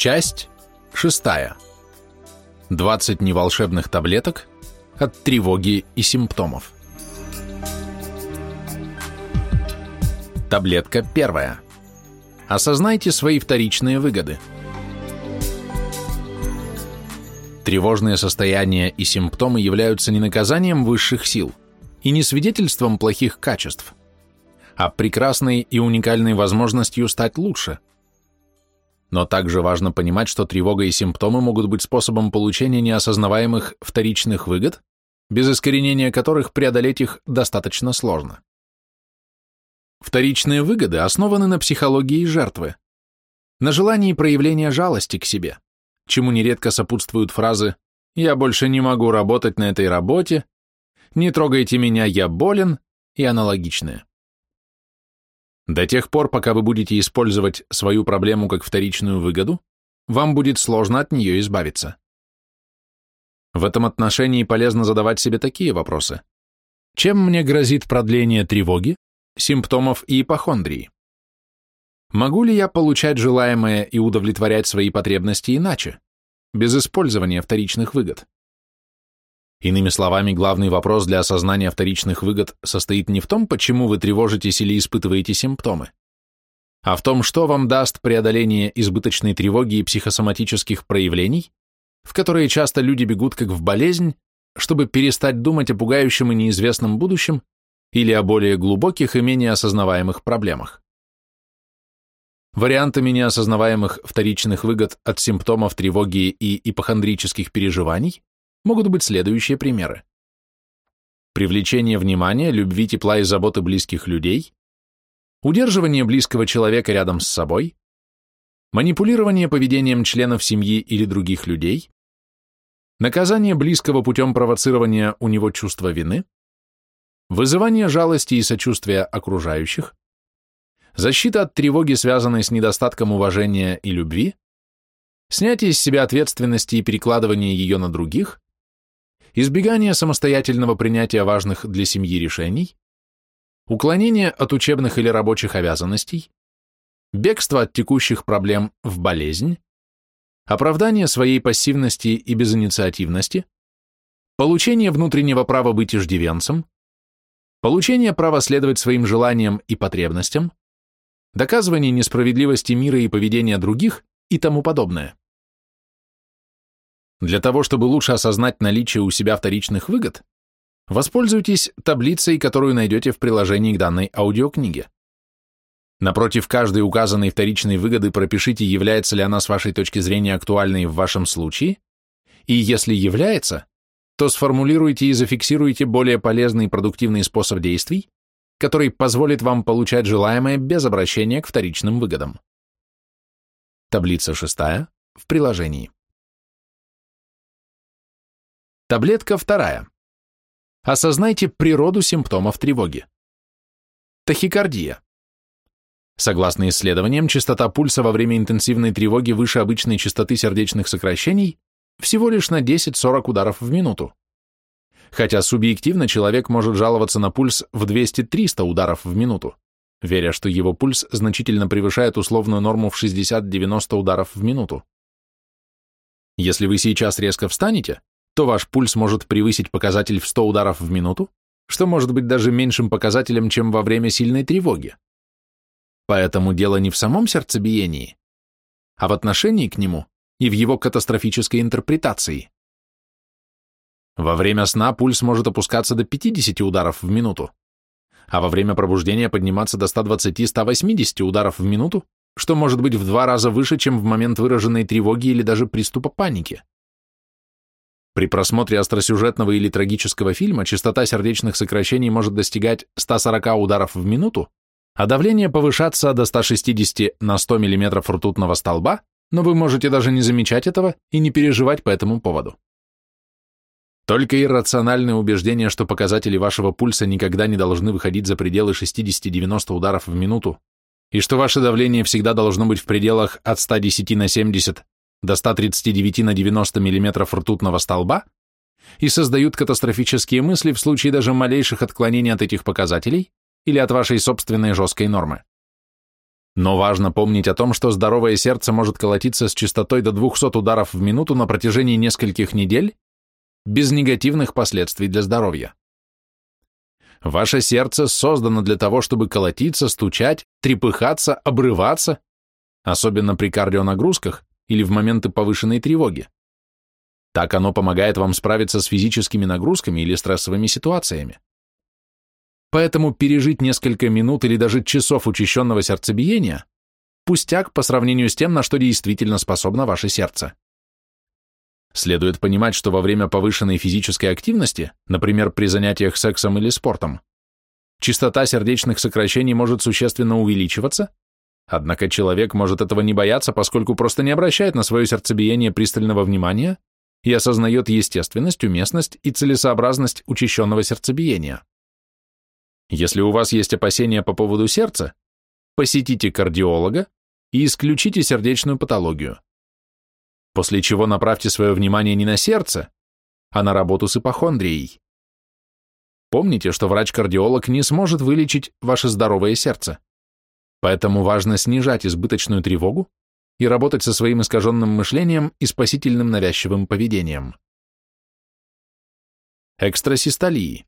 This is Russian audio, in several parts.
Часть шестая. 20 неволшебных таблеток от тревоги и симптомов. Таблетка первая. Осознайте свои вторичные выгоды. Тревожные состояния и симптомы являются не наказанием высших сил и не свидетельством плохих качеств, а прекрасной и уникальной возможностью стать лучше. Но также важно понимать, что тревога и симптомы могут быть способом получения неосознаваемых вторичных выгод, без искоренения которых преодолеть их достаточно сложно. Вторичные выгоды основаны на психологии жертвы, на желании проявления жалости к себе, чему нередко сопутствуют фразы «я больше не могу работать на этой работе», «не трогайте меня, я болен» и аналогичные. До тех пор, пока вы будете использовать свою проблему как вторичную выгоду, вам будет сложно от нее избавиться. В этом отношении полезно задавать себе такие вопросы. Чем мне грозит продление тревоги, симптомов и ипохондрии. Могу ли я получать желаемое и удовлетворять свои потребности иначе, без использования вторичных выгод? Иными словами, главный вопрос для осознания вторичных выгод состоит не в том, почему вы тревожитесь или испытываете симптомы, а в том, что вам даст преодоление избыточной тревоги и психосоматических проявлений, в которые часто люди бегут как в болезнь, чтобы перестать думать о пугающем и неизвестном будущем или о более глубоких и менее осознаваемых проблемах. Вариантами неосознаваемых вторичных выгод от симптомов тревоги и ипохондрических переживаний могут быть следующие примеры. Привлечение внимания, любви, тепла и заботы близких людей, удерживание близкого человека рядом с собой, манипулирование поведением членов семьи или других людей, наказание близкого путем провоцирования у него чувства вины, вызывание жалости и сочувствия окружающих, защита от тревоги, связанной с недостатком уважения и любви, снятие с себя ответственности и перекладывание ее на других, избегание самостоятельного принятия важных для семьи решений, уклонение от учебных или рабочих обязанностей, бегство от текущих проблем в болезнь, оправдание своей пассивности и безинициативности, получение внутреннего права быть иждивенцем, Получение права следовать своим желаниям и потребностям, доказывание несправедливости мира и поведения других и тому подобное. Для того, чтобы лучше осознать наличие у себя вторичных выгод, воспользуйтесь таблицей, которую найдете в приложении к данной аудиокниге. Напротив каждой указанной вторичной выгоды пропишите, является ли она с вашей точки зрения актуальной в вашем случае, и если является, то сформулируйте и зафиксируйте более полезный и продуктивный способ действий, который позволит вам получать желаемое без обращения к вторичным выгодам. Таблица шестая в приложении. Таблетка вторая. Осознайте природу симптомов тревоги. Тахикардия. Согласно исследованиям, частота пульса во время интенсивной тревоги выше обычной частоты сердечных сокращений всего лишь на 10-40 ударов в минуту. Хотя субъективно человек может жаловаться на пульс в 200-300 ударов в минуту, веря, что его пульс значительно превышает условную норму в 60-90 ударов в минуту. Если вы сейчас резко встанете, то ваш пульс может превысить показатель в 100 ударов в минуту, что может быть даже меньшим показателем, чем во время сильной тревоги. Поэтому дело не в самом сердцебиении, а в отношении к нему и в его катастрофической интерпретации. Во время сна пульс может опускаться до 50 ударов в минуту, а во время пробуждения подниматься до 120-180 ударов в минуту, что может быть в два раза выше, чем в момент выраженной тревоги или даже приступа паники. При просмотре остросюжетного или трагического фильма частота сердечных сокращений может достигать 140 ударов в минуту, а давление повышаться до 160 на 100 мм ртутного столба но вы можете даже не замечать этого и не переживать по этому поводу. Только иррациональное убеждение, что показатели вашего пульса никогда не должны выходить за пределы 60-90 ударов в минуту, и что ваше давление всегда должно быть в пределах от 110 на 70 до 139 на 90 мм ртутного столба, и создают катастрофические мысли в случае даже малейших отклонений от этих показателей или от вашей собственной жесткой нормы. Но важно помнить о том, что здоровое сердце может колотиться с частотой до 200 ударов в минуту на протяжении нескольких недель без негативных последствий для здоровья. Ваше сердце создано для того, чтобы колотиться, стучать, трепыхаться, обрываться, особенно при кардионагрузках или в моменты повышенной тревоги. Так оно помогает вам справиться с физическими нагрузками или стрессовыми ситуациями. Поэтому пережить несколько минут или даже часов учащенного сердцебиения – пустяк по сравнению с тем, на что действительно способно ваше сердце. Следует понимать, что во время повышенной физической активности, например, при занятиях сексом или спортом, частота сердечных сокращений может существенно увеличиваться, однако человек может этого не бояться, поскольку просто не обращает на свое сердцебиение пристального внимания и осознает естественность, уместность и целесообразность учащенного сердцебиения. Если у вас есть опасения по поводу сердца, посетите кардиолога и исключите сердечную патологию. После чего направьте свое внимание не на сердце, а на работу с ипохондрией. Помните, что врач-кардиолог не сможет вылечить ваше здоровое сердце. Поэтому важно снижать избыточную тревогу и работать со своим искаженным мышлением и спасительным навязчивым поведением. Экстрасистолии.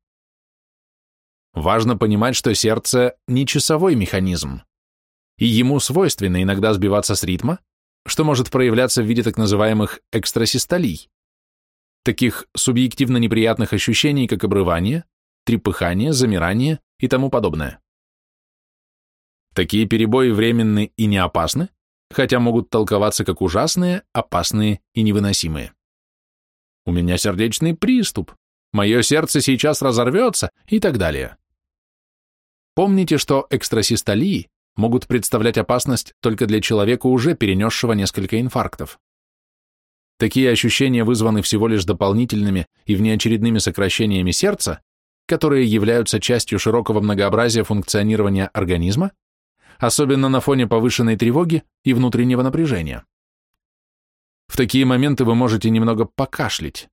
Важно понимать, что сердце не часовой механизм, и ему свойственно иногда сбиваться с ритма, что может проявляться в виде так называемых экстрасистолий, таких субъективно неприятных ощущений, как обрывание, трепыхание, замирание и тому подобное. Такие перебои временны и не опасны, хотя могут толковаться как ужасные, опасные и невыносимые. У меня сердечный приступ, мое сердце сейчас разорвется и так далее. Помните, что экстрасистолии могут представлять опасность только для человека, уже перенесшего несколько инфарктов. Такие ощущения вызваны всего лишь дополнительными и внеочередными сокращениями сердца, которые являются частью широкого многообразия функционирования организма, особенно на фоне повышенной тревоги и внутреннего напряжения. В такие моменты вы можете немного покашлять,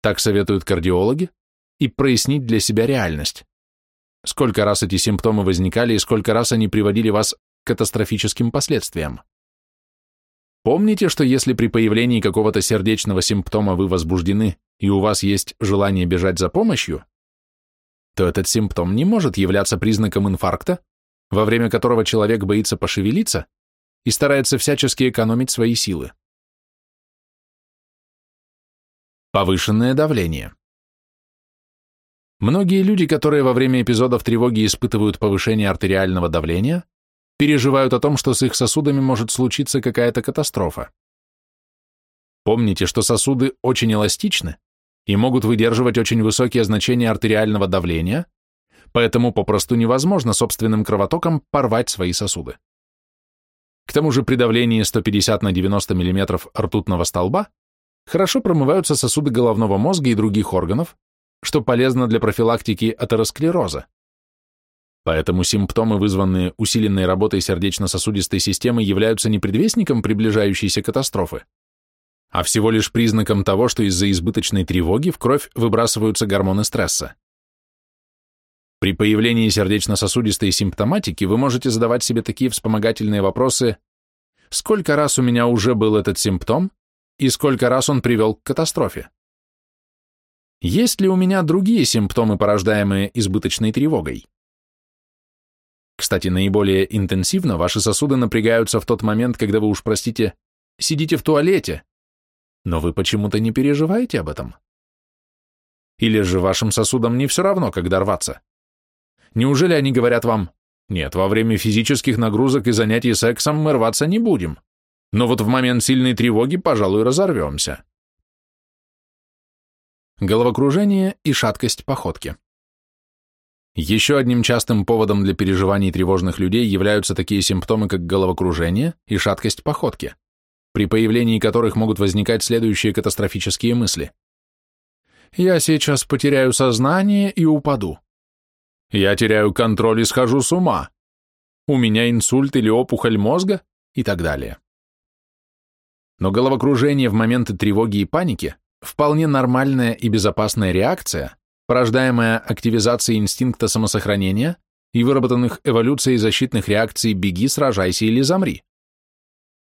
так советуют кардиологи, и прояснить для себя реальность. Сколько раз эти симптомы возникали и сколько раз они приводили вас к катастрофическим последствиям. Помните, что если при появлении какого-то сердечного симптома вы возбуждены и у вас есть желание бежать за помощью, то этот симптом не может являться признаком инфаркта, во время которого человек боится пошевелиться и старается всячески экономить свои силы. Повышенное давление. Многие люди, которые во время эпизодов тревоги испытывают повышение артериального давления, переживают о том, что с их сосудами может случиться какая-то катастрофа. Помните, что сосуды очень эластичны и могут выдерживать очень высокие значения артериального давления, поэтому попросту невозможно собственным кровотоком порвать свои сосуды. К тому же при давлении 150 на 90 мм ртутного столба хорошо промываются сосуды головного мозга и других органов, что полезно для профилактики атеросклероза. Поэтому симптомы, вызванные усиленной работой сердечно-сосудистой системы, являются не предвестником приближающейся катастрофы, а всего лишь признаком того, что из-за избыточной тревоги в кровь выбрасываются гормоны стресса. При появлении сердечно-сосудистой симптоматики вы можете задавать себе такие вспомогательные вопросы «Сколько раз у меня уже был этот симптом?» и «Сколько раз он привел к катастрофе?» Есть ли у меня другие симптомы, порождаемые избыточной тревогой? Кстати, наиболее интенсивно ваши сосуды напрягаются в тот момент, когда вы уж, простите, сидите в туалете, но вы почему-то не переживаете об этом. Или же вашим сосудам не все равно, когда рваться? Неужели они говорят вам, нет, во время физических нагрузок и занятий сексом мы рваться не будем, но вот в момент сильной тревоги, пожалуй, разорвемся головокружение и шаткость походки. Еще одним частым поводом для переживаний тревожных людей являются такие симптомы, как головокружение и шаткость походки, при появлении которых могут возникать следующие катастрофические мысли. «Я сейчас потеряю сознание и упаду. Я теряю контроль и схожу с ума. У меня инсульт или опухоль мозга» и так далее. Но головокружение в моменты тревоги и паники вполне нормальная и безопасная реакция, порождаемая активизацией инстинкта самосохранения и выработанных эволюцией защитных реакций «беги, сражайся или замри».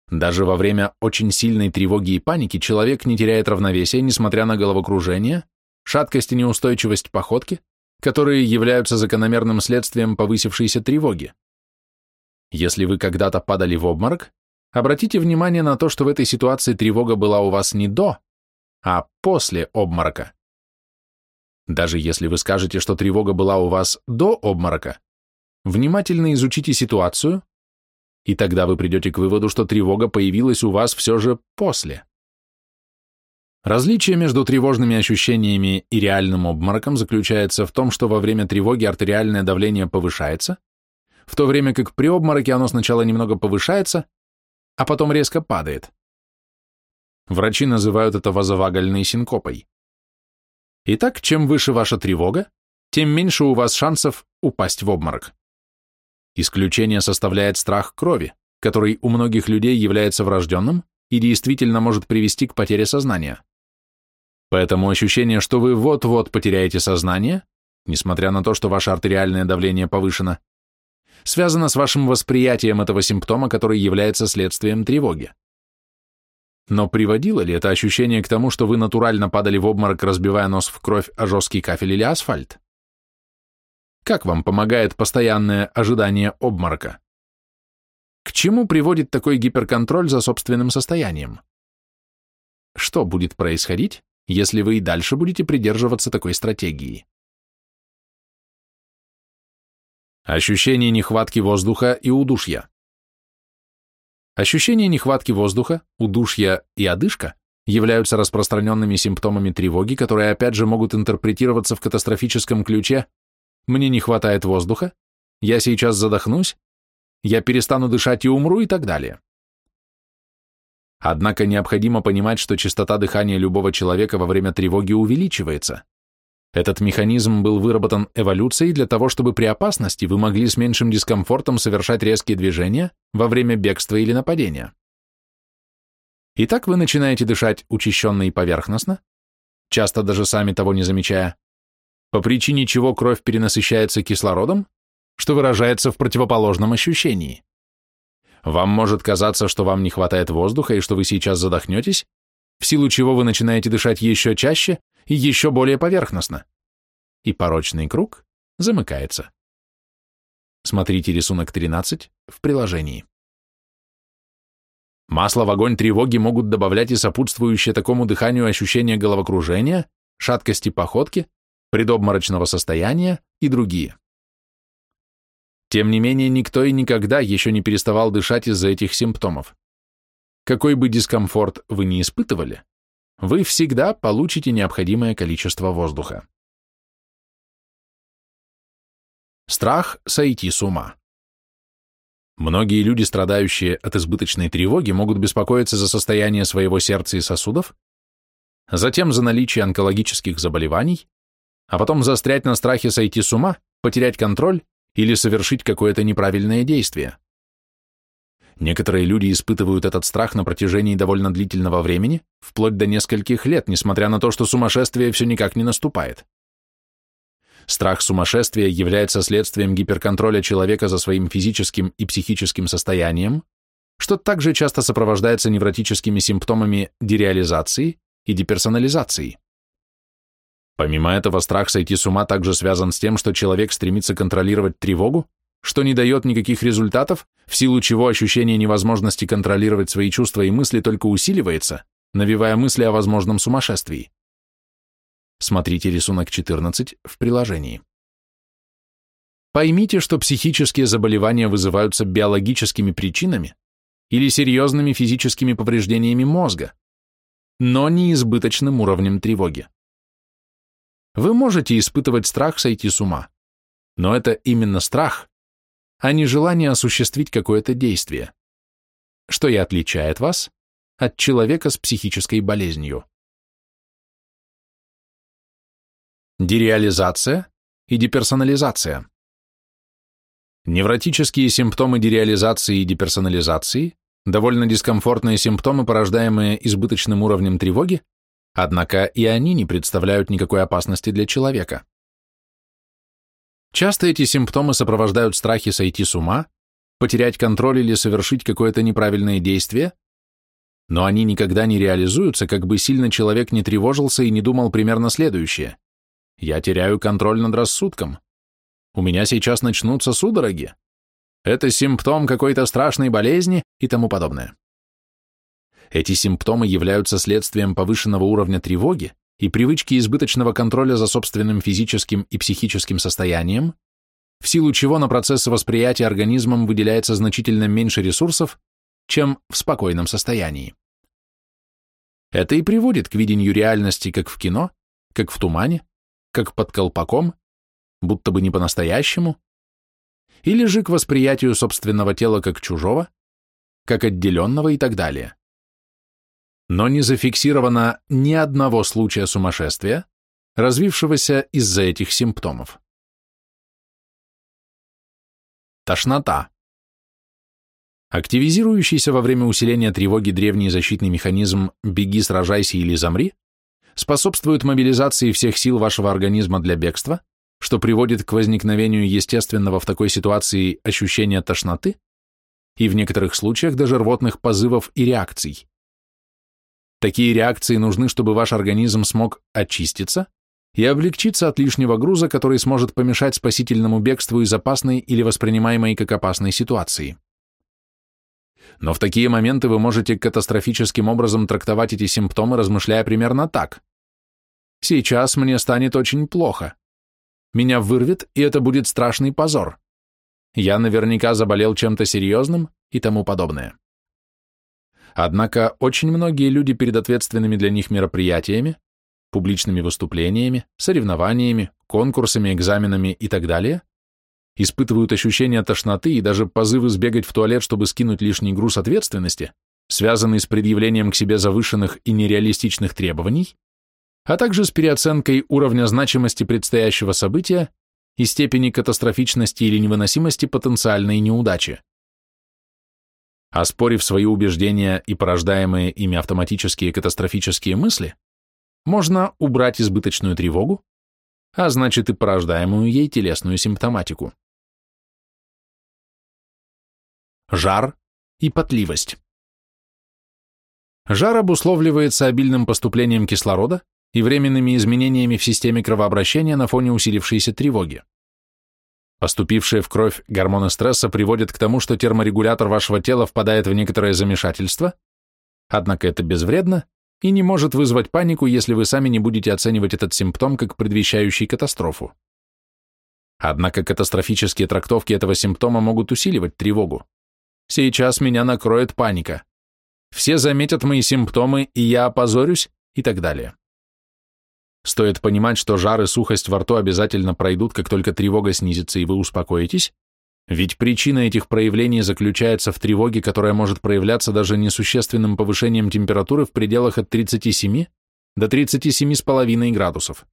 Даже во время очень сильной тревоги и паники человек не теряет равновесия, несмотря на головокружение, шаткость и неустойчивость походки, которые являются закономерным следствием повысившейся тревоги. Если вы когда-то падали в обморок, обратите внимание на то, что в этой ситуации тревога была у вас не до, а после обморока. Даже если вы скажете, что тревога была у вас до обморока, внимательно изучите ситуацию, и тогда вы придете к выводу, что тревога появилась у вас все же после. Различие между тревожными ощущениями и реальным обмороком заключается в том, что во время тревоги артериальное давление повышается, в то время как при обмороке оно сначала немного повышается, а потом резко падает. Врачи называют это вазовагальной синкопой. Итак, чем выше ваша тревога, тем меньше у вас шансов упасть в обморок. Исключение составляет страх крови, который у многих людей является врожденным и действительно может привести к потере сознания. Поэтому ощущение, что вы вот-вот потеряете сознание, несмотря на то, что ваше артериальное давление повышено, связано с вашим восприятием этого симптома, который является следствием тревоги. Но приводило ли это ощущение к тому, что вы натурально падали в обморок, разбивая нос в кровь о жесткий кафель или асфальт? Как вам помогает постоянное ожидание обморока? К чему приводит такой гиперконтроль за собственным состоянием? Что будет происходить, если вы и дальше будете придерживаться такой стратегии? Ощущение нехватки воздуха и удушья. Ощущение нехватки воздуха, удушья и одышка являются распространенными симптомами тревоги, которые опять же могут интерпретироваться в катастрофическом ключе «мне не хватает воздуха», «я сейчас задохнусь», «я перестану дышать и умру» и так далее. Однако необходимо понимать, что частота дыхания любого человека во время тревоги увеличивается. Этот механизм был выработан эволюцией для того, чтобы при опасности вы могли с меньшим дискомфортом совершать резкие движения во время бегства или нападения. Итак, вы начинаете дышать учащенно и поверхностно, часто даже сами того не замечая, по причине чего кровь перенасыщается кислородом, что выражается в противоположном ощущении. Вам может казаться, что вам не хватает воздуха и что вы сейчас задохнетесь, в силу чего вы начинаете дышать еще чаще и еще более поверхностно. И порочный круг замыкается. Смотрите рисунок 13 в приложении. Масло в огонь тревоги могут добавлять и сопутствующие такому дыханию ощущения головокружения, шаткости походки, предобморочного состояния и другие. Тем не менее, никто и никогда еще не переставал дышать из-за этих симптомов. Какой бы дискомфорт вы ни испытывали, вы всегда получите необходимое количество воздуха. Страх сойти с ума. Многие люди, страдающие от избыточной тревоги, могут беспокоиться за состояние своего сердца и сосудов, затем за наличие онкологических заболеваний, а потом застрять на страхе сойти с ума, потерять контроль или совершить какое-то неправильное действие. Некоторые люди испытывают этот страх на протяжении довольно длительного времени, вплоть до нескольких лет, несмотря на то, что сумасшествие все никак не наступает. Страх сумасшествия является следствием гиперконтроля человека за своим физическим и психическим состоянием, что также часто сопровождается невротическими симптомами дереализации и деперсонализации. Помимо этого, страх сойти с ума также связан с тем, что человек стремится контролировать тревогу, что не дает никаких результатов, в силу чего ощущение невозможности контролировать свои чувства и мысли только усиливается, навевая мысли о возможном сумасшествии. Смотрите рисунок 14 в приложении. Поймите, что психические заболевания вызываются биологическими причинами или серьезными физическими повреждениями мозга, но не избыточным уровнем тревоги. Вы можете испытывать страх сойти с ума, но это именно страх, а не желание осуществить какое-то действие, что и отличает вас от человека с психической болезнью. Дереализация и деперсонализация. Невротические симптомы дереализации и деперсонализации – довольно дискомфортные симптомы, порождаемые избыточным уровнем тревоги, однако и они не представляют никакой опасности для человека. Часто эти симптомы сопровождают страхи сойти с ума, потерять контроль или совершить какое-то неправильное действие, но они никогда не реализуются, как бы сильно человек не тревожился и не думал примерно следующее. Я теряю контроль над рассудком. У меня сейчас начнутся судороги. Это симптом какой-то страшной болезни и тому подобное. Эти симптомы являются следствием повышенного уровня тревоги и привычки избыточного контроля за собственным физическим и психическим состоянием, в силу чего на процессы восприятия организмом выделяется значительно меньше ресурсов, чем в спокойном состоянии. Это и приводит к видению реальности как в кино, как в тумане, как под колпаком, будто бы не по-настоящему, или же к восприятию собственного тела как чужого, как отделенного и так далее. Но не зафиксировано ни одного случая сумасшествия, развившегося из-за этих симптомов. Тошнота. Активизирующийся во время усиления тревоги древний защитный механизм «беги, сражайся или замри» способствует мобилизации всех сил вашего организма для бегства, что приводит к возникновению естественного в такой ситуации ощущения тошноты и в некоторых случаях даже рвотных позывов и реакций. Такие реакции нужны, чтобы ваш организм смог очиститься и облегчиться от лишнего груза, который сможет помешать спасительному бегству из опасной или воспринимаемой как опасной ситуации. Но в такие моменты вы можете катастрофическим образом трактовать эти симптомы, размышляя примерно так. «Сейчас мне станет очень плохо. Меня вырвет, и это будет страшный позор. Я наверняка заболел чем-то серьезным и тому подобное». Однако очень многие люди перед ответственными для них мероприятиями, публичными выступлениями, соревнованиями, конкурсами, экзаменами и так далее испытывают ощущение тошноты и даже позывы сбегать в туалет, чтобы скинуть лишний груз ответственности, связанный с предъявлением к себе завышенных и нереалистичных требований, а также с переоценкой уровня значимости предстоящего события и степени катастрофичности или невыносимости потенциальной неудачи. Оспорив свои убеждения и порождаемые ими автоматические катастрофические мысли, можно убрать избыточную тревогу, а значит и порождаемую ей телесную симптоматику жар и потливость. Жар обусловливается обильным поступлением кислорода и временными изменениями в системе кровообращения на фоне усилившейся тревоги. Поступившие в кровь гормоны стресса приводят к тому, что терморегулятор вашего тела впадает в некоторое замешательство, однако это безвредно и не может вызвать панику, если вы сами не будете оценивать этот симптом как предвещающий катастрофу. Однако катастрофические трактовки этого симптома могут усиливать тревогу. Сейчас меня накроет паника. Все заметят мои симптомы, и я опозорюсь, и так далее. Стоит понимать, что жар и сухость во рту обязательно пройдут, как только тревога снизится и вы успокоитесь, ведь причина этих проявлений заключается в тревоге, которая может проявляться даже несущественным повышением температуры в пределах от 37 до 37,5 градусов.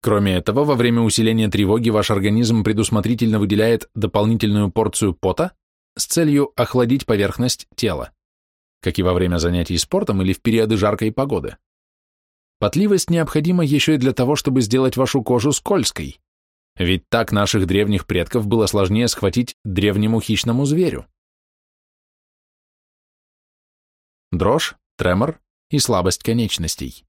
Кроме этого, во время усиления тревоги ваш организм предусмотрительно выделяет дополнительную порцию пота, с целью охладить поверхность тела, как и во время занятий спортом или в периоды жаркой погоды. Потливость необходима еще и для того, чтобы сделать вашу кожу скользкой, ведь так наших древних предков было сложнее схватить древнему хищному зверю. Дрожь, тремор и слабость конечностей.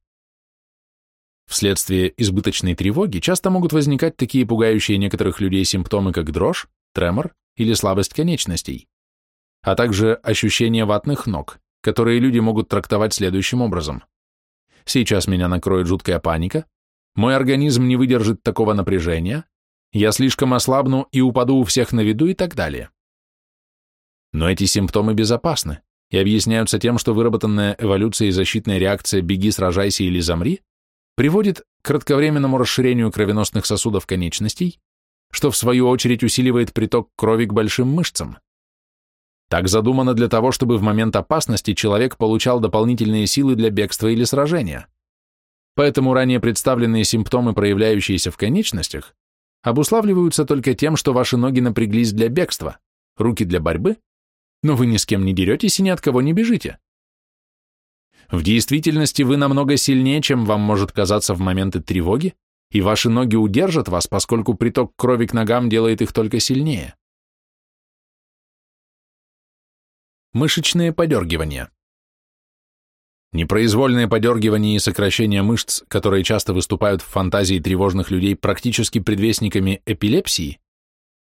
Вследствие избыточной тревоги часто могут возникать такие пугающие некоторых людей симптомы, как дрожь, тремор или слабость конечностей, а также ощущение ватных ног, которые люди могут трактовать следующим образом. Сейчас меня накроет жуткая паника, мой организм не выдержит такого напряжения, я слишком ослабну и упаду у всех на виду и так далее. Но эти симптомы безопасны и объясняются тем, что выработанная эволюцией защитная реакция «беги, сражайся или замри» приводит к кратковременному расширению кровеносных сосудов конечностей, что в свою очередь усиливает приток крови к большим мышцам. Так задумано для того, чтобы в момент опасности человек получал дополнительные силы для бегства или сражения. Поэтому ранее представленные симптомы, проявляющиеся в конечностях, обуславливаются только тем, что ваши ноги напряглись для бегства, руки для борьбы, но вы ни с кем не деретесь и ни от кого не бежите. В действительности вы намного сильнее, чем вам может казаться в моменты тревоги, и ваши ноги удержат вас, поскольку приток крови к ногам делает их только сильнее. Мышечные подергивания. Непроизвольное подергивание и сокращение мышц, которые часто выступают в фантазии тревожных людей практически предвестниками эпилепсии,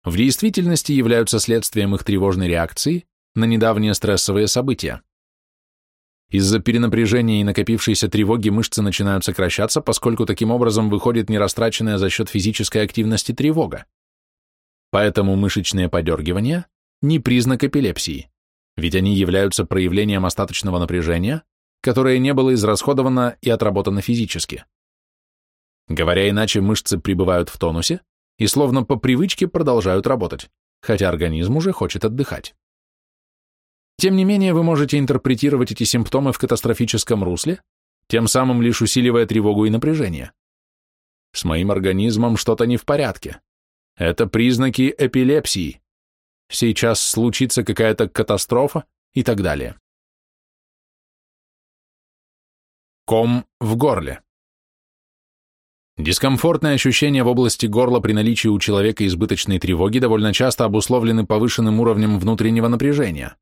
в действительности являются следствием их тревожной реакции на недавние стрессовые события. Из-за перенапряжения и накопившейся тревоги мышцы начинают сокращаться, поскольку таким образом выходит нерастраченная за счет физической активности тревога. Поэтому мышечные подергивания – не признак эпилепсии, ведь они являются проявлением остаточного напряжения, которое не было израсходовано и отработано физически. Говоря иначе, мышцы пребывают в тонусе и словно по привычке продолжают работать, хотя организм уже хочет отдыхать. Тем не менее, вы можете интерпретировать эти симптомы в катастрофическом русле, тем самым лишь усиливая тревогу и напряжение. С моим организмом что-то не в порядке. Это признаки эпилепсии. Сейчас случится какая-то катастрофа и так далее. Ком в горле. Дискомфортные ощущения в области горла при наличии у человека избыточной тревоги довольно часто обусловлены повышенным уровнем внутреннего напряжения.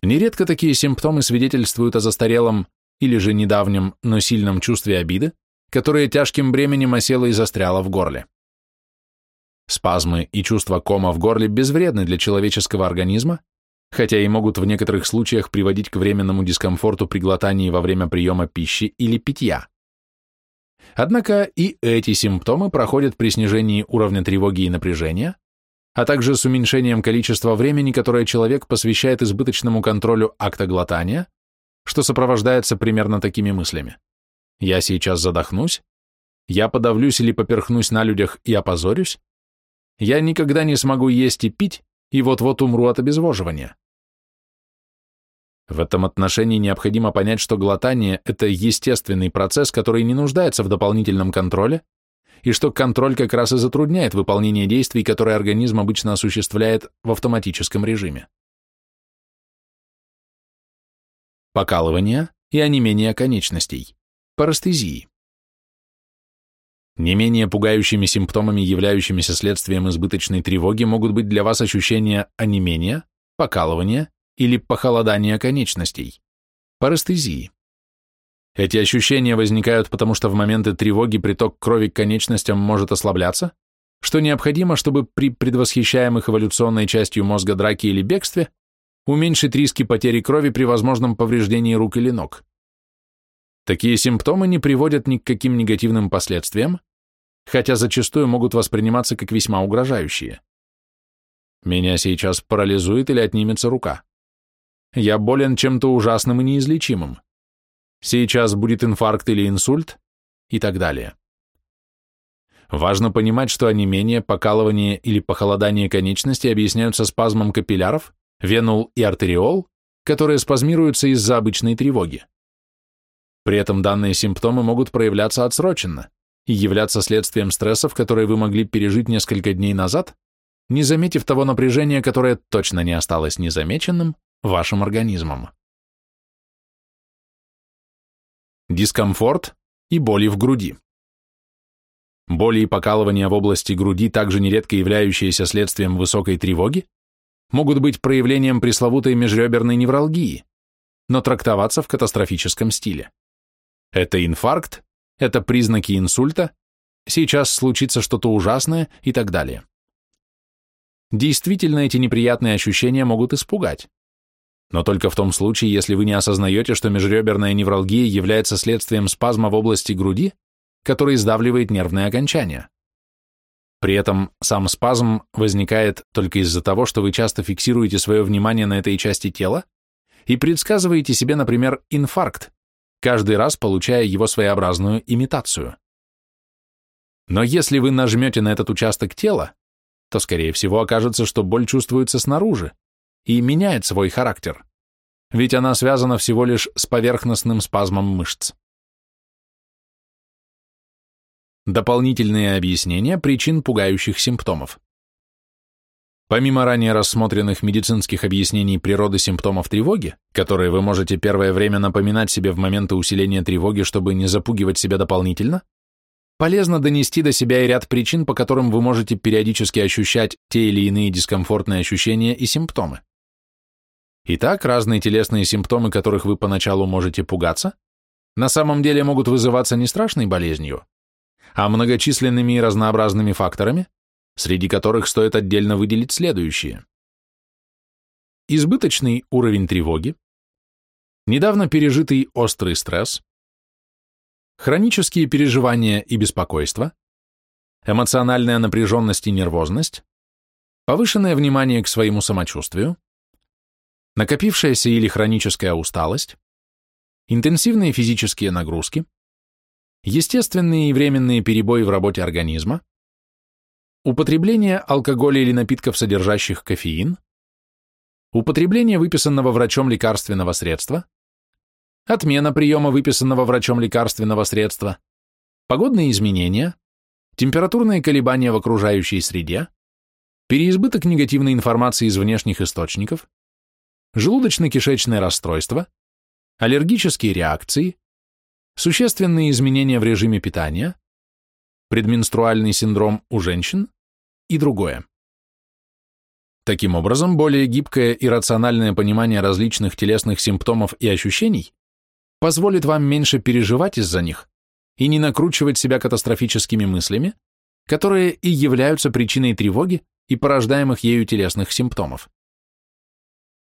Нередко такие симптомы свидетельствуют о застарелом или же недавнем, но сильном чувстве обиды, которое тяжким бременем осело и застряло в горле. Спазмы и чувство кома в горле безвредны для человеческого организма, хотя и могут в некоторых случаях приводить к временному дискомфорту при глотании во время приема пищи или питья. Однако и эти симптомы проходят при снижении уровня тревоги и напряжения, а также с уменьшением количества времени, которое человек посвящает избыточному контролю акта глотания, что сопровождается примерно такими мыслями. «Я сейчас задохнусь», «Я подавлюсь или поперхнусь на людях и опозорюсь», «Я никогда не смогу есть и пить, и вот-вот умру от обезвоживания». В этом отношении необходимо понять, что глотание – это естественный процесс, который не нуждается в дополнительном контроле, и что контроль как раз и затрудняет выполнение действий, которые организм обычно осуществляет в автоматическом режиме. Покалывание и онемение конечностей, парестезии. Не менее пугающими симптомами, являющимися следствием избыточной тревоги, могут быть для вас ощущения онемения, покалывания или похолодания конечностей, парестезии. Эти ощущения возникают потому, что в моменты тревоги приток крови к конечностям может ослабляться, что необходимо, чтобы при предвосхищаемых эволюционной частью мозга драке или бегстве уменьшить риски потери крови при возможном повреждении рук или ног. Такие симптомы не приводят ни к каким негативным последствиям, хотя зачастую могут восприниматься как весьма угрожающие. Меня сейчас парализует или отнимется рука. Я болен чем-то ужасным и неизлечимым сейчас будет инфаркт или инсульт и так далее. Важно понимать, что онемение, покалывание или похолодание конечностей объясняются спазмом капилляров, венул и артериол, которые спазмируются из-за обычной тревоги. При этом данные симптомы могут проявляться отсроченно и являться следствием стрессов, которые вы могли пережить несколько дней назад, не заметив того напряжения, которое точно не осталось незамеченным вашим организмом дискомфорт и боли в груди. Боли и покалывания в области груди, также нередко являющиеся следствием высокой тревоги, могут быть проявлением пресловутой межреберной невралгии, но трактоваться в катастрофическом стиле. Это инфаркт, это признаки инсульта, сейчас случится что-то ужасное и так далее. Действительно, эти неприятные ощущения могут испугать но только в том случае, если вы не осознаете, что межреберная невралгия является следствием спазма в области груди, который сдавливает нервные окончания. При этом сам спазм возникает только из-за того, что вы часто фиксируете свое внимание на этой части тела и предсказываете себе, например, инфаркт, каждый раз получая его своеобразную имитацию. Но если вы нажмете на этот участок тела, то, скорее всего, окажется, что боль чувствуется снаружи, и меняет свой характер, ведь она связана всего лишь с поверхностным спазмом мышц. Дополнительные объяснения причин пугающих симптомов. Помимо ранее рассмотренных медицинских объяснений природы симптомов тревоги, которые вы можете первое время напоминать себе в моменты усиления тревоги, чтобы не запугивать себя дополнительно, полезно донести до себя и ряд причин, по которым вы можете периодически ощущать те или иные дискомфортные ощущения и симптомы. Итак, разные телесные симптомы, которых вы поначалу можете пугаться, на самом деле могут вызываться не страшной болезнью, а многочисленными и разнообразными факторами, среди которых стоит отдельно выделить следующие. Избыточный уровень тревоги, недавно пережитый острый стресс, хронические переживания и беспокойство, эмоциональная напряженность и нервозность, повышенное внимание к своему самочувствию, накопившаяся или хроническая усталость, интенсивные физические нагрузки, естественные и временные перебои в работе организма, употребление алкоголя или напитков, содержащих кофеин, употребление выписанного врачом лекарственного средства, отмена приема выписанного врачом лекарственного средства, погодные изменения, температурные колебания в окружающей среде, переизбыток негативной информации из внешних источников, желудочно-кишечное расстройство, аллергические реакции, существенные изменения в режиме питания, предменструальный синдром у женщин и другое. Таким образом, более гибкое и рациональное понимание различных телесных симптомов и ощущений позволит вам меньше переживать из-за них и не накручивать себя катастрофическими мыслями, которые и являются причиной тревоги и порождаемых ею телесных симптомов.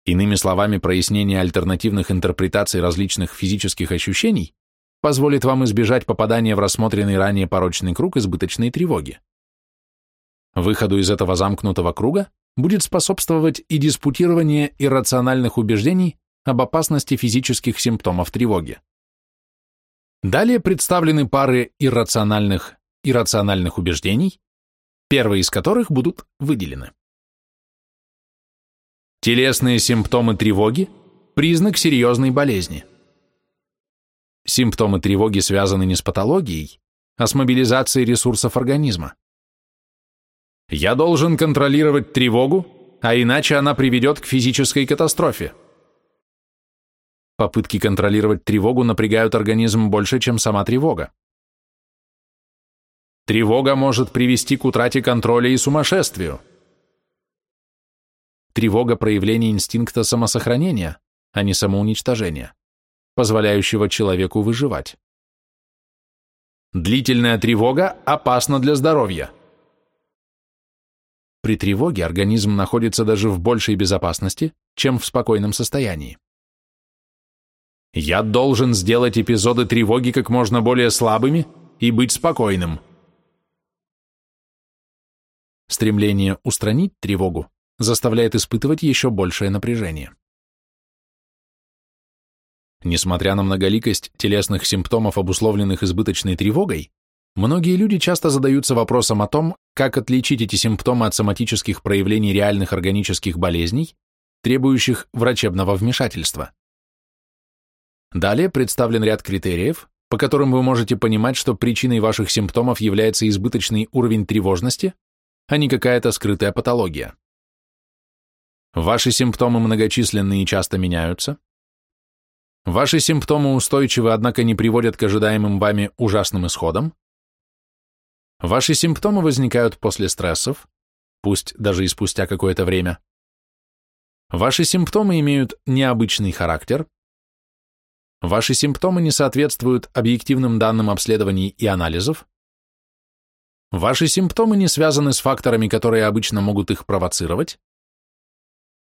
Иными словами, прояснение альтернативных интерпретаций различных физических ощущений позволит вам избежать попадания в рассмотренный ранее порочный круг избыточной тревоги. Выходу из этого замкнутого круга будет способствовать и диспутирование иррациональных убеждений об опасности физических симптомов тревоги. Далее представлены пары иррациональных и рациональных убеждений, первые из которых будут выделены. Телесные симптомы тревоги – признак серьезной болезни. Симптомы тревоги связаны не с патологией, а с мобилизацией ресурсов организма. Я должен контролировать тревогу, а иначе она приведет к физической катастрофе. Попытки контролировать тревогу напрягают организм больше, чем сама тревога. Тревога может привести к утрате контроля и сумасшествию. Тревога – проявление инстинкта самосохранения, а не самоуничтожения, позволяющего человеку выживать. Длительная тревога опасна для здоровья. При тревоге организм находится даже в большей безопасности, чем в спокойном состоянии. Я должен сделать эпизоды тревоги как можно более слабыми и быть спокойным. Стремление устранить тревогу заставляет испытывать еще большее напряжение. Несмотря на многоликость телесных симптомов, обусловленных избыточной тревогой, многие люди часто задаются вопросом о том, как отличить эти симптомы от соматических проявлений реальных органических болезней, требующих врачебного вмешательства. Далее представлен ряд критериев, по которым вы можете понимать, что причиной ваших симптомов является избыточный уровень тревожности, а не какая-то скрытая патология. Ваши симптомы многочисленны и часто меняются. Ваши симптомы устойчивы, однако не приводят к ожидаемым вами ужасным исходам. Ваши симптомы возникают после стрессов, пусть даже и спустя какое-то время. Ваши симптомы имеют необычный характер. Ваши симптомы не соответствуют объективным данным обследований и анализов. Ваши симптомы не связаны с факторами, которые обычно могут их провоцировать.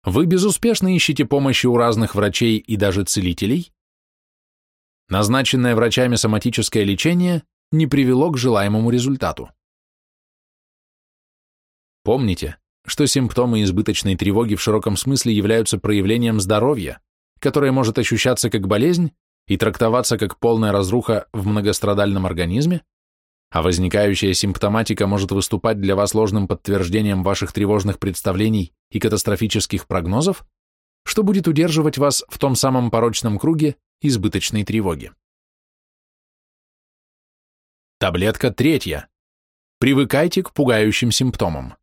Вы безуспешно ищете помощи у разных врачей и даже целителей. Назначенное врачами соматическое лечение не привело к желаемому результату. Помните, что симптомы избыточной тревоги в широком смысле являются проявлением здоровья, которое может ощущаться как болезнь и трактоваться как полная разруха в многострадальном организме, а возникающая симптоматика может выступать для вас ложным подтверждением ваших тревожных представлений и катастрофических прогнозов, что будет удерживать вас в том самом порочном круге избыточной тревоги. Таблетка третья. Привыкайте к пугающим симптомам.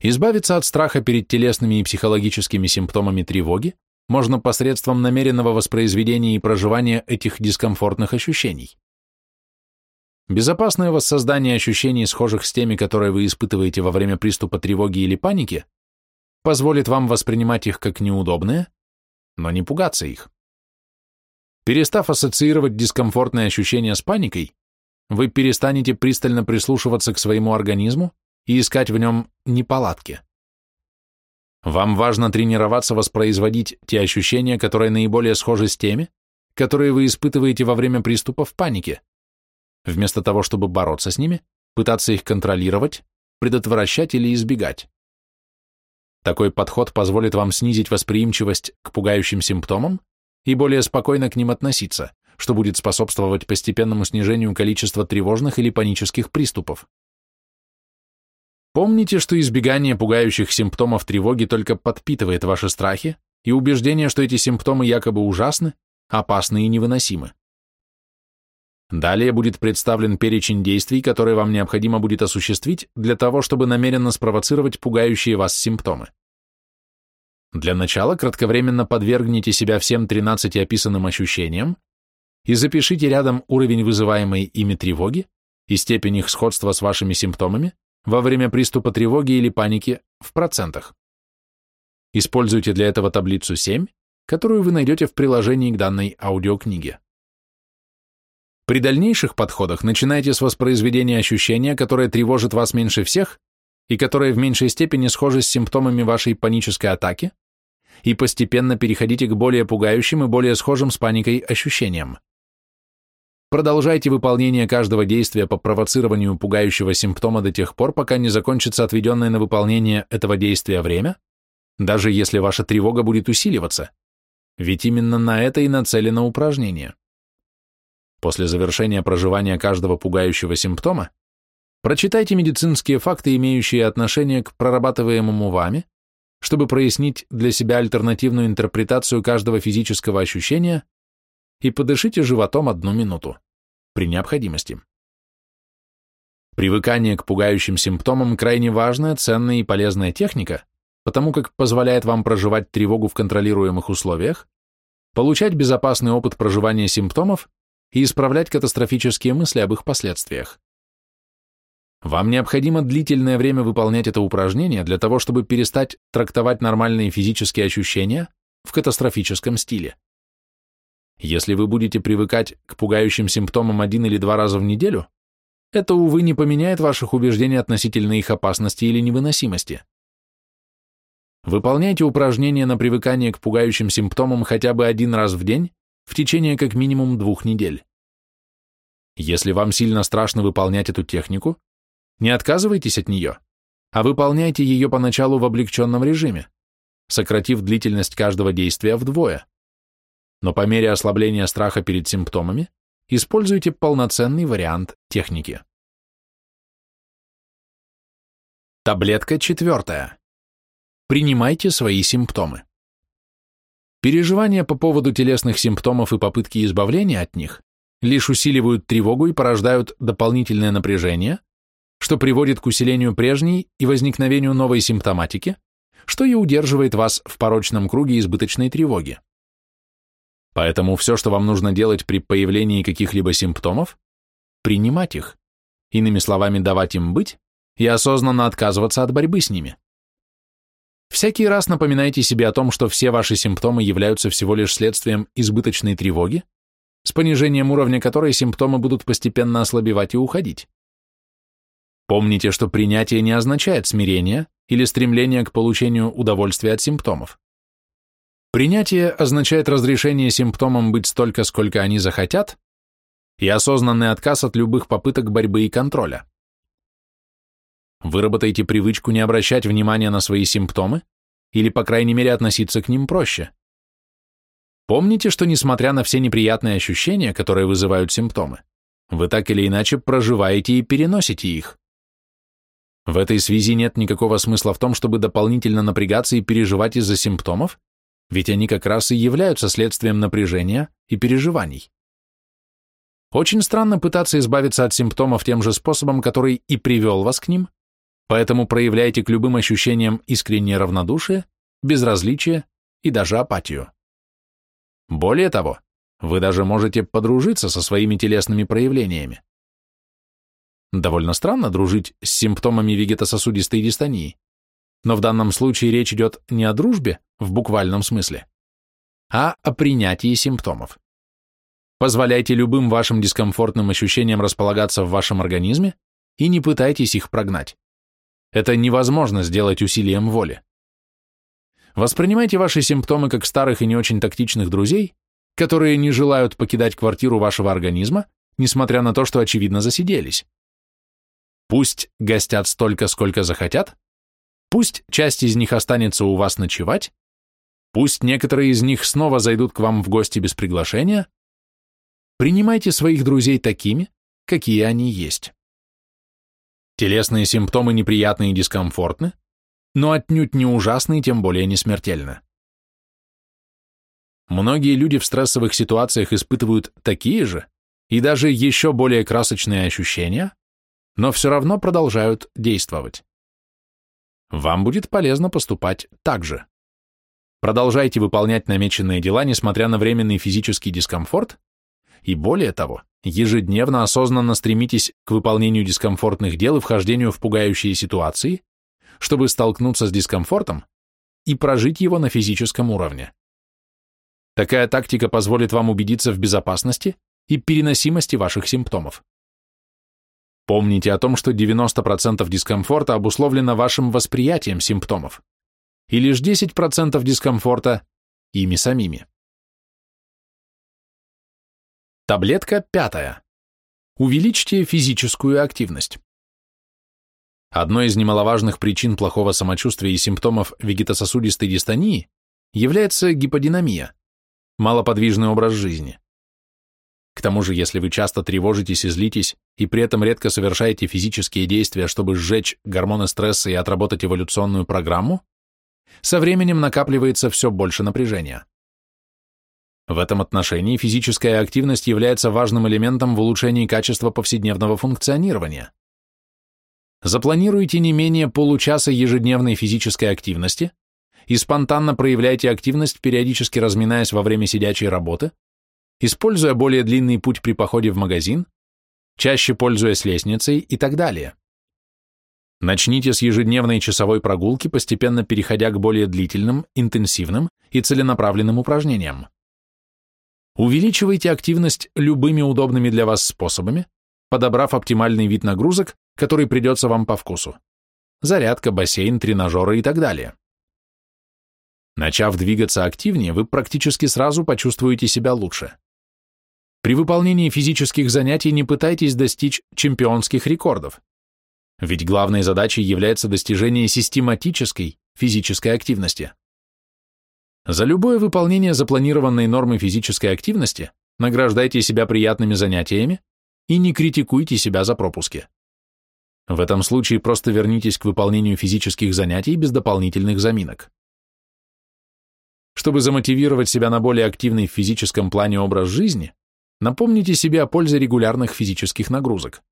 Избавиться от страха перед телесными и психологическими симптомами тревоги можно посредством намеренного воспроизведения и проживания этих дискомфортных ощущений. безопасное воссоздание ощущений, схожих с теми, которые вы испытываете во время приступа тревоги или паники, позволит вам воспринимать их как неудобные, но не пугаться их. Перестав ассоциировать дискомфортные ощущения с паникой, вы перестанете пристально прислушиваться к своему организму и искать в нем неполадки. Вам важно тренироваться воспроизводить те ощущения, которые наиболее схожи с теми, которые вы испытываете во время приступов паники, вместо того, чтобы бороться с ними, пытаться их контролировать, предотвращать или избегать. Такой подход позволит вам снизить восприимчивость к пугающим симптомам и более спокойно к ним относиться, что будет способствовать постепенному снижению количества тревожных или панических приступов. Помните, что избегание пугающих симптомов тревоги только подпитывает ваши страхи и убеждение, что эти симптомы якобы ужасны, опасны и невыносимы. Далее будет представлен перечень действий, которые вам необходимо будет осуществить для того, чтобы намеренно спровоцировать пугающие вас симптомы. Для начала кратковременно подвергните себя всем 13 описанным ощущениям и запишите рядом уровень вызываемой ими тревоги и степень их сходства с вашими симптомами во время приступа тревоги или паники в процентах. Используйте для этого таблицу 7, которую вы найдете в приложении к данной аудиокниге. При дальнейших подходах начинайте с воспроизведения ощущения, которое тревожит вас меньше всех и которое в меньшей степени схоже с симптомами вашей панической атаки, и постепенно переходите к более пугающим и более схожим с паникой ощущениям. Продолжайте выполнение каждого действия по провоцированию пугающего симптома до тех пор, пока не закончится отведенное на выполнение этого действия время, даже если ваша тревога будет усиливаться, ведь именно на это и нацелено упражнение. После завершения проживания каждого пугающего симптома прочитайте медицинские факты, имеющие отношение к прорабатываемому вами, чтобы прояснить для себя альтернативную интерпретацию каждого физического ощущения и подышите животом одну минуту, при необходимости. Привыкание к пугающим симптомам крайне важная, ценная и полезная техника, потому как позволяет вам проживать тревогу в контролируемых условиях, получать безопасный опыт проживания симптомов и исправлять катастрофические мысли об их последствиях. Вам необходимо длительное время выполнять это упражнение для того, чтобы перестать трактовать нормальные физические ощущения в катастрофическом стиле. Если вы будете привыкать к пугающим симптомам один или два раза в неделю, это, увы, не поменяет ваших убеждений относительно их опасности или невыносимости. Выполняйте упражнения на привыкание к пугающим симптомам хотя бы один раз в день в течение как минимум двух недель. Если вам сильно страшно выполнять эту технику, не отказывайтесь от нее, а выполняйте ее поначалу в облегченном режиме, сократив длительность каждого действия вдвое. Но по мере ослабления страха перед симптомами используйте полноценный вариант техники. Таблетка четвертая. Принимайте свои симптомы. Переживания по поводу телесных симптомов и попытки избавления от них лишь усиливают тревогу и порождают дополнительное напряжение, что приводит к усилению прежней и возникновению новой симптоматики, что и удерживает вас в порочном круге избыточной тревоги. Поэтому все, что вам нужно делать при появлении каких-либо симптомов, принимать их, иными словами, давать им быть и осознанно отказываться от борьбы с ними. Всякий раз напоминайте себе о том, что все ваши симптомы являются всего лишь следствием избыточной тревоги, с понижением уровня которой симптомы будут постепенно ослабевать и уходить. Помните, что принятие не означает смирение или стремление к получению удовольствия от симптомов. Принятие означает разрешение симптомам быть столько, сколько они захотят, и осознанный отказ от любых попыток борьбы и контроля. Выработайте привычку не обращать внимания на свои симптомы или, по крайней мере, относиться к ним проще. Помните, что несмотря на все неприятные ощущения, которые вызывают симптомы, вы так или иначе проживаете и переносите их. В этой связи нет никакого смысла в том, чтобы дополнительно напрягаться и переживать из-за симптомов, ведь они как раз и являются следствием напряжения и переживаний. Очень странно пытаться избавиться от симптомов тем же способом, который и привел вас к ним, поэтому проявляйте к любым ощущениям искреннее равнодушие, безразличие и даже апатию. Более того, вы даже можете подружиться со своими телесными проявлениями. Довольно странно дружить с симптомами вегетососудистой дистонии, но в данном случае речь идет не о дружбе в буквальном смысле, а о принятии симптомов. Позволяйте любым вашим дискомфортным ощущениям располагаться в вашем организме и не пытайтесь их прогнать. Это невозможно сделать усилием воли. Воспринимайте ваши симптомы как старых и не очень тактичных друзей, которые не желают покидать квартиру вашего организма, несмотря на то, что очевидно засиделись. Пусть гостят столько, сколько захотят, пусть часть из них останется у вас ночевать, пусть некоторые из них снова зайдут к вам в гости без приглашения, принимайте своих друзей такими, какие они есть. Телесные симптомы неприятны и дискомфортны, но отнюдь не ужасны и тем более не смертельны. Многие люди в стрессовых ситуациях испытывают такие же и даже еще более красочные ощущения, но все равно продолжают действовать. Вам будет полезно поступать так же. Продолжайте выполнять намеченные дела, несмотря на временный физический дискомфорт, и более того, ежедневно осознанно стремитесь к выполнению дискомфортных дел и вхождению в пугающие ситуации, чтобы столкнуться с дискомфортом и прожить его на физическом уровне. Такая тактика позволит вам убедиться в безопасности и переносимости ваших симптомов. Помните о том, что 90% дискомфорта обусловлено вашим восприятием симптомов, и лишь 10% дискомфорта ими самими. Таблетка пятая. Увеличьте физическую активность. Одной из немаловажных причин плохого самочувствия и симптомов вегетососудистой дистонии является гиподинамия, малоподвижный образ жизни. К тому же, если вы часто тревожитесь и злитесь, и при этом редко совершаете физические действия, чтобы сжечь гормоны стресса и отработать эволюционную программу, со временем накапливается все больше напряжения. В этом отношении физическая активность является важным элементом в улучшении качества повседневного функционирования. Запланируйте не менее получаса ежедневной физической активности и спонтанно проявляйте активность, периодически разминаясь во время сидячей работы, используя более длинный путь при походе в магазин, чаще пользуясь лестницей и так далее. Начните с ежедневной часовой прогулки, постепенно переходя к более длительным, интенсивным и целенаправленным упражнениям. Увеличивайте активность любыми удобными для вас способами, подобрав оптимальный вид нагрузок, который придется вам по вкусу. Зарядка, бассейн, тренажеры и так далее. Начав двигаться активнее, вы практически сразу почувствуете себя лучше. При выполнении физических занятий не пытайтесь достичь чемпионских рекордов, ведь главной задачей является достижение систематической физической активности. За любое выполнение запланированной нормы физической активности награждайте себя приятными занятиями и не критикуйте себя за пропуски. В этом случае просто вернитесь к выполнению физических занятий без дополнительных заминок. Чтобы замотивировать себя на более активный в физическом плане образ жизни, напомните себе о пользе регулярных физических нагрузок.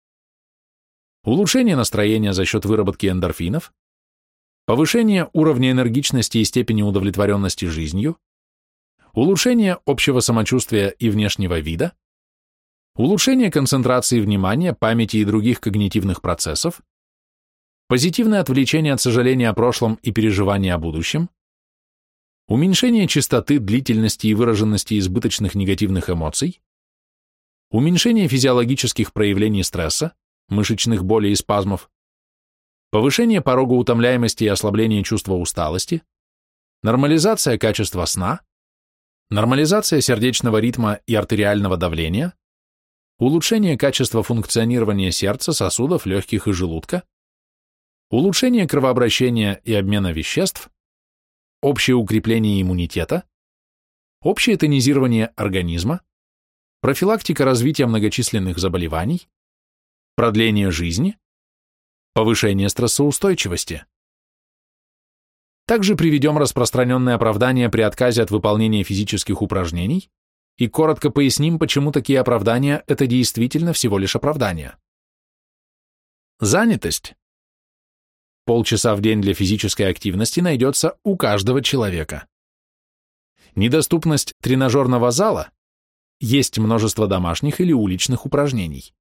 Улучшение настроения за счет выработки эндорфинов, повышение уровня энергичности и степени удовлетворенности жизнью, улучшение общего самочувствия и внешнего вида, улучшение концентрации внимания, памяти и других когнитивных процессов, позитивное отвлечение от сожаления о прошлом и переживания о будущем, уменьшение частоты, длительности и выраженности избыточных негативных эмоций, уменьшение физиологических проявлений стресса, мышечных болей и спазмов, повышение порога утомляемости и ослабление чувства усталости, нормализация качества сна, нормализация сердечного ритма и артериального давления, улучшение качества функционирования сердца, сосудов, легких и желудка, улучшение кровообращения и обмена веществ, общее укрепление иммунитета, общее тонизирование организма, профилактика развития многочисленных заболеваний, продление жизни, повышение стрессоустойчивости. Также приведем распространенные оправдания при отказе от выполнения физических упражнений и коротко поясним, почему такие оправдания – это действительно всего лишь оправдания. Занятость. Полчаса в день для физической активности найдется у каждого человека. Недоступность тренажерного зала – есть множество домашних или уличных упражнений.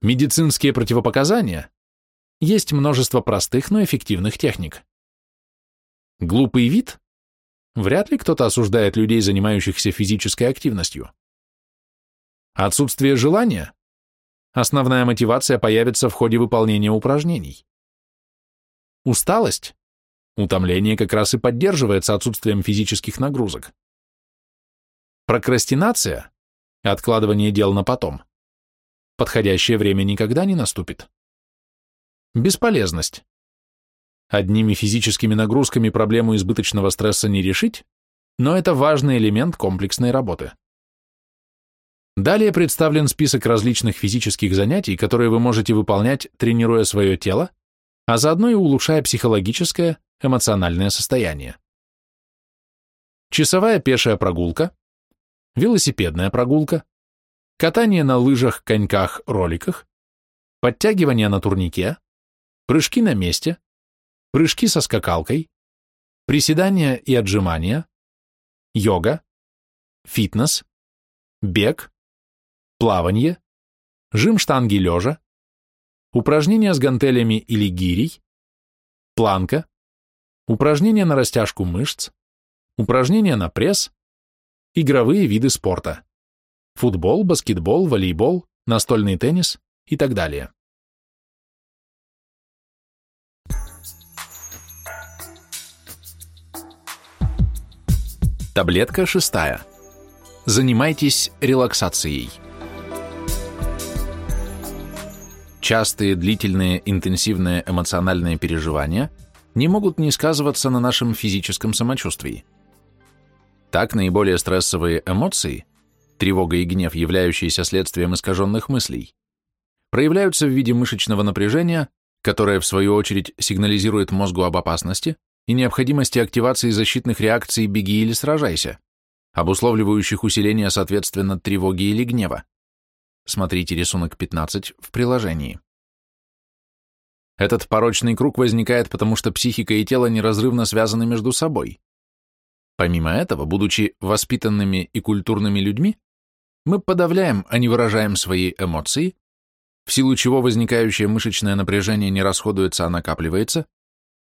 Медицинские противопоказания. Есть множество простых, но эффективных техник. Глупый вид? Вряд ли кто-то осуждает людей, занимающихся физической активностью. Отсутствие желания? Основная мотивация появится в ходе выполнения упражнений. Усталость? Утомление как раз и поддерживается отсутствием физических нагрузок. Прокрастинация? Откладывание дел на потом. Подходящее время никогда не наступит. Бесполезность. Одними физическими нагрузками проблему избыточного стресса не решить, но это важный элемент комплексной работы. Далее представлен список различных физических занятий, которые вы можете выполнять, тренируя свое тело, а заодно и улучшая психологическое, эмоциональное состояние. Часовая пешая прогулка, велосипедная прогулка, катание на лыжах, коньках, роликах, подтягивание на турнике, прыжки на месте, прыжки со скакалкой, приседания и отжимания, йога, фитнес, бег, плавание, жим штанги лежа, упражнения с гантелями или гирей, планка, упражнения на растяжку мышц, упражнения на пресс, игровые виды спорта, футбол, баскетбол, волейбол, настольный теннис и так далее. Таблетка шестая. Занимайтесь релаксацией. Частые, длительные, интенсивные эмоциональные переживания не могут не сказываться на нашем физическом самочувствии. Так, наиболее стрессовые эмоции, тревога и гнев, являющиеся следствием искаженных мыслей, проявляются в виде мышечного напряжения, которое, в свою очередь, сигнализирует мозгу об опасности и необходимости активации защитных реакций «беги или сражайся», обусловливающих усиление, соответственно, тревоги или гнева. Смотрите рисунок 15 в приложении. Этот порочный круг возникает потому, что психика и тело неразрывно связаны между собой. Помимо этого, будучи воспитанными и культурными людьми, мы подавляем, а не выражаем свои эмоции, в силу чего возникающее мышечное напряжение не расходуется, а накапливается,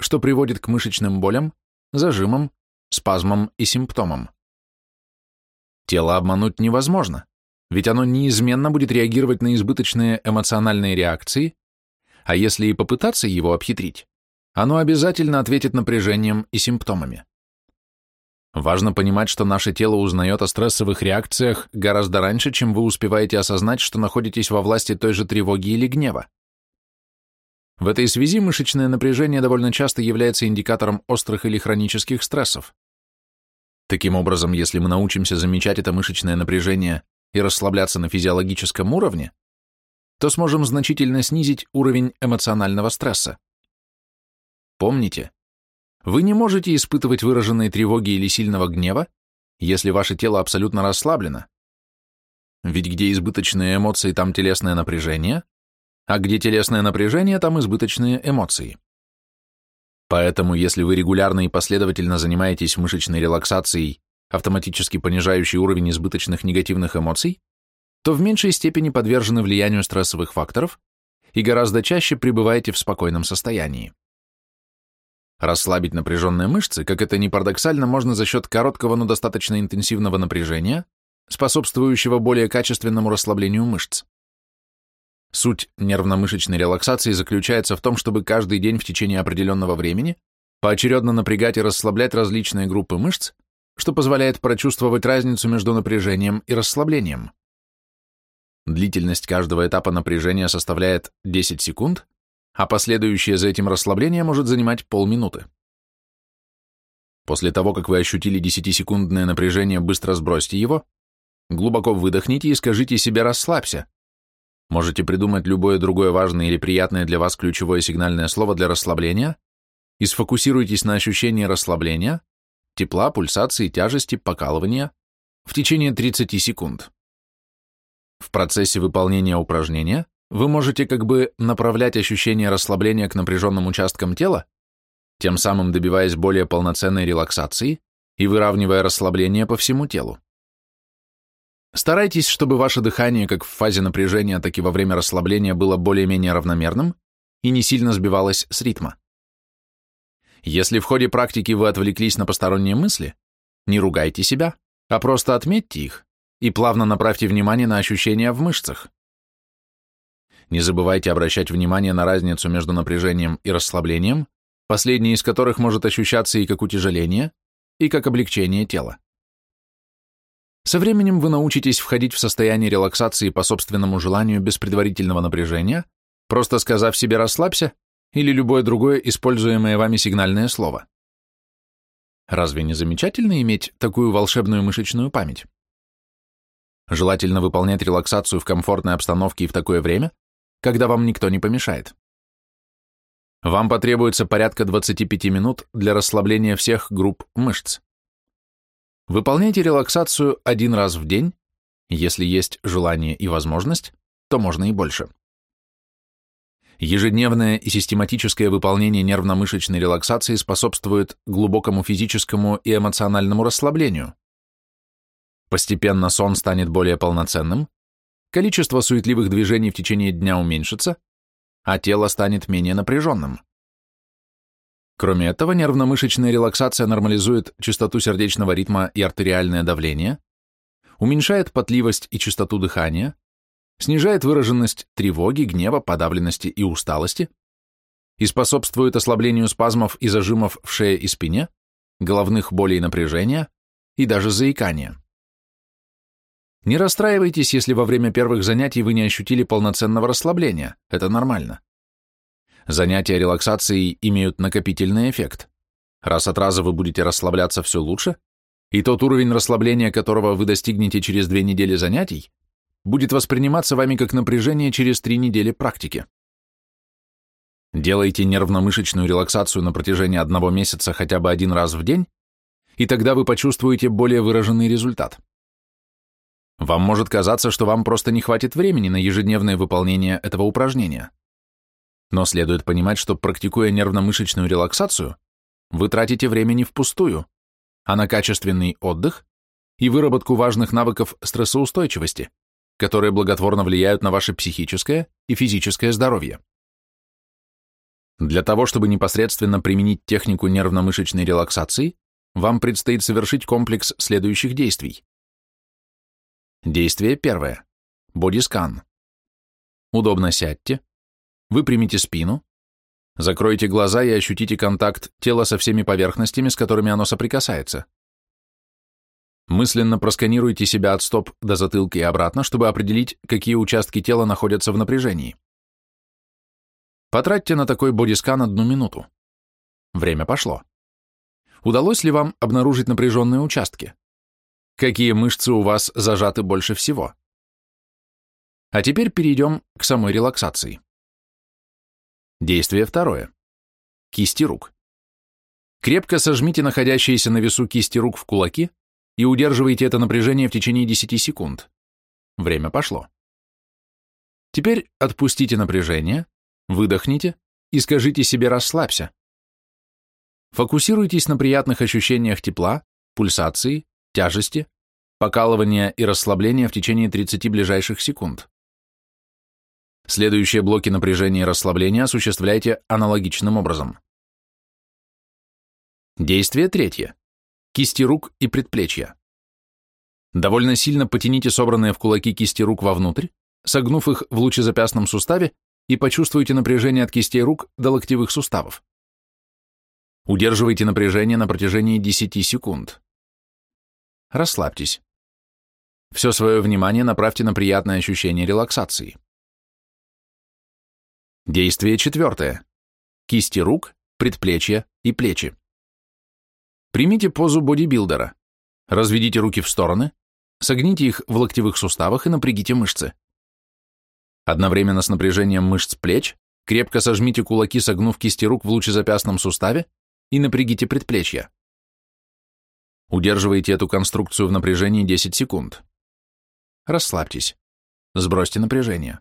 что приводит к мышечным болям, зажимам, спазмам и симптомам. Тело обмануть невозможно ведь оно неизменно будет реагировать на избыточные эмоциональные реакции, а если и попытаться его обхитрить, оно обязательно ответит напряжением и симптомами. Важно понимать, что наше тело узнает о стрессовых реакциях гораздо раньше, чем вы успеваете осознать, что находитесь во власти той же тревоги или гнева. В этой связи мышечное напряжение довольно часто является индикатором острых или хронических стрессов. Таким образом, если мы научимся замечать это мышечное напряжение и расслабляться на физиологическом уровне, то сможем значительно снизить уровень эмоционального стресса. Помните, вы не можете испытывать выраженной тревоги или сильного гнева, если ваше тело абсолютно расслаблено. Ведь где избыточные эмоции, там телесное напряжение, а где телесное напряжение, там избыточные эмоции. Поэтому, если вы регулярно и последовательно занимаетесь мышечной релаксацией автоматически понижающий уровень избыточных негативных эмоций, то в меньшей степени подвержены влиянию стрессовых факторов и гораздо чаще пребываете в спокойном состоянии. Расслабить напряженные мышцы, как это ни парадоксально, можно за счет короткого, но достаточно интенсивного напряжения, способствующего более качественному расслаблению мышц. Суть нервно-мышечной релаксации заключается в том, чтобы каждый день в течение определенного времени поочередно напрягать и расслаблять различные группы мышц, что позволяет прочувствовать разницу между напряжением и расслаблением. Длительность каждого этапа напряжения составляет 10 секунд, а последующее за этим расслабление может занимать полминуты. После того, как вы ощутили 10-секундное напряжение, быстро сбросьте его, глубоко выдохните и скажите себе «расслабься». Можете придумать любое другое важное или приятное для вас ключевое сигнальное слово для расслабления и сфокусируйтесь на ощущении расслабления, тепла, пульсации, тяжести, покалывания в течение 30 секунд. В процессе выполнения упражнения вы можете как бы направлять ощущение расслабления к напряженным участкам тела, тем самым добиваясь более полноценной релаксации и выравнивая расслабление по всему телу. Старайтесь, чтобы ваше дыхание как в фазе напряжения, так и во время расслабления было более-менее равномерным и не сильно сбивалось с ритма. Если в ходе практики вы отвлеклись на посторонние мысли, не ругайте себя, а просто отметьте их и плавно направьте внимание на ощущения в мышцах. Не забывайте обращать внимание на разницу между напряжением и расслаблением, последнее из которых может ощущаться и как утяжеление, и как облегчение тела. Со временем вы научитесь входить в состояние релаксации по собственному желанию без предварительного напряжения, просто сказав себе «расслабься» или любое другое используемое вами сигнальное слово. Разве не замечательно иметь такую волшебную мышечную память? Желательно выполнять релаксацию в комфортной обстановке и в такое время, когда вам никто не помешает. Вам потребуется порядка 25 минут для расслабления всех групп мышц. Выполняйте релаксацию один раз в день, если есть желание и возможность, то можно и больше. Ежедневное и систематическое выполнение нервно-мышечной релаксации способствует глубокому физическому и эмоциональному расслаблению. Постепенно сон станет более полноценным, количество суетливых движений в течение дня уменьшится, а тело станет менее напряженным. Кроме этого, нервно-мышечная релаксация нормализует частоту сердечного ритма и артериальное давление, уменьшает потливость и частоту дыхания, снижает выраженность тревоги, гнева, подавленности и усталости и способствует ослаблению спазмов и зажимов в шее и спине, головных болей и напряжения и даже заикания. Не расстраивайтесь, если во время первых занятий вы не ощутили полноценного расслабления, это нормально. Занятия релаксацией имеют накопительный эффект. Раз от раза вы будете расслабляться все лучше, и тот уровень расслабления, которого вы достигнете через две недели занятий, будет восприниматься вами как напряжение через три недели практики. Делайте нервно-мышечную релаксацию на протяжении одного месяца хотя бы один раз в день, и тогда вы почувствуете более выраженный результат. Вам может казаться, что вам просто не хватит времени на ежедневное выполнение этого упражнения. Но следует понимать, что практикуя нервно-мышечную релаксацию, вы тратите время не впустую, а на качественный отдых и выработку важных навыков стрессоустойчивости, которые благотворно влияют на ваше психическое и физическое здоровье. Для того, чтобы непосредственно применить технику нервно-мышечной релаксации, вам предстоит совершить комплекс следующих действий. Действие первое. Бодискан. Удобно сядьте, Выпрямите спину, закройте глаза и ощутите контакт тела со всеми поверхностями, с которыми оно соприкасается. Мысленно просканируйте себя от стоп до затылка и обратно, чтобы определить, какие участки тела находятся в напряжении. Потратьте на такой бодискан одну минуту. Время пошло. Удалось ли вам обнаружить напряженные участки? Какие мышцы у вас зажаты больше всего? А теперь перейдем к самой релаксации. Действие второе. Кисти рук. Крепко сожмите находящиеся на весу кисти рук в кулаки и удерживайте это напряжение в течение 10 секунд. Время пошло. Теперь отпустите напряжение, выдохните и скажите себе «расслабься». Фокусируйтесь на приятных ощущениях тепла, пульсации, тяжести, покалывания и расслабления в течение 30 ближайших секунд. Следующие блоки напряжения и расслабления осуществляйте аналогичным образом. Действие третье. Кисти рук и предплечья. Довольно сильно потяните собранные в кулаки кисти рук вовнутрь, согнув их в лучезапястном суставе и почувствуйте напряжение от кистей рук до локтевых суставов. Удерживайте напряжение на протяжении 10 секунд. Расслабьтесь. Все свое внимание направьте на приятное ощущение релаксации. Действие четвертое. Кисти рук, предплечья и плечи. Примите позу бодибилдера. Разведите руки в стороны, согните их в локтевых суставах и напрягите мышцы. Одновременно с напряжением мышц плеч крепко сожмите кулаки, согнув кисти рук в лучезапястном суставе и напрягите предплечья. Удерживайте эту конструкцию в напряжении 10 секунд. Расслабьтесь. Сбросьте напряжение.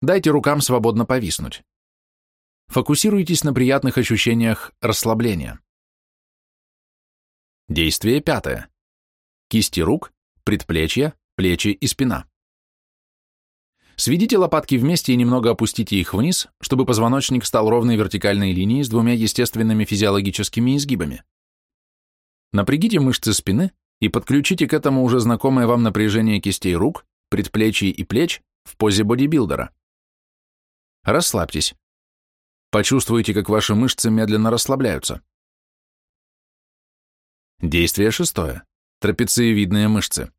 Дайте рукам свободно повиснуть. Фокусируйтесь на приятных ощущениях расслабления. Действие пятое. Кисти рук, предплечья плечи и спина. Сведите лопатки вместе и немного опустите их вниз, чтобы позвоночник стал ровной вертикальной линией с двумя естественными физиологическими изгибами. Напрягите мышцы спины и подключите к этому уже знакомое вам напряжение кистей рук, предплечий и плеч в позе бодибилдера. Расслабьтесь. Почувствуйте, как ваши мышцы медленно расслабляются. Действие шестое. Трапециевидные мышцы.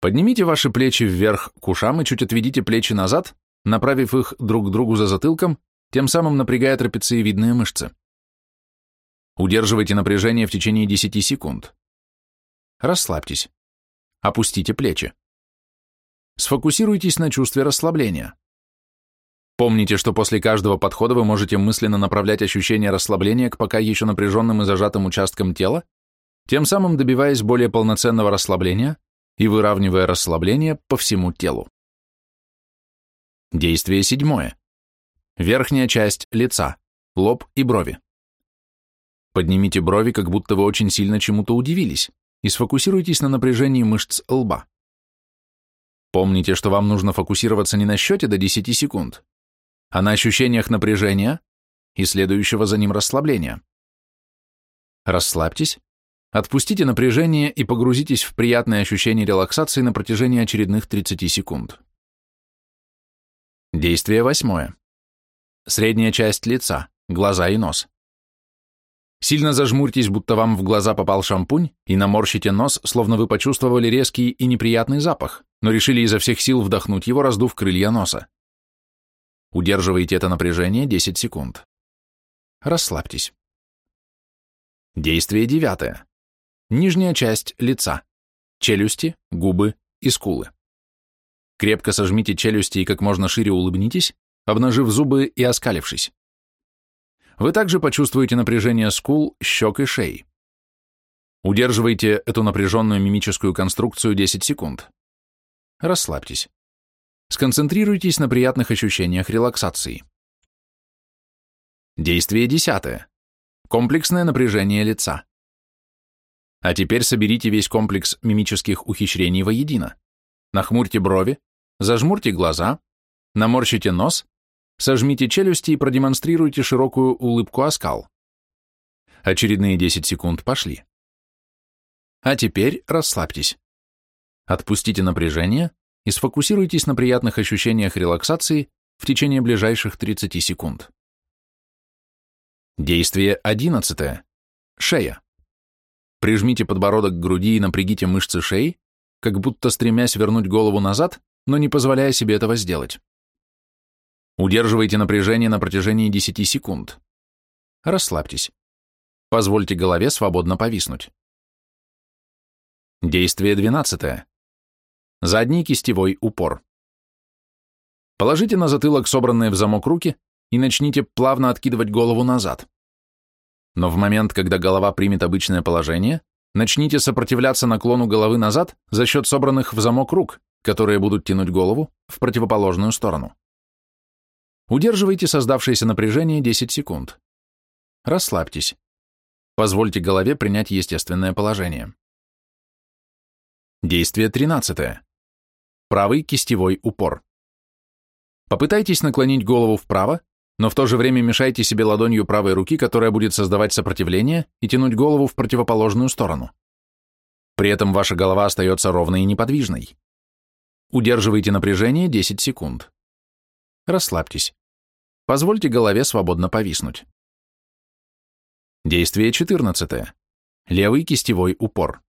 Поднимите ваши плечи вверх к ушам и чуть отведите плечи назад, направив их друг к другу за затылком, тем самым напрягая трапециевидные мышцы. Удерживайте напряжение в течение 10 секунд. Расслабьтесь. Опустите плечи. Сфокусируйтесь на чувстве расслабления. Помните, что после каждого подхода вы можете мысленно направлять ощущение расслабления к пока еще напряженным и зажатым участкам тела, тем самым добиваясь более полноценного расслабления и выравнивая расслабление по всему телу. Действие седьмое. Верхняя часть лица, лоб и брови. Поднимите брови, как будто вы очень сильно чему-то удивились, и сфокусируйтесь на напряжении мышц лба. Помните, что вам нужно фокусироваться не на счете до 10 секунд, а на ощущениях напряжения и следующего за ним расслабления. Расслабьтесь Отпустите напряжение и погрузитесь в приятное ощущение релаксации на протяжении очередных 30 секунд. Действие восьмое. Средняя часть лица, глаза и нос. Сильно зажмурьтесь, будто вам в глаза попал шампунь, и наморщите нос, словно вы почувствовали резкий и неприятный запах, но решили изо всех сил вдохнуть его, раздув крылья носа. Удерживайте это напряжение 10 секунд. Расслабьтесь. Действие девятое. Нижняя часть лица. Челюсти, губы и скулы. Крепко сожмите челюсти и как можно шире улыбнитесь, обнажив зубы и оскалившись. Вы также почувствуете напряжение скул, щек и шеи. Удерживайте эту напряженную мимическую конструкцию 10 секунд. Расслабьтесь. Сконцентрируйтесь на приятных ощущениях релаксации. Действие десятое. Комплексное напряжение лица. А теперь соберите весь комплекс мимических ухищрений воедино. Нахмурьте брови, зажмурьте глаза, наморщите нос, сожмите челюсти и продемонстрируйте широкую улыбку-оскал. Очередные 10 секунд пошли. А теперь расслабьтесь. Отпустите напряжение и сфокусируйтесь на приятных ощущениях релаксации в течение ближайших 30 секунд. Действие 11. Шея. Прижмите подбородок к груди и напрягите мышцы шеи, как будто стремясь вернуть голову назад, но не позволяя себе этого сделать. Удерживайте напряжение на протяжении 10 секунд. Расслабьтесь. Позвольте голове свободно повиснуть. Действие 12. Задний кистевой упор. Положите на затылок собранные в замок руки и начните плавно откидывать голову назад. Но в момент, когда голова примет обычное положение, начните сопротивляться наклону головы назад за счет собранных в замок рук, которые будут тянуть голову в противоположную сторону. Удерживайте создавшееся напряжение 10 секунд. Расслабьтесь. Позвольте голове принять естественное положение. Действие 13. Правый кистевой упор. Попытайтесь наклонить голову вправо но в то же время мешайте себе ладонью правой руки, которая будет создавать сопротивление и тянуть голову в противоположную сторону. При этом ваша голова остается ровной и неподвижной. Удерживайте напряжение 10 секунд. Расслабьтесь. Позвольте голове свободно повиснуть. Действие 14. Левый кистевой упор.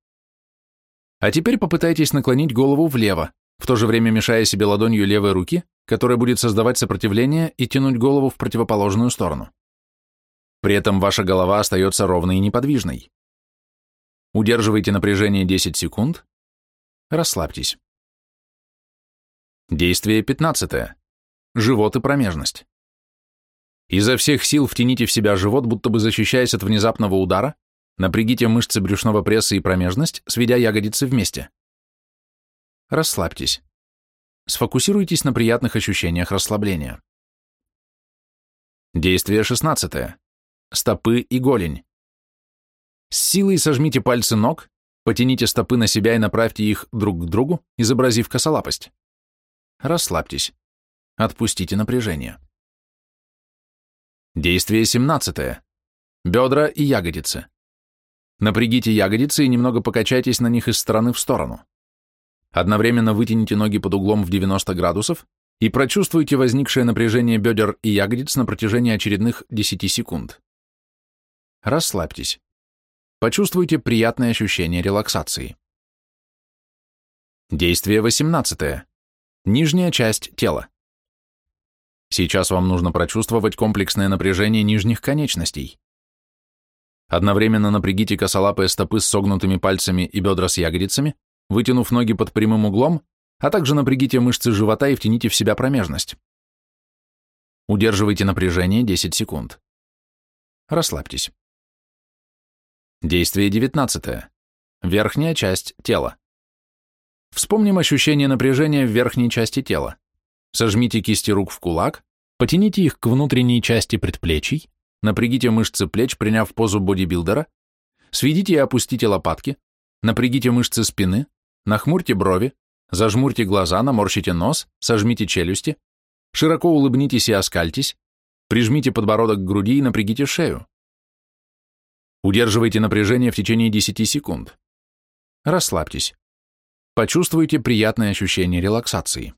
А теперь попытайтесь наклонить голову влево, в то же время мешая себе ладонью левой руки, которая будет создавать сопротивление и тянуть голову в противоположную сторону. При этом ваша голова остается ровной и неподвижной. Удерживайте напряжение 10 секунд. Расслабьтесь. Действие 15. Живот и промежность. Изо всех сил втяните в себя живот, будто бы защищаясь от внезапного удара, напрягите мышцы брюшного пресса и промежность, сведя ягодицы вместе. Расслабьтесь. Сфокусируйтесь на приятных ощущениях расслабления. Действие 16. Стопы и голень. С силой сожмите пальцы ног, Потяните стопы на себя и направьте их друг к другу, изобразив косолапость. Расслабьтесь. Отпустите напряжение. Действие 17. Бедра и ягодицы. Напрягите ягодицы и немного покачайтесь на них из стороны в сторону. Одновременно вытяните ноги под углом в 90 градусов и прочувствуйте возникшее напряжение бедер и ягодиц на протяжении очередных 10 секунд. Расслабьтесь. Почувствуйте приятное ощущение релаксации. Действие 18. Нижняя часть тела. Сейчас вам нужно прочувствовать комплексное напряжение нижних конечностей. Одновременно напрягите косолапые стопы с согнутыми пальцами и бедра с ягодицами, вытянув ноги под прямым углом, а также напрягите мышцы живота и втяните в себя промежность. Удерживайте напряжение 10 секунд. Расслабьтесь. Действие 19. Верхняя часть тела. Вспомним ощущение напряжения в верхней части тела. Сожмите кисти рук в кулак, потяните их к внутренней части предплечий, напрягите мышцы плеч, приняв позу бодибилдера, сведите и опустите лопатки, напрягите мышцы спины, нахмурьте брови, зажмурьте глаза, наморщите нос, сожмите челюсти, широко улыбнитесь и оскальтесь, прижмите подбородок к груди и напрягите шею. Удерживайте напряжение в течение 10 секунд. Расслабьтесь. Почувствуйте приятное ощущение релаксации.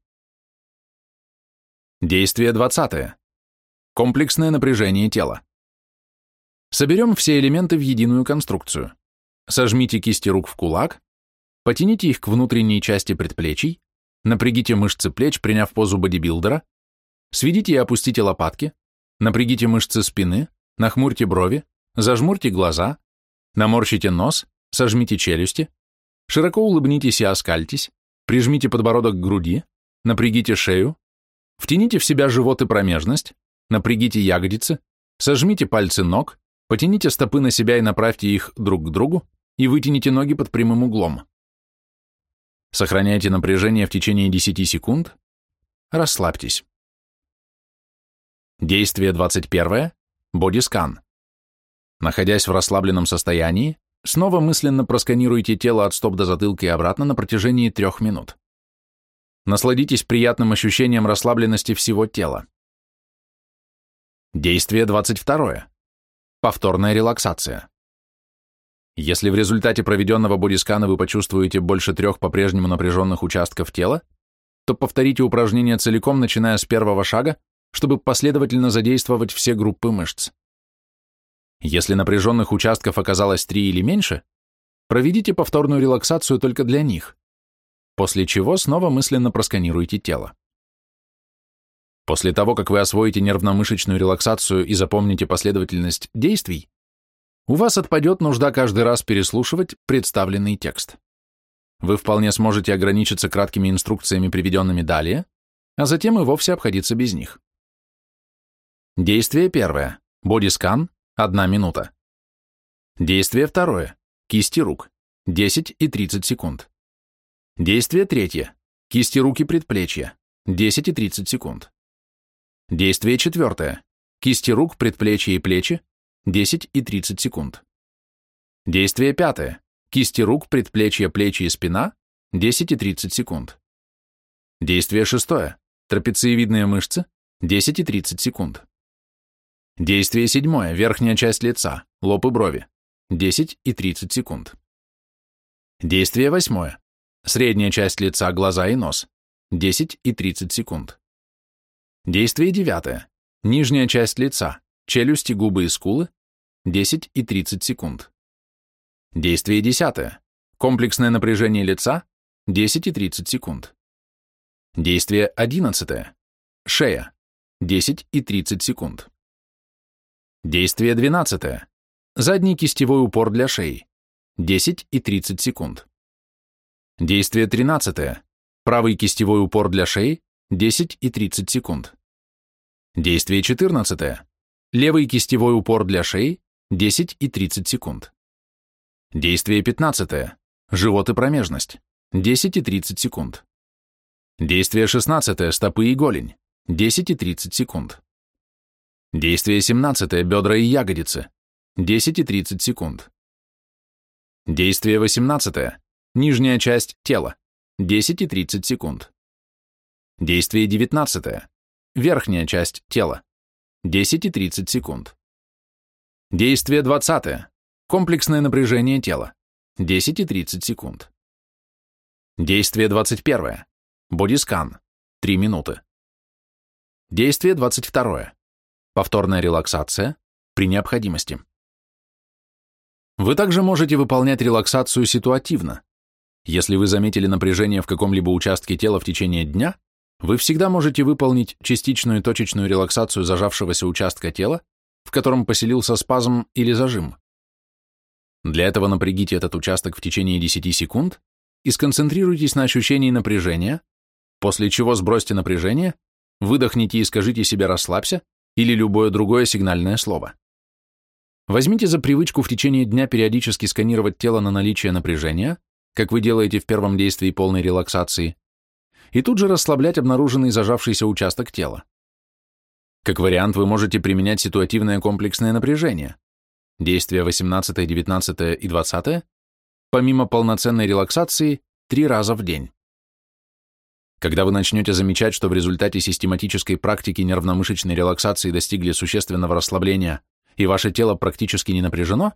Действие 20. Комплексное напряжение тела. Соберем все элементы в единую конструкцию. Сожмите кисти рук в кулак, потяните их к внутренней части предплечий, напрягите мышцы плеч, приняв позу бодибилдера, сведите и опустите лопатки, напрягите мышцы спины, нахмурьте брови, Зажмурьте глаза, наморщите нос, сожмите челюсти, широко улыбнитесь и оскальтесь, прижмите подбородок к груди, напрягите шею, втяните в себя живот и промежность, напрягите ягодицы, сожмите пальцы ног, потяните стопы на себя и направьте их друг к другу и вытяните ноги под прямым углом. Сохраняйте напряжение в течение 10 секунд, расслабьтесь. Действие 21. Бодискан. Находясь в расслабленном состоянии, снова мысленно просканируйте тело от стоп до затылка и обратно на протяжении трех минут. Насладитесь приятным ощущением расслабленности всего тела. Действие 22. Повторная релаксация. Если в результате проведенного бодискана вы почувствуете больше трех по-прежнему напряженных участков тела, то повторите упражнение целиком, начиная с первого шага, чтобы последовательно задействовать все группы мышц. Если напряженных участков оказалось три или меньше, проведите повторную релаксацию только для них, после чего снова мысленно просканируйте тело. После того, как вы освоите нервно-мышечную релаксацию и запомните последовательность действий, у вас отпадет нужда каждый раз переслушивать представленный текст. Вы вполне сможете ограничиться краткими инструкциями, приведенными далее, а затем и вовсе обходиться без них. Действие первое. Бодискан Одна минута. Действие второе. Кисти рук. 10 и 30 секунд. Действие третье. Кисти рук и предплечья. 10 и 30 секунд. Действие четвертое. Кисти рук, предплечья и плечи. 10 и 30 секунд. Действие пятое. Кисти рук, предплечья, плечи и спина. 10 и 30 секунд. Действие шестое. Трапециевидные мышцы. 10 и 30 секунд. Действие седьмое. Верхняя часть лица, лоб и брови. 10 и 30 секунд. Действие восьмое. Средняя часть лица, глаза и нос. 10 и 30 секунд. Действие девятое. Нижняя часть лица, челюсти, губы и скулы. 10 и 30 секунд. Действие десятое. Комплексное напряжение лица. 10 и 30 секунд. Действие одиннадцатое. Шея. 10 и 30 секунд. Действие 12. Задний кистевой упор для шеи. 10 и 30 секунд. Действие 13. Правый кистевой упор для шеи. 10 и 30 секунд. Действие 14. Левый кистевой упор для шеи. 10 и 30 секунд. Действие 15. Живот и промежность. 10 и 30 секунд. Действие 16. Стопы и голень. 10 и 30 секунд. Действие 17. Бедра и ягодицы. 10 и 30 секунд. Действие 18. Нижняя часть тела. 10 и 30 секунд. Действие 19. Верхняя часть тела. 10 и 30 секунд. Действие 20. Комплексное напряжение тела. 10 и 30 секунд. Действие 21. Бодискан. 3 минуты. Действие 22. Повторная релаксация при необходимости. Вы также можете выполнять релаксацию ситуативно. Если вы заметили напряжение в каком-либо участке тела в течение дня, вы всегда можете выполнить частичную точечную релаксацию зажавшегося участка тела, в котором поселился спазм или зажим. Для этого напрягите этот участок в течение 10 секунд и сконцентрируйтесь на ощущении напряжения, после чего сбросьте напряжение, выдохните и скажите себе «расслабься» или любое другое сигнальное слово. Возьмите за привычку в течение дня периодически сканировать тело на наличие напряжения, как вы делаете в первом действии полной релаксации, и тут же расслаблять обнаруженный зажавшийся участок тела. Как вариант, вы можете применять ситуативное комплексное напряжение, действия 18, 19 и 20, помимо полноценной релаксации, три раза в день. Когда вы начнете замечать, что в результате систематической практики нервно-мышечной релаксации достигли существенного расслабления и ваше тело практически не напряжено,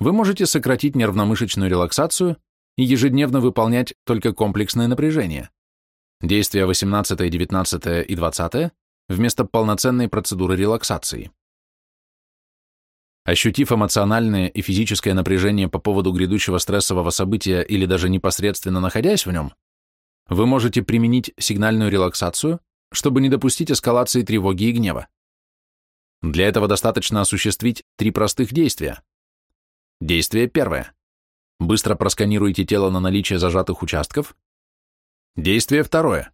вы можете сократить нервно-мышечную релаксацию и ежедневно выполнять только комплексное напряжение, действия 18, 19 и 20 вместо полноценной процедуры релаксации. Ощутив эмоциональное и физическое напряжение по поводу грядущего стрессового события или даже непосредственно находясь в нем, вы можете применить сигнальную релаксацию, чтобы не допустить эскалации тревоги и гнева. Для этого достаточно осуществить три простых действия. Действие первое. Быстро просканируйте тело на наличие зажатых участков. Действие второе.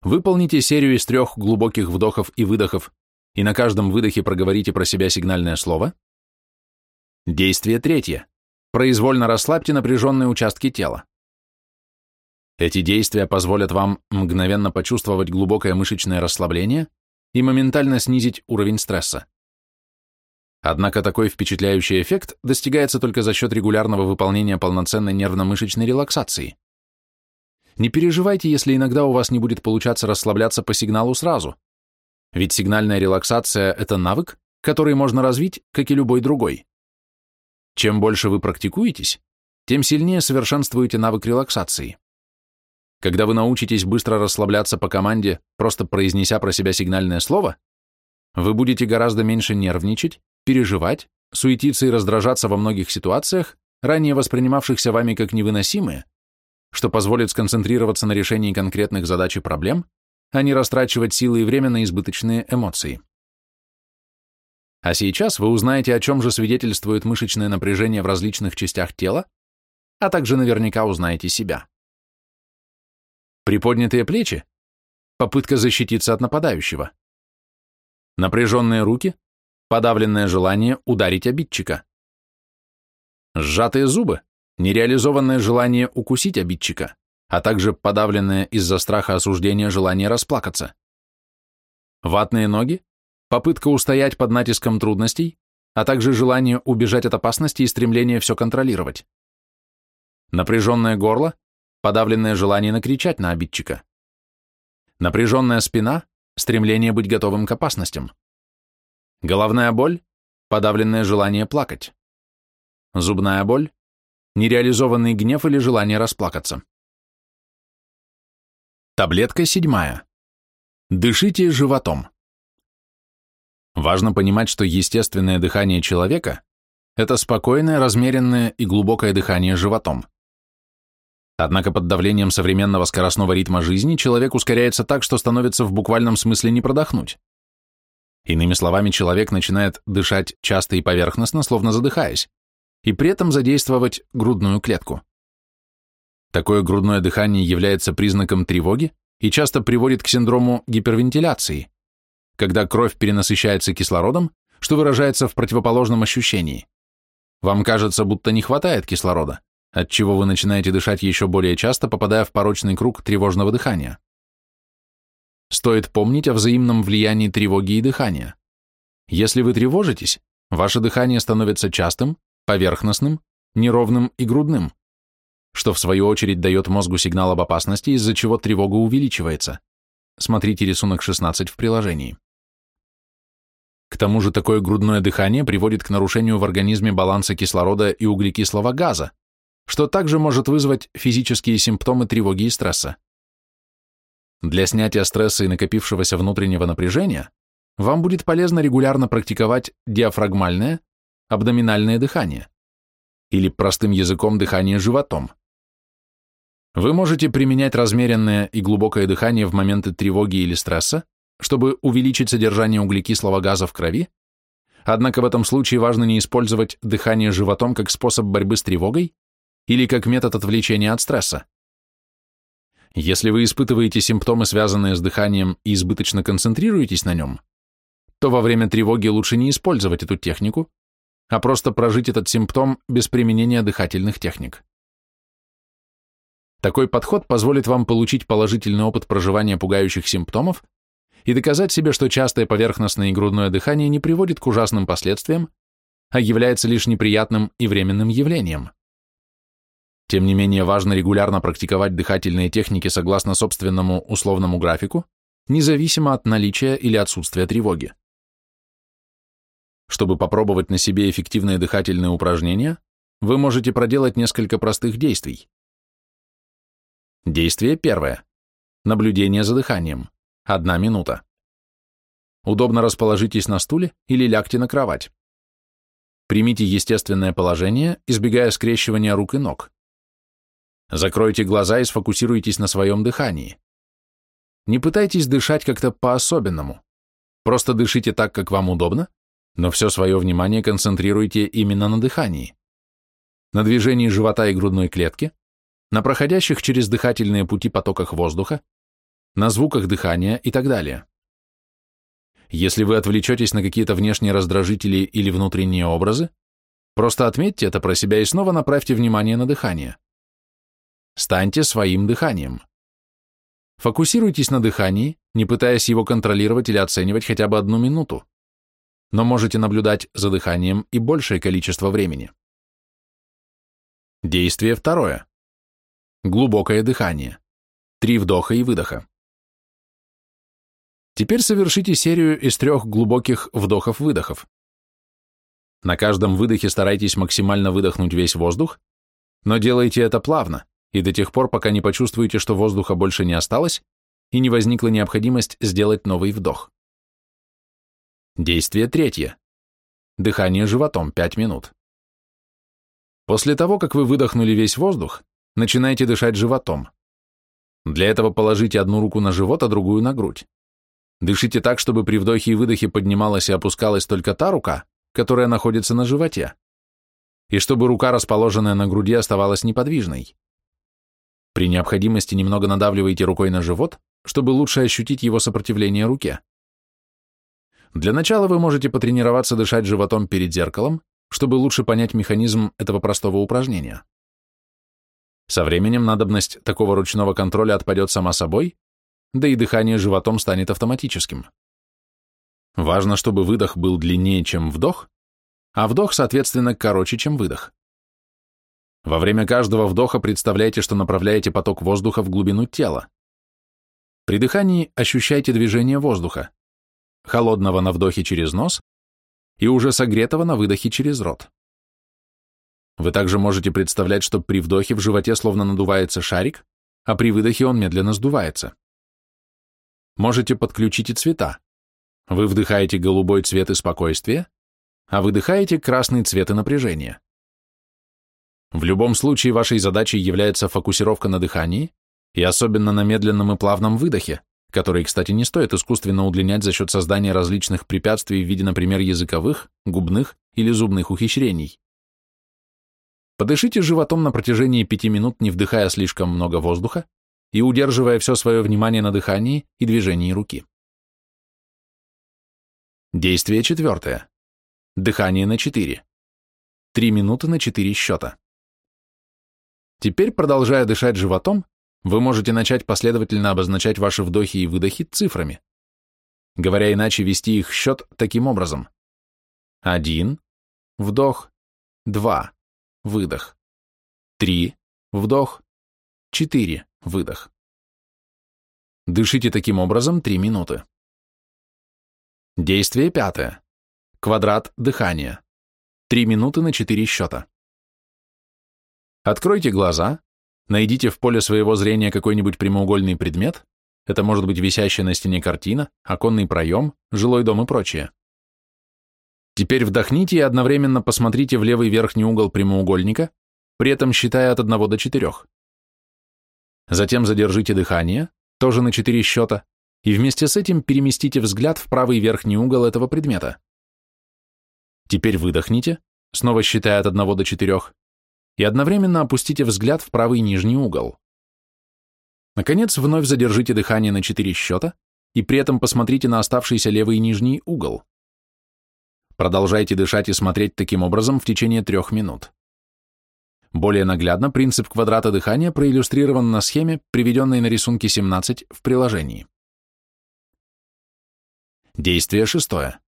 Выполните серию из трех глубоких вдохов и выдохов, и на каждом выдохе проговорите про себя сигнальное слово. Действие третье. Произвольно расслабьте напряженные участки тела. Эти действия позволят вам мгновенно почувствовать глубокое мышечное расслабление и моментально снизить уровень стресса. Однако такой впечатляющий эффект достигается только за счет регулярного выполнения полноценной нервно-мышечной релаксации. Не переживайте, если иногда у вас не будет получаться расслабляться по сигналу сразу, ведь сигнальная релаксация – это навык, который можно развить, как и любой другой. Чем больше вы практикуетесь, тем сильнее совершенствуете навык релаксации. Когда вы научитесь быстро расслабляться по команде, просто произнеся про себя сигнальное слово, вы будете гораздо меньше нервничать, переживать, суетиться и раздражаться во многих ситуациях, ранее воспринимавшихся вами как невыносимые, что позволит сконцентрироваться на решении конкретных задач и проблем, а не растрачивать силы и время на избыточные эмоции. А сейчас вы узнаете, о чем же свидетельствует мышечное напряжение в различных частях тела, а также наверняка узнаете себя. Приподнятые плечи – попытка защититься от нападающего. Напряженные руки – подавленное желание ударить обидчика. Сжатые зубы – нереализованное желание укусить обидчика, а также подавленное из-за страха осуждения желание расплакаться. Ватные ноги – попытка устоять под натиском трудностей, а также желание убежать от опасности и стремление все контролировать. Напряженное горло подавленное желание накричать на обидчика. Напряженная спина, стремление быть готовым к опасностям. Головная боль, подавленное желание плакать. Зубная боль, нереализованный гнев или желание расплакаться. Таблетка седьмая. Дышите животом. Важно понимать, что естественное дыхание человека – это спокойное, размеренное и глубокое дыхание животом. Однако под давлением современного скоростного ритма жизни человек ускоряется так, что становится в буквальном смысле не продохнуть. Иными словами, человек начинает дышать часто и поверхностно, словно задыхаясь, и при этом задействовать грудную клетку. Такое грудное дыхание является признаком тревоги и часто приводит к синдрому гипервентиляции, когда кровь перенасыщается кислородом, что выражается в противоположном ощущении. Вам кажется, будто не хватает кислорода, отчего вы начинаете дышать еще более часто, попадая в порочный круг тревожного дыхания. Стоит помнить о взаимном влиянии тревоги и дыхания. Если вы тревожитесь, ваше дыхание становится частым, поверхностным неровным и грудным, что в свою очередь дает мозгу сигнал об опасности, из-за чего тревога увеличивается. Смотрите рисунок 16 в приложении. К тому же такое грудное дыхание приводит к нарушению в организме баланса кислорода и углекислого газа, что также может вызвать физические симптомы тревоги и стресса. Для снятия стресса и накопившегося внутреннего напряжения вам будет полезно регулярно практиковать диафрагмальное, абдоминальное дыхание или простым языком дыхание животом. Вы можете применять размеренное и глубокое дыхание в моменты тревоги или стресса, чтобы увеличить содержание углекислого газа в крови, однако в этом случае важно не использовать дыхание животом как способ борьбы с тревогой или как метод отвлечения от стресса. Если вы испытываете симптомы, связанные с дыханием, и избыточно концентрируетесь на нем, то во время тревоги лучше не использовать эту технику, а просто прожить этот симптом без применения дыхательных техник. Такой подход позволит вам получить положительный опыт проживания пугающих симптомов и доказать себе, что частое поверхностное и грудное дыхание не приводит к ужасным последствиям, а является лишь неприятным и временным явлением. Тем не менее, важно регулярно практиковать дыхательные техники согласно собственному условному графику, независимо от наличия или отсутствия тревоги. Чтобы попробовать на себе эффективные дыхательные упражнения, вы можете проделать несколько простых действий. Действие первое. Наблюдение за дыханием. Одна минута. Удобно расположитесь на стуле или лягте на кровать. Примите естественное положение, избегая скрещивания рук и ног. Закройте глаза и сфокусируйтесь на своем дыхании. Не пытайтесь дышать как-то по-особенному. Просто дышите так, как вам удобно, но все свое внимание концентрируйте именно на дыхании. На движении живота и грудной клетки, на проходящих через дыхательные пути потоках воздуха, на звуках дыхания и так далее. Если вы отвлечетесь на какие-то внешние раздражители или внутренние образы, просто отметьте это про себя и снова направьте внимание на дыхание. Станьте своим дыханием. Фокусируйтесь на дыхании, не пытаясь его контролировать или оценивать хотя бы одну минуту, но можете наблюдать за дыханием и большее количество времени. Действие второе. Глубокое дыхание. Три вдоха и выдоха. Теперь совершите серию из трех глубоких вдохов-выдохов. На каждом выдохе старайтесь максимально выдохнуть весь воздух, но делайте это плавно, и до тех пор, пока не почувствуете, что воздуха больше не осталось, и не возникла необходимость сделать новый вдох. Действие третье. Дыхание животом 5 минут. После того, как вы выдохнули весь воздух, начинайте дышать животом. Для этого положите одну руку на живот, а другую на грудь. Дышите так, чтобы при вдохе и выдохе поднималась и опускалась только та рука, которая находится на животе, и чтобы рука, расположенная на груди, оставалась неподвижной. При необходимости немного надавливайте рукой на живот, чтобы лучше ощутить его сопротивление руке. Для начала вы можете потренироваться дышать животом перед зеркалом, чтобы лучше понять механизм этого простого упражнения. Со временем надобность такого ручного контроля отпадет сама собой, да и дыхание животом станет автоматическим. Важно, чтобы выдох был длиннее, чем вдох, а вдох, соответственно, короче, чем выдох. Во время каждого вдоха представляйте, что направляете поток воздуха в глубину тела. При дыхании ощущайте движение воздуха, холодного на вдохе через нос и уже согретого на выдохе через рот. Вы также можете представлять, что при вдохе в животе словно надувается шарик, а при выдохе он медленно сдувается. Можете подключить и цвета. Вы вдыхаете голубой цвет и спокойствие, а выдыхаете красный цвет и напряжение. В любом случае вашей задачей является фокусировка на дыхании и особенно на медленном и плавном выдохе, который, кстати, не стоит искусственно удлинять за счет создания различных препятствий в виде, например, языковых, губных или зубных ухищрений. Подышите животом на протяжении пяти минут, не вдыхая слишком много воздуха и удерживая все свое внимание на дыхании и движении руки. Действие четвертое. Дыхание на 4. Три минуты на 4 счета. Теперь, продолжая дышать животом, вы можете начать последовательно обозначать ваши вдохи и выдохи цифрами. Говоря иначе, вести их счет таким образом. Один, вдох, два, выдох. 3, вдох. 4, выдох. Дышите таким образом 3 минуты. Действие пятое. Квадрат дыхания. 3 минуты на 4 счета. Откройте глаза, найдите в поле своего зрения какой-нибудь прямоугольный предмет, это может быть висящая на стене картина, оконный проем, жилой дом и прочее. Теперь вдохните и одновременно посмотрите в левый верхний угол прямоугольника, при этом считая от 1 до 4. Затем задержите дыхание, тоже на 4 счета, и вместе с этим переместите взгляд в правый верхний угол этого предмета. Теперь выдохните, снова считая от 1 до 4, и одновременно опустите взгляд в правый нижний угол. Наконец, вновь задержите дыхание на 4 счета и при этом посмотрите на оставшийся левый нижний угол. Продолжайте дышать и смотреть таким образом в течение трех минут. Более наглядно принцип квадрата дыхания проиллюстрирован на схеме, приведенной на рисунке 17 в приложении. Действие шестое.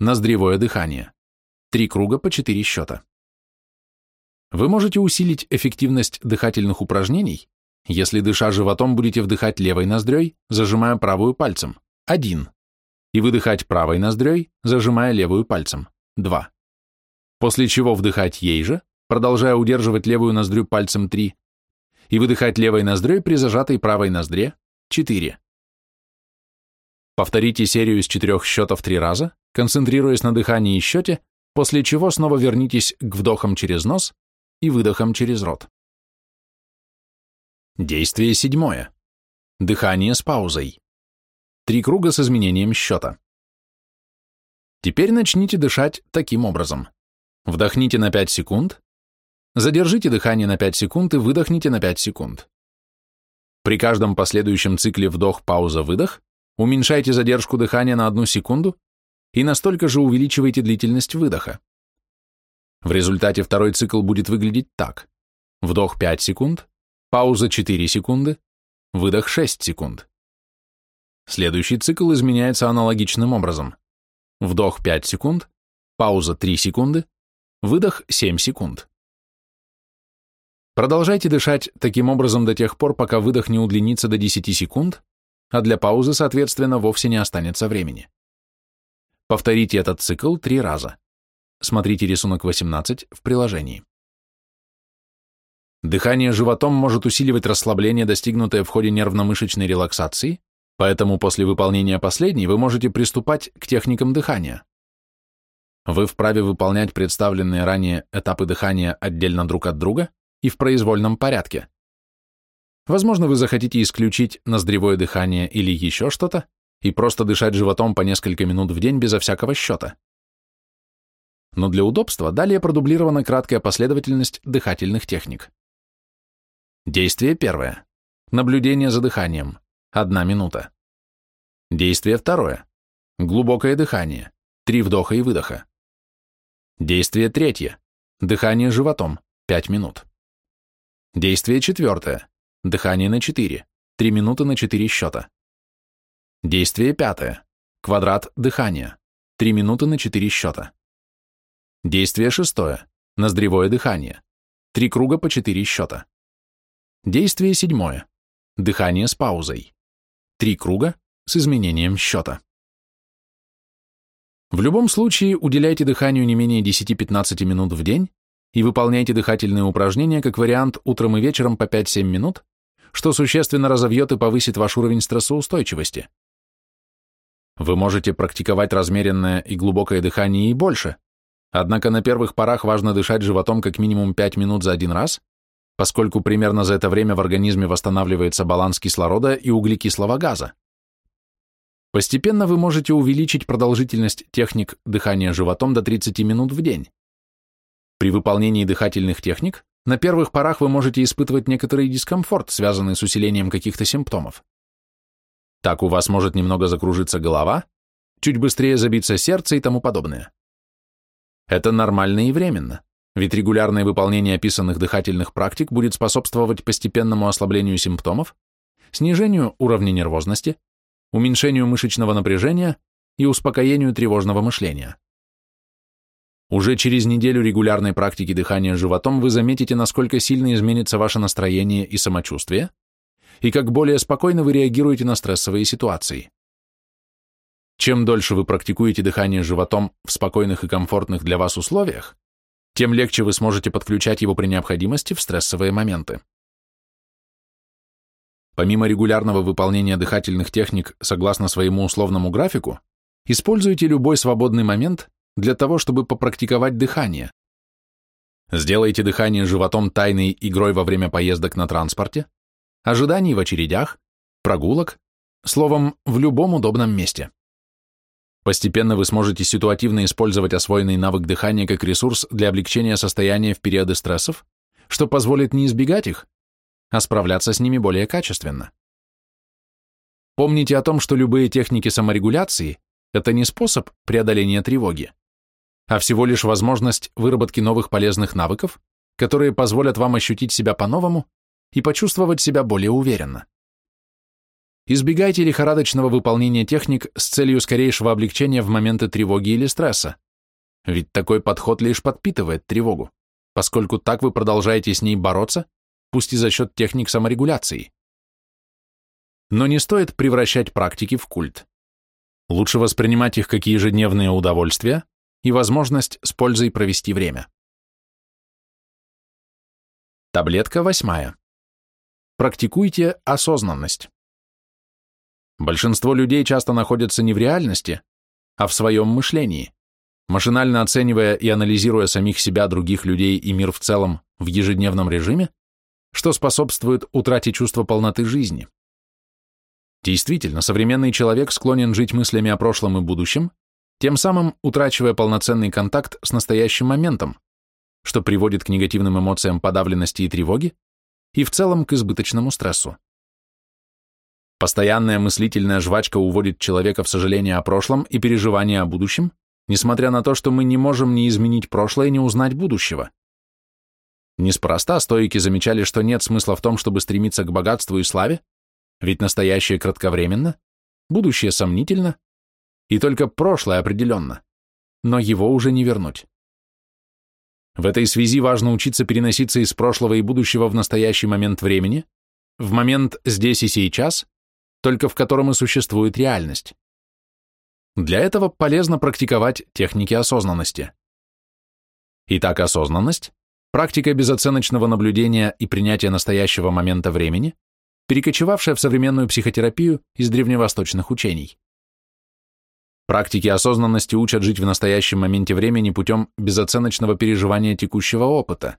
Ноздревое дыхание. Три круга по четыре счета. Вы можете усилить эффективность дыхательных упражнений, если дыша животом будете вдыхать левой ноздрёй, зажимая правую пальцем. Один и выдыхать правой ноздрёй, зажимая левую пальцем. 2. После чего вдыхать ей же, продолжая удерживать левую ноздрю пальцем 3, и выдыхать левой ноздрёй при зажатой правой ноздре 4. Повторите серию из четырех счетов три раза, концентрируясь на дыхании и счете, после чего снова вернитесь к вдохам через нос и выдохам через рот. Действие седьмое. Дыхание с паузой. Три круга с изменением счета. Теперь начните дышать таким образом. Вдохните на 5 секунд, задержите дыхание на 5 секунд и выдохните на 5 секунд. При каждом последующем цикле вдох-пауза-выдох уменьшайте задержку дыхания на 1 секунду и настолько же увеличивайте длительность выдоха. В результате второй цикл будет выглядеть так. Вдох 5 секунд, пауза 4 секунды, выдох 6 секунд. Следующий цикл изменяется аналогичным образом. Вдох 5 секунд, пауза 3 секунды, выдох 7 секунд. Продолжайте дышать таким образом до тех пор, пока выдох не удлинится до 10 секунд, а для паузы, соответственно, вовсе не останется времени. Повторите этот цикл три раза. Смотрите рисунок 18 в приложении. Дыхание животом может усиливать расслабление, достигнутое в ходе нервно-мышечной релаксации, Поэтому после выполнения последней вы можете приступать к техникам дыхания. Вы вправе выполнять представленные ранее этапы дыхания отдельно друг от друга и в произвольном порядке. Возможно, вы захотите исключить ноздревое дыхание или еще что-то и просто дышать животом по несколько минут в день безо всякого счета. Но для удобства далее продублирована краткая последовательность дыхательных техник. Действие первое. Наблюдение за дыханием. Одна минута. Действие второе. Глубокое дыхание. Три вдоха и выдоха. Действие третье. Дыхание животом. Пять минут. Действие четвертое. Дыхание на четыре. Три минуты на четыре счета. Действие пятое. Квадрат дыхания. Три минуты на четыре счета. Действие шестое. Ноздревое дыхание. Три круга по четыре счета. Действие седьмое. Дыхание с паузой. Три круга с изменением счета. В любом случае уделяйте дыханию не менее 10-15 минут в день и выполняйте дыхательные упражнения как вариант утром и вечером по 5-7 минут, что существенно разовьет и повысит ваш уровень стрессоустойчивости. Вы можете практиковать размеренное и глубокое дыхание и больше, однако на первых порах важно дышать животом как минимум 5 минут за один раз, поскольку примерно за это время в организме восстанавливается баланс кислорода и углекислого газа. Постепенно вы можете увеличить продолжительность техник дыхания животом до 30 минут в день. При выполнении дыхательных техник на первых порах вы можете испытывать некоторый дискомфорт, связанный с усилением каких-то симптомов. Так у вас может немного закружиться голова, чуть быстрее забиться сердце и тому подобное. Это нормально и временно ведь регулярное выполнение описанных дыхательных практик будет способствовать постепенному ослаблению симптомов, снижению уровня нервозности, уменьшению мышечного напряжения и успокоению тревожного мышления. Уже через неделю регулярной практики дыхания животом вы заметите, насколько сильно изменится ваше настроение и самочувствие, и как более спокойно вы реагируете на стрессовые ситуации. Чем дольше вы практикуете дыхание животом в спокойных и комфортных для вас условиях, тем легче вы сможете подключать его при необходимости в стрессовые моменты. Помимо регулярного выполнения дыхательных техник согласно своему условному графику, используйте любой свободный момент для того, чтобы попрактиковать дыхание. Сделайте дыхание животом тайной игрой во время поездок на транспорте, ожиданий в очередях, прогулок, словом, в любом удобном месте. Постепенно вы сможете ситуативно использовать освоенный навык дыхания как ресурс для облегчения состояния в периоды стрессов, что позволит не избегать их, а справляться с ними более качественно. Помните о том, что любые техники саморегуляции – это не способ преодоления тревоги, а всего лишь возможность выработки новых полезных навыков, которые позволят вам ощутить себя по-новому и почувствовать себя более уверенно. Избегайте лихорадочного выполнения техник с целью скорейшего облегчения в моменты тревоги или стресса, ведь такой подход лишь подпитывает тревогу, поскольку так вы продолжаете с ней бороться, пусть и за счет техник саморегуляции. Но не стоит превращать практики в культ. Лучше воспринимать их как ежедневные удовольствия и возможность с пользой провести время. Таблетка восьмая. Практикуйте осознанность. Большинство людей часто находятся не в реальности, а в своем мышлении, машинально оценивая и анализируя самих себя, других людей и мир в целом в ежедневном режиме, что способствует утрате чувства полноты жизни. Действительно, современный человек склонен жить мыслями о прошлом и будущем, тем самым утрачивая полноценный контакт с настоящим моментом, что приводит к негативным эмоциям подавленности и тревоги и в целом к избыточному стрессу. Постоянная мыслительная жвачка уводит человека в сожаление о прошлом и переживание о будущем, несмотря на то, что мы не можем ни изменить прошлое, ни узнать будущего. Неспроста стоики замечали, что нет смысла в том, чтобы стремиться к богатству и славе, ведь настоящее кратковременно, будущее сомнительно, и только прошлое определенно, но его уже не вернуть. В этой связи важно учиться переноситься из прошлого и будущего в настоящий момент времени, в момент здесь и сейчас, только в котором и существует реальность. Для этого полезно практиковать техники осознанности. Итак, осознанность – практика безоценочного наблюдения и принятия настоящего момента времени, перекочевавшая в современную психотерапию из древневосточных учений. Практики осознанности учат жить в настоящем моменте времени путем безоценочного переживания текущего опыта.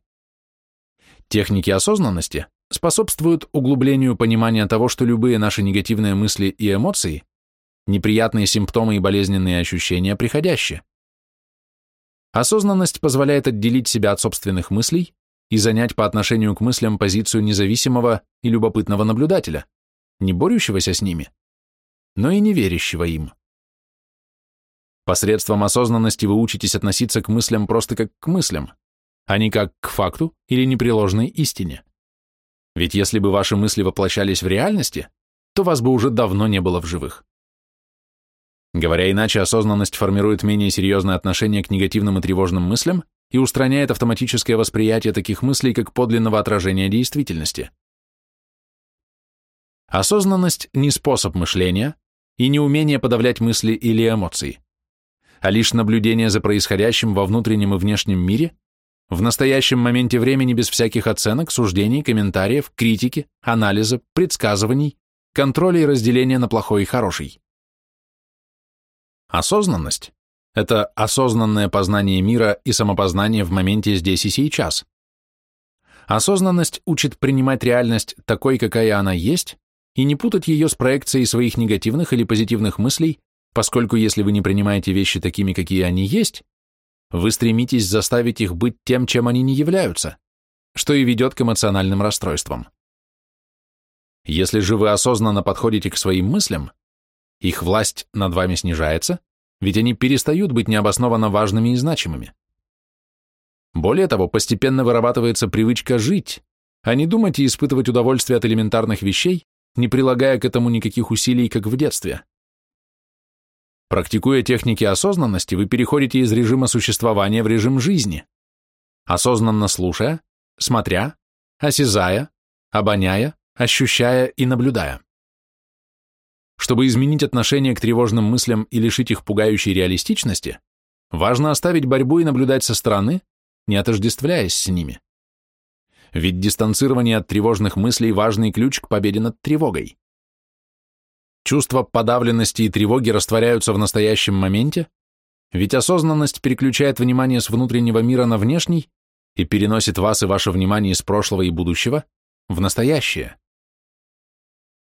Техники осознанности способствуют углублению понимания того, что любые наши негативные мысли и эмоции, неприятные симптомы и болезненные ощущения приходящие. Осознанность позволяет отделить себя от собственных мыслей и занять по отношению к мыслям позицию независимого и любопытного наблюдателя, не борющегося с ними, но и не верящего им. Посредством осознанности вы учитесь относиться к мыслям просто как к мыслям, а не как к факту или непреложной истине. Ведь если бы ваши мысли воплощались в реальности, то вас бы уже давно не было в живых. Говоря иначе, осознанность формирует менее серьезное отношение к негативным и тревожным мыслям и устраняет автоматическое восприятие таких мыслей как подлинного отражения действительности. Осознанность не способ мышления и не умение подавлять мысли или эмоции, а лишь наблюдение за происходящим во внутреннем и внешнем мире в настоящем моменте времени без всяких оценок, суждений, комментариев, критики, анализа, предсказываний, контроля и разделения на плохой и хороший. Осознанность – это осознанное познание мира и самопознание в моменте здесь и сейчас. Осознанность учит принимать реальность такой, какая она есть, и не путать ее с проекцией своих негативных или позитивных мыслей, поскольку если вы не принимаете вещи такими, какие они есть, вы стремитесь заставить их быть тем, чем они не являются, что и ведет к эмоциональным расстройствам. Если же вы осознанно подходите к своим мыслям, их власть над вами снижается, ведь они перестают быть необоснованно важными и значимыми. Более того, постепенно вырабатывается привычка жить, а не думать и испытывать удовольствие от элементарных вещей, не прилагая к этому никаких усилий, как в детстве. Практикуя техники осознанности, вы переходите из режима существования в режим жизни, осознанно слушая, смотря, осязая, обоняя, ощущая и наблюдая. Чтобы изменить отношение к тревожным мыслям и лишить их пугающей реалистичности, важно оставить борьбу и наблюдать со стороны, не отождествляясь с ними. Ведь дистанцирование от тревожных мыслей – важный ключ к победе над тревогой. Чувства подавленности и тревоги растворяются в настоящем моменте, ведь осознанность переключает внимание с внутреннего мира на внешний и переносит вас и ваше внимание из прошлого и будущего в настоящее.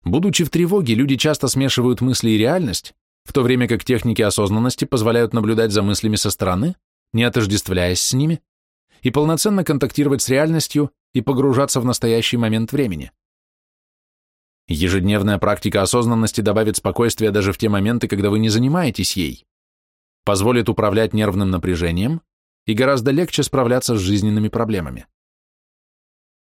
Будучи в тревоге, люди часто смешивают мысли и реальность, в то время как техники осознанности позволяют наблюдать за мыслями со стороны, не отождествляясь с ними, и полноценно контактировать с реальностью и погружаться в настоящий момент времени. Ежедневная практика осознанности добавит спокойствия даже в те моменты, когда вы не занимаетесь ей, позволит управлять нервным напряжением и гораздо легче справляться с жизненными проблемами.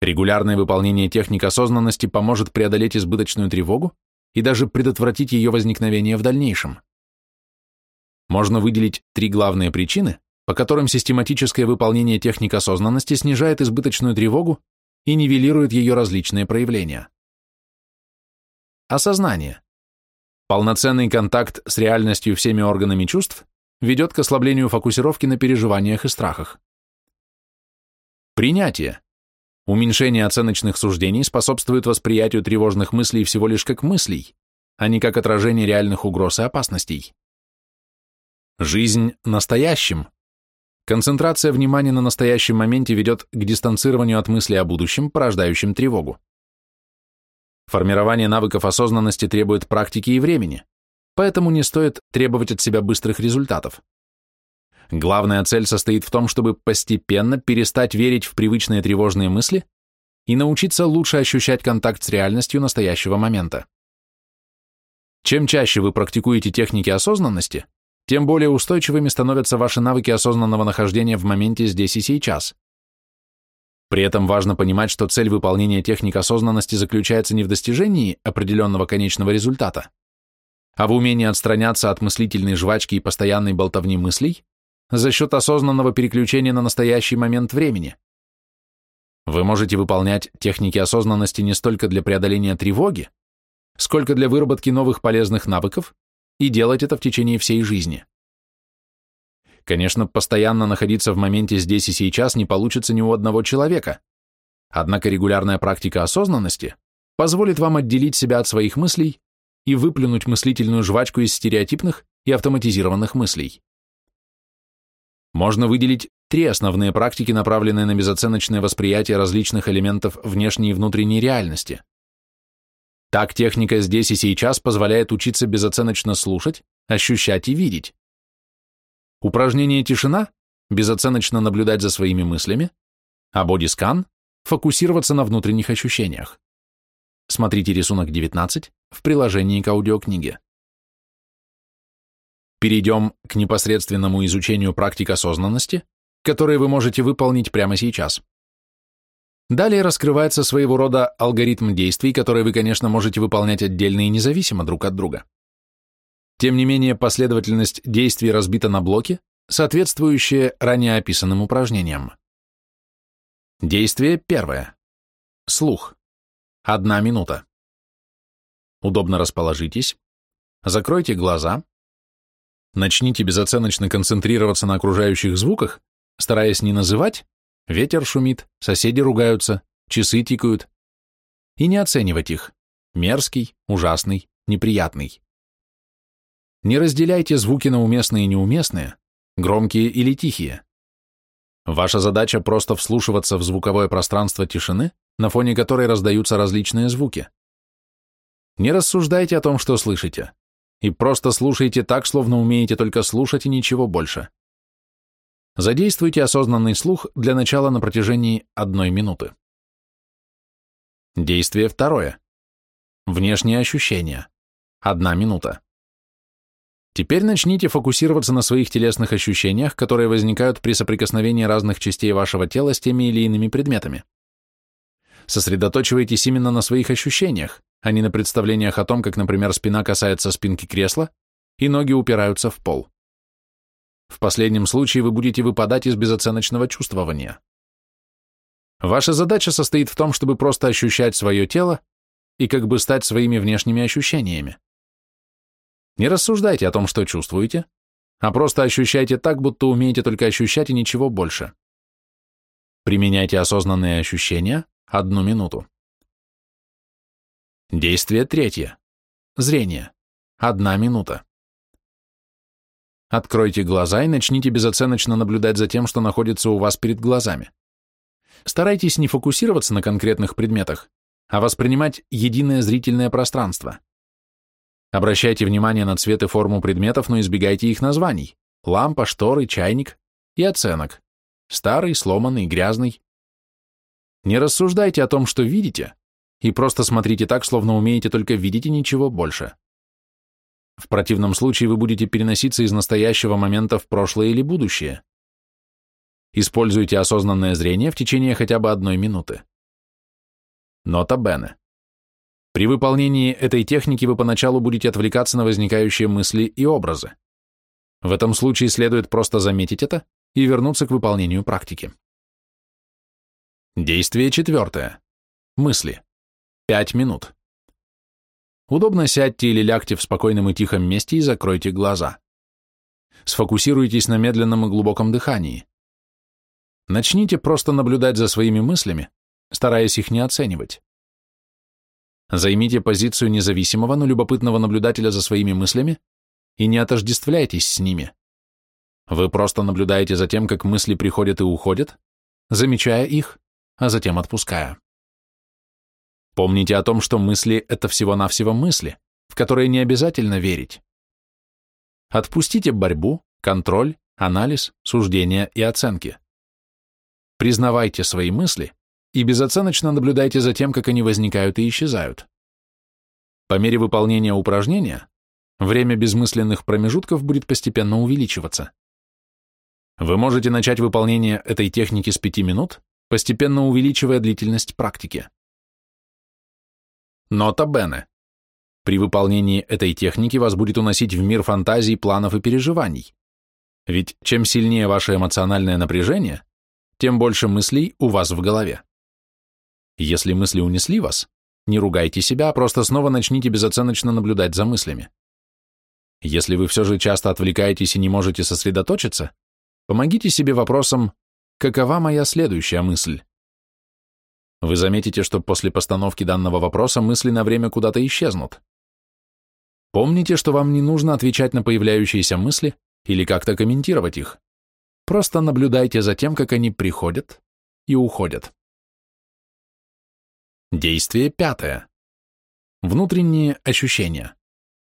Регулярное выполнение техник осознанности поможет преодолеть избыточную тревогу и даже предотвратить ее возникновение в дальнейшем. Можно выделить три главные причины, по которым систематическое выполнение техник осознанности снижает избыточную тревогу и нивелирует ее различные проявления. Осознание. Полноценный контакт с реальностью всеми органами чувств ведет к ослаблению фокусировки на переживаниях и страхах. Принятие. Уменьшение оценочных суждений способствует восприятию тревожных мыслей всего лишь как мыслей, а не как отражение реальных угроз и опасностей. Жизнь настоящим. Концентрация внимания на настоящем моменте ведет к дистанцированию от мысли о будущем, порождающем тревогу. Формирование навыков осознанности требует практики и времени, поэтому не стоит требовать от себя быстрых результатов. Главная цель состоит в том, чтобы постепенно перестать верить в привычные тревожные мысли и научиться лучше ощущать контакт с реальностью настоящего момента. Чем чаще вы практикуете техники осознанности, тем более устойчивыми становятся ваши навыки осознанного нахождения в моменте здесь и сейчас. При этом важно понимать, что цель выполнения техник осознанности заключается не в достижении определенного конечного результата, а в умении отстраняться от мыслительной жвачки и постоянной болтовни мыслей за счет осознанного переключения на настоящий момент времени. Вы можете выполнять техники осознанности не столько для преодоления тревоги, сколько для выработки новых полезных навыков и делать это в течение всей жизни. Конечно, постоянно находиться в моменте здесь и сейчас не получится ни у одного человека, однако регулярная практика осознанности позволит вам отделить себя от своих мыслей и выплюнуть мыслительную жвачку из стереотипных и автоматизированных мыслей. Можно выделить три основные практики, направленные на безоценочное восприятие различных элементов внешней и внутренней реальности. Так техника здесь и сейчас позволяет учиться безоценочно слушать, ощущать и видеть. Упражнение «Тишина» – безоценочно наблюдать за своими мыслями, а бодискан – фокусироваться на внутренних ощущениях. Смотрите рисунок 19 в приложении к аудиокниге. Перейдем к непосредственному изучению практик осознанности, которые вы можете выполнить прямо сейчас. Далее раскрывается своего рода алгоритм действий, которые вы, конечно, можете выполнять отдельно и независимо друг от друга. Тем не менее, последовательность действий разбита на блоки, соответствующие ранее описанным упражнениям. Действие первое. Слух. Одна минута. Удобно расположитесь, закройте глаза, Начните безоценочно концентрироваться на окружающих звуках, стараясь не называть «ветер шумит», «соседи ругаются», «часы тикают» и не оценивать их «мерзкий», «ужасный», «неприятный». Не разделяйте звуки на уместные и неуместные, громкие или тихие. Ваша задача просто вслушиваться в звуковое пространство тишины, на фоне которой раздаются различные звуки. Не рассуждайте о том, что слышите и просто слушайте так, словно умеете только слушать и ничего больше. Задействуйте осознанный слух для начала на протяжении одной минуты. Действие второе. Внешние ощущения. Одна минута. Теперь начните фокусироваться на своих телесных ощущениях, которые возникают при соприкосновении разных частей вашего тела с теми или иными предметами. Сосредоточивайтесь именно на своих ощущениях, а не на представлениях о том, как, например, спина касается спинки кресла и ноги упираются в пол. В последнем случае вы будете выпадать из безоценочного чувствования. Ваша задача состоит в том, чтобы просто ощущать свое тело и как бы стать своими внешними ощущениями. Не рассуждайте о том, что чувствуете, а просто ощущайте так, будто умеете только ощущать и ничего больше. Применяйте осознанные ощущения одну минуту. Действие третье. Зрение. Одна минута. Откройте глаза и начните безоценочно наблюдать за тем, что находится у вас перед глазами. Старайтесь не фокусироваться на конкретных предметах, а воспринимать единое зрительное пространство. Обращайте внимание на цвет и форму предметов, но избегайте их названий. Лампа, шторы, чайник и оценок. Старый, сломанный, грязный. Не рассуждайте о том, что видите, и просто смотрите так, словно умеете только видеть и ничего больше. В противном случае вы будете переноситься из настоящего момента в прошлое или будущее. Используйте осознанное зрение в течение хотя бы одной минуты. Нота Бене. При выполнении этой техники вы поначалу будете отвлекаться на возникающие мысли и образы. В этом случае следует просто заметить это и вернуться к выполнению практики. Действие четвертое. Мысли. Пять минут. Удобно сядьте или лягте в спокойном и тихом месте и закройте глаза. Сфокусируйтесь на медленном и глубоком дыхании. Начните просто наблюдать за своими мыслями, стараясь их не оценивать. Займите позицию независимого, но любопытного наблюдателя за своими мыслями и не отождествляйтесь с ними. Вы просто наблюдаете за тем, как мысли приходят и уходят, замечая их, а затем отпуская. Помните о том, что мысли — это всего-навсего мысли, в которые не обязательно верить. Отпустите борьбу, контроль, анализ, суждения и оценки. Признавайте свои мысли и безоценочно наблюдайте за тем, как они возникают и исчезают. По мере выполнения упражнения время безмысленных промежутков будет постепенно увеличиваться. Вы можете начать выполнение этой техники с 5 минут, постепенно увеличивая длительность практики. Нота Бене. При выполнении этой техники вас будет уносить в мир фантазий, планов и переживаний. Ведь чем сильнее ваше эмоциональное напряжение, тем больше мыслей у вас в голове. Если мысли унесли вас, не ругайте себя, а просто снова начните безоценочно наблюдать за мыслями. Если вы все же часто отвлекаетесь и не можете сосредоточиться, помогите себе вопросом «Какова моя следующая мысль?». Вы заметите, что после постановки данного вопроса мысли на время куда-то исчезнут. Помните, что вам не нужно отвечать на появляющиеся мысли или как-то комментировать их. Просто наблюдайте за тем, как они приходят и уходят. Действие пятое. Внутренние ощущения.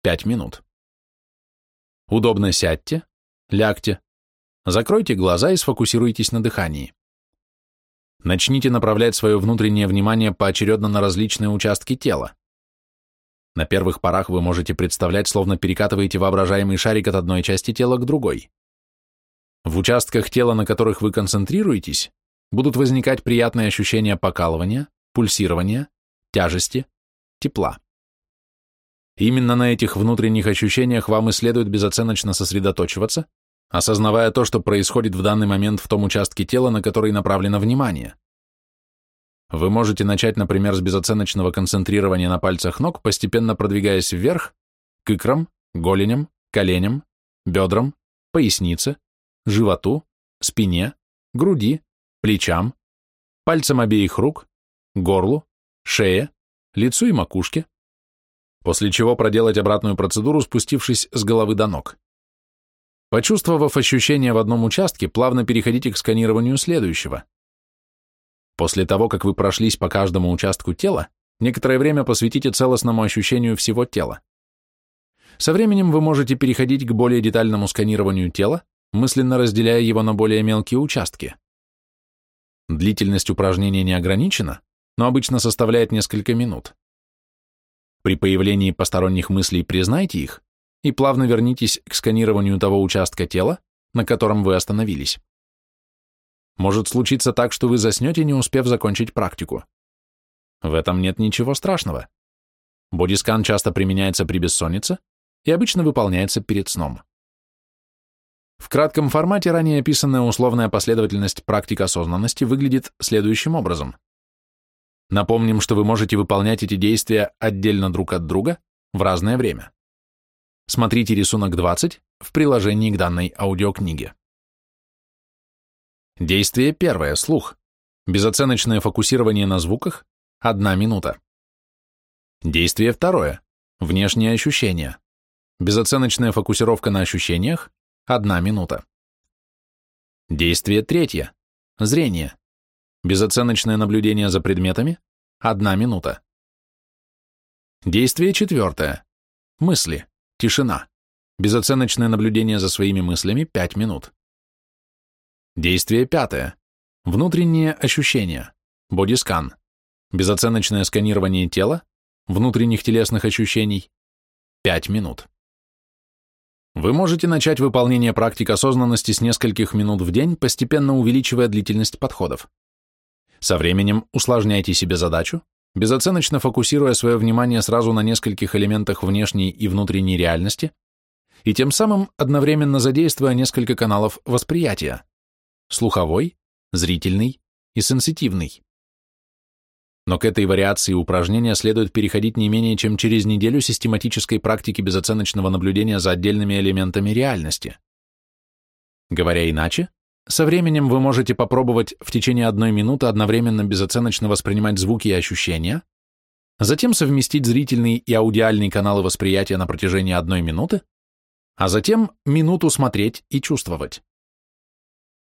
Пять минут. Удобно сядьте, лягте, закройте глаза и сфокусируйтесь на дыхании. Начните направлять свое внутреннее внимание поочередно на различные участки тела. На первых порах вы можете представлять, словно перекатываете воображаемый шарик от одной части тела к другой. В участках тела, на которых вы концентрируетесь, будут возникать приятные ощущения покалывания, пульсирования, тяжести, тепла. Именно на этих внутренних ощущениях вам и следует безоценочно сосредоточиваться, осознавая то, что происходит в данный момент в том участке тела, на который направлено внимание. Вы можете начать, например, с безоценочного концентрирования на пальцах ног, постепенно продвигаясь вверх, к икрам, голеням, коленям, бедрам, пояснице, животу, спине, груди, плечам, пальцам обеих рук, горлу, шее, лицу и макушке, после чего проделать обратную процедуру, спустившись с головы до ног. Почувствовав ощущение в одном участке, плавно переходите к сканированию следующего. После того, как вы прошлись по каждому участку тела, некоторое время посвятите целостному ощущению всего тела. Со временем вы можете переходить к более детальному сканированию тела, мысленно разделяя его на более мелкие участки. Длительность упражнения не ограничена, но обычно составляет несколько минут. При появлении посторонних мыслей признайте их и плавно вернитесь к сканированию того участка тела, на котором вы остановились. Может случиться так, что вы заснете, не успев закончить практику. В этом нет ничего страшного. Бодискан часто применяется при бессоннице, и обычно выполняется перед сном. В кратком формате ранее описанная условная последовательность практик осознанности выглядит следующим образом. Напомним, что вы можете выполнять эти действия отдельно друг от друга в разное время. Смотрите рисунок 20 в приложении к данной аудиокниге. Действие первое. Слух. Безоценочное фокусирование на звуках – одна минута. Действие второе. Внешние ощущения. Безоценочная фокусировка на ощущениях – одна минута. Действие третье. Зрение. Безоценочное наблюдение за предметами – одна минута. Действие четвертое. Мысли. Тишина. Безоценочное наблюдение за своими мыслями – пять минут. Действие пятое. Внутренние ощущения. Бодискан. Безоценочное сканирование тела, внутренних телесных ощущений. 5 минут. Вы можете начать выполнение практик осознанности с нескольких минут в день, постепенно увеличивая длительность подходов. Со временем усложняйте себе задачу, безоценочно фокусируя свое внимание сразу на нескольких элементах внешней и внутренней реальности, и тем самым одновременно задействуя несколько каналов восприятия слуховой, зрительный и сенситивный. Но к этой вариации упражнения следует переходить не менее чем через неделю систематической практики безоценочного наблюдения за отдельными элементами реальности. Говоря иначе, со временем вы можете попробовать в течение одной минуты одновременно безоценочно воспринимать звуки и ощущения, затем совместить зрительный и аудиальный каналы восприятия на протяжении одной минуты, а затем минуту смотреть и чувствовать.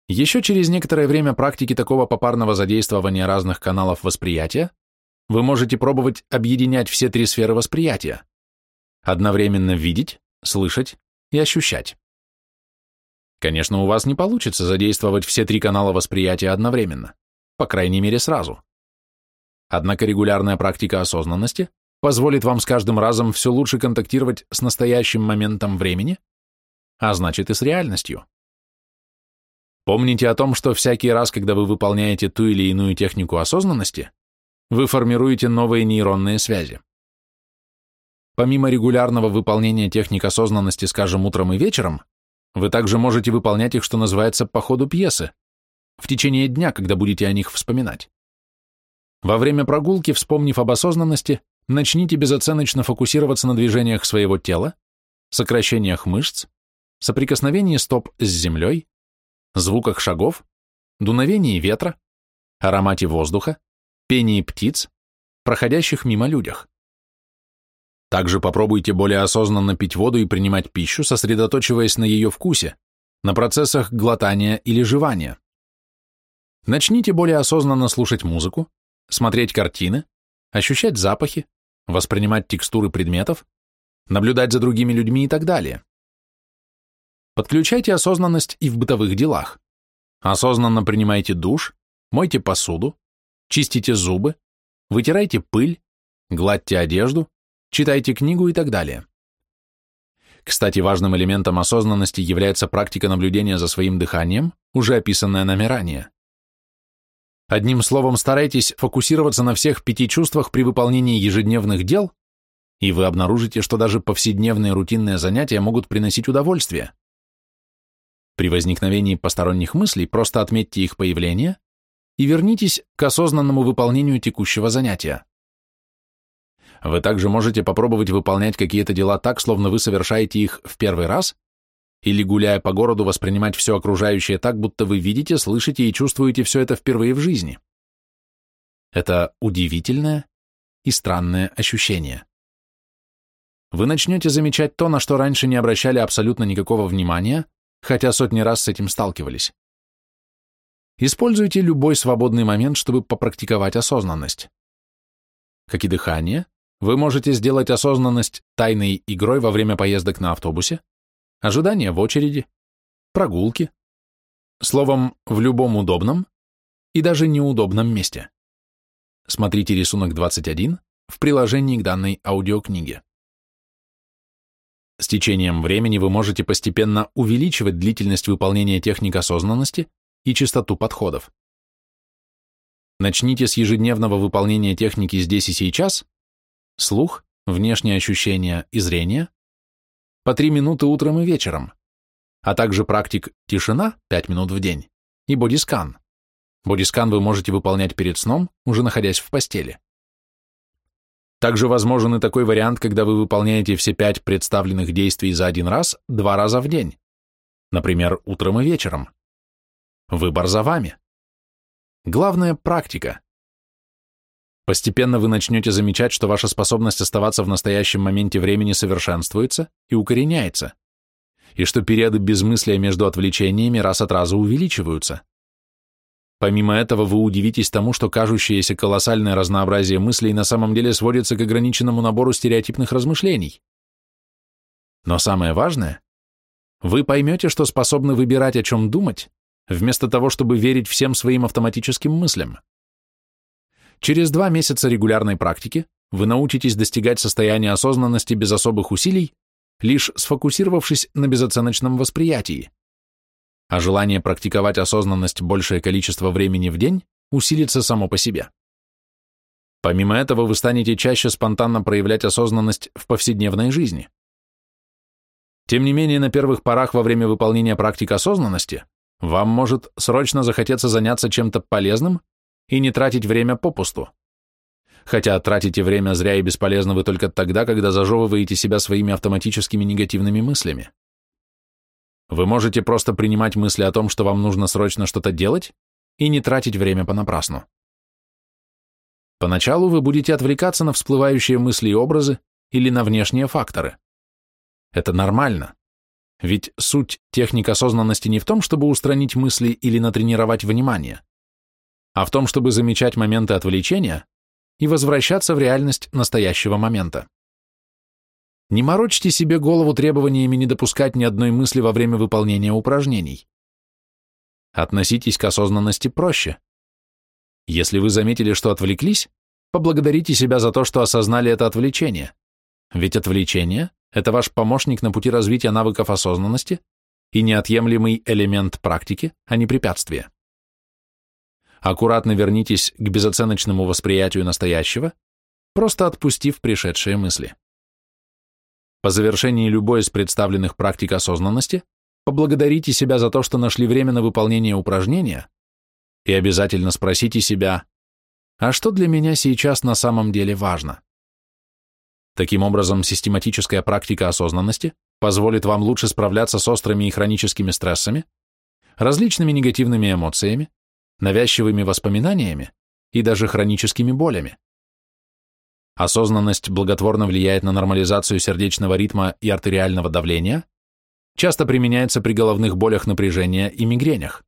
Еще через некоторое время практики такого попарного задействования разных каналов восприятия вы можете пробовать объединять все три сферы восприятия, одновременно видеть, слышать и ощущать. Конечно, у вас не получится задействовать все три канала восприятия одновременно, по крайней мере сразу. Однако регулярная практика осознанности позволит вам с каждым разом все лучше контактировать с настоящим моментом времени, а значит и с реальностью. Помните о том, что всякий раз, когда вы выполняете ту или иную технику осознанности, вы формируете новые нейронные связи. Помимо регулярного выполнения техник осознанности, скажем, утром и вечером, вы также можете выполнять их, что называется, по ходу пьесы, в течение дня, когда будете о них вспоминать. Во время прогулки, вспомнив об осознанности, начните безоценочно фокусироваться на движениях своего тела, сокращениях мышц, соприкосновении стоп с землей, звуках шагов, дуновении ветра, аромате воздуха, пении птиц, проходящих мимо людях. Также попробуйте более осознанно пить воду и принимать пищу, сосредоточиваясь на ее вкусе, на процессах глотания или жевания. Начните более осознанно слушать музыку, смотреть картины, ощущать запахи, воспринимать текстуры предметов, наблюдать за другими людьми и так далее. Подключайте осознанность и в бытовых делах. Осознанно принимайте душ, мойте посуду, чистите зубы, вытирайте пыль, гладьте одежду, читайте книгу и так далее. Кстати, важным элементом осознанности является практика наблюдения за своим дыханием, уже описанная нами ранее. Одним словом, старайтесь фокусироваться на всех пяти чувствах при выполнении ежедневных дел, и вы обнаружите, что даже повседневные рутинные занятия могут приносить удовольствие. При возникновении посторонних мыслей просто отметьте их появление и вернитесь к осознанному выполнению текущего занятия. Вы также можете попробовать выполнять какие-то дела так, словно вы совершаете их в первый раз, или, гуляя по городу, воспринимать все окружающее так, будто вы видите, слышите и чувствуете все это впервые в жизни. Это удивительное и странное ощущение. Вы начнете замечать то, на что раньше не обращали абсолютно никакого внимания, хотя сотни раз с этим сталкивались. Используйте любой свободный момент, чтобы попрактиковать осознанность. Как и дыхание, вы можете сделать осознанность тайной игрой во время поездок на автобусе, ожидания в очереди, прогулки, словом, в любом удобном и даже неудобном месте. Смотрите рисунок 21 в приложении к данной аудиокниге. С течением времени вы можете постепенно увеличивать длительность выполнения техник осознанности и частоту подходов. Начните с ежедневного выполнения техники здесь и сейчас, слух, внешние ощущения и зрение, по 3 минуты утром и вечером, а также практик «Тишина» 5 минут в день и бодискан. Бодискан вы можете выполнять перед сном, уже находясь в постели. Также возможен и такой вариант, когда вы выполняете все пять представленных действий за один раз два раза в день, например, утром и вечером. Выбор за вами. Главное – практика. Постепенно вы начнете замечать, что ваша способность оставаться в настоящем моменте времени совершенствуется и укореняется, и что периоды безмыслия между отвлечениями раз от раза увеличиваются. Помимо этого, вы удивитесь тому, что кажущееся колоссальное разнообразие мыслей на самом деле сводится к ограниченному набору стереотипных размышлений. Но самое важное, вы поймете, что способны выбирать, о чем думать, вместо того, чтобы верить всем своим автоматическим мыслям. Через два месяца регулярной практики вы научитесь достигать состояния осознанности без особых усилий, лишь сфокусировавшись на безоценочном восприятии. А желание практиковать осознанность большее количество времени в день усилится само по себе. Помимо этого, вы станете чаще спонтанно проявлять осознанность в повседневной жизни. Тем не менее, на первых порах во время выполнения практик осознанности вам может срочно захотеться заняться чем-то полезным и не тратить время попусту. Хотя тратите время зря и бесполезно вы только тогда, когда зажевываете себя своими автоматическими негативными мыслями. Вы можете просто принимать мысли о том, что вам нужно срочно что-то делать, и не тратить время понапрасну. Поначалу вы будете отвлекаться на всплывающие мысли и образы или на внешние факторы. Это нормально. Ведь суть техник осознанности не в том, чтобы устранить мысли или натренировать внимание а в том, чтобы замечать моменты отвлечения и возвращаться в реальность настоящего момента. Не морочьте себе голову требованиями не допускать ни одной мысли во время выполнения упражнений. Относитесь к осознанности проще. Если вы заметили, что отвлеклись, поблагодарите себя за то, что осознали это отвлечение. Ведь отвлечение – это ваш помощник на пути развития навыков осознанности и неотъемлемый элемент практики, а не препятствие аккуратно вернитесь к безоценочному восприятию настоящего, просто отпустив пришедшие мысли. По завершении любой из представленных практик осознанности поблагодарите себя за то, что нашли время на выполнение упражнения, и обязательно спросите себя, а что для меня сейчас на самом деле важно? Таким образом, систематическая практика осознанности позволит вам лучше справляться с острыми и хроническими стрессами, различными негативными эмоциями, навязчивыми воспоминаниями и даже хроническими болями. Осознанность благотворно влияет на нормализацию сердечного ритма и артериального давления, часто применяется при головных болях напряжения и мигренях.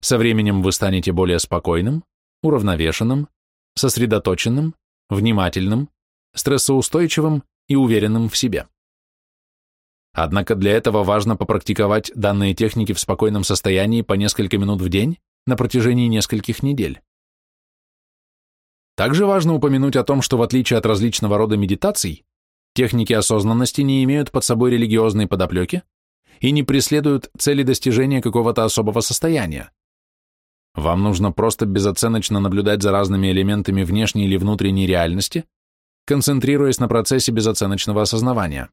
Со временем вы станете более спокойным, уравновешенным, сосредоточенным, внимательным, стрессоустойчивым и уверенным в себе. Однако для этого важно попрактиковать данные техники в спокойном состоянии по несколько минут в день на протяжении нескольких недель. Также важно упомянуть о том, что в отличие от различного рода медитаций, техники осознанности не имеют под собой религиозной подоплеки и не преследуют цели достижения какого-то особого состояния. Вам нужно просто безоценочно наблюдать за разными элементами внешней или внутренней реальности, концентрируясь на процессе безоценочного осознавания.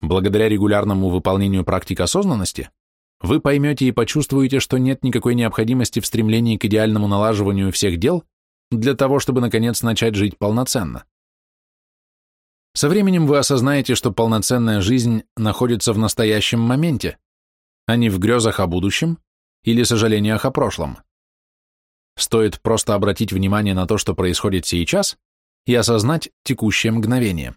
Благодаря регулярному выполнению практик осознанности вы поймете и почувствуете, что нет никакой необходимости в стремлении к идеальному налаживанию всех дел для того, чтобы наконец начать жить полноценно. Со временем вы осознаете, что полноценная жизнь находится в настоящем моменте, а не в грезах о будущем или сожалениях о прошлом. Стоит просто обратить внимание на то, что происходит сейчас, и осознать текущее мгновение.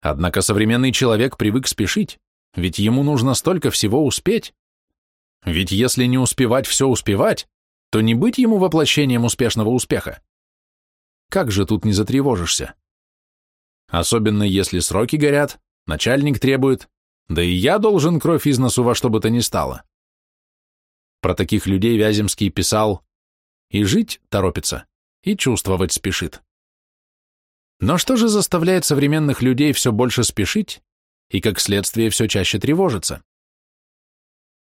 Однако современный человек привык спешить, ведь ему нужно столько всего успеть. Ведь если не успевать все успевать, то не быть ему воплощением успешного успеха. Как же тут не затревожишься? Особенно если сроки горят, начальник требует, да и я должен кровь из носу во что бы то ни стало. Про таких людей Вяземский писал «И жить торопится, и чувствовать спешит». Но что же заставляет современных людей все больше спешить и, как следствие, все чаще тревожиться?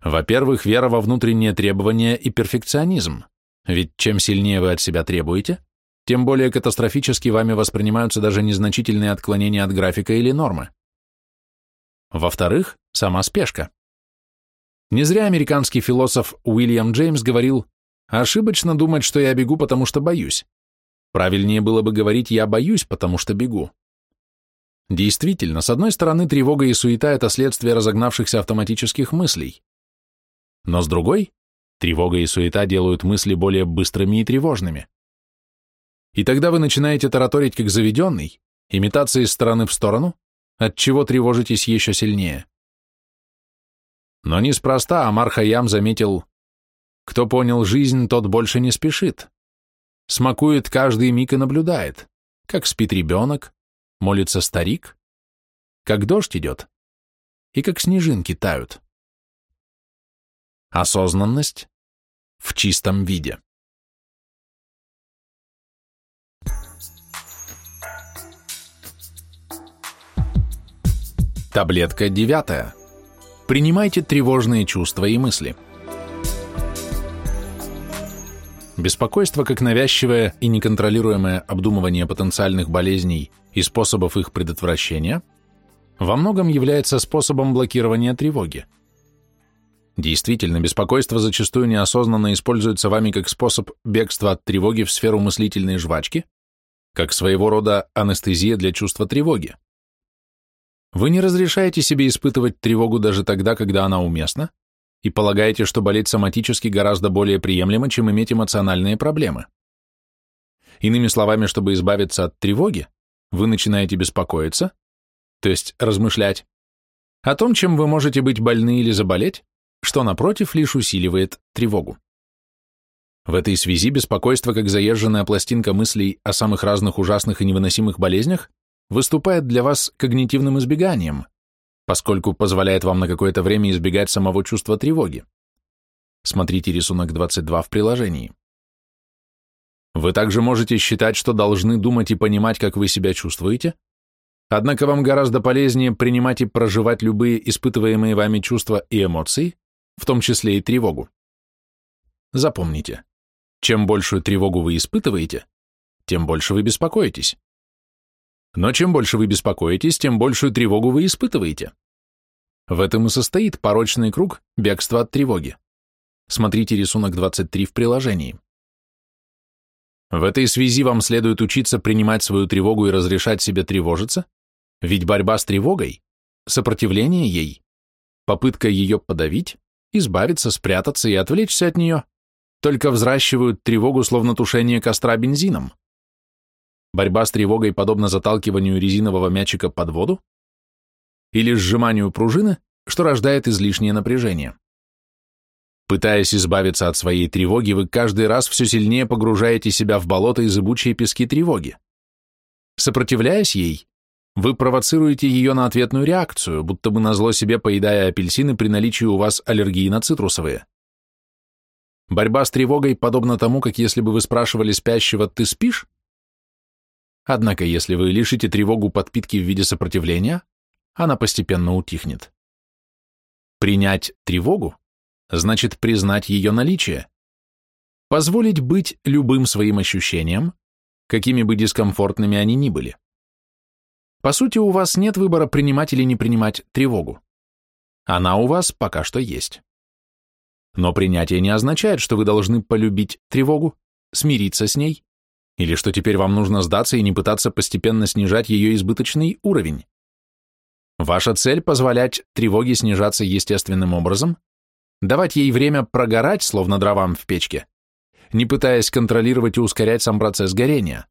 Во-первых, вера во внутренние требования и перфекционизм, ведь чем сильнее вы от себя требуете, тем более катастрофически вами воспринимаются даже незначительные отклонения от графика или нормы. Во-вторых, сама спешка. Не зря американский философ Уильям Джеймс говорил, ошибочно думать, что я бегу, потому что боюсь. Правильнее было бы говорить «я боюсь, потому что бегу». Действительно, с одной стороны, тревога и суета – это следствие разогнавшихся автоматических мыслей. Но с другой, тревога и суета делают мысли более быстрыми и тревожными. И тогда вы начинаете тараторить как заведенный, имитация из стороны в сторону, от чего тревожитесь еще сильнее. Но неспроста Амар Хаям заметил, кто понял жизнь, тот больше не спешит. Смакует каждый миг и наблюдает, как спит ребенок, молится старик, как дождь идет и как снежинки тают. Осознанность в чистом виде. Таблетка девятая. Принимайте тревожные чувства и мысли. Беспокойство как навязчивое и неконтролируемое обдумывание потенциальных болезней и способов их предотвращения во многом является способом блокирования тревоги. Действительно, беспокойство зачастую неосознанно используется вами как способ бегства от тревоги в сферу мыслительной жвачки, как своего рода анестезия для чувства тревоги. Вы не разрешаете себе испытывать тревогу даже тогда, когда она уместна, и полагаете, что болеть соматически гораздо более приемлемо, чем иметь эмоциональные проблемы. Иными словами, чтобы избавиться от тревоги, вы начинаете беспокоиться, то есть размышлять, о том, чем вы можете быть больны или заболеть, что, напротив, лишь усиливает тревогу. В этой связи беспокойство, как заезженная пластинка мыслей о самых разных ужасных и невыносимых болезнях, выступает для вас когнитивным избеганием, поскольку позволяет вам на какое-то время избегать самого чувства тревоги. Смотрите рисунок 22 в приложении. Вы также можете считать, что должны думать и понимать, как вы себя чувствуете, однако вам гораздо полезнее принимать и проживать любые испытываемые вами чувства и эмоции, в том числе и тревогу. Запомните, чем большую тревогу вы испытываете, тем больше вы беспокоитесь. Но чем больше вы беспокоитесь, тем большую тревогу вы испытываете. В этом и состоит порочный круг бегства от тревоги. Смотрите рисунок 23 в приложении. В этой связи вам следует учиться принимать свою тревогу и разрешать себе тревожиться, ведь борьба с тревогой, сопротивление ей, попытка ее подавить, избавиться, спрятаться и отвлечься от нее, только взращивают тревогу словно тушение костра бензином. Борьба с тревогой подобна заталкиванию резинового мячика под воду или сжиманию пружины, что рождает излишнее напряжение. Пытаясь избавиться от своей тревоги, вы каждый раз все сильнее погружаете себя в болото и зыбучие пески тревоги. Сопротивляясь ей, вы провоцируете ее на ответную реакцию, будто бы назло себе поедая апельсины при наличии у вас аллергии на цитрусовые. Борьба с тревогой подобна тому, как если бы вы спрашивали спящего «ты спишь?», Однако, если вы лишите тревогу подпитки в виде сопротивления, она постепенно утихнет. Принять тревогу значит признать ее наличие, позволить быть любым своим ощущениям, какими бы дискомфортными они ни были. По сути, у вас нет выбора принимать или не принимать тревогу. Она у вас пока что есть. Но принятие не означает, что вы должны полюбить тревогу, смириться с ней или что теперь вам нужно сдаться и не пытаться постепенно снижать ее избыточный уровень? Ваша цель – позволять тревоге снижаться естественным образом, давать ей время прогорать, словно дровам в печке, не пытаясь контролировать и ускорять сам процесс горения.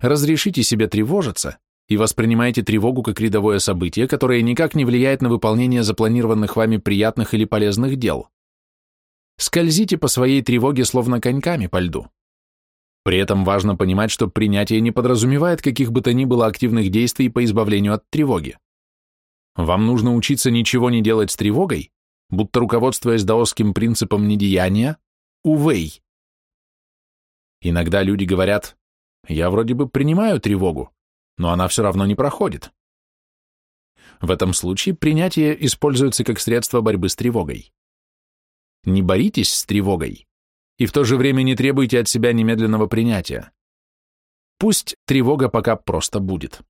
Разрешите себе тревожиться и воспринимайте тревогу как рядовое событие, которое никак не влияет на выполнение запланированных вами приятных или полезных дел. Скользите по своей тревоге словно коньками по льду. При этом важно понимать, что принятие не подразумевает каких бы то ни было активных действий по избавлению от тревоги. Вам нужно учиться ничего не делать с тревогой, будто руководствуясь даосским принципом недеяния, увей. Иногда люди говорят, я вроде бы принимаю тревогу, но она все равно не проходит. В этом случае принятие используется как средство борьбы с тревогой. Не боритесь с тревогой, и в то же время не требуйте от себя немедленного принятия. Пусть тревога пока просто будет.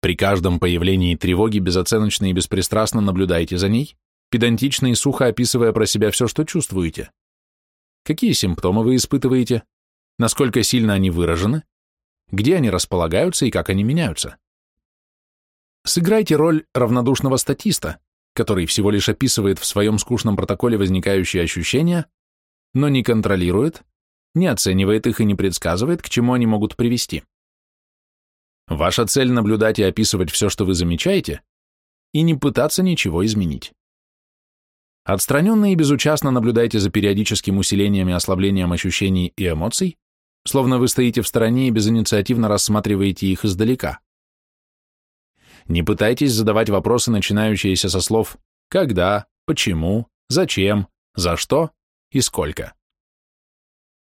При каждом появлении тревоги безоценочно и беспристрастно наблюдайте за ней, педантично и сухо описывая про себя все, что чувствуете. Какие симптомы вы испытываете, насколько сильно они выражены, где они располагаются и как они меняются. Сыграйте роль равнодушного статиста, который всего лишь описывает в своем скучном протоколе возникающие ощущения, но не контролирует, не оценивает их и не предсказывает, к чему они могут привести. Ваша цель – наблюдать и описывать все, что вы замечаете, и не пытаться ничего изменить. Отстраненно и безучастно наблюдайте за периодическим усилением и ослаблением ощущений и эмоций, словно вы стоите в стороне и безинициативно рассматриваете их издалека. Не пытайтесь задавать вопросы, начинающиеся со слов «когда», «почему», «зачем», «за что» и «сколько».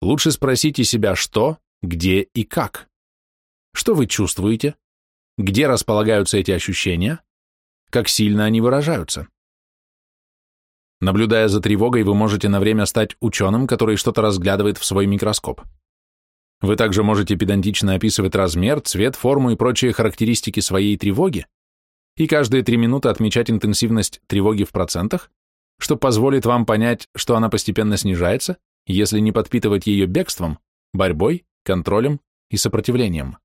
Лучше спросите себя «что», «где» и «как». Что вы чувствуете? Где располагаются эти ощущения? Как сильно они выражаются? Наблюдая за тревогой, вы можете на время стать ученым, который что-то разглядывает в свой микроскоп. Вы также можете педантично описывать размер, цвет, форму и прочие характеристики своей тревоги и каждые три минуты отмечать интенсивность тревоги в процентах, что позволит вам понять, что она постепенно снижается, если не подпитывать ее бегством, борьбой, контролем и сопротивлением.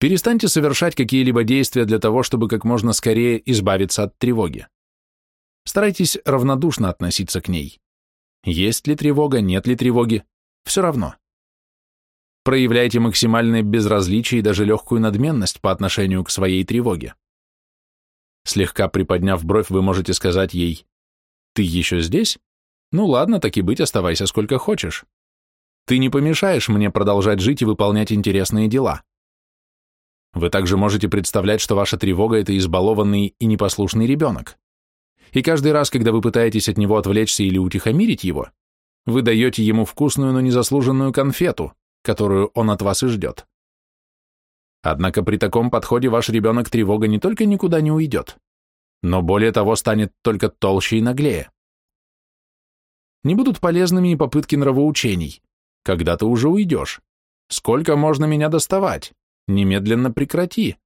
Перестаньте совершать какие-либо действия для того, чтобы как можно скорее избавиться от тревоги. Старайтесь равнодушно относиться к ней. Есть ли тревога, нет ли тревоги, все равно. Проявляйте максимальное безразличие и даже легкую надменность по отношению к своей тревоге. Слегка приподняв бровь, вы можете сказать ей «Ты еще здесь? Ну ладно, так и быть, оставайся сколько хочешь. Ты не помешаешь мне продолжать жить и выполнять интересные дела». Вы также можете представлять, что ваша тревога – это избалованный и непослушный ребенок. И каждый раз, когда вы пытаетесь от него отвлечься или утихомирить его, вы даете ему вкусную, но незаслуженную конфету, которую он от вас и ждет. Однако при таком подходе ваш ребенок тревога не только никуда не уйдет, но более того станет только толще и наглее. Не будут полезными и попытки нравоучений. Когда ты уже уйдешь? Сколько можно меня доставать? Немедленно прекрати.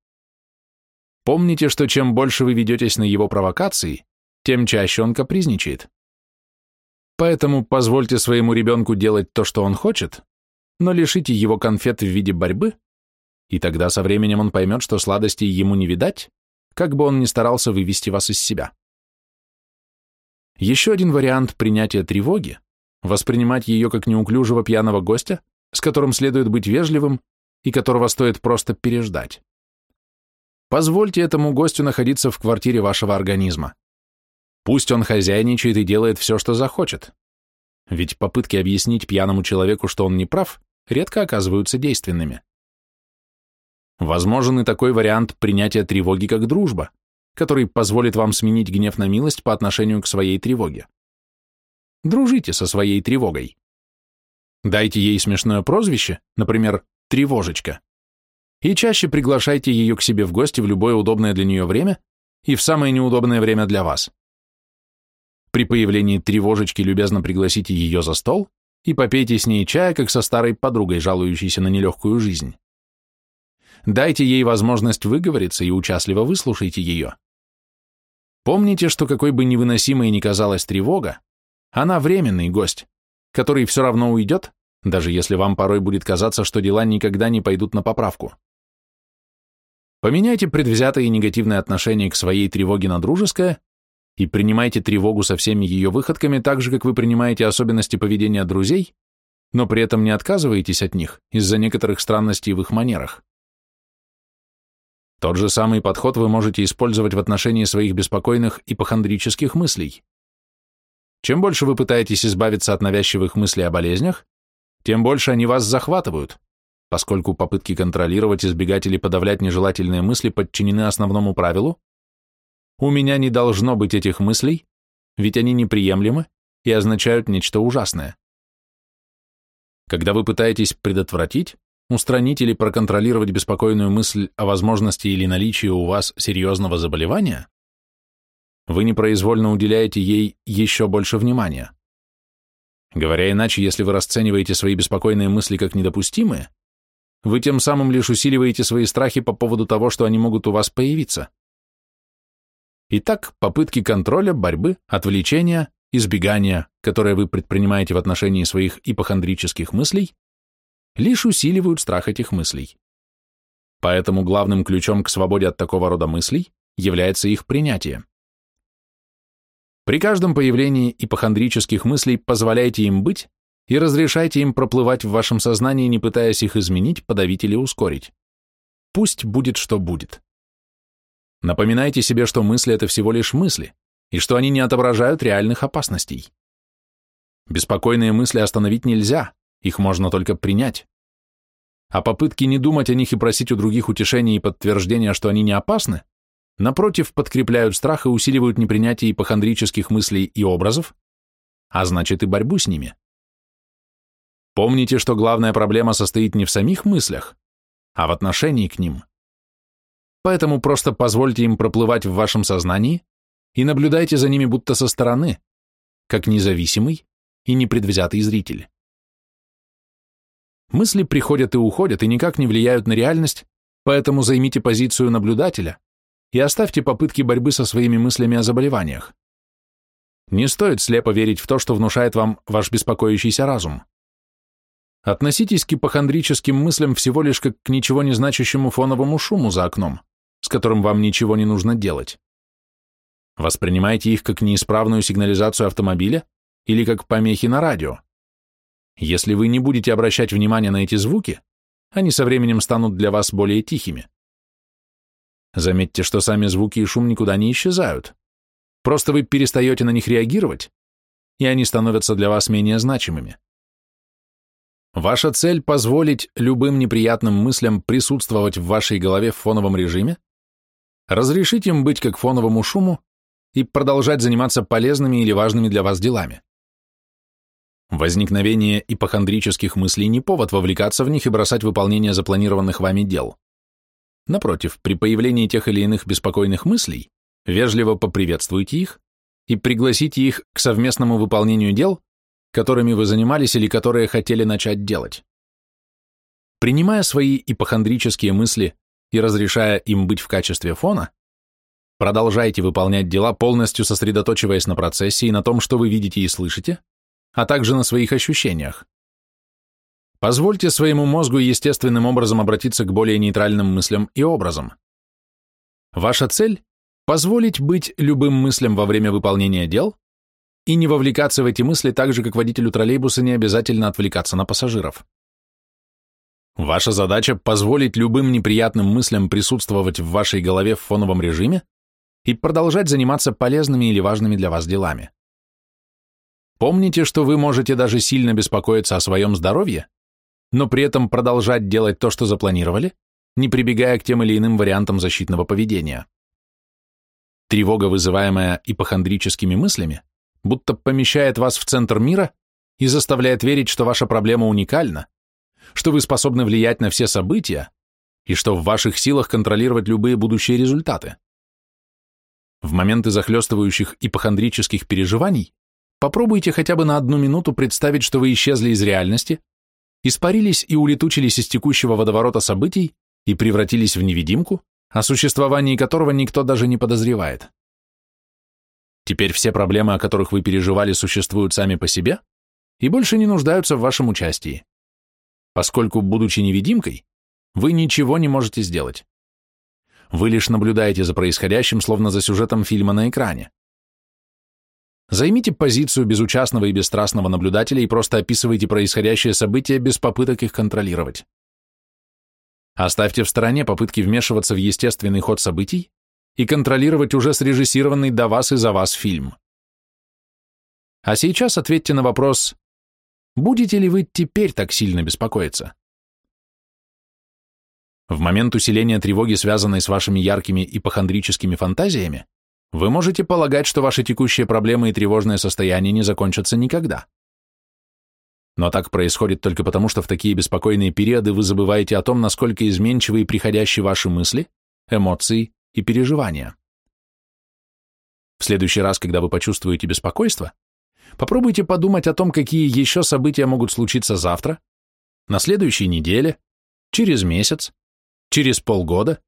Помните, что чем больше вы ведетесь на его провокации, тем чаще он капризничает. Поэтому позвольте своему ребенку делать то, что он хочет, но лишите его конфет в виде борьбы, и тогда со временем он поймет, что сладостей ему не видать, как бы он ни старался вывести вас из себя. Еще один вариант принятия тревоги – воспринимать ее как неуклюжего пьяного гостя, с которым следует быть вежливым и которого стоит просто переждать. Позвольте этому гостю находиться в квартире вашего организма. Пусть он хозяйничает и делает все, что захочет. Ведь попытки объяснить пьяному человеку, что он не прав, редко оказываются действенными. Возможен и такой вариант принятия тревоги как дружба, который позволит вам сменить гнев на милость по отношению к своей тревоге. Дружите со своей тревогой. Дайте ей смешное прозвище, например, «тревожечка», и чаще приглашайте ее к себе в гости в любое удобное для нее время и в самое неудобное время для вас. При появлении тревожечки любезно пригласите ее за стол и попейте с ней чая, как со старой подругой, жалующейся на нелегкую жизнь. Дайте ей возможность выговориться и участливо выслушайте ее. Помните, что какой бы невыносимой ни казалась тревога, она временный гость, который все равно уйдет, даже если вам порой будет казаться, что дела никогда не пойдут на поправку. Поменяйте предвзятое и негативное отношение к своей тревоге на дружеское и принимайте тревогу со всеми ее выходками так же, как вы принимаете особенности поведения друзей, но при этом не отказываетесь от них из-за некоторых странностей в их манерах. Тот же самый подход вы можете использовать в отношении своих беспокойных и похондрических мыслей. Чем больше вы пытаетесь избавиться от навязчивых мыслей о болезнях, тем больше они вас захватывают, поскольку попытки контролировать, избегать или подавлять нежелательные мысли подчинены основному правилу у меня не должно быть этих мыслей, ведь они неприемлемы и означают нечто ужасное. Когда вы пытаетесь предотвратить, устранить или проконтролировать беспокойную мысль о возможности или наличии у вас серьезного заболевания, вы непроизвольно уделяете ей еще больше внимания, Говоря иначе, если вы расцениваете свои беспокойные мысли как недопустимые, вы тем самым лишь усиливаете свои страхи по поводу того, что они могут у вас появиться. Итак, попытки контроля, борьбы, отвлечения, избегания, которые вы предпринимаете в отношении своих ипохондрических мыслей, лишь усиливают страх этих мыслей. Поэтому главным ключом к свободе от такого рода мыслей является их принятие. При каждом появлении ипохондрических мыслей позволяйте им быть и разрешайте им проплывать в вашем сознании, не пытаясь их изменить, подавить или ускорить. Пусть будет, что будет. Напоминайте себе, что мысли — это всего лишь мысли, и что они не отображают реальных опасностей. Беспокойные мысли остановить нельзя, их можно только принять. А попытки не думать о них и просить у других утешения и подтверждения, что они не опасны, напротив, подкрепляют страх и усиливают непринятие ипохондрических мыслей и образов, а значит и борьбу с ними. Помните, что главная проблема состоит не в самих мыслях, а в отношении к ним. Поэтому просто позвольте им проплывать в вашем сознании и наблюдайте за ними будто со стороны, как независимый и непредвзятый зритель. Мысли приходят и уходят и никак не влияют на реальность, поэтому займите позицию наблюдателя и оставьте попытки борьбы со своими мыслями о заболеваниях. Не стоит слепо верить в то, что внушает вам ваш беспокоящийся разум. Относитесь к ипохондрическим мыслям всего лишь как к ничего не значащему фоновому шуму за окном, с которым вам ничего не нужно делать. Воспринимайте их как неисправную сигнализацию автомобиля или как помехи на радио. Если вы не будете обращать внимание на эти звуки, они со временем станут для вас более тихими. Заметьте, что сами звуки и шум никуда не исчезают. Просто вы перестаете на них реагировать, и они становятся для вас менее значимыми. Ваша цель – позволить любым неприятным мыслям присутствовать в вашей голове в фоновом режиме, разрешить им быть как фоновому шуму и продолжать заниматься полезными или важными для вас делами. Возникновение ипохондрических мыслей не повод вовлекаться в них и бросать выполнение запланированных вами дел. Напротив, при появлении тех или иных беспокойных мыслей вежливо поприветствуйте их и пригласите их к совместному выполнению дел, которыми вы занимались или которые хотели начать делать. Принимая свои ипохондрические мысли и разрешая им быть в качестве фона, продолжайте выполнять дела, полностью сосредоточиваясь на процессе и на том, что вы видите и слышите, а также на своих ощущениях. Позвольте своему мозгу естественным образом обратиться к более нейтральным мыслям и образам. Ваша цель – позволить быть любым мыслям во время выполнения дел, и не вовлекаться в эти мысли так же, как водителю троллейбуса не обязательно отвлекаться на пассажиров. Ваша задача – позволить любым неприятным мыслям присутствовать в вашей голове в фоновом режиме и продолжать заниматься полезными или важными для вас делами. Помните, что вы можете даже сильно беспокоиться о своем здоровье, но при этом продолжать делать то, что запланировали, не прибегая к тем или иным вариантам защитного поведения. Тревога, вызываемая ипохондрическими мыслями, будто помещает вас в центр мира и заставляет верить, что ваша проблема уникальна, что вы способны влиять на все события и что в ваших силах контролировать любые будущие результаты. В моменты захлестывающих ипохондрических переживаний попробуйте хотя бы на одну минуту представить, что вы исчезли из реальности, испарились и улетучились из текущего водоворота событий и превратились в невидимку, о существовании которого никто даже не подозревает. Теперь все проблемы, о которых вы переживали, существуют сами по себе и больше не нуждаются в вашем участии, поскольку, будучи невидимкой, вы ничего не можете сделать. Вы лишь наблюдаете за происходящим, словно за сюжетом фильма на экране. Займите позицию безучастного и бесстрастного наблюдателя и просто описывайте происходящее событие без попыток их контролировать. Оставьте в стороне попытки вмешиваться в естественный ход событий и контролировать уже срежиссированный до вас и за вас фильм. А сейчас ответьте на вопрос, будете ли вы теперь так сильно беспокоиться? В момент усиления тревоги, связанной с вашими яркими ипохондрическими фантазиями, вы можете полагать, что ваши текущие проблемы и тревожное состояние не закончатся никогда. Но так происходит только потому, что в такие беспокойные периоды вы забываете о том, насколько изменчивы и приходящие ваши мысли, эмоции и переживания. В следующий раз, когда вы почувствуете беспокойство, Попробуйте подумать о том, какие еще события могут случиться завтра, на следующей неделе, через месяц, через полгода,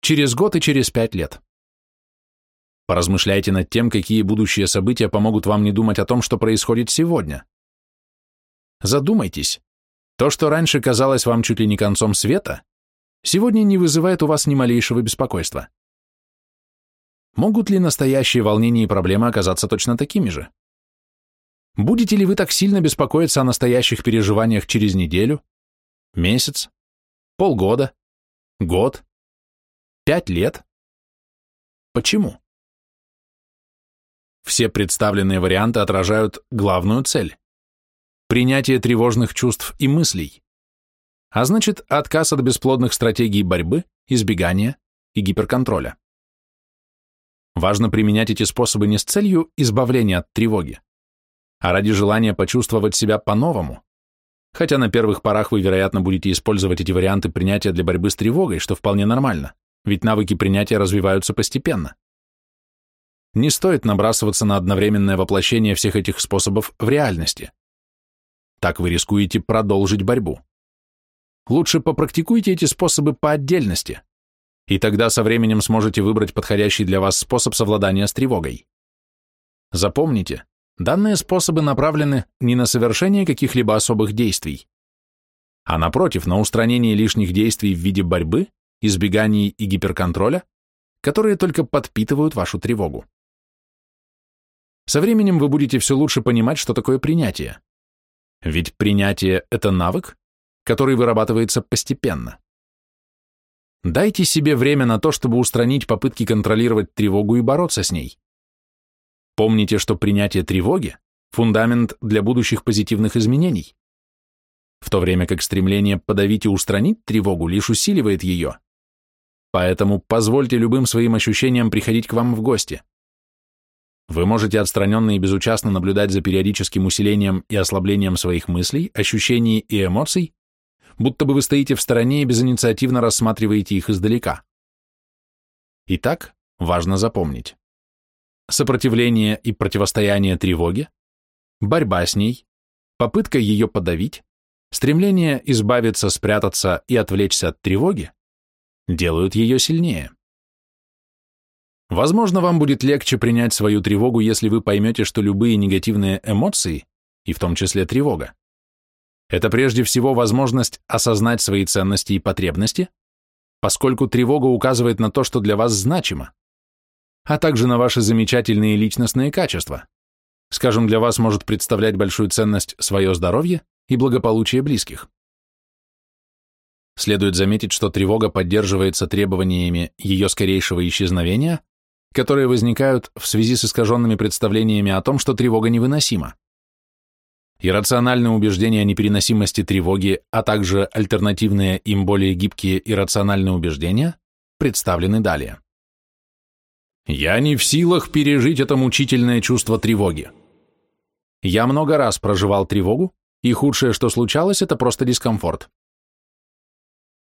через год и через пять лет. Поразмышляйте над тем, какие будущие события помогут вам не думать о том, что происходит сегодня. Задумайтесь, то, что раньше казалось вам чуть ли не концом света, сегодня не вызывает у вас ни малейшего беспокойства. Могут ли настоящие волнения и проблемы оказаться точно такими же? Будете ли вы так сильно беспокоиться о настоящих переживаниях через неделю, месяц, полгода, год, пять лет? Почему? Все представленные варианты отражают главную цель – принятие тревожных чувств и мыслей, а значит, отказ от бесплодных стратегий борьбы, избегания и гиперконтроля. Важно применять эти способы не с целью избавления от тревоги, а ради желания почувствовать себя по-новому. Хотя на первых порах вы, вероятно, будете использовать эти варианты принятия для борьбы с тревогой, что вполне нормально, ведь навыки принятия развиваются постепенно. Не стоит набрасываться на одновременное воплощение всех этих способов в реальности. Так вы рискуете продолжить борьбу. Лучше попрактикуйте эти способы по отдельности, и тогда со временем сможете выбрать подходящий для вас способ совладания с тревогой. Запомните, Данные способы направлены не на совершение каких-либо особых действий, а напротив, на устранение лишних действий в виде борьбы, избеганий и гиперконтроля, которые только подпитывают вашу тревогу. Со временем вы будете все лучше понимать, что такое принятие. Ведь принятие – это навык, который вырабатывается постепенно. Дайте себе время на то, чтобы устранить попытки контролировать тревогу и бороться с ней. Помните, что принятие тревоги – фундамент для будущих позитивных изменений, в то время как стремление подавить и устранить тревогу лишь усиливает ее. Поэтому позвольте любым своим ощущениям приходить к вам в гости. Вы можете отстраненно и безучастно наблюдать за периодическим усилением и ослаблением своих мыслей, ощущений и эмоций, будто бы вы стоите в стороне и безинициативно рассматриваете их издалека. Итак, важно запомнить сопротивление и противостояние тревоге, борьба с ней, попытка ее подавить, стремление избавиться, спрятаться и отвлечься от тревоги делают ее сильнее. Возможно, вам будет легче принять свою тревогу, если вы поймете, что любые негативные эмоции, и в том числе тревога, это прежде всего возможность осознать свои ценности и потребности, поскольку тревога указывает на то, что для вас значимо а также на ваши замечательные личностные качества. Скажем, для вас может представлять большую ценность свое здоровье и благополучие близких. Следует заметить, что тревога поддерживается требованиями ее скорейшего исчезновения, которые возникают в связи с искаженными представлениями о том, что тревога невыносима. Иррациональные убеждения о непереносимости тревоги, а также альтернативные им более гибкие иррациональные убеждения представлены далее. Я не в силах пережить это мучительное чувство тревоги. Я много раз проживал тревогу, и худшее, что случалось, это просто дискомфорт.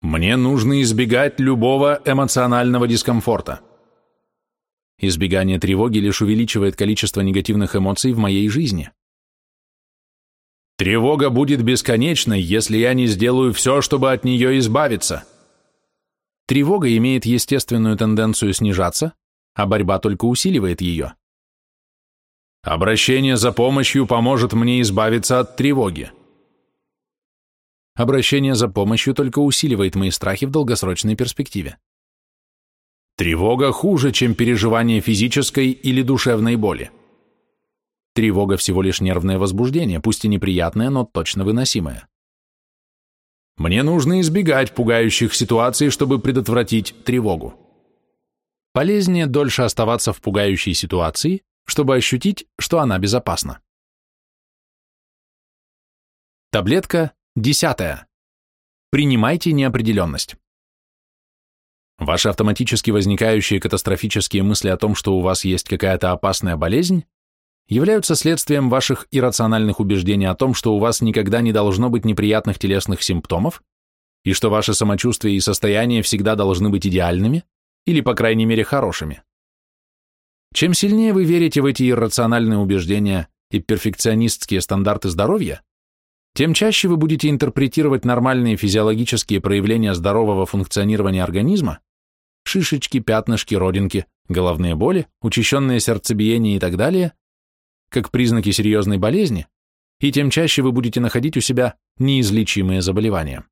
Мне нужно избегать любого эмоционального дискомфорта. Избегание тревоги лишь увеличивает количество негативных эмоций в моей жизни. Тревога будет бесконечной, если я не сделаю все, чтобы от нее избавиться. Тревога имеет естественную тенденцию снижаться, а борьба только усиливает ее. Обращение за помощью поможет мне избавиться от тревоги. Обращение за помощью только усиливает мои страхи в долгосрочной перспективе. Тревога хуже, чем переживание физической или душевной боли. Тревога всего лишь нервное возбуждение, пусть и неприятное, но точно выносимое. Мне нужно избегать пугающих ситуаций, чтобы предотвратить тревогу. Полезнее дольше оставаться в пугающей ситуации, чтобы ощутить, что она безопасна. Таблетка десятая. Принимайте неопределенность. Ваши автоматически возникающие катастрофические мысли о том, что у вас есть какая-то опасная болезнь, являются следствием ваших иррациональных убеждений о том, что у вас никогда не должно быть неприятных телесных симптомов и что ваше самочувствие и состояние всегда должны быть идеальными, или, по крайней мере, хорошими. Чем сильнее вы верите в эти иррациональные убеждения и перфекционистские стандарты здоровья, тем чаще вы будете интерпретировать нормальные физиологические проявления здорового функционирования организма, шишечки, пятнышки, родинки, головные боли, учащенное сердцебиение и так далее, как признаки серьезной болезни, и тем чаще вы будете находить у себя неизлечимые заболевания.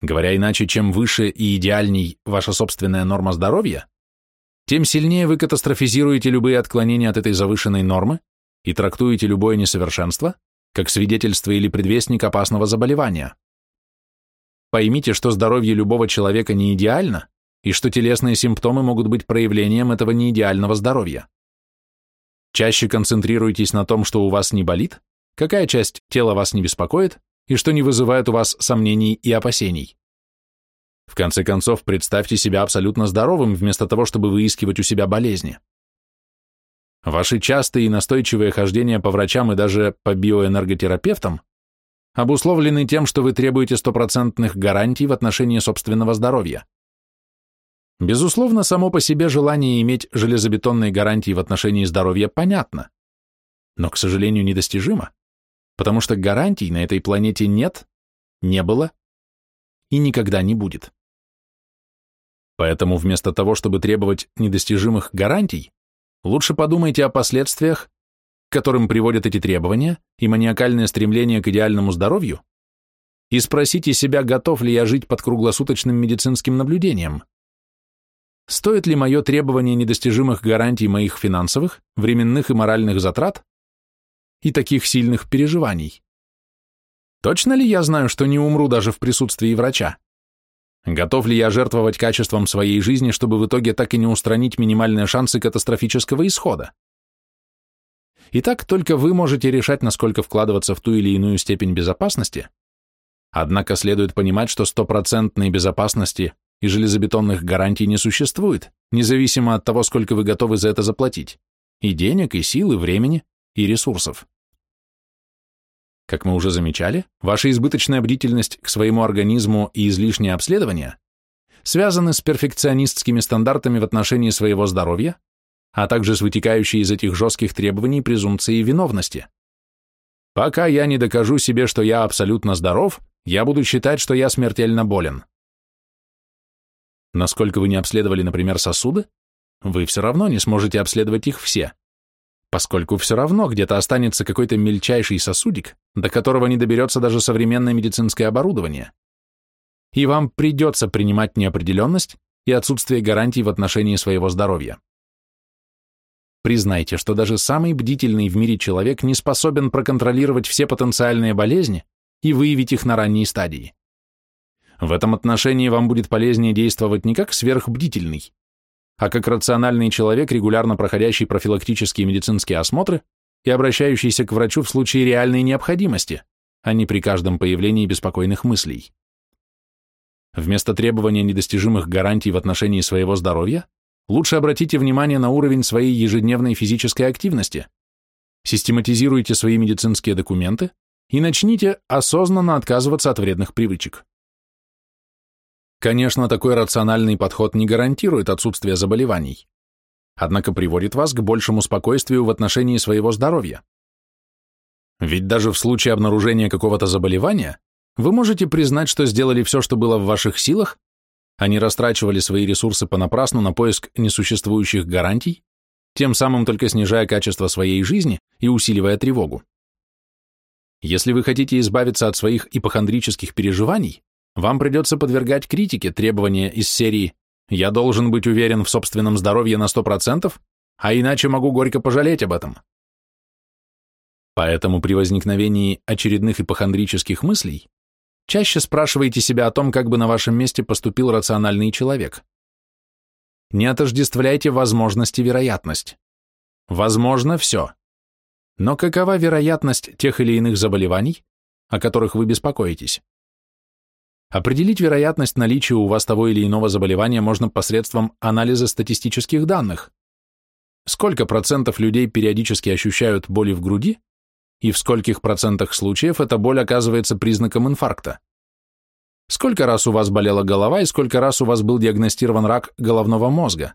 Говоря иначе, чем выше и идеальней ваша собственная норма здоровья, тем сильнее вы катастрофизируете любые отклонения от этой завышенной нормы и трактуете любое несовершенство как свидетельство или предвестник опасного заболевания. Поймите, что здоровье любого человека не идеально, и что телесные симптомы могут быть проявлением этого неидеального здоровья. Чаще концентрируйтесь на том, что у вас не болит, какая часть тела вас не беспокоит и что не вызывает у вас сомнений и опасений. В конце концов, представьте себя абсолютно здоровым, вместо того, чтобы выискивать у себя болезни. Ваши частые и настойчивые хождения по врачам и даже по биоэнерготерапевтам обусловлены тем, что вы требуете стопроцентных гарантий в отношении собственного здоровья. Безусловно, само по себе желание иметь железобетонные гарантии в отношении здоровья понятно, но, к сожалению, недостижимо, потому что гарантий на этой планете нет, не было и никогда не будет. Поэтому вместо того, чтобы требовать недостижимых гарантий, лучше подумайте о последствиях, к которым приводят эти требования и маниакальное стремление к идеальному здоровью, и спросите себя, готов ли я жить под круглосуточным медицинским наблюдением. Стоит ли мое требование недостижимых гарантий моих финансовых, временных и моральных затрат и таких сильных переживаний? Точно ли я знаю, что не умру даже в присутствии врача? Готов ли я жертвовать качеством своей жизни, чтобы в итоге так и не устранить минимальные шансы катастрофического исхода? Итак, только вы можете решать, насколько вкладываться в ту или иную степень безопасности, однако следует понимать, что стопроцентной безопасности и железобетонных гарантий не существует, независимо от того, сколько вы готовы за это заплатить, и денег, и сил, и времени, и ресурсов. Как мы уже замечали, ваша избыточная бдительность к своему организму и излишнее обследование связаны с перфекционистскими стандартами в отношении своего здоровья, а также с вытекающей из этих жестких требований презумпцией виновности. Пока я не докажу себе, что я абсолютно здоров, я буду считать, что я смертельно болен. Насколько вы не обследовали, например, сосуды, вы все равно не сможете обследовать их все поскольку все равно где-то останется какой-то мельчайший сосудик, до которого не доберется даже современное медицинское оборудование. И вам придется принимать неопределенность и отсутствие гарантий в отношении своего здоровья. Признайте, что даже самый бдительный в мире человек не способен проконтролировать все потенциальные болезни и выявить их на ранней стадии. В этом отношении вам будет полезнее действовать не как сверхбдительный, а как рациональный человек, регулярно проходящий профилактические медицинские осмотры и обращающийся к врачу в случае реальной необходимости, а не при каждом появлении беспокойных мыслей. Вместо требования недостижимых гарантий в отношении своего здоровья, лучше обратите внимание на уровень своей ежедневной физической активности, систематизируйте свои медицинские документы и начните осознанно отказываться от вредных привычек. Конечно, такой рациональный подход не гарантирует отсутствие заболеваний, однако приводит вас к большему спокойствию в отношении своего здоровья. Ведь даже в случае обнаружения какого-то заболевания вы можете признать, что сделали все, что было в ваших силах, а не растрачивали свои ресурсы понапрасну на поиск несуществующих гарантий, тем самым только снижая качество своей жизни и усиливая тревогу. Если вы хотите избавиться от своих ипохондрических переживаний, вам придется подвергать критике требования из серии «Я должен быть уверен в собственном здоровье на 100%, а иначе могу горько пожалеть об этом». Поэтому при возникновении очередных ипохондрических мыслей чаще спрашивайте себя о том, как бы на вашем месте поступил рациональный человек. Не отождествляйте возможность и вероятность. Возможно все. Но какова вероятность тех или иных заболеваний, о которых вы беспокоитесь? Определить вероятность наличия у вас того или иного заболевания можно посредством анализа статистических данных. Сколько процентов людей периодически ощущают боли в груди, и в скольких процентах случаев эта боль оказывается признаком инфаркта? Сколько раз у вас болела голова и сколько раз у вас был диагностирован рак головного мозга?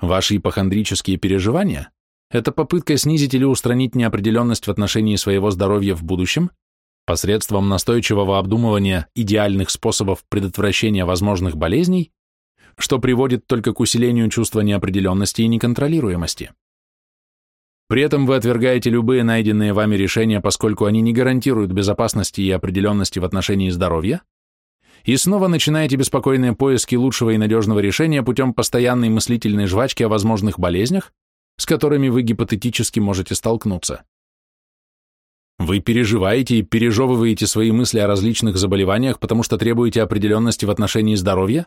Ваши ипохондрические переживания это попытка снизить или устранить неопределенность в отношении своего здоровья в будущем посредством настойчивого обдумывания идеальных способов предотвращения возможных болезней, что приводит только к усилению чувства неопределенности и неконтролируемости. При этом вы отвергаете любые найденные вами решения, поскольку они не гарантируют безопасности и определенности в отношении здоровья, и снова начинаете беспокойные поиски лучшего и надежного решения путем постоянной мыслительной жвачки о возможных болезнях, с которыми вы гипотетически можете столкнуться. Вы переживаете и пережевываете свои мысли о различных заболеваниях, потому что требуете определенности в отношении здоровья,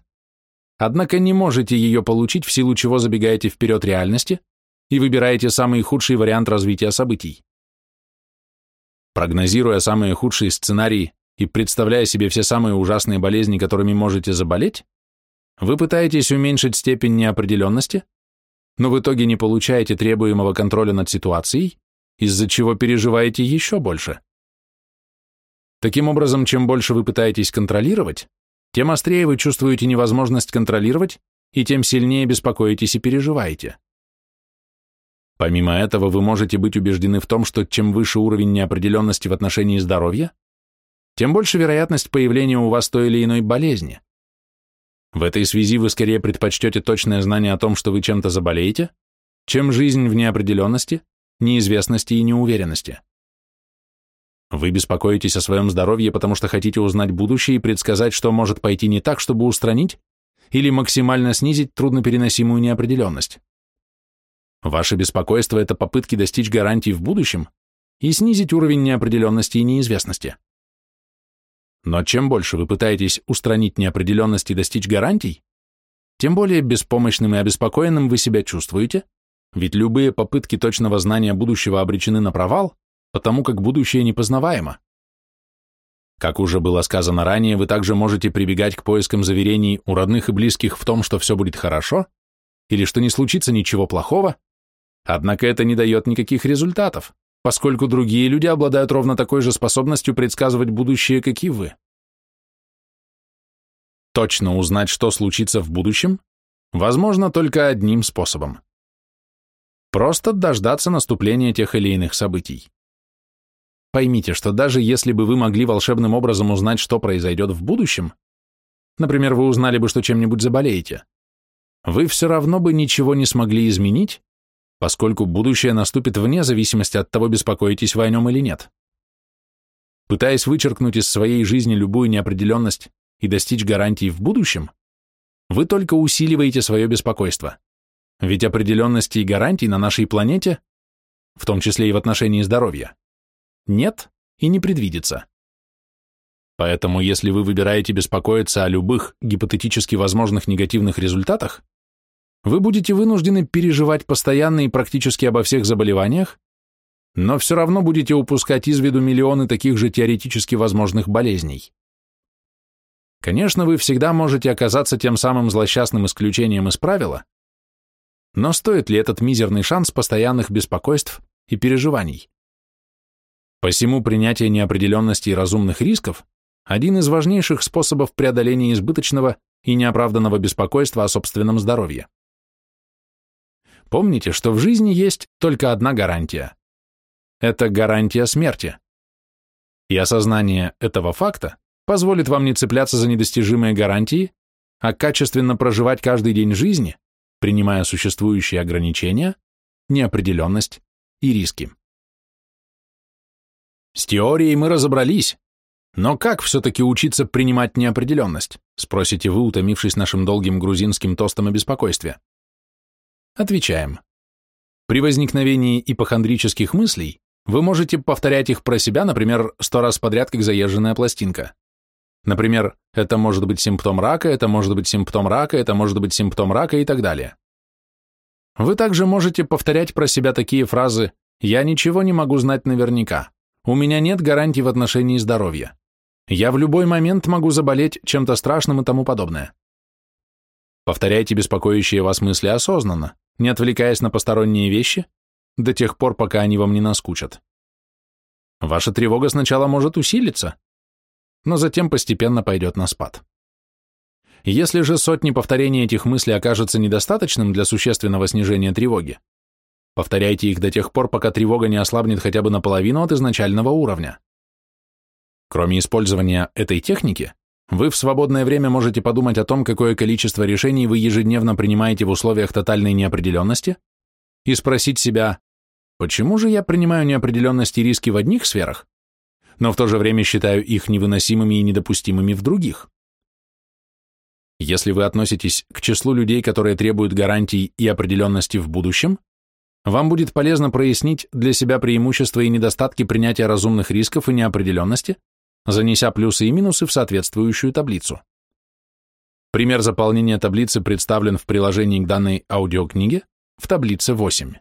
однако не можете ее получить, в силу чего забегаете вперед реальности и выбираете самый худший вариант развития событий. Прогнозируя самые худшие сценарии и представляя себе все самые ужасные болезни, которыми можете заболеть, вы пытаетесь уменьшить степень неопределенности, но в итоге не получаете требуемого контроля над ситуацией, из-за чего переживаете еще больше. Таким образом, чем больше вы пытаетесь контролировать, тем острее вы чувствуете невозможность контролировать, и тем сильнее беспокоитесь и переживаете. Помимо этого, вы можете быть убеждены в том, что чем выше уровень неопределенности в отношении здоровья, тем больше вероятность появления у вас той или иной болезни. В этой связи вы скорее предпочтете точное знание о том, что вы чем-то заболеете, чем жизнь в неопределенности, неизвестности и неуверенности. Вы беспокоитесь о своем здоровье, потому что хотите узнать будущее и предсказать, что может пойти не так, чтобы устранить или максимально снизить труднопереносимую неопределенность. Ваше беспокойство – это попытки достичь гарантий в будущем и снизить уровень неопределенности и неизвестности. Но чем больше вы пытаетесь устранить неопределенность и достичь гарантий, тем более беспомощным и обеспокоенным вы себя чувствуете, ведь любые попытки точного знания будущего обречены на провал, потому как будущее непознаваемо. Как уже было сказано ранее, вы также можете прибегать к поискам заверений у родных и близких в том, что все будет хорошо, или что не случится ничего плохого, однако это не дает никаких результатов, поскольку другие люди обладают ровно такой же способностью предсказывать будущее, как и вы. Точно узнать, что случится в будущем, возможно только одним способом – Просто дождаться наступления тех или иных событий. Поймите, что даже если бы вы могли волшебным образом узнать, что произойдет в будущем, например, вы узнали бы, что чем-нибудь заболеете, вы все равно бы ничего не смогли изменить, поскольку будущее наступит вне зависимости от того, беспокоитесь вы о нем или нет. Пытаясь вычеркнуть из своей жизни любую неопределенность и достичь гарантий в будущем, вы только усиливаете свое беспокойство. Ведь определенности и гарантий на нашей планете, в том числе и в отношении здоровья, нет и не предвидится. Поэтому если вы выбираете беспокоиться о любых гипотетически возможных негативных результатах, вы будете вынуждены переживать постоянно и практически обо всех заболеваниях, но все равно будете упускать из виду миллионы таких же теоретически возможных болезней. Конечно, вы всегда можете оказаться тем самым злосчастным исключением из правила, но стоит ли этот мизерный шанс постоянных беспокойств и переживаний? Посему принятие неопределенности и разумных рисков – один из важнейших способов преодоления избыточного и неоправданного беспокойства о собственном здоровье. Помните, что в жизни есть только одна гарантия. Это гарантия смерти. И осознание этого факта позволит вам не цепляться за недостижимые гарантии, а качественно проживать каждый день жизни, принимая существующие ограничения, неопределенность и риски. С теорией мы разобрались, но как все-таки учиться принимать неопределенность, спросите вы, утомившись нашим долгим грузинским тостом о беспокойстве. Отвечаем. При возникновении ипохондрических мыслей вы можете повторять их про себя, например, сто раз подряд, как заезженная пластинка. Например, это может быть симптом рака, это может быть симптом рака, это может быть симптом рака и так далее. Вы также можете повторять про себя такие фразы «Я ничего не могу знать наверняка», «У меня нет гарантий в отношении здоровья», «Я в любой момент могу заболеть чем-то страшным» и тому подобное. Повторяйте беспокоящие вас мысли осознанно, не отвлекаясь на посторонние вещи, до тех пор, пока они вам не наскучат. Ваша тревога сначала может усилиться, но затем постепенно пойдет на спад. Если же сотни повторений этих мыслей окажется недостаточным для существенного снижения тревоги, Повторяйте их до тех пор, пока тревога не ослабнет хотя бы наполовину от изначального уровня. Кроме использования этой техники, вы в свободное время можете подумать о том, какое количество решений вы ежедневно принимаете в условиях тотальной неопределенности, и спросить себя, почему же я принимаю неопределенность и риски в одних сферах, но в то же время считаю их невыносимыми и недопустимыми в других. Если вы относитесь к числу людей, которые требуют гарантий и определенности в будущем, вам будет полезно прояснить для себя преимущества и недостатки принятия разумных рисков и неопределенности, занеся плюсы и минусы в соответствующую таблицу. Пример заполнения таблицы представлен в приложении к данной аудиокниге в таблице 8.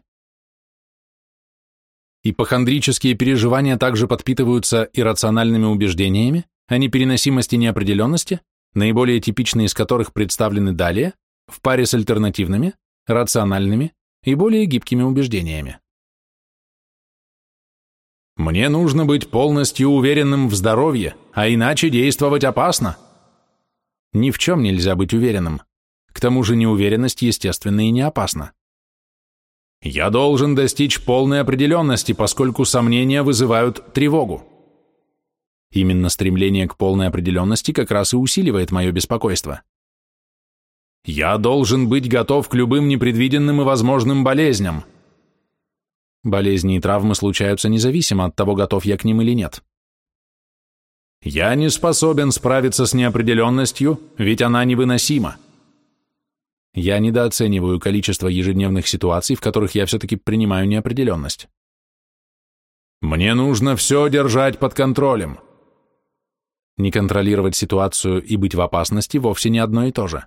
Ипохондрические переживания также подпитываются иррациональными убеждениями о непереносимости неопределенности, наиболее типичные из которых представлены далее, в паре с альтернативными, рациональными и более гибкими убеждениями. Мне нужно быть полностью уверенным в здоровье, а иначе действовать опасно. Ни в чем нельзя быть уверенным. К тому же неуверенность естественна и не опасна. Я должен достичь полной определенности, поскольку сомнения вызывают тревогу. Именно стремление к полной определенности как раз и усиливает мое беспокойство. Я должен быть готов к любым непредвиденным и возможным болезням. Болезни и травмы случаются независимо от того, готов я к ним или нет. Я не способен справиться с неопределенностью, ведь она невыносима. Я недооцениваю количество ежедневных ситуаций, в которых я все-таки принимаю неопределенность. Мне нужно все держать под контролем. Не контролировать ситуацию и быть в опасности вовсе не одно и то же.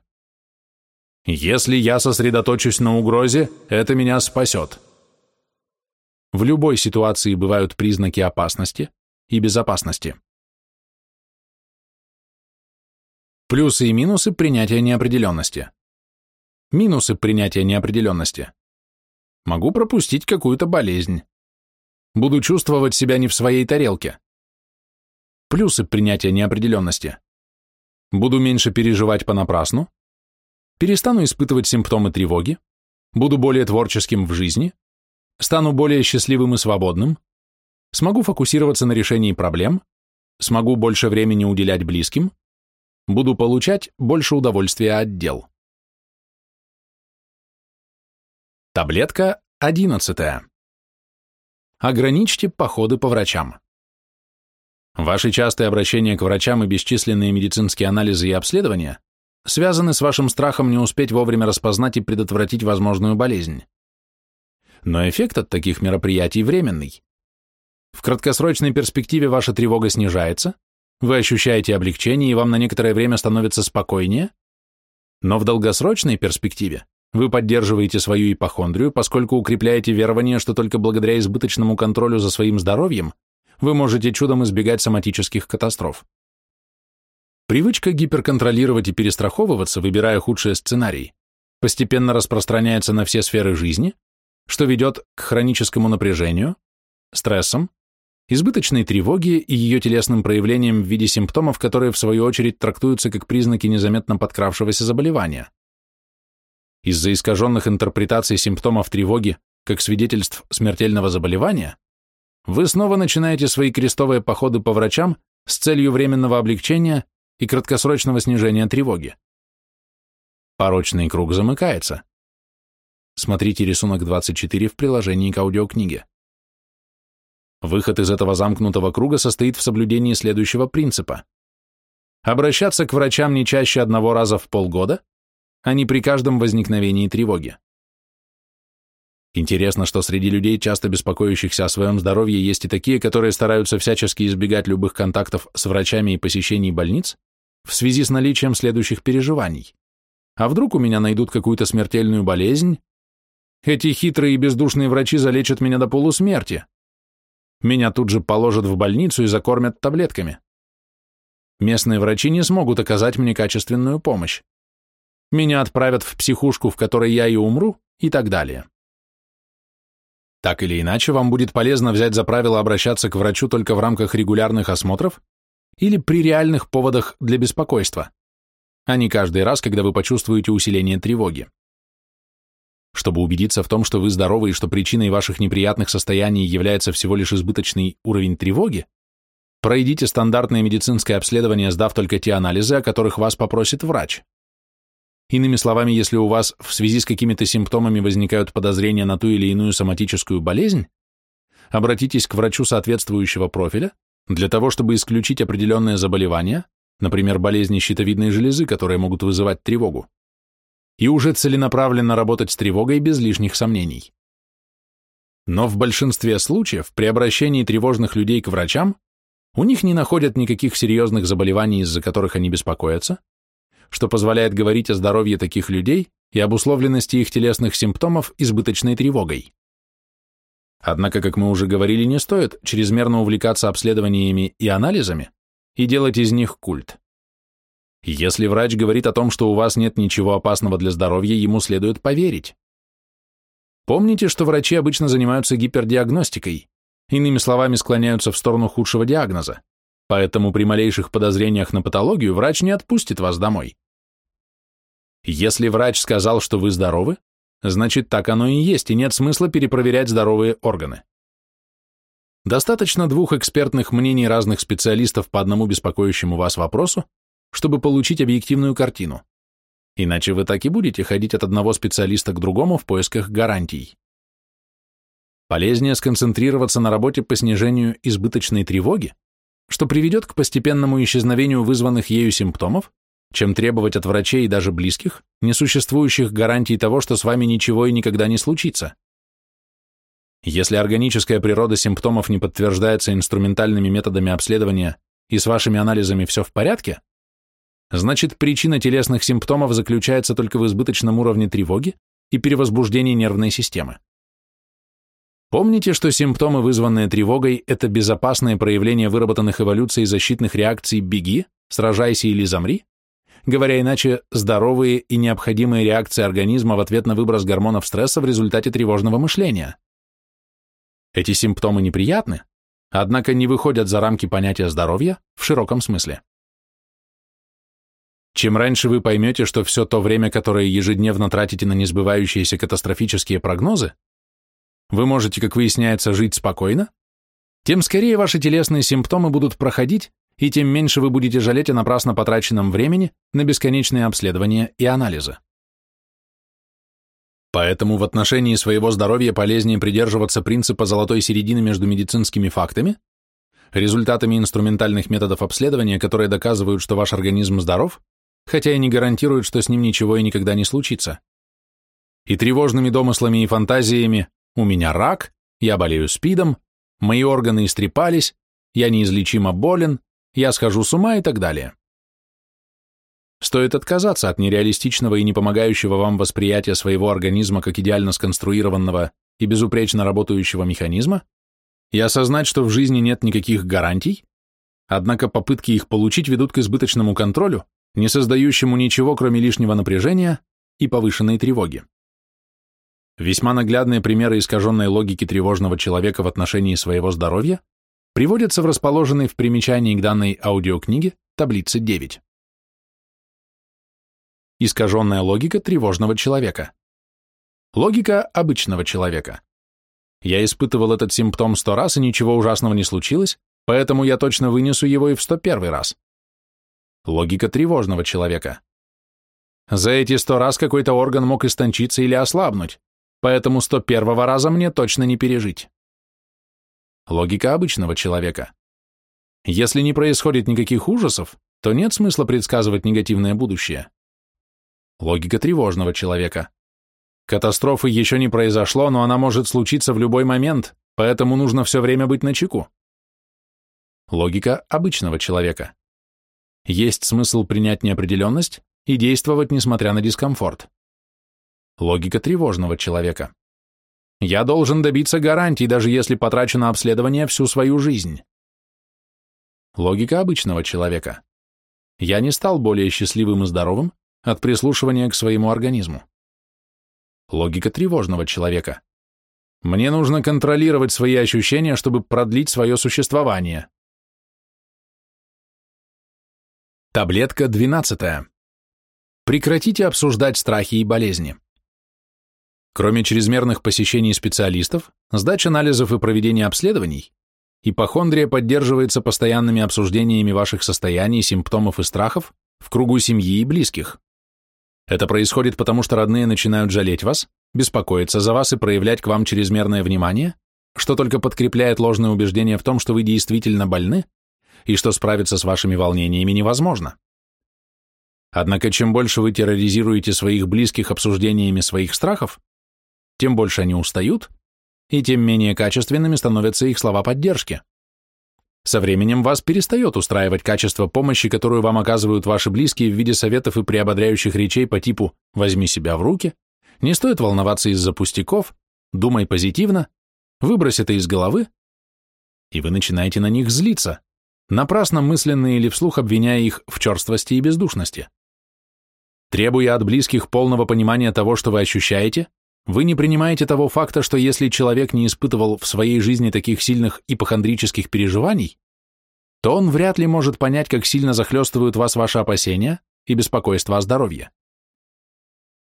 Если я сосредоточусь на угрозе, это меня спасет. В любой ситуации бывают признаки опасности и безопасности. Плюсы и минусы принятия неопределенности. Минусы принятия неопределенности. Могу пропустить какую-то болезнь. Буду чувствовать себя не в своей тарелке. Плюсы принятия неопределенности. Буду меньше переживать понапрасну, перестану испытывать симптомы тревоги, буду более творческим в жизни, стану более счастливым и свободным, смогу фокусироваться на решении проблем, смогу больше времени уделять близким, буду получать больше удовольствия от дел. Таблетка 11. Ограничьте походы по врачам. Ваши частые обращения к врачам и бесчисленные медицинские анализы и обследования связаны с вашим страхом не успеть вовремя распознать и предотвратить возможную болезнь. Но эффект от таких мероприятий временный. В краткосрочной перспективе ваша тревога снижается, вы ощущаете облегчение и вам на некоторое время становится спокойнее, но в долгосрочной перспективе вы поддерживаете свою ипохондрию, поскольку укрепляете верование, что только благодаря избыточному контролю за своим здоровьем вы можете чудом избегать соматических катастроф. Привычка гиперконтролировать и перестраховываться, выбирая худшие сценарии, постепенно распространяется на все сферы жизни, что ведет к хроническому напряжению, стрессам, избыточной тревоге и ее телесным проявлениям в виде симптомов, которые в свою очередь трактуются как признаки незаметно подкравшегося заболевания. Из-за искаженных интерпретаций симптомов тревоги как свидетельств смертельного заболевания, вы снова начинаете свои крестовые походы по врачам с целью временного облегчения и краткосрочного снижения тревоги. Порочный круг замыкается. Смотрите рисунок 24 в приложении к аудиокниге. Выход из этого замкнутого круга состоит в соблюдении следующего принципа. Обращаться к врачам не чаще одного раза в полгода, а не при каждом возникновении тревоги. Интересно, что среди людей, часто беспокоящихся о своем здоровье, есть и такие, которые стараются всячески избегать любых контактов с врачами и посещений больниц в связи с наличием следующих переживаний. А вдруг у меня найдут какую-то смертельную болезнь? Эти хитрые и бездушные врачи залечат меня до полусмерти. Меня тут же положат в больницу и закормят таблетками. Местные врачи не смогут оказать мне качественную помощь. Меня отправят в психушку, в которой я и умру, и так далее. Так или иначе, вам будет полезно взять за правило обращаться к врачу только в рамках регулярных осмотров или при реальных поводах для беспокойства, а не каждый раз, когда вы почувствуете усиление тревоги. Чтобы убедиться в том, что вы здоровы и что причиной ваших неприятных состояний является всего лишь избыточный уровень тревоги, пройдите стандартное медицинское обследование, сдав только те анализы, о которых вас попросит врач. Иными словами, если у вас в связи с какими-то симптомами возникают подозрения на ту или иную соматическую болезнь, обратитесь к врачу соответствующего профиля для того, чтобы исключить определенные заболевания, например, болезни щитовидной железы, которые могут вызывать тревогу и уже целенаправленно работать с тревогой без лишних сомнений. Но в большинстве случаев при обращении тревожных людей к врачам у них не находят никаких серьезных заболеваний, из-за которых они беспокоятся, что позволяет говорить о здоровье таких людей и обусловленности их телесных симптомов избыточной тревогой. Однако, как мы уже говорили, не стоит чрезмерно увлекаться обследованиями и анализами и делать из них культ. Если врач говорит о том, что у вас нет ничего опасного для здоровья, ему следует поверить. Помните, что врачи обычно занимаются гипердиагностикой, иными словами, склоняются в сторону худшего диагноза, поэтому при малейших подозрениях на патологию врач не отпустит вас домой. Если врач сказал, что вы здоровы, значит так оно и есть, и нет смысла перепроверять здоровые органы. Достаточно двух экспертных мнений разных специалистов по одному беспокоящему вас вопросу, чтобы получить объективную картину. Иначе вы так и будете ходить от одного специалиста к другому в поисках гарантий. Полезнее сконцентрироваться на работе по снижению избыточной тревоги, что приведет к постепенному исчезновению вызванных ею симптомов, чем требовать от врачей и даже близких несуществующих гарантий того, что с вами ничего и никогда не случится. Если органическая природа симптомов не подтверждается инструментальными методами обследования и с вашими анализами все в порядке, значит причина телесных симптомов заключается только в избыточном уровне тревоги и перевозбуждении нервной системы. Помните, что симптомы, вызванные тревогой, это безопасное проявление выработанных эволюцией защитных реакций «беги», «сражайся» или «замри», говоря иначе, здоровые и необходимые реакции организма в ответ на выброс гормонов стресса в результате тревожного мышления. Эти симптомы неприятны, однако не выходят за рамки понятия здоровья в широком смысле. Чем раньше вы поймете, что все то время, которое ежедневно тратите на несбывающиеся катастрофические прогнозы, вы можете, как выясняется, жить спокойно, тем скорее ваши телесные симптомы будут проходить, и тем меньше вы будете жалеть о напрасно потраченном времени на бесконечные обследования и анализы. Поэтому в отношении своего здоровья полезнее придерживаться принципа золотой середины между медицинскими фактами, результатами инструментальных методов обследования, которые доказывают, что ваш организм здоров, хотя и не гарантирует, что с ним ничего и никогда не случится. И тревожными домыслами и фантазиями «у меня рак», «я болею спидом», «мои органы истрепались», «я неизлечимо болен», «я схожу с ума» и так далее. Стоит отказаться от нереалистичного и не помогающего вам восприятия своего организма как идеально сконструированного и безупречно работающего механизма и осознать, что в жизни нет никаких гарантий, однако попытки их получить ведут к избыточному контролю, не создающему ничего, кроме лишнего напряжения и повышенной тревоги. Весьма наглядные примеры искаженной логики тревожного человека в отношении своего здоровья приводятся в расположенной в примечании к данной аудиокниге таблице 9. Искаженная логика тревожного человека. Логика обычного человека. Я испытывал этот симптом сто раз, и ничего ужасного не случилось, поэтому я точно вынесу его и в сто первый раз. Логика тревожного человека. За эти сто раз какой-то орган мог истончиться или ослабнуть, поэтому сто первого раза мне точно не пережить. Логика обычного человека. Если не происходит никаких ужасов, то нет смысла предсказывать негативное будущее. Логика тревожного человека. Катастрофы еще не произошло, но она может случиться в любой момент, поэтому нужно все время быть начеку. Логика обычного человека. Есть смысл принять неопределенность и действовать, несмотря на дискомфорт. Логика тревожного человека. Я должен добиться гарантий, даже если потрачу на обследование всю свою жизнь. Логика обычного человека. Я не стал более счастливым и здоровым от прислушивания к своему организму. Логика тревожного человека. Мне нужно контролировать свои ощущения, чтобы продлить свое существование. Таблетка 12. Прекратите обсуждать страхи и болезни. Кроме чрезмерных посещений специалистов, сдач анализов и проведения обследований, ипохондрия поддерживается постоянными обсуждениями ваших состояний, симптомов и страхов в кругу семьи и близких. Это происходит потому, что родные начинают жалеть вас, беспокоиться за вас и проявлять к вам чрезмерное внимание, что только подкрепляет ложное убеждение в том, что вы действительно больны и что справиться с вашими волнениями невозможно. Однако чем больше вы терроризируете своих близких обсуждениями своих страхов, тем больше они устают, и тем менее качественными становятся их слова поддержки. Со временем вас перестает устраивать качество помощи, которую вам оказывают ваши близкие в виде советов и приободряющих речей по типу «возьми себя в руки», «не стоит волноваться из-за пустяков», «думай позитивно», «выбрось это из головы», и вы начинаете на них злиться, напрасно мысленно или вслух обвиняя их в черствости и бездушности. Требуя от близких полного понимания того, что вы ощущаете, вы не принимаете того факта, что если человек не испытывал в своей жизни таких сильных ипохондрических переживаний, то он вряд ли может понять, как сильно захлестывают вас ваши опасения и беспокойство о здоровье.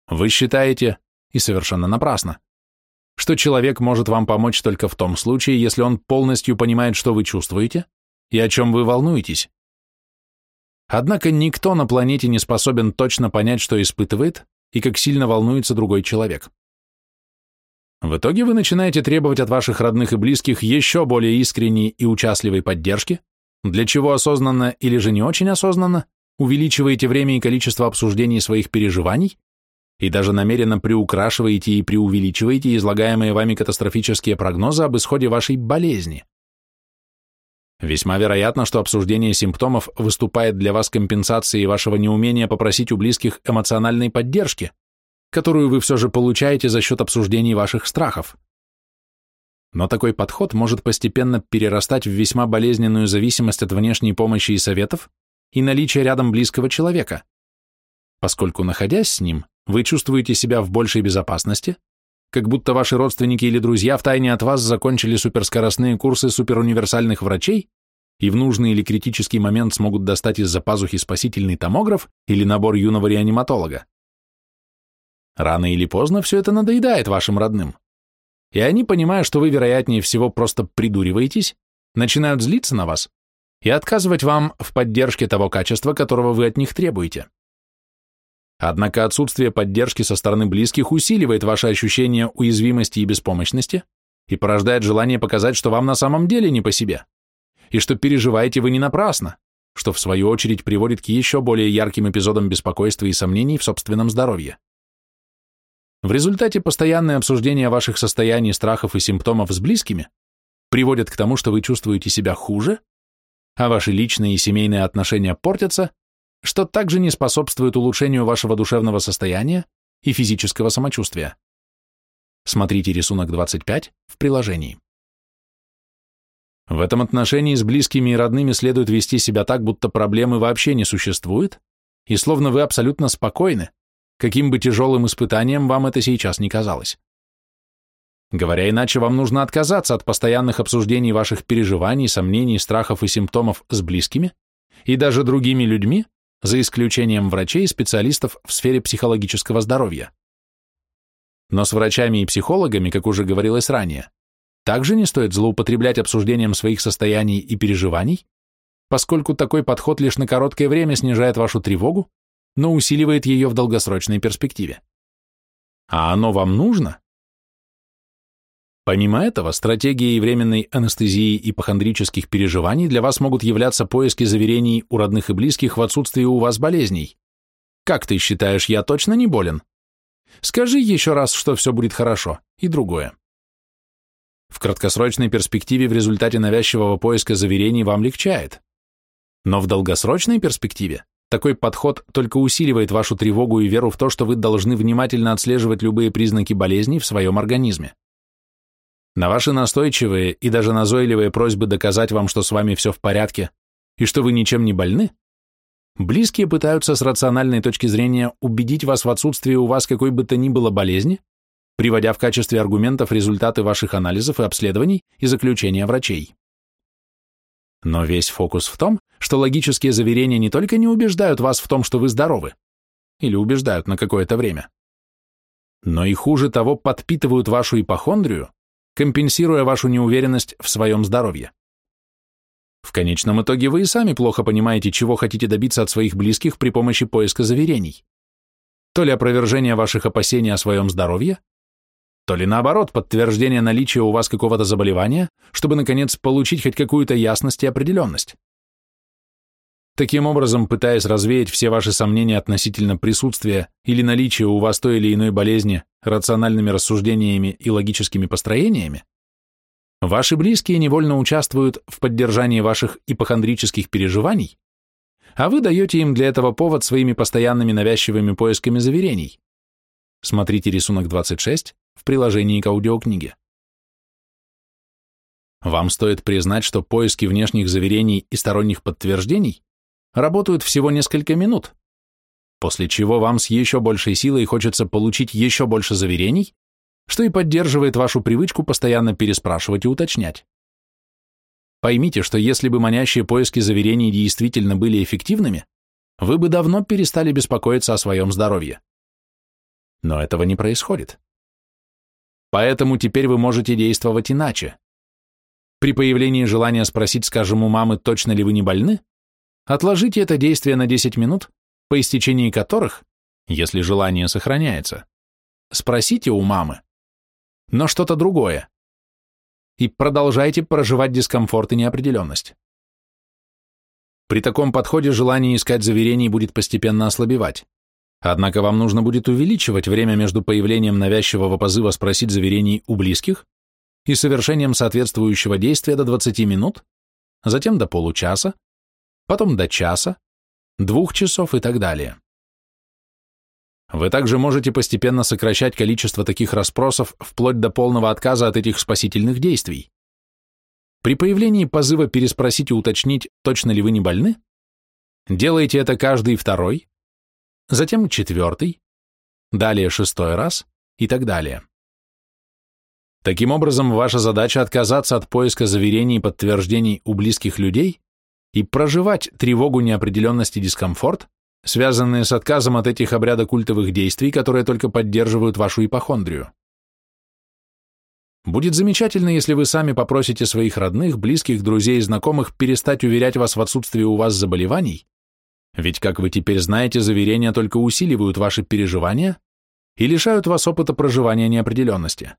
Вы считаете, и совершенно напрасно, что человек может вам помочь только в том случае, если он полностью понимает, что вы чувствуете и о чем вы волнуетесь. Однако никто на планете не способен точно понять, что испытывает и как сильно волнуется другой человек. В итоге вы начинаете требовать от ваших родных и близких еще более искренней и участливой поддержки, для чего осознанно или же не очень осознанно увеличиваете время и количество обсуждений своих переживаний? И даже намеренно приукрашиваете и преувеличиваете излагаемые вами катастрофические прогнозы об исходе вашей болезни. Весьма вероятно, что обсуждение симптомов выступает для вас компенсацией вашего неумения попросить у близких эмоциональной поддержки, которую вы все же получаете за счет обсуждений ваших страхов. Но такой подход может постепенно перерастать в весьма болезненную зависимость от внешней помощи и советов и наличия рядом близкого человека, поскольку, находясь с ним, вы чувствуете себя в большей безопасности, как будто ваши родственники или друзья втайне от вас закончили суперскоростные курсы суперуниверсальных врачей и в нужный или критический момент смогут достать из-за пазухи спасительный томограф или набор юного реаниматолога. Рано или поздно все это надоедает вашим родным. И они, понимая, что вы, вероятнее всего, просто придуриваетесь, начинают злиться на вас и отказывать вам в поддержке того качества, которого вы от них требуете. Однако отсутствие поддержки со стороны близких усиливает ваше ощущение уязвимости и беспомощности и порождает желание показать, что вам на самом деле не по себе, и что переживаете вы не напрасно, что в свою очередь приводит к еще более ярким эпизодам беспокойства и сомнений в собственном здоровье. В результате постоянное обсуждение ваших состояний, страхов и симптомов с близкими приводит к тому, что вы чувствуете себя хуже, а ваши личные и семейные отношения портятся, что также не способствует улучшению вашего душевного состояния и физического самочувствия. Смотрите рисунок 25 в приложении. В этом отношении с близкими и родными следует вести себя так, будто проблемы вообще не существует, и словно вы абсолютно спокойны, каким бы тяжелым испытанием вам это сейчас не казалось. Говоря иначе, вам нужно отказаться от постоянных обсуждений ваших переживаний, сомнений, страхов и симптомов с близкими и даже другими людьми, за исключением врачей и специалистов в сфере психологического здоровья. Но с врачами и психологами, как уже говорилось ранее, также не стоит злоупотреблять обсуждением своих состояний и переживаний, поскольку такой подход лишь на короткое время снижает вашу тревогу но усиливает ее в долгосрочной перспективе. А оно вам нужно? Помимо этого, стратегией временной анестезии ипохондрических переживаний для вас могут являться поиски заверений у родных и близких в отсутствии у вас болезней. Как ты считаешь, я точно не болен? Скажи еще раз, что все будет хорошо, и другое. В краткосрочной перспективе в результате навязчивого поиска заверений вам легчает. Но в долгосрочной перспективе такой подход только усиливает вашу тревогу и веру в то, что вы должны внимательно отслеживать любые признаки болезни в своем организме. На ваши настойчивые и даже назойливые просьбы доказать вам, что с вами все в порядке и что вы ничем не больны, близкие пытаются с рациональной точки зрения убедить вас в отсутствии у вас какой бы то ни было болезни, приводя в качестве аргументов результаты ваших анализов и обследований и заключения врачей. Но весь фокус в том, что логические заверения не только не убеждают вас в том, что вы здоровы, или убеждают на какое-то время, но и хуже того подпитывают вашу ипохондрию, компенсируя вашу неуверенность в своем здоровье. В конечном итоге вы и сами плохо понимаете, чего хотите добиться от своих близких при помощи поиска заверений. То ли опровержение ваших опасений о своем здоровье, то ли наоборот подтверждение наличия у вас какого-то заболевания, чтобы, наконец, получить хоть какую-то ясность и определенность. Таким образом, пытаясь развеять все ваши сомнения относительно присутствия или наличия у вас той или иной болезни рациональными рассуждениями и логическими построениями, ваши близкие невольно участвуют в поддержании ваших ипохондрических переживаний, а вы даете им для этого повод своими постоянными навязчивыми поисками заверений. Смотрите рисунок 26 в приложении к аудиокниге. Вам стоит признать, что поиски внешних заверений и сторонних подтверждений работают всего несколько минут, после чего вам с еще большей силой хочется получить еще больше заверений, что и поддерживает вашу привычку постоянно переспрашивать и уточнять. Поймите, что если бы манящие поиски заверений действительно были эффективными, вы бы давно перестали беспокоиться о своем здоровье. Но этого не происходит. Поэтому теперь вы можете действовать иначе. При появлении желания спросить, скажем, у мамы, точно ли вы не больны, Отложите это действие на 10 минут, по истечении которых, если желание сохраняется, спросите у мамы, но что-то другое, и продолжайте проживать дискомфорт и неопределенность. При таком подходе желание искать заверений будет постепенно ослабевать. Однако вам нужно будет увеличивать время между появлением навязчивого позыва спросить заверений у близких и совершением соответствующего действия до 20 минут, затем до получаса, потом до часа, двух часов и так далее. Вы также можете постепенно сокращать количество таких расспросов вплоть до полного отказа от этих спасительных действий. При появлении позыва переспросить и уточнить, точно ли вы не больны, делайте это каждый второй, затем четвертый, далее шестой раз и так далее. Таким образом, ваша задача отказаться от поиска заверений и подтверждений у близких людей и проживать тревогу неопределенности и дискомфорт, связанные с отказом от этих обрядокультовых действий, которые только поддерживают вашу ипохондрию. Будет замечательно, если вы сами попросите своих родных, близких, друзей и знакомых перестать уверять вас в отсутствии у вас заболеваний, ведь, как вы теперь знаете, заверения только усиливают ваши переживания и лишают вас опыта проживания неопределенности.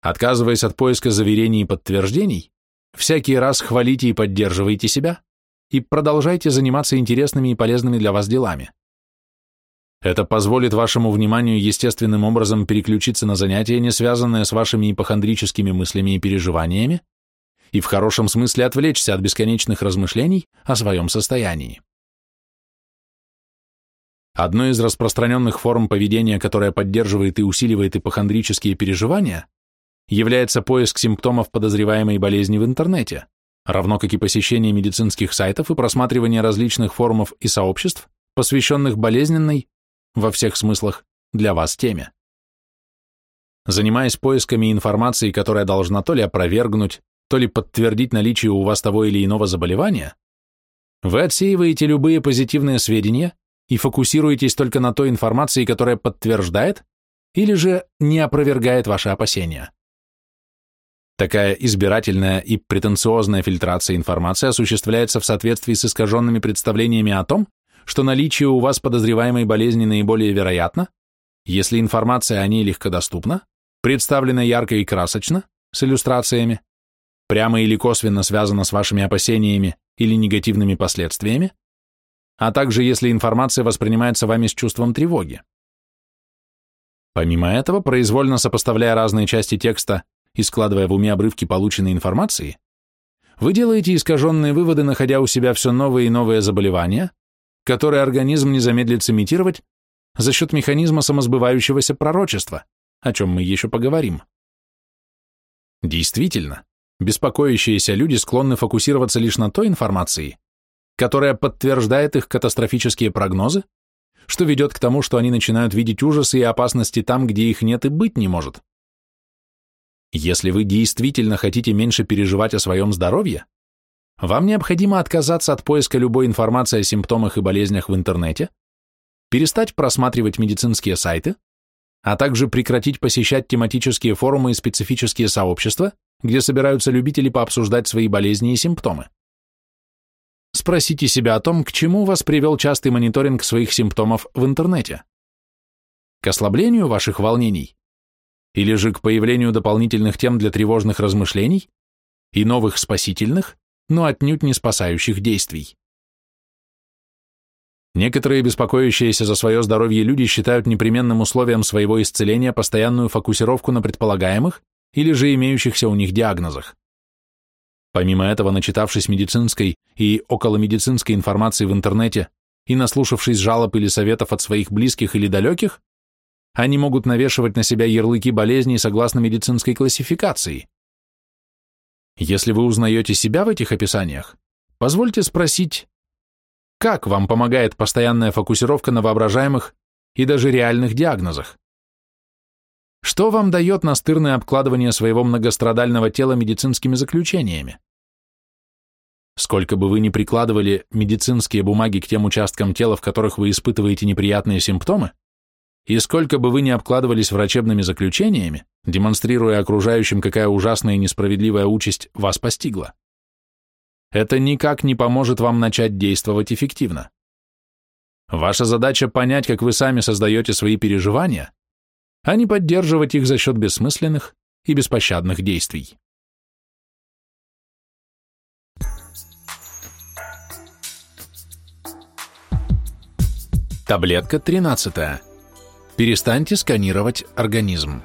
Отказываясь от поиска заверений и подтверждений, Всякий раз хвалите и поддерживайте себя и продолжайте заниматься интересными и полезными для вас делами. Это позволит вашему вниманию естественным образом переключиться на занятия, не связанные с вашими ипохондрическими мыслями и переживаниями, и в хорошем смысле отвлечься от бесконечных размышлений о своем состоянии. Одной из распространенных форм поведения, которая поддерживает и усиливает ипохондрические переживания, является поиск симптомов подозреваемой болезни в интернете, равно как и посещение медицинских сайтов и просматривание различных форумов и сообществ, посвященных болезненной, во всех смыслах, для вас теме. Занимаясь поисками информации, которая должна то ли опровергнуть, то ли подтвердить наличие у вас того или иного заболевания, вы отсеиваете любые позитивные сведения и фокусируетесь только на той информации, которая подтверждает или же не опровергает ваши опасения. Такая избирательная и претенциозная фильтрация информации осуществляется в соответствии с искаженными представлениями о том, что наличие у вас подозреваемой болезни наиболее вероятно, если информация о ней легкодоступна, представлена ярко и красочно, с иллюстрациями, прямо или косвенно связана с вашими опасениями или негативными последствиями, а также если информация воспринимается вами с чувством тревоги. Помимо этого, произвольно сопоставляя разные части текста и складывая в уме обрывки полученной информации, вы делаете искаженные выводы, находя у себя все новые и новые заболевания, которые организм не замедлит сымитировать за счет механизма самосбывающегося пророчества, о чем мы еще поговорим. Действительно, беспокоящиеся люди склонны фокусироваться лишь на той информации, которая подтверждает их катастрофические прогнозы, что ведет к тому, что они начинают видеть ужасы и опасности там, где их нет и быть не может. Если вы действительно хотите меньше переживать о своем здоровье, вам необходимо отказаться от поиска любой информации о симптомах и болезнях в интернете, перестать просматривать медицинские сайты, а также прекратить посещать тематические форумы и специфические сообщества, где собираются любители пообсуждать свои болезни и симптомы. Спросите себя о том, к чему вас привел частый мониторинг своих симптомов в интернете. К ослаблению ваших волнений? Или же к появлению дополнительных тем для тревожных размышлений и новых спасительных, но отнюдь не спасающих действий? Некоторые беспокоящиеся за свое здоровье люди считают непременным условием своего исцеления постоянную фокусировку на предполагаемых или же имеющихся у них диагнозах. Помимо этого, начитавшись медицинской и околомедицинской информации в интернете и наслушавшись жалоб или советов от своих близких или далеких, они могут навешивать на себя ярлыки болезней согласно медицинской классификации. Если вы узнаете себя в этих описаниях, позвольте спросить, как вам помогает постоянная фокусировка на воображаемых и даже реальных диагнозах? Что вам дает настырное обкладывание своего многострадального тела медицинскими заключениями? Сколько бы вы ни прикладывали медицинские бумаги к тем участкам тела, в которых вы испытываете неприятные симптомы, и сколько бы вы ни обкладывались врачебными заключениями, демонстрируя окружающим, какая ужасная и несправедливая участь вас постигла, это никак не поможет вам начать действовать эффективно. Ваша задача понять, как вы сами создаете свои переживания, а не поддерживать их за счет бессмысленных и беспощадных действий. Таблетка 13. Перестаньте сканировать организм.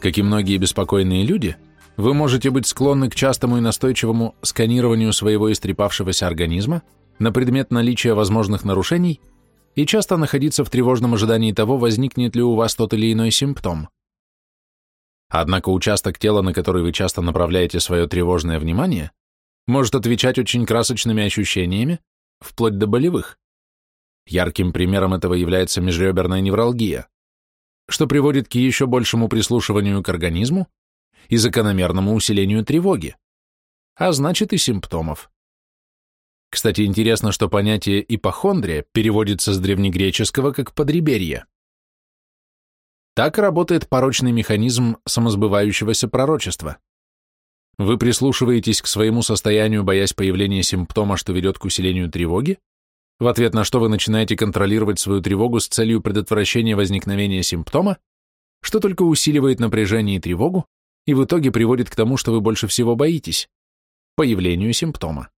Как и многие беспокойные люди, вы можете быть склонны к частому и настойчивому сканированию своего истрепавшегося организма на предмет наличия возможных нарушений и часто находиться в тревожном ожидании того, возникнет ли у вас тот или иной симптом. Однако участок тела, на который вы часто направляете свое тревожное внимание, может отвечать очень красочными ощущениями, вплоть до болевых. Ярким примером этого является межреберная невралгия, что приводит к еще большему прислушиванию к организму и закономерному усилению тревоги, а значит и симптомов. Кстати, интересно, что понятие ипохондрия переводится с древнегреческого как подреберье. Так работает порочный механизм самосбывающегося пророчества. Вы прислушиваетесь к своему состоянию, боясь появления симптома, что ведет к усилению тревоги, в ответ на что вы начинаете контролировать свою тревогу с целью предотвращения возникновения симптома, что только усиливает напряжение и тревогу, и в итоге приводит к тому, что вы больше всего боитесь – появлению симптома.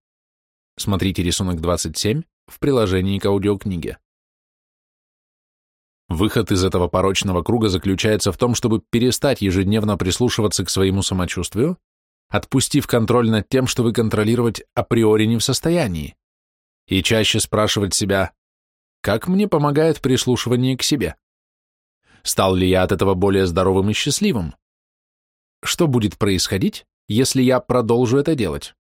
Смотрите рисунок 27 в приложении к аудиокниге. Выход из этого порочного круга заключается в том, чтобы перестать ежедневно прислушиваться к своему самочувствию, отпустив контроль над тем, что вы контролировать априори не в состоянии, и чаще спрашивать себя, как мне помогает прислушивание к себе? Стал ли я от этого более здоровым и счастливым? Что будет происходить, если я продолжу это делать?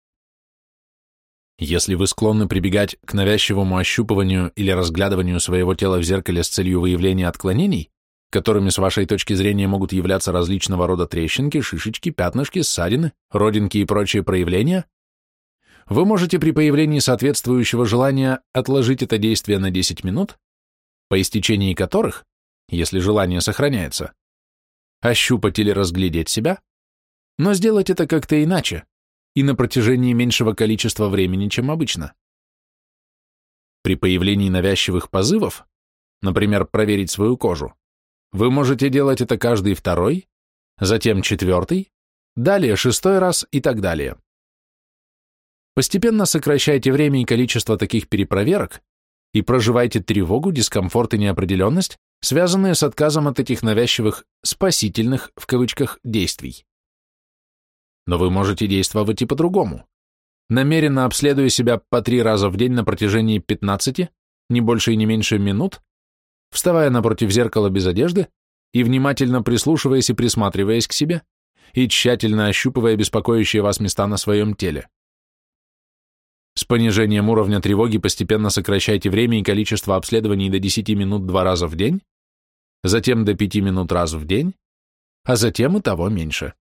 Если вы склонны прибегать к навязчивому ощупыванию или разглядыванию своего тела в зеркале с целью выявления отклонений, которыми с вашей точки зрения могут являться различного рода трещинки, шишечки, пятнышки, ссадины, родинки и прочие проявления, вы можете при появлении соответствующего желания отложить это действие на 10 минут, по истечении которых, если желание сохраняется, ощупать или разглядеть себя, но сделать это как-то иначе и на протяжении меньшего количества времени, чем обычно. При появлении навязчивых позывов, например, проверить свою кожу, вы можете делать это каждый второй, затем четвертый, далее шестой раз и так далее. Постепенно сокращайте время и количество таких перепроверок и проживайте тревогу, дискомфорт и неопределенность, связанные с отказом от этих навязчивых «спасительных» в кавычках действий. Но вы можете действовать и по-другому. Намеренно обследуя себя по три раза в день на протяжении 15, не больше и не меньше минут, вставая напротив зеркала без одежды и внимательно прислушиваясь и присматриваясь к себе, и тщательно ощупывая беспокоящие вас места на своем теле. С понижением уровня тревоги постепенно сокращайте время и количество обследований до 10 минут два раза в день, затем до 5 минут раз в день, а затем и того меньше.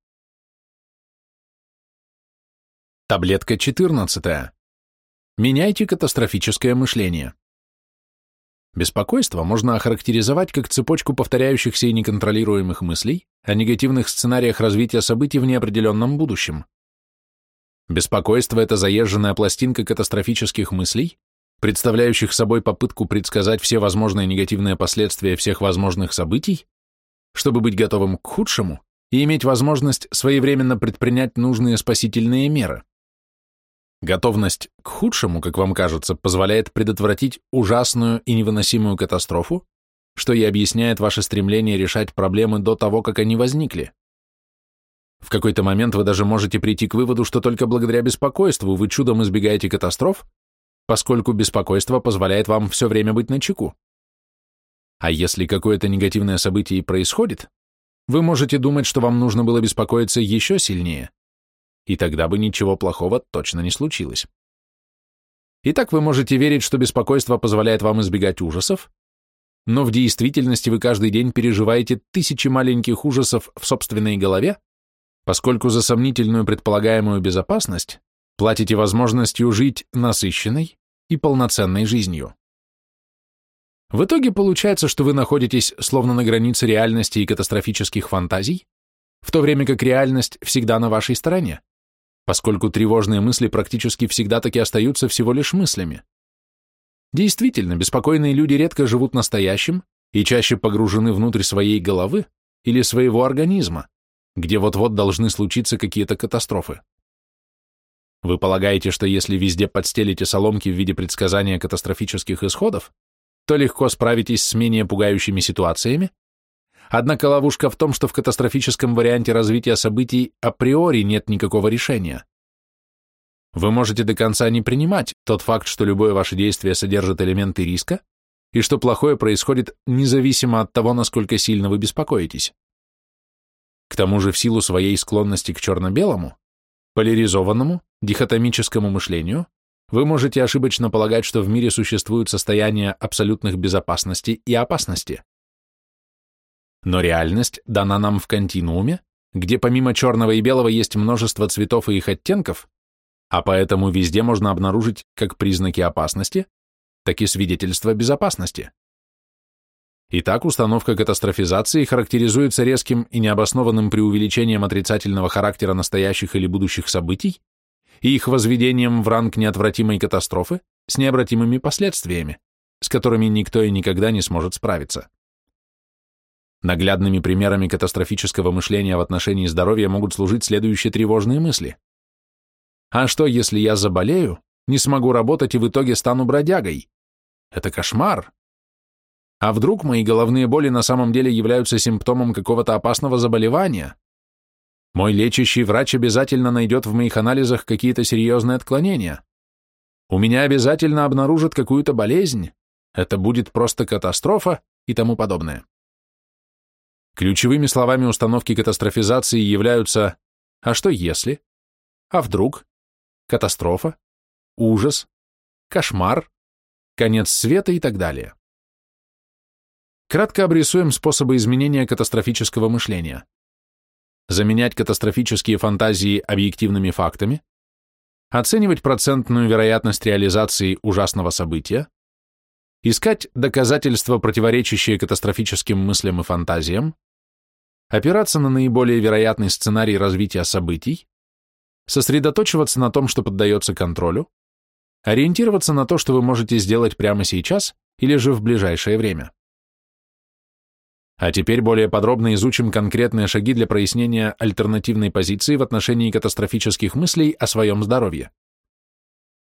Таблетка 14. Меняйте катастрофическое мышление. Беспокойство можно охарактеризовать как цепочку повторяющихся и неконтролируемых мыслей о негативных сценариях развития событий в неопределенном будущем. Беспокойство – это заезженная пластинка катастрофических мыслей, представляющих собой попытку предсказать все возможные негативные последствия всех возможных событий, чтобы быть готовым к худшему и иметь возможность своевременно предпринять нужные спасительные меры. Готовность к худшему, как вам кажется, позволяет предотвратить ужасную и невыносимую катастрофу, что и объясняет ваше стремление решать проблемы до того, как они возникли. В какой-то момент вы даже можете прийти к выводу, что только благодаря беспокойству вы чудом избегаете катастроф, поскольку беспокойство позволяет вам все время быть начеку. А если какое-то негативное событие и происходит, вы можете думать, что вам нужно было беспокоиться еще сильнее, и тогда бы ничего плохого точно не случилось. Итак, вы можете верить, что беспокойство позволяет вам избегать ужасов, но в действительности вы каждый день переживаете тысячи маленьких ужасов в собственной голове, поскольку за сомнительную предполагаемую безопасность платите возможностью жить насыщенной и полноценной жизнью. В итоге получается, что вы находитесь словно на границе реальности и катастрофических фантазий, в то время как реальность всегда на вашей стороне поскольку тревожные мысли практически всегда таки остаются всего лишь мыслями. Действительно, беспокойные люди редко живут настоящим и чаще погружены внутрь своей головы или своего организма, где вот-вот должны случиться какие-то катастрофы. Вы полагаете, что если везде подстелите соломки в виде предсказания катастрофических исходов, то легко справитесь с менее пугающими ситуациями, Однако ловушка в том, что в катастрофическом варианте развития событий априори нет никакого решения. Вы можете до конца не принимать тот факт, что любое ваше действие содержит элементы риска, и что плохое происходит независимо от того, насколько сильно вы беспокоитесь. К тому же в силу своей склонности к черно-белому, поляризованному, дихотомическому мышлению, вы можете ошибочно полагать, что в мире существуют состояния абсолютных безопасности и опасности. Но реальность дана нам в континууме, где помимо черного и белого есть множество цветов и их оттенков, а поэтому везде можно обнаружить как признаки опасности, так и свидетельства безопасности. Итак, установка катастрофизации характеризуется резким и необоснованным преувеличением отрицательного характера настоящих или будущих событий и их возведением в ранг неотвратимой катастрофы с необратимыми последствиями, с которыми никто и никогда не сможет справиться. Наглядными примерами катастрофического мышления в отношении здоровья могут служить следующие тревожные мысли. А что, если я заболею, не смогу работать и в итоге стану бродягой? Это кошмар. А вдруг мои головные боли на самом деле являются симптомом какого-то опасного заболевания? Мой лечащий врач обязательно найдет в моих анализах какие-то серьезные отклонения. У меня обязательно обнаружат какую-то болезнь. Это будет просто катастрофа и тому подобное. Ключевыми словами установки катастрофизации являются «а что если?», «а вдруг?», «катастрофа?», «ужас?», «кошмар?», «конец света» и так далее. Кратко обрисуем способы изменения катастрофического мышления. Заменять катастрофические фантазии объективными фактами, оценивать процентную вероятность реализации ужасного события, искать доказательства, противоречащие катастрофическим мыслям и фантазиям, опираться на наиболее вероятный сценарий развития событий, сосредоточиваться на том, что поддается контролю, ориентироваться на то, что вы можете сделать прямо сейчас или же в ближайшее время. А теперь более подробно изучим конкретные шаги для прояснения альтернативной позиции в отношении катастрофических мыслей о своем здоровье.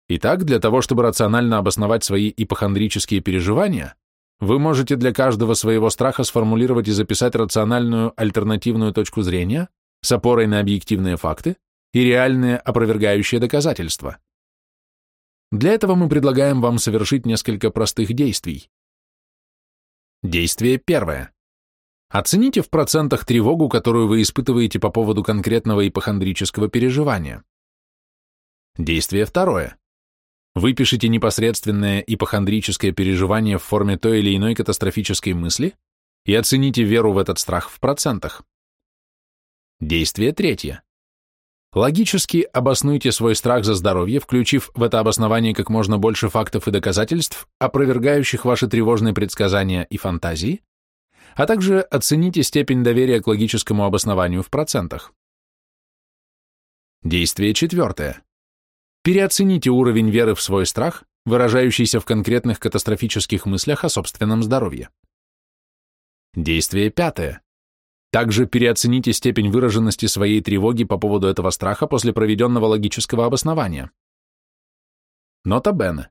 Итак, для того, чтобы рационально обосновать свои ипохондрические переживания, вы можете для каждого своего страха сформулировать и записать рациональную альтернативную точку зрения с опорой на объективные факты и реальные опровергающие доказательства. Для этого мы предлагаем вам совершить несколько простых действий. Действие первое. Оцените в процентах тревогу, которую вы испытываете по поводу конкретного ипохондрического переживания. Действие второе. Выпишите непосредственное ипохондрическое переживание в форме той или иной катастрофической мысли и оцените веру в этот страх в процентах. Действие третье. Логически обоснуйте свой страх за здоровье, включив в это обоснование как можно больше фактов и доказательств, опровергающих ваши тревожные предсказания и фантазии, а также оцените степень доверия к логическому обоснованию в процентах. Действие четвертое. Переоцените уровень веры в свой страх, выражающийся в конкретных катастрофических мыслях о собственном здоровье. Действие пятое. Также переоцените степень выраженности своей тревоги по поводу этого страха после проведенного логического обоснования. Нота Бене.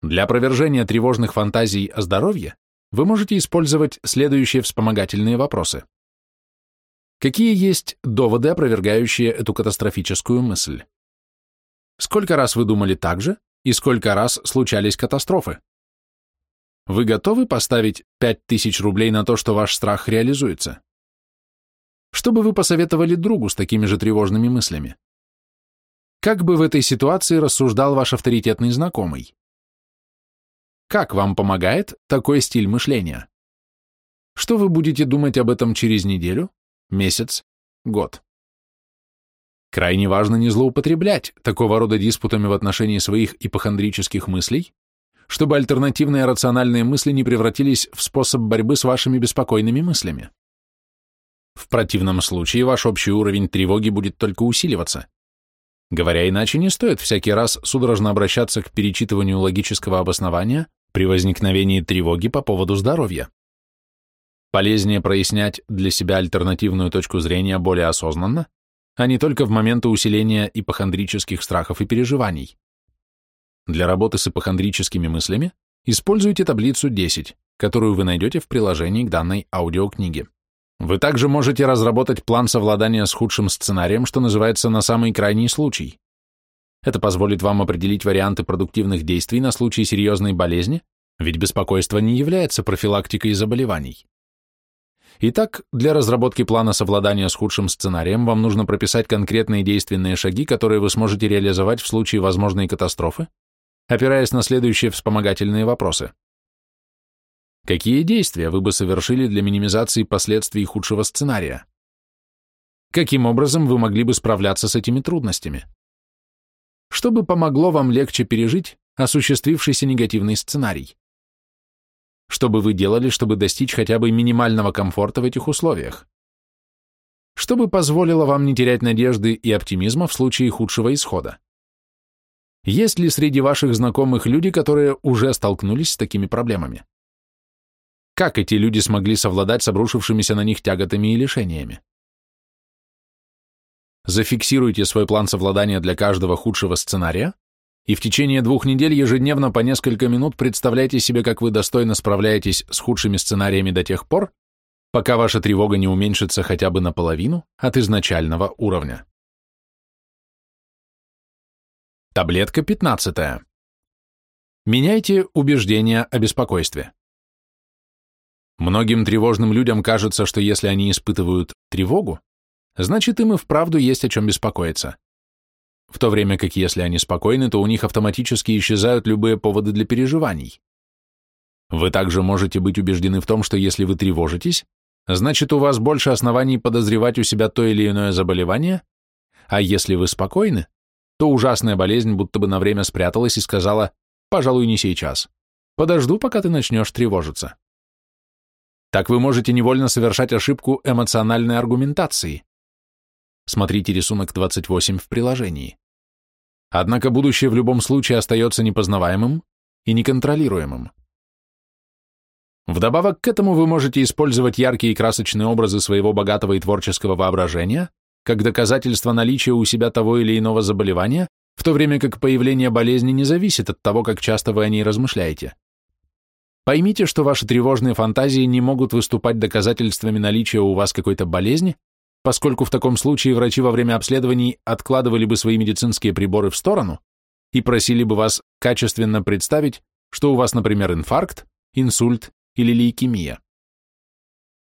Для опровержения тревожных фантазий о здоровье вы можете использовать следующие вспомогательные вопросы. Какие есть доводы, опровергающие эту катастрофическую мысль? Сколько раз вы думали так же и сколько раз случались катастрофы? Вы готовы поставить 5000 рублей на то, что ваш страх реализуется? Что бы вы посоветовали другу с такими же тревожными мыслями? Как бы в этой ситуации рассуждал ваш авторитетный знакомый? Как вам помогает такой стиль мышления? Что вы будете думать об этом через неделю, месяц, год? Крайне важно не злоупотреблять такого рода диспутами в отношении своих ипохондрических мыслей, чтобы альтернативные рациональные мысли не превратились в способ борьбы с вашими беспокойными мыслями. В противном случае ваш общий уровень тревоги будет только усиливаться. Говоря иначе, не стоит всякий раз судорожно обращаться к перечитыванию логического обоснования при возникновении тревоги по поводу здоровья. Полезнее прояснять для себя альтернативную точку зрения более осознанно, а не только в моменты усиления ипохондрических страхов и переживаний. Для работы с ипохондрическими мыслями используйте таблицу 10, которую вы найдете в приложении к данной аудиокниге. Вы также можете разработать план совладания с худшим сценарием, что называется на самый крайний случай. Это позволит вам определить варианты продуктивных действий на случай серьезной болезни, ведь беспокойство не является профилактикой заболеваний. Итак, для разработки плана совладания с худшим сценарием вам нужно прописать конкретные действенные шаги, которые вы сможете реализовать в случае возможной катастрофы, опираясь на следующие вспомогательные вопросы. Какие действия вы бы совершили для минимизации последствий худшего сценария? Каким образом вы могли бы справляться с этими трудностями? Что бы помогло вам легче пережить осуществившийся негативный сценарий? Что бы вы делали, чтобы достичь хотя бы минимального комфорта в этих условиях? Что бы позволило вам не терять надежды и оптимизма в случае худшего исхода? Есть ли среди ваших знакомых люди, которые уже столкнулись с такими проблемами? Как эти люди смогли совладать с обрушившимися на них тяготами и лишениями? Зафиксируйте свой план совладания для каждого худшего сценария и в течение двух недель ежедневно по несколько минут представляйте себе, как вы достойно справляетесь с худшими сценариями до тех пор, пока ваша тревога не уменьшится хотя бы наполовину от изначального уровня. Таблетка 15. Меняйте убеждения о беспокойстве. Многим тревожным людям кажется, что если они испытывают тревогу, значит им и вправду есть о чем беспокоиться. В то время как если они спокойны, то у них автоматически исчезают любые поводы для переживаний. Вы также можете быть убеждены в том, что если вы тревожитесь, значит у вас больше оснований подозревать у себя то или иное заболевание, а если вы спокойны, то ужасная болезнь будто бы на время спряталась и сказала «пожалуй, не сейчас. Подожду, пока ты начнешь тревожиться». Так вы можете невольно совершать ошибку эмоциональной аргументации. Смотрите рисунок 28 в приложении. Однако будущее в любом случае остается непознаваемым и неконтролируемым. Вдобавок к этому вы можете использовать яркие и красочные образы своего богатого и творческого воображения как доказательство наличия у себя того или иного заболевания, в то время как появление болезни не зависит от того, как часто вы о ней размышляете. Поймите, что ваши тревожные фантазии не могут выступать доказательствами наличия у вас какой-то болезни, поскольку в таком случае врачи во время обследований откладывали бы свои медицинские приборы в сторону и просили бы вас качественно представить, что у вас, например, инфаркт, инсульт или лейкемия.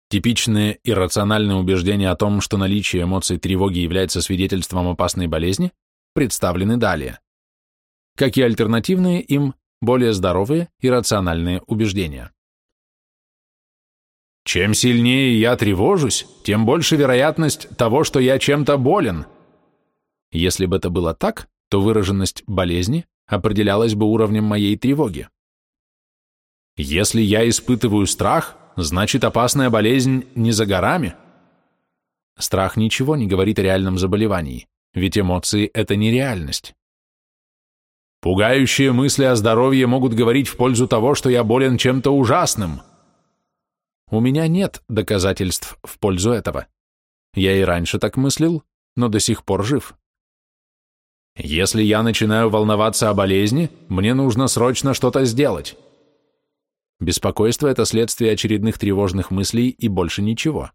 Типичные иррациональные убеждения о том, что наличие эмоций тревоги является свидетельством опасной болезни, представлены далее. Как и альтернативные им более здоровые и рациональные убеждения. Чем сильнее я тревожусь, тем больше вероятность того, что я чем-то болен. Если бы это было так, то выраженность болезни определялась бы уровнем моей тревоги. Если я испытываю страх, значит опасная болезнь не за горами. Страх ничего не говорит о реальном заболевании, ведь эмоции – это не реальность. Пугающие мысли о здоровье могут говорить в пользу того, что я болен чем-то ужасным. У меня нет доказательств в пользу этого. Я и раньше так мыслил, но до сих пор жив. Если я начинаю волноваться о болезни, мне нужно срочно что-то сделать. Беспокойство – это следствие очередных тревожных мыслей и больше ничего.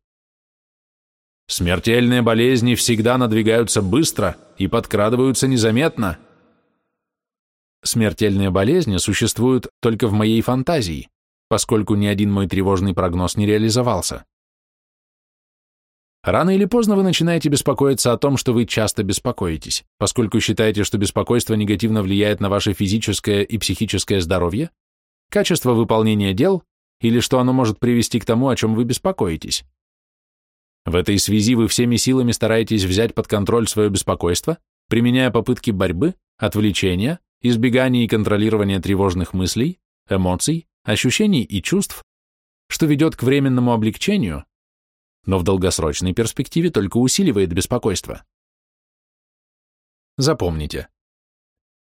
Смертельные болезни всегда надвигаются быстро и подкрадываются незаметно. Смертельные болезни существуют только в моей фантазии, поскольку ни один мой тревожный прогноз не реализовался. Рано или поздно вы начинаете беспокоиться о том, что вы часто беспокоитесь, поскольку считаете, что беспокойство негативно влияет на ваше физическое и психическое здоровье, качество выполнения дел или что оно может привести к тому, о чем вы беспокоитесь. В этой связи вы всеми силами стараетесь взять под контроль свое беспокойство, применяя попытки борьбы, отвлечения, избегания и контролирования тревожных мыслей, эмоций, ощущений и чувств, что ведет к временному облегчению, но в долгосрочной перспективе только усиливает беспокойство. Запомните,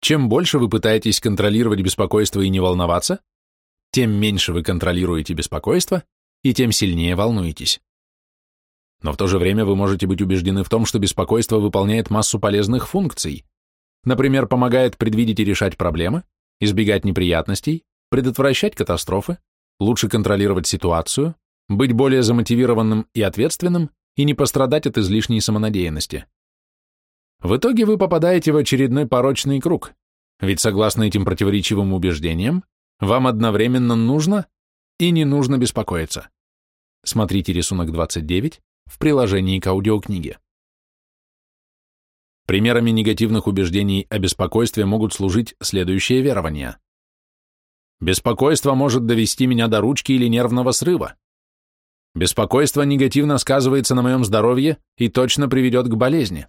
чем больше вы пытаетесь контролировать беспокойство и не волноваться, тем меньше вы контролируете беспокойство и тем сильнее волнуетесь. Но в то же время вы можете быть убеждены в том, что беспокойство выполняет массу полезных функций, например, помогает предвидеть и решать проблемы, избегать неприятностей, предотвращать катастрофы, лучше контролировать ситуацию, быть более замотивированным и ответственным и не пострадать от излишней самонадеянности. В итоге вы попадаете в очередной порочный круг, ведь согласно этим противоречивым убеждениям, вам одновременно нужно и не нужно беспокоиться. Смотрите рисунок 29 в приложении к аудиокниге. Примерами негативных убеждений о беспокойстве могут служить следующие верования. Беспокойство может довести меня до ручки или нервного срыва. Беспокойство негативно сказывается на моем здоровье и точно приведет к болезни.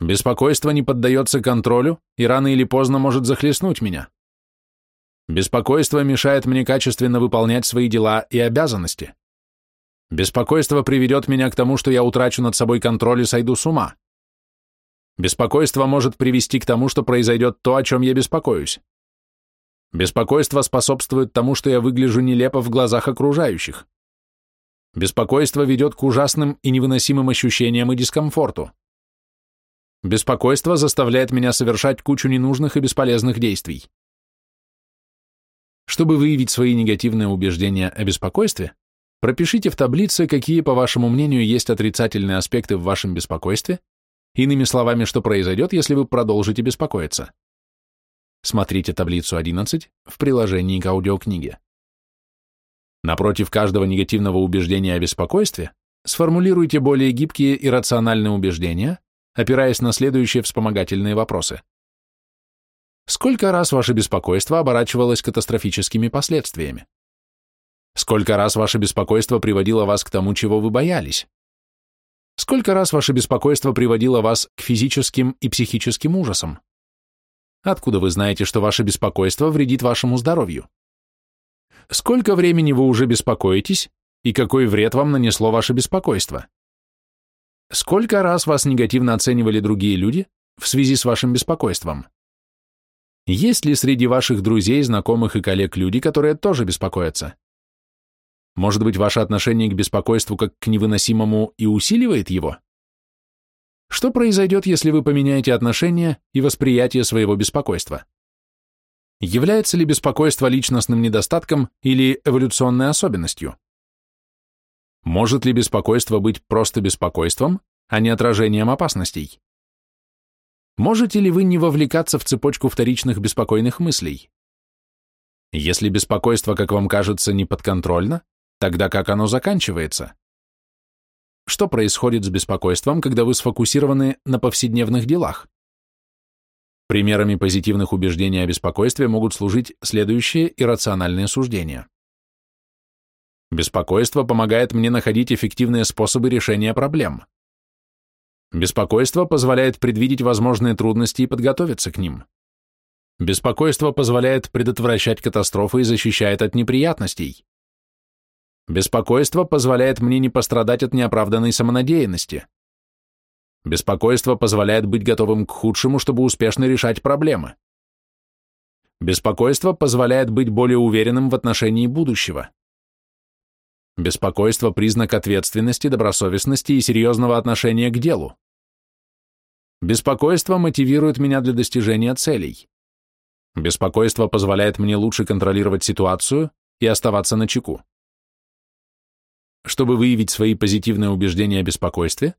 Беспокойство не поддается контролю и рано или поздно может захлестнуть меня. Беспокойство мешает мне качественно выполнять свои дела и обязанности. Беспокойство приведет меня к тому, что я утрачу над собой контроль и сойду с ума. Беспокойство может привести к тому, что произойдет то, о чем я беспокоюсь. Беспокойство способствует тому, что я выгляжу нелепо в глазах окружающих. Беспокойство ведет к ужасным и невыносимым ощущениям и дискомфорту. Беспокойство заставляет меня совершать кучу ненужных и бесполезных действий. Чтобы выявить свои негативные убеждения о беспокойстве, пропишите в таблице, какие, по вашему мнению, есть отрицательные аспекты в вашем беспокойстве, иными словами, что произойдет, если вы продолжите беспокоиться. Смотрите таблицу 11 в приложении к аудиокниге. Напротив каждого негативного убеждения о беспокойстве сформулируйте более гибкие и рациональные убеждения, опираясь на следующие вспомогательные вопросы. Сколько раз ваше беспокойство оборачивалось катастрофическими последствиями? Сколько раз ваше беспокойство приводило вас к тому, чего вы боялись? Сколько раз ваше беспокойство приводило вас к физическим и психическим ужасам? Откуда вы знаете, что ваше беспокойство вредит вашему здоровью? Сколько времени вы уже беспокоитесь и какой вред вам нанесло ваше беспокойство? Сколько раз вас негативно оценивали другие люди в связи с вашим беспокойством? Есть ли среди ваших друзей, знакомых и коллег люди, которые тоже беспокоятся? Может быть, ваше отношение к беспокойству как к невыносимому и усиливает его? Что произойдет, если вы поменяете отношение и восприятие своего беспокойства? Является ли беспокойство личностным недостатком или эволюционной особенностью? Может ли беспокойство быть просто беспокойством, а не отражением опасностей? Можете ли вы не вовлекаться в цепочку вторичных беспокойных мыслей? Если беспокойство, как вам кажется, не подконтрольно, тогда как оно заканчивается? Что происходит с беспокойством, когда вы сфокусированы на повседневных делах? Примерами позитивных убеждений о беспокойстве могут служить следующие иррациональные суждения. Беспокойство помогает мне находить эффективные способы решения проблем. Беспокойство позволяет предвидеть возможные трудности и подготовиться к ним. Беспокойство позволяет предотвращать катастрофы и защищает от неприятностей. Беспокойство позволяет мне не пострадать от неоправданной самонадеянности. Беспокойство позволяет быть готовым к худшему, чтобы успешно решать проблемы. Беспокойство позволяет быть более уверенным в отношении будущего. Беспокойство – признак ответственности, добросовестности и серьезного отношения к делу. Беспокойство мотивирует меня для достижения целей. Беспокойство позволяет мне лучше контролировать ситуацию и оставаться на чеку. Чтобы выявить свои позитивные убеждения о беспокойстве,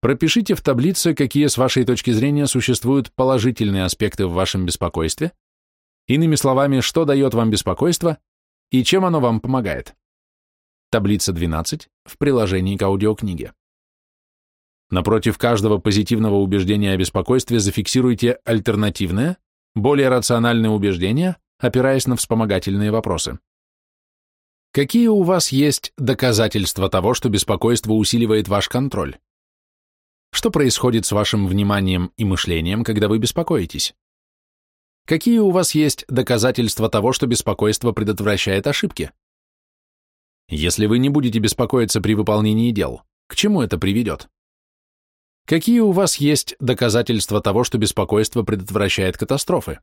пропишите в таблице, какие с вашей точки зрения существуют положительные аспекты в вашем беспокойстве, иными словами, что дает вам беспокойство и чем оно вам помогает. Таблица 12 в приложении к аудиокниге. Напротив каждого позитивного убеждения о беспокойстве зафиксируйте альтернативное, более рациональные убеждения, опираясь на вспомогательные вопросы. Какие у вас есть доказательства того, что беспокойство усиливает ваш контроль? Что происходит с вашим вниманием и мышлением, когда вы беспокоитесь? Какие у вас есть доказательства того, что беспокойство предотвращает ошибки? Если вы не будете беспокоиться при выполнении дел, к чему это приведет? Какие у вас есть доказательства того, что беспокойство предотвращает катастрофы?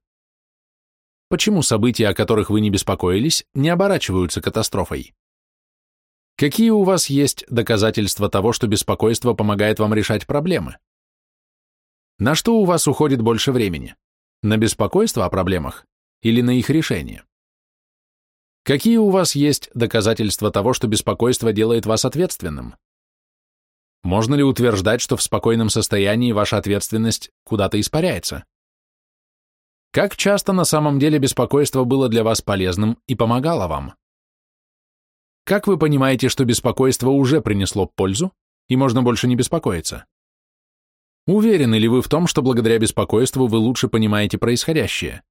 Почему события, о которых вы не беспокоились, не оборачиваются катастрофой? Какие у вас есть доказательства того, что беспокойство помогает вам решать проблемы? На что у вас уходит больше времени? На беспокойство о проблемах или на их решение? Какие у вас есть доказательства того, что беспокойство делает вас ответственным? Можно ли утверждать, что в спокойном состоянии ваша ответственность куда-то испаряется? Как часто на самом деле беспокойство было для вас полезным и помогало вам? Как вы понимаете, что беспокойство уже принесло пользу и можно больше не беспокоиться? Уверены ли вы в том, что благодаря беспокойству вы лучше понимаете происходящее?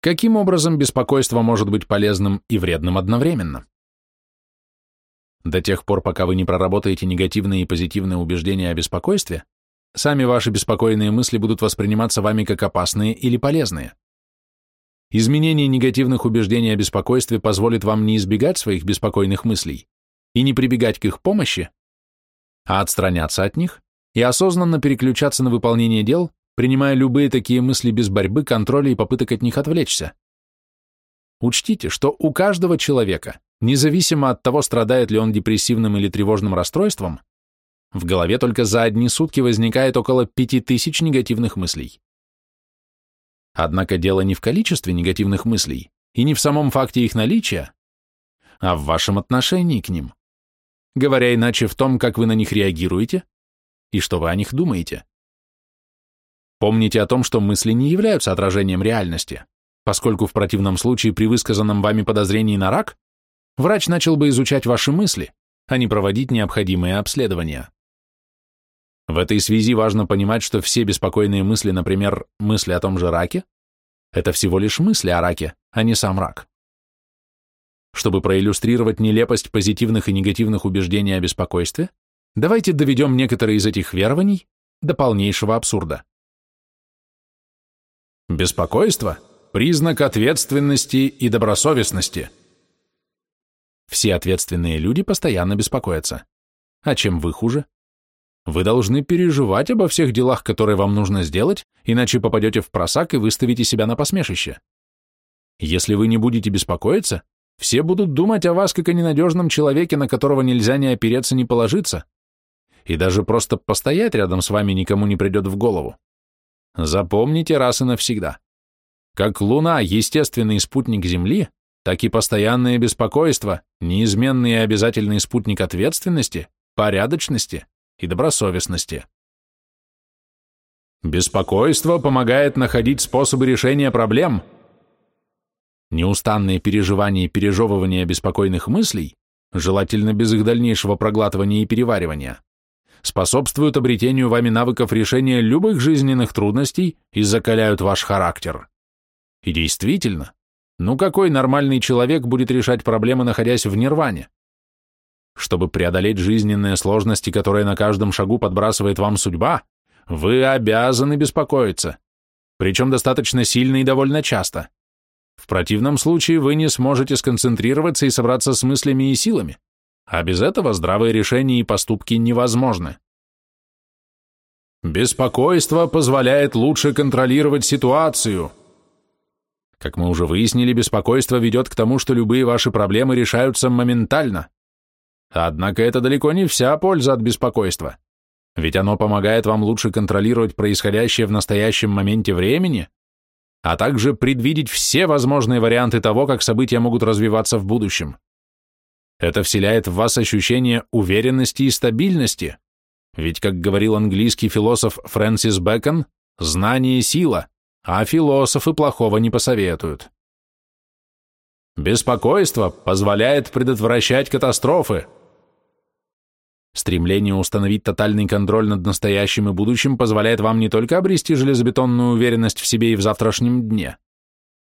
Каким образом беспокойство может быть полезным и вредным одновременно? До тех пор, пока вы не проработаете негативные и позитивные убеждения о беспокойстве, сами ваши беспокойные мысли будут восприниматься вами как опасные или полезные. Изменение негативных убеждений о беспокойстве позволит вам не избегать своих беспокойных мыслей и не прибегать к их помощи, а отстраняться от них и осознанно переключаться на выполнение дел, принимая любые такие мысли без борьбы, контроля и попыток от них отвлечься. Учтите, что у каждого человека Независимо от того, страдает ли он депрессивным или тревожным расстройством, в голове только за одни сутки возникает около 5000 негативных мыслей. Однако дело не в количестве негативных мыслей и не в самом факте их наличия, а в вашем отношении к ним. Говоря иначе, в том, как вы на них реагируете и что вы о них думаете. Помните о том, что мысли не являются отражением реальности, поскольку в противном случае при высказанном вами подозрении на рак врач начал бы изучать ваши мысли, а не проводить необходимые обследования. В этой связи важно понимать, что все беспокойные мысли, например, мысли о том же раке, это всего лишь мысли о раке, а не сам рак. Чтобы проиллюстрировать нелепость позитивных и негативных убеждений о беспокойстве, давайте доведем некоторые из этих верований до полнейшего абсурда. Беспокойство – признак ответственности и добросовестности – все ответственные люди постоянно беспокоятся. А чем вы хуже? Вы должны переживать обо всех делах, которые вам нужно сделать, иначе попадете в просак и выставите себя на посмешище. Если вы не будете беспокоиться, все будут думать о вас как о ненадежном человеке, на которого нельзя ни опереться, ни положиться. И даже просто постоять рядом с вами никому не придет в голову. Запомните раз и навсегда. Как Луна – естественный спутник Земли, так и постоянное беспокойство, неизменный и обязательный спутник ответственности, порядочности и добросовестности. Беспокойство помогает находить способы решения проблем. Неустанные переживания и пережевывание беспокойных мыслей, желательно без их дальнейшего проглатывания и переваривания, способствуют обретению вами навыков решения любых жизненных трудностей и закаляют ваш характер. И действительно, ну какой нормальный человек будет решать проблемы, находясь в нирване? Чтобы преодолеть жизненные сложности, которые на каждом шагу подбрасывает вам судьба, вы обязаны беспокоиться, причем достаточно сильно и довольно часто. В противном случае вы не сможете сконцентрироваться и собраться с мыслями и силами, а без этого здравые решения и поступки невозможны. Беспокойство позволяет лучше контролировать ситуацию. Как мы уже выяснили, беспокойство ведет к тому, что любые ваши проблемы решаются моментально. Однако это далеко не вся польза от беспокойства, ведь оно помогает вам лучше контролировать происходящее в настоящем моменте времени, а также предвидеть все возможные варианты того, как события могут развиваться в будущем. Это вселяет в вас ощущение уверенности и стабильности, ведь, как говорил английский философ Фрэнсис Бэкон, знание – сила, а философы плохого не посоветуют. Беспокойство позволяет предотвращать катастрофы, Стремление установить тотальный контроль над настоящим и будущим позволяет вам не только обрести железобетонную уверенность в себе и в завтрашнем дне,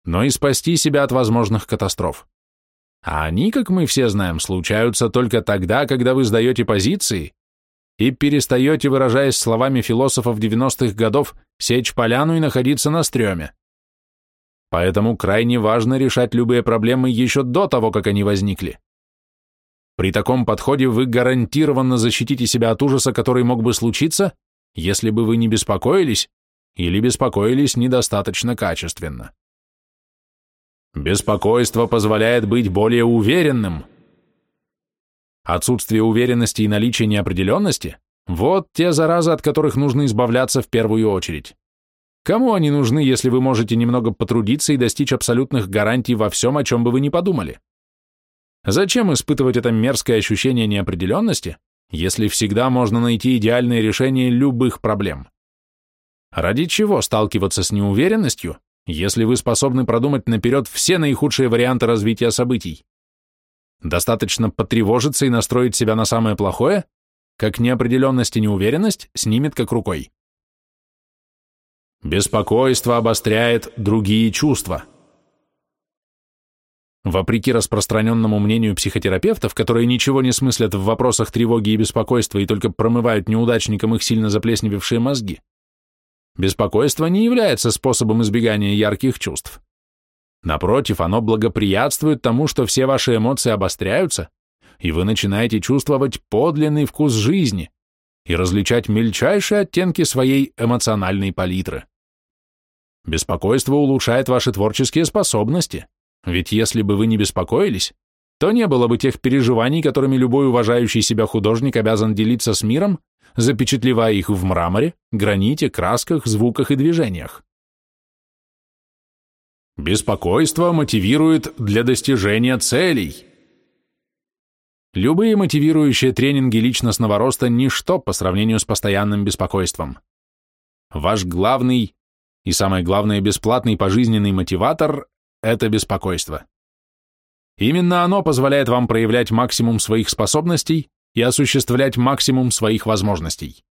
но и спасти себя от возможных катастроф. А они, как мы все знаем, случаются только тогда, когда вы сдаете позиции и перестаете, выражаясь словами философов 90-х годов, сечь поляну и находиться на стреме. Поэтому крайне важно решать любые проблемы еще до того, как они возникли. При таком подходе вы гарантированно защитите себя от ужаса, который мог бы случиться, если бы вы не беспокоились или беспокоились недостаточно качественно. Беспокойство позволяет быть более уверенным. Отсутствие уверенности и наличие неопределенности – вот те заразы, от которых нужно избавляться в первую очередь. Кому они нужны, если вы можете немного потрудиться и достичь абсолютных гарантий во всем, о чем бы вы ни подумали? Зачем испытывать это мерзкое ощущение неопределенности, если всегда можно найти идеальное решение любых проблем? Ради чего сталкиваться с неуверенностью, если вы способны продумать наперед все наихудшие варианты развития событий? Достаточно потревожиться и настроить себя на самое плохое, как неопределенность и неуверенность снимет как рукой. Беспокойство обостряет другие чувства – Вопреки распространенному мнению психотерапевтов, которые ничего не смыслят в вопросах тревоги и беспокойства и только промывают неудачникам их сильно заплесневевшие мозги, беспокойство не является способом избегания ярких чувств. Напротив, оно благоприятствует тому, что все ваши эмоции обостряются, и вы начинаете чувствовать подлинный вкус жизни и различать мельчайшие оттенки своей эмоциональной палитры. Беспокойство улучшает ваши творческие способности, ведь если бы вы не беспокоились, то не было бы тех переживаний, которыми любой уважающий себя художник обязан делиться с миром, запечатлевая их в мраморе, граните, красках, звуках и движениях. Беспокойство мотивирует для достижения целей. Любые мотивирующие тренинги личностного роста – ничто по сравнению с постоянным беспокойством. Ваш главный и, самое главное, бесплатный пожизненный мотиватор это беспокойство. Именно оно позволяет вам проявлять максимум своих способностей и осуществлять максимум своих возможностей.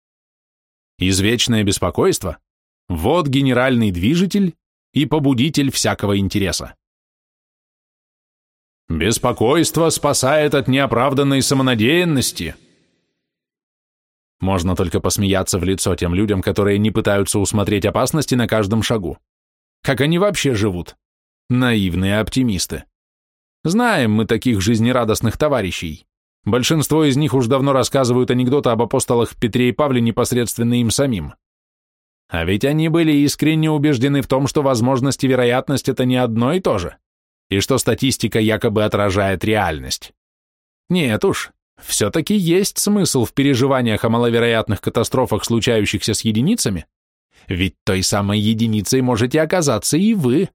Извечное беспокойство – вот генеральный движитель и побудитель всякого интереса. Беспокойство спасает от неоправданной самонадеянности. Можно только посмеяться в лицо тем людям, которые не пытаются усмотреть опасности на каждом шагу. Как они вообще живут? Наивные оптимисты. Знаем мы таких жизнерадостных товарищей. Большинство из них уж давно рассказывают анекдоты об апостолах Петре и Павле непосредственно им самим. А ведь они были искренне убеждены в том, что возможность и вероятность – это не одно и то же, и что статистика якобы отражает реальность. Нет уж, все-таки есть смысл в переживаниях о маловероятных катастрофах, случающихся с единицами, ведь той самой единицей можете оказаться и вы.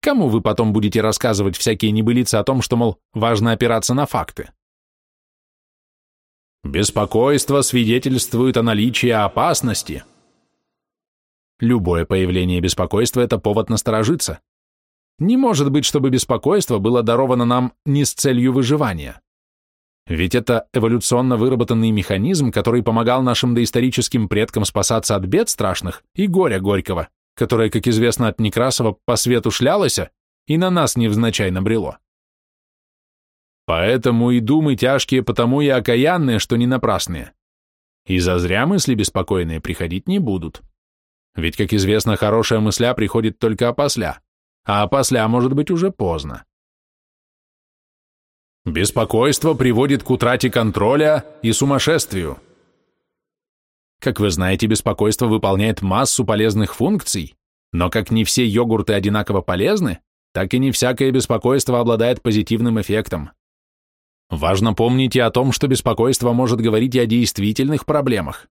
Кому вы потом будете рассказывать всякие небылицы о том, что, мол, важно опираться на факты? Беспокойство свидетельствует о наличии опасности. Любое появление беспокойства – это повод насторожиться. Не может быть, чтобы беспокойство было даровано нам не с целью выживания. Ведь это эволюционно выработанный механизм, который помогал нашим доисторическим предкам спасаться от бед страшных и горя горького которое, как известно от Некрасова, по свету шлялось и на нас невзначай набрело. Поэтому и думы тяжкие, потому и окаянные, что не напрасные. И зазря мысли беспокойные приходить не будут. Ведь, как известно, хорошая мысля приходит только опосля, а опосля может быть уже поздно. Беспокойство приводит к утрате контроля и сумасшествию. Как вы знаете, беспокойство выполняет массу полезных функций, но как не все йогурты одинаково полезны, так и не всякое беспокойство обладает позитивным эффектом. Важно помнить и о том, что беспокойство может говорить и о действительных проблемах,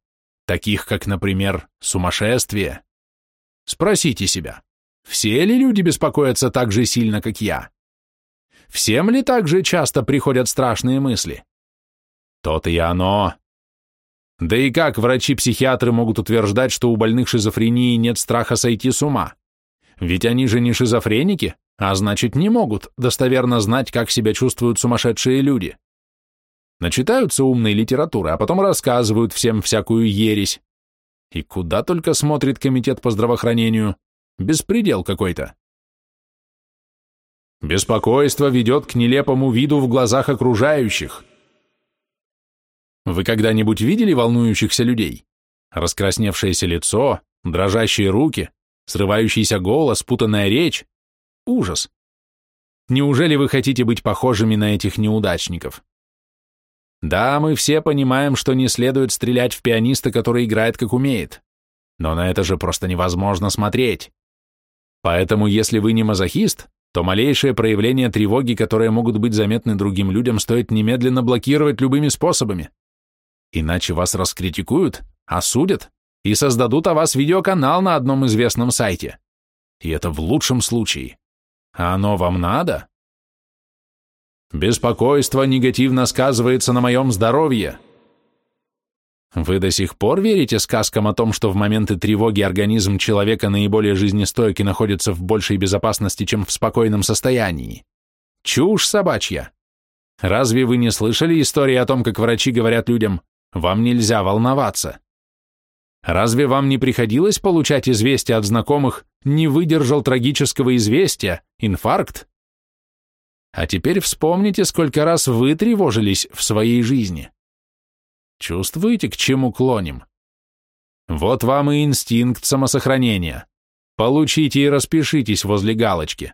таких как, например, сумасшествие. Спросите себя, все ли люди беспокоятся так же сильно, как я? Всем ли так же часто приходят страшные мысли? То-то и оно. Да и как врачи-психиатры могут утверждать, что у больных шизофрении нет страха сойти с ума? Ведь они же не шизофреники, а значит не могут достоверно знать, как себя чувствуют сумасшедшие люди. Начитаются умной литературы, а потом рассказывают всем всякую ересь. И куда только смотрит комитет по здравоохранению. Беспредел какой-то. Беспокойство ведет к нелепому виду в глазах окружающих. Вы когда-нибудь видели волнующихся людей? Раскрасневшееся лицо, дрожащие руки, срывающийся голос, путанная речь. Ужас. Неужели вы хотите быть похожими на этих неудачников? Да, мы все понимаем, что не следует стрелять в пианиста, который играет как умеет. Но на это же просто невозможно смотреть. Поэтому, если вы не мазохист, то малейшее проявление тревоги, которые могут быть заметны другим людям, стоит немедленно блокировать любыми способами. Иначе вас раскритикуют, осудят и создадут о вас видеоканал на одном известном сайте. И это в лучшем случае. А оно вам надо? Беспокойство негативно сказывается на моем здоровье. Вы до сих пор верите сказкам о том, что в моменты тревоги организм человека наиболее жизнестойкий находится в большей безопасности, чем в спокойном состоянии? Чушь собачья! Разве вы не слышали истории о том, как врачи говорят людям, вам нельзя волноваться? Разве вам не приходилось получать известия от знакомых, не выдержал трагического известия, инфаркт? А теперь вспомните, сколько раз вы тревожились в своей жизни. Чувствуете, к чему клоним? Вот вам и инстинкт самосохранения. Получите и распишитесь возле галочки.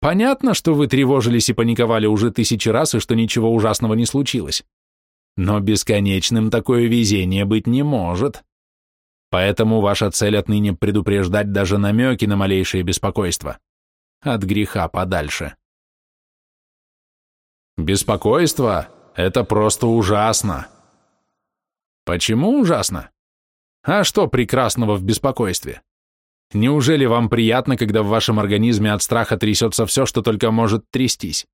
Понятно, что вы тревожились и паниковали уже тысячи раз, и что ничего ужасного не случилось. Но бесконечным такое везение быть не может. Поэтому ваша цель отныне предупреждать даже намеки на малейшее беспокойство. От греха подальше. Беспокойство — это просто ужасно. Почему ужасно? А что прекрасного в беспокойстве? Неужели вам приятно, когда в вашем организме от страха трясется все, что только может трястись?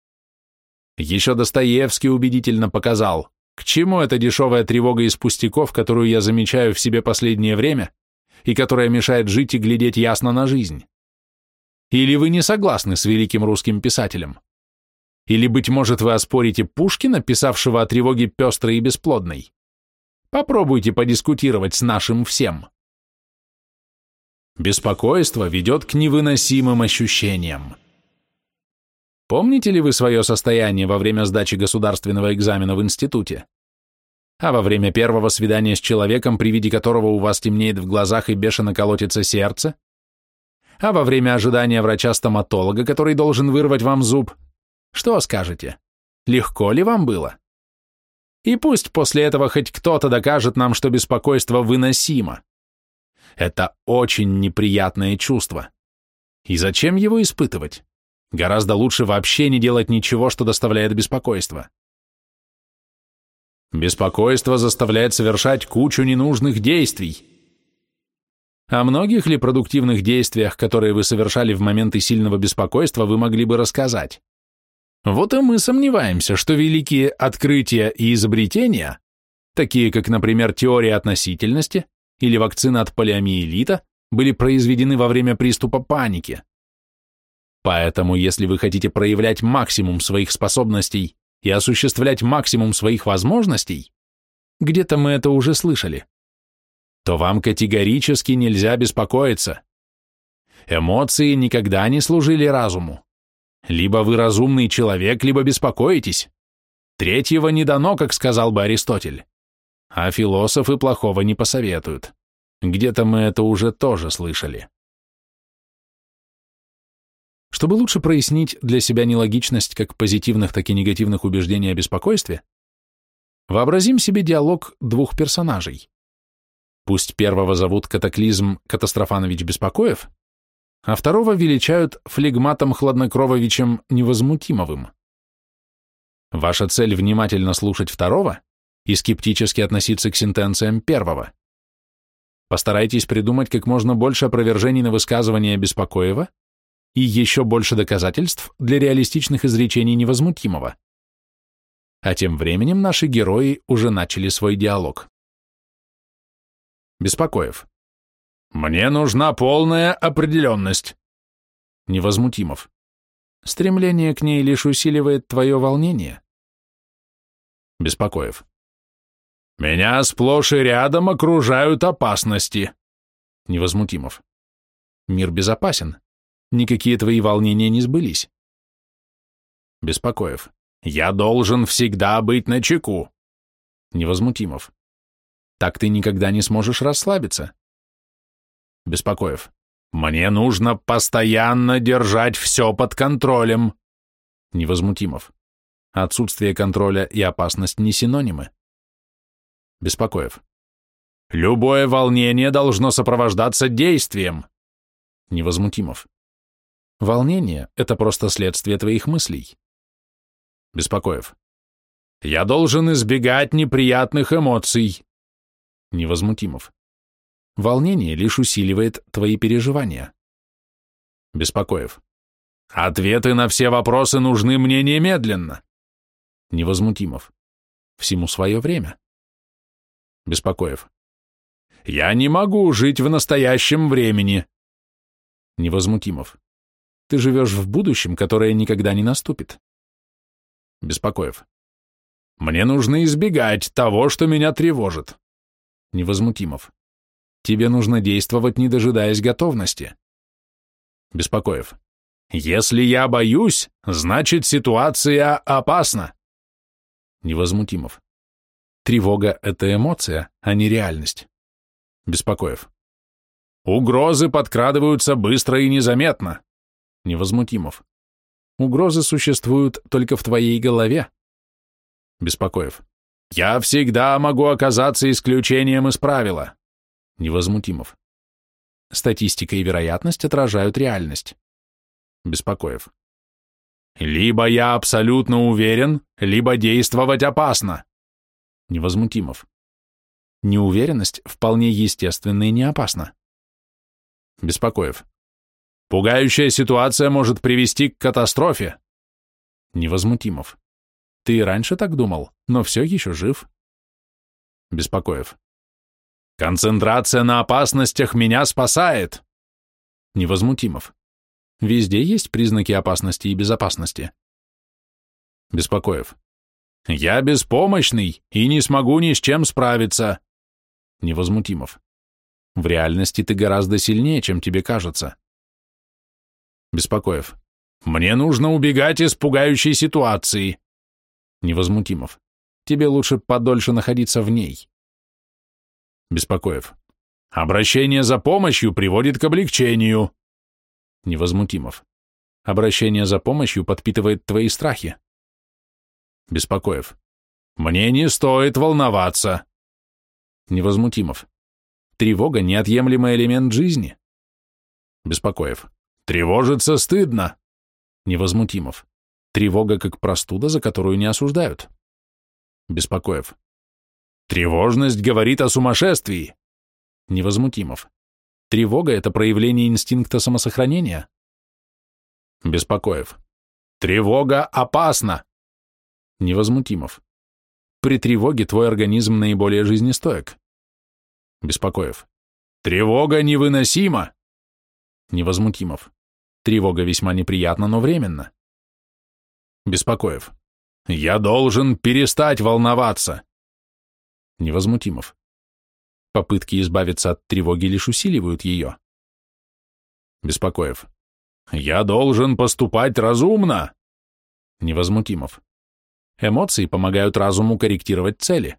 Еще Достоевский убедительно показал, к чему эта дешевая тревога из пустяков, которую я замечаю в себе последнее время и которая мешает жить и глядеть ясно на жизнь? Или вы не согласны с великим русским писателем? Или, быть может, вы оспорите Пушкина, писавшего о тревоге пестрой и бесплодной? Попробуйте подискутировать с нашим всем. Беспокойство ведет к невыносимым ощущениям. Помните ли вы свое состояние во время сдачи государственного экзамена в институте? А во время первого свидания с человеком, при виде которого у вас темнеет в глазах и бешено колотится сердце? А во время ожидания врача-стоматолога, который должен вырвать вам зуб? Что скажете? Легко ли вам было? И пусть после этого хоть кто-то докажет нам, что беспокойство выносимо. Это очень неприятное чувство. И зачем его испытывать? Гораздо лучше вообще не делать ничего, что доставляет беспокойство. Беспокойство заставляет совершать кучу ненужных действий. О многих ли продуктивных действиях, которые вы совершали в моменты сильного беспокойства, вы могли бы рассказать? Вот и мы сомневаемся, что великие открытия и изобретения, такие как, например, теория относительности или вакцина от полиомиелита, были произведены во время приступа паники. Поэтому, если вы хотите проявлять максимум своих способностей и осуществлять максимум своих возможностей, где-то мы это уже слышали, то вам категорически нельзя беспокоиться. Эмоции никогда не служили разуму. Либо вы разумный человек, либо беспокоитесь. Третьего не дано, как сказал бы Аристотель. А философы плохого не посоветуют. Где-то мы это уже тоже слышали. Чтобы лучше прояснить для себя нелогичность как позитивных, так и негативных убеждений о беспокойстве, вообразим себе диалог двух персонажей. Пусть первого зовут Катаклизм Катастрофанович Беспокоев, а второго величают флегматом Хладнокрововичем Невозмутимовым. Ваша цель внимательно слушать второго и скептически относиться к сентенциям первого. Постарайтесь придумать как можно больше опровержений на высказывания Беспокоева и еще больше доказательств для реалистичных изречений Невозмутимого. А тем временем наши герои уже начали свой диалог. Беспокоев. Мне нужна полная определенность. Невозмутимов. Стремление к ней лишь усиливает твое волнение. Беспокоев. Меня сплошь и рядом окружают опасности. Невозмутимов. Мир безопасен. Никакие твои волнения не сбылись. Беспокоев. Я должен всегда быть на чеку. Невозмутимов. Так ты никогда не сможешь расслабиться. Беспокоев. Мне нужно постоянно держать все под контролем. Невозмутимов. Отсутствие контроля и опасность не синонимы. Беспокоев. Любое волнение должно сопровождаться действием. Невозмутимов. Волнение — это просто следствие твоих мыслей. Беспокоев. Я должен избегать неприятных эмоций. Невозмутимов. Волнение лишь усиливает твои переживания. Беспокоев. Ответы на все вопросы нужны мне немедленно. Невозмутимов. Всему свое время. Беспокоев. Я не могу жить в настоящем времени. Невозмутимов. Ты живешь в будущем, которое никогда не наступит. Беспокоев. Мне нужно избегать того, что меня тревожит. Невозмутимов. Тебе нужно действовать, не дожидаясь готовности. Беспокоев. Если я боюсь, значит ситуация опасна. Невозмутимов. Тревога — это эмоция, а не реальность. Беспокоев. Угрозы подкрадываются быстро и незаметно. Невозмутимов. Угрозы существуют только в твоей голове. Беспокоев. Я всегда могу оказаться исключением из правила. Невозмутимов. Статистика и вероятность отражают реальность. Беспокоев. Либо я абсолютно уверен, либо действовать опасно. Невозмутимов. Неуверенность вполне естественна и не опасна. Беспокоев. Пугающая ситуация может привести к катастрофе. Невозмутимов. Ты и раньше так думал, но все еще жив. Беспокоев. Концентрация на опасностях меня спасает. Невозмутимов. Везде есть признаки опасности и безопасности. Беспокоев. Я беспомощный и не смогу ни с чем справиться. Невозмутимов. В реальности ты гораздо сильнее, чем тебе кажется. Беспокоев. Мне нужно убегать из пугающей ситуации. Невозмутимов. Тебе лучше подольше находиться в ней. Беспокоев. Обращение за помощью приводит к облегчению. Невозмутимов. Обращение за помощью подпитывает твои страхи. Беспокоев. Мне не стоит волноваться. Невозмутимов. Тревога – неотъемлемый элемент жизни. Беспокоев. Тревожиться стыдно. Невозмутимов. Тревога как простуда, за которую не осуждают. Беспокоев. Тревожность говорит о сумасшествии. Невозмутимов. Тревога – это проявление инстинкта самосохранения. Беспокоев. Тревога опасна. Невозмутимов. При тревоге твой организм наиболее жизнестоек. Беспокоев. Тревога невыносима. Невозмутимов. Тревога весьма неприятна, но временно. Беспокоев. Я должен перестать волноваться. Невозмутимов. Попытки избавиться от тревоги лишь усиливают ее. Беспокоев. Я должен поступать разумно. Невозмутимов. Эмоции помогают разуму корректировать цели.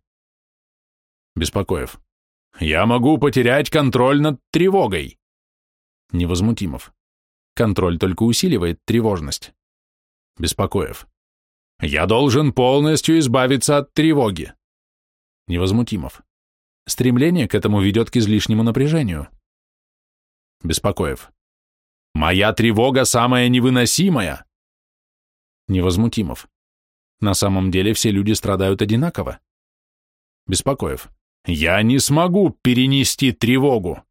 Беспокоев. Я могу потерять контроль над тревогой. Невозмутимов. Контроль только усиливает тревожность. Беспокоев. Я должен полностью избавиться от тревоги. Невозмутимов. Стремление к этому ведет к излишнему напряжению. Беспокоев. Моя тревога самая невыносимая. Невозмутимов. На самом деле все люди страдают одинаково. Беспокоев. Я не смогу перенести тревогу.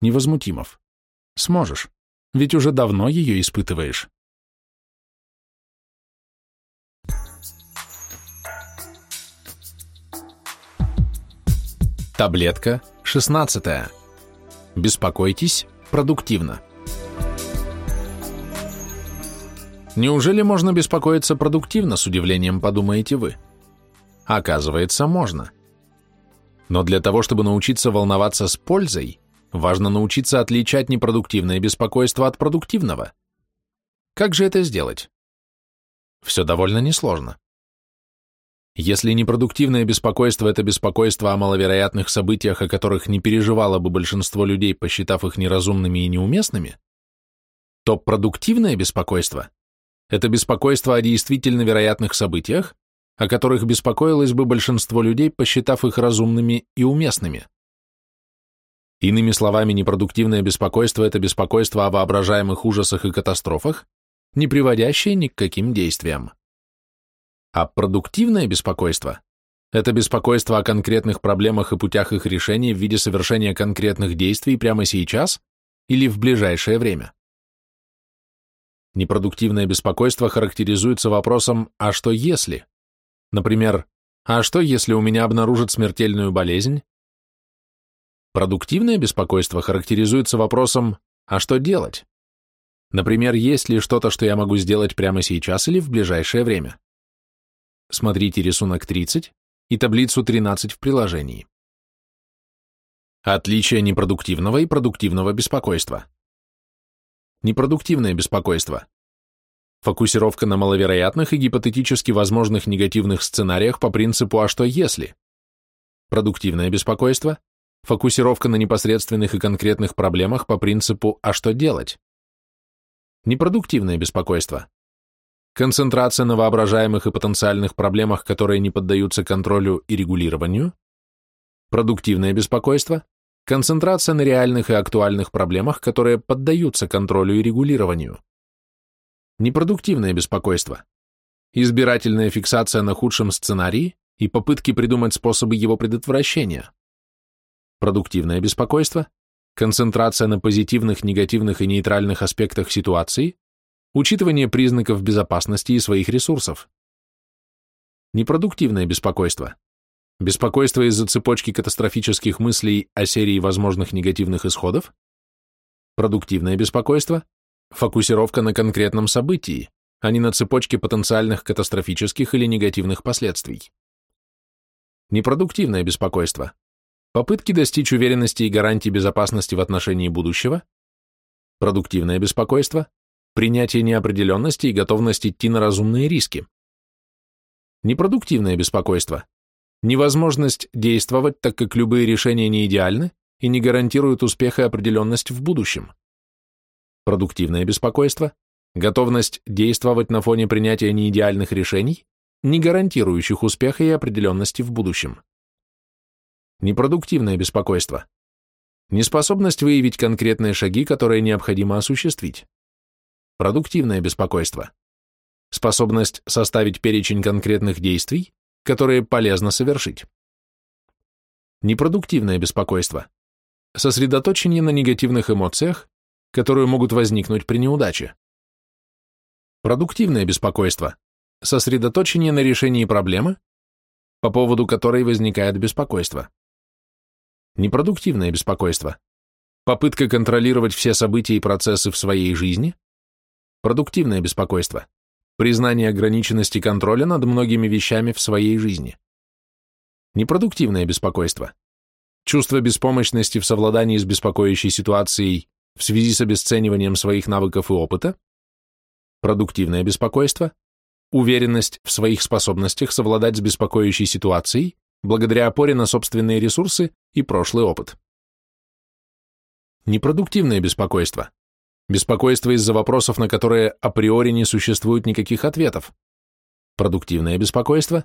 Невозмутимов. Сможешь, ведь уже давно ее испытываешь. Таблетка 16. Беспокойтесь продуктивно. Неужели можно беспокоиться продуктивно, с удивлением подумаете вы? Оказывается, можно. Но для того, чтобы научиться волноваться с пользой, важно научиться отличать непродуктивное беспокойство от продуктивного. Как же это сделать? Все довольно несложно. Если непродуктивное беспокойство – это беспокойство о маловероятных событиях, о которых не переживало бы большинство людей, посчитав их неразумными и неуместными, то продуктивное беспокойство – это беспокойство о действительно вероятных событиях, о которых беспокоилось бы большинство людей, посчитав их разумными и уместными. Иными словами, непродуктивное беспокойство – это беспокойство о воображаемых ужасах и катастрофах, не приводящее ни к каким действиям. А продуктивное беспокойство – это беспокойство о конкретных проблемах и путях их решения в виде совершения конкретных действий прямо сейчас или в ближайшее время. Непродуктивное беспокойство характеризуется вопросом «а что если?». Например, «а что если у меня обнаружат смертельную болезнь?». Продуктивное беспокойство характеризуется вопросом «а что делать?». Например, есть ли что-то, что я могу сделать прямо сейчас или в ближайшее время? Смотрите рисунок 30 и таблицу 13 в приложении. Отличие непродуктивного и продуктивного беспокойства. Непродуктивное беспокойство. Фокусировка на маловероятных и гипотетически возможных негативных сценариях по принципу «а что если?». Продуктивное беспокойство. Фокусировка на непосредственных и конкретных проблемах по принципу «а что делать?». Непродуктивное беспокойство. Концентрация на воображаемых и потенциальных проблемах, которые не поддаются контролю и регулированию, продуктивное беспокойство, концентрация на реальных и актуальных проблемах, которые поддаются контролю и регулированию, непродуктивное беспокойство, избирательная фиксация на худшем сценарии и попытки придумать способы его предотвращения, продуктивное беспокойство, концентрация на позитивных, негативных и нейтральных аспектах ситуации, учитывание признаков безопасности и своих ресурсов. Непродуктивное беспокойство. Беспокойство из-за цепочки катастрофических мыслей о серии возможных негативных исходов. Продуктивное беспокойство. Фокусировка на конкретном событии, а не на цепочке потенциальных катастрофических или негативных последствий. Непродуктивное беспокойство. Попытки достичь уверенности и гарантии безопасности в отношении будущего. Продуктивное беспокойство принятие неопределенности и готовность идти на разумные риски. Непродуктивное беспокойство. Невозможность действовать, так как любые решения не идеальны и не гарантируют успех и определенность в будущем. Продуктивное беспокойство. Готовность действовать на фоне принятия неидеальных решений, не гарантирующих успеха и определенности в будущем. Непродуктивное беспокойство. Неспособность выявить конкретные шаги, которые необходимо осуществить. Продуктивное беспокойство. Способность составить перечень конкретных действий, которые полезно совершить. Непродуктивное беспокойство. Сосредоточение на негативных эмоциях, которые могут возникнуть при неудаче. Продуктивное беспокойство. Сосредоточение на решении проблемы, по поводу которой возникает беспокойство. Непродуктивное беспокойство. Попытка контролировать все события и процессы в своей жизни, Продуктивное беспокойство. Признание ограниченности контроля над многими вещами в своей жизни. Непродуктивное беспокойство. Чувство беспомощности в совладании с беспокоящей ситуацией в связи с обесцениванием своих навыков и опыта, продуктивное беспокойство, уверенность в своих способностях совладать с беспокоящей ситуацией благодаря опоре на собственные ресурсы и прошлый опыт. Непродуктивное беспокойство. Беспокойство из-за вопросов, на которые априори не существует никаких ответов. Продуктивное беспокойство.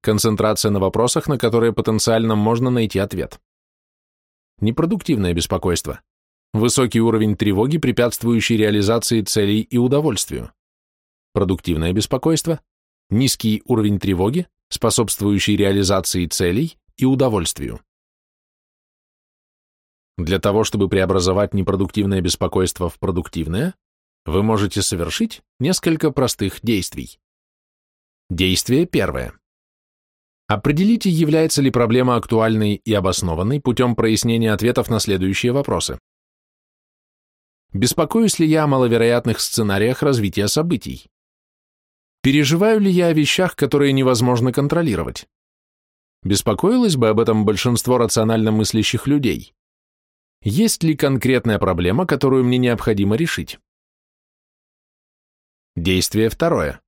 Концентрация на вопросах, на которые потенциально можно найти ответ. Непродуктивное беспокойство. Высокий уровень тревоги, препятствующий реализации целей и удовольствию. Продуктивное беспокойство. Низкий уровень тревоги, способствующий реализации целей и удовольствию. Для того, чтобы преобразовать непродуктивное беспокойство в продуктивное, вы можете совершить несколько простых действий. Действие первое. Определите, является ли проблема актуальной и обоснованной путем прояснения ответов на следующие вопросы. Беспокоюсь ли я о маловероятных сценариях развития событий? Переживаю ли я о вещах, которые невозможно контролировать? Беспокоилось бы об этом большинство рационально мыслящих людей? Есть ли конкретная проблема, которую мне необходимо решить? Действие второе.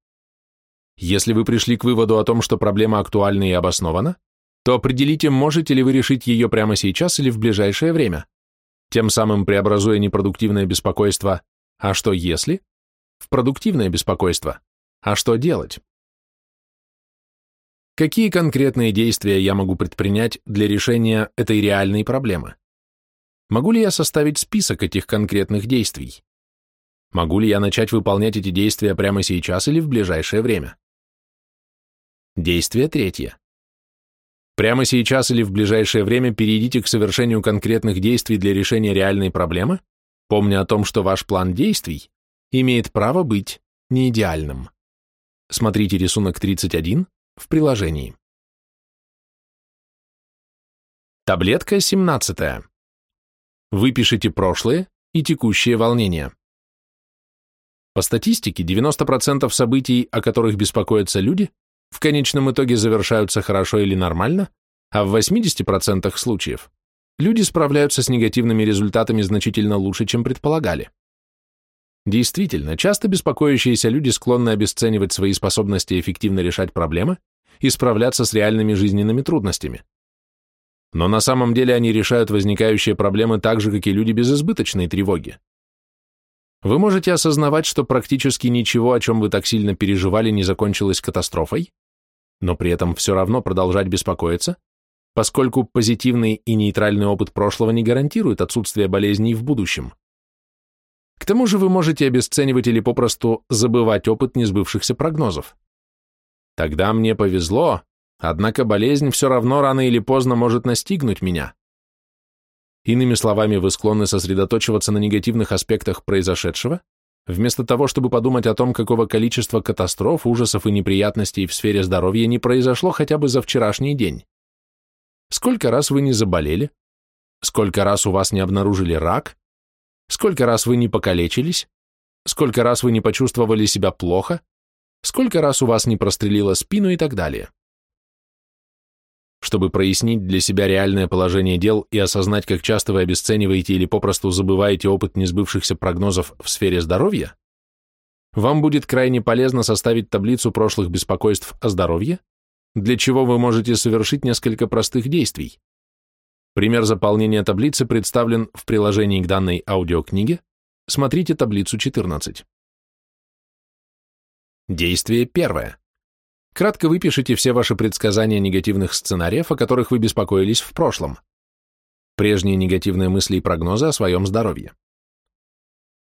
Если вы пришли к выводу о том, что проблема актуальна и обоснована, то определите, можете ли вы решить ее прямо сейчас или в ближайшее время, тем самым преобразуя непродуктивное беспокойство «а что если?» в продуктивное беспокойство а что делать? Какие конкретные действия я могу предпринять для решения этой реальной проблемы? Могу ли я составить список этих конкретных действий? Могу ли я начать выполнять эти действия прямо сейчас или в ближайшее время? Действие третье. Прямо сейчас или в ближайшее время перейдите к совершению конкретных действий для решения реальной проблемы, помня о том, что ваш план действий имеет право быть неидеальным. Смотрите рисунок 31 в приложении. Таблетка 17. Выпишите прошлые и текущие волнения. По статистике, 90% событий, о которых беспокоятся люди, в конечном итоге завершаются хорошо или нормально, а в 80% случаев люди справляются с негативными результатами значительно лучше, чем предполагали. Действительно, часто беспокоящиеся люди склонны обесценивать свои способности эффективно решать проблемы и справляться с реальными жизненными трудностями. Но на самом деле они решают возникающие проблемы так же, как и люди без избыточной тревоги. Вы можете осознавать, что практически ничего, о чем вы так сильно переживали, не закончилось катастрофой, но при этом все равно продолжать беспокоиться, поскольку позитивный и нейтральный опыт прошлого не гарантирует отсутствие болезней в будущем. К тому же вы можете обесценивать или попросту забывать опыт несбывшихся прогнозов. Тогда мне повезло, однако болезнь все равно рано или поздно может настигнуть меня. Иными словами, вы склонны сосредоточиваться на негативных аспектах произошедшего, вместо того, чтобы подумать о том, какого количества катастроф, ужасов и неприятностей в сфере здоровья не произошло хотя бы за вчерашний день. Сколько раз вы не заболели? Сколько раз у вас не обнаружили рак? Сколько раз вы не покалечились? Сколько раз вы не почувствовали себя плохо? Сколько раз у вас не прострелило спину и так далее? Чтобы прояснить для себя реальное положение дел и осознать, как часто вы обесцениваете или попросту забываете опыт несбывшихся прогнозов в сфере здоровья, вам будет крайне полезно составить таблицу прошлых беспокойств о здоровье, для чего вы можете совершить несколько простых действий. Пример заполнения таблицы представлен в приложении к данной аудиокниге. Смотрите таблицу 14. Действие первое. Кратко выпишите все ваши предсказания негативных сценариев, о которых вы беспокоились в прошлом. Прежние негативные мысли и прогнозы о своем здоровье.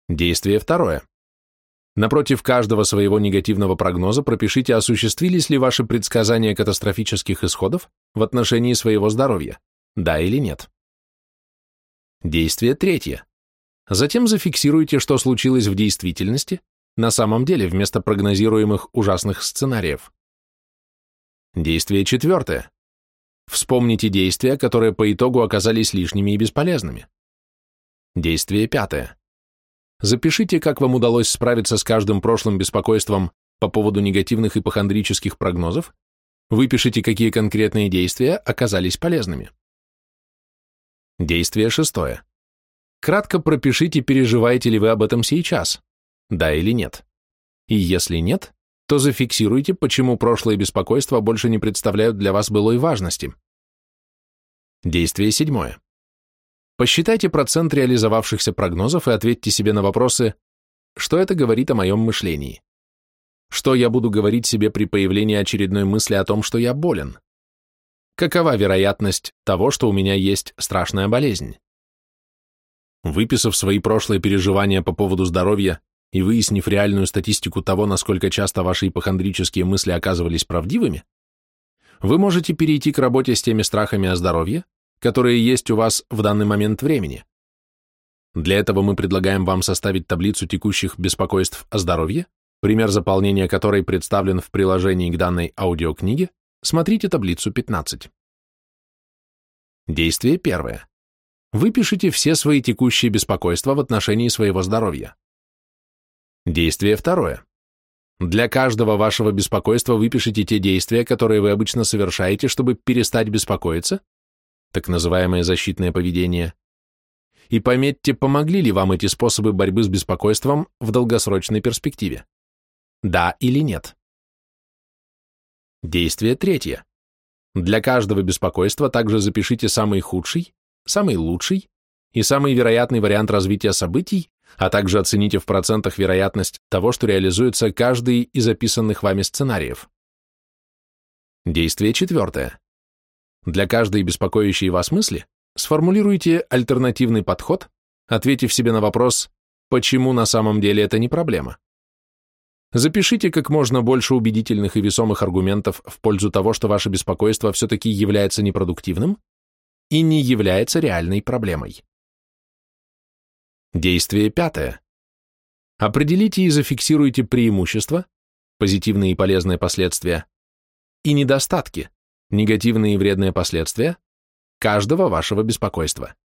Действие второе. Напротив каждого своего негативного прогноза пропишите, осуществились ли ваши предсказания катастрофических исходов в отношении своего здоровья. Да или нет? Действие третье. Затем зафиксируйте, что случилось в действительности, на самом деле, вместо прогнозируемых ужасных сценариев. Действие четвертое. Вспомните действия, которые по итогу оказались лишними и бесполезными. Действие пятое. Запишите, как вам удалось справиться с каждым прошлым беспокойством по поводу негативных ипохондрических прогнозов, выпишите, какие конкретные действия оказались полезными. Действие шестое. Кратко пропишите, переживаете ли вы об этом сейчас, да или нет. И если нет, то зафиксируйте, почему прошлые беспокойства больше не представляют для вас былой важности. Действие седьмое. Посчитайте процент реализовавшихся прогнозов и ответьте себе на вопросы, что это говорит о моем мышлении. Что я буду говорить себе при появлении очередной мысли о том, что я болен? Какова вероятность того, что у меня есть страшная болезнь? Выписав свои прошлые переживания по поводу здоровья и выяснив реальную статистику того, насколько часто ваши ипохондрические мысли оказывались правдивыми, вы можете перейти к работе с теми страхами о здоровье, которые есть у вас в данный момент времени. Для этого мы предлагаем вам составить таблицу текущих беспокойств о здоровье, пример заполнения которой представлен в приложении к данной аудиокниге, смотрите таблицу 15. Действие первое. Выпишите все свои текущие беспокойства в отношении своего здоровья. Действие второе. Для каждого вашего беспокойства выпишите те действия, которые вы обычно совершаете, чтобы перестать беспокоиться, так называемое защитное поведение, и пометьте, помогли ли вам эти способы борьбы с беспокойством в долгосрочной перспективе. Да или нет. Действие третье. Для каждого беспокойства также запишите самый худший, самый лучший и самый вероятный вариант развития событий, а также оцените в процентах вероятность того, что реализуется каждый из записанных вами сценариев. Действие четвертое. Для каждой беспокоящей вас мысли сформулируйте альтернативный подход, ответив себе на вопрос, почему на самом деле это не проблема. Запишите как можно больше убедительных и весомых аргументов в пользу того, что ваше беспокойство все-таки является непродуктивным и не является реальной проблемой. Действие пятое. Определите и зафиксируйте преимущества, позитивные и полезные последствия, и недостатки, негативные и вредные последствия каждого вашего беспокойства.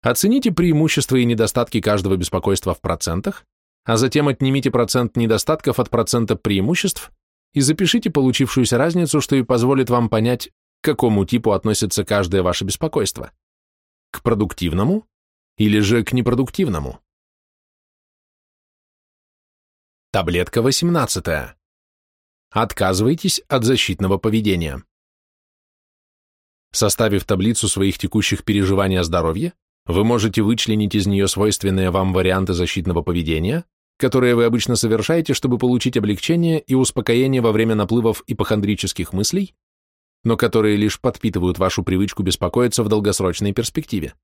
Оцените преимущества и недостатки каждого беспокойства в процентах, а затем отнимите процент недостатков от процента преимуществ и запишите получившуюся разницу, что и позволит вам понять, к какому типу относится каждое ваше беспокойство. К продуктивному или же к непродуктивному. Таблетка 18. Отказывайтесь от защитного поведения. Составив таблицу своих текущих переживаний о здоровье, вы можете вычленить из нее свойственные вам варианты защитного поведения, которые вы обычно совершаете, чтобы получить облегчение и успокоение во время наплывов ипохондрических мыслей, но которые лишь подпитывают вашу привычку беспокоиться в долгосрочной перспективе.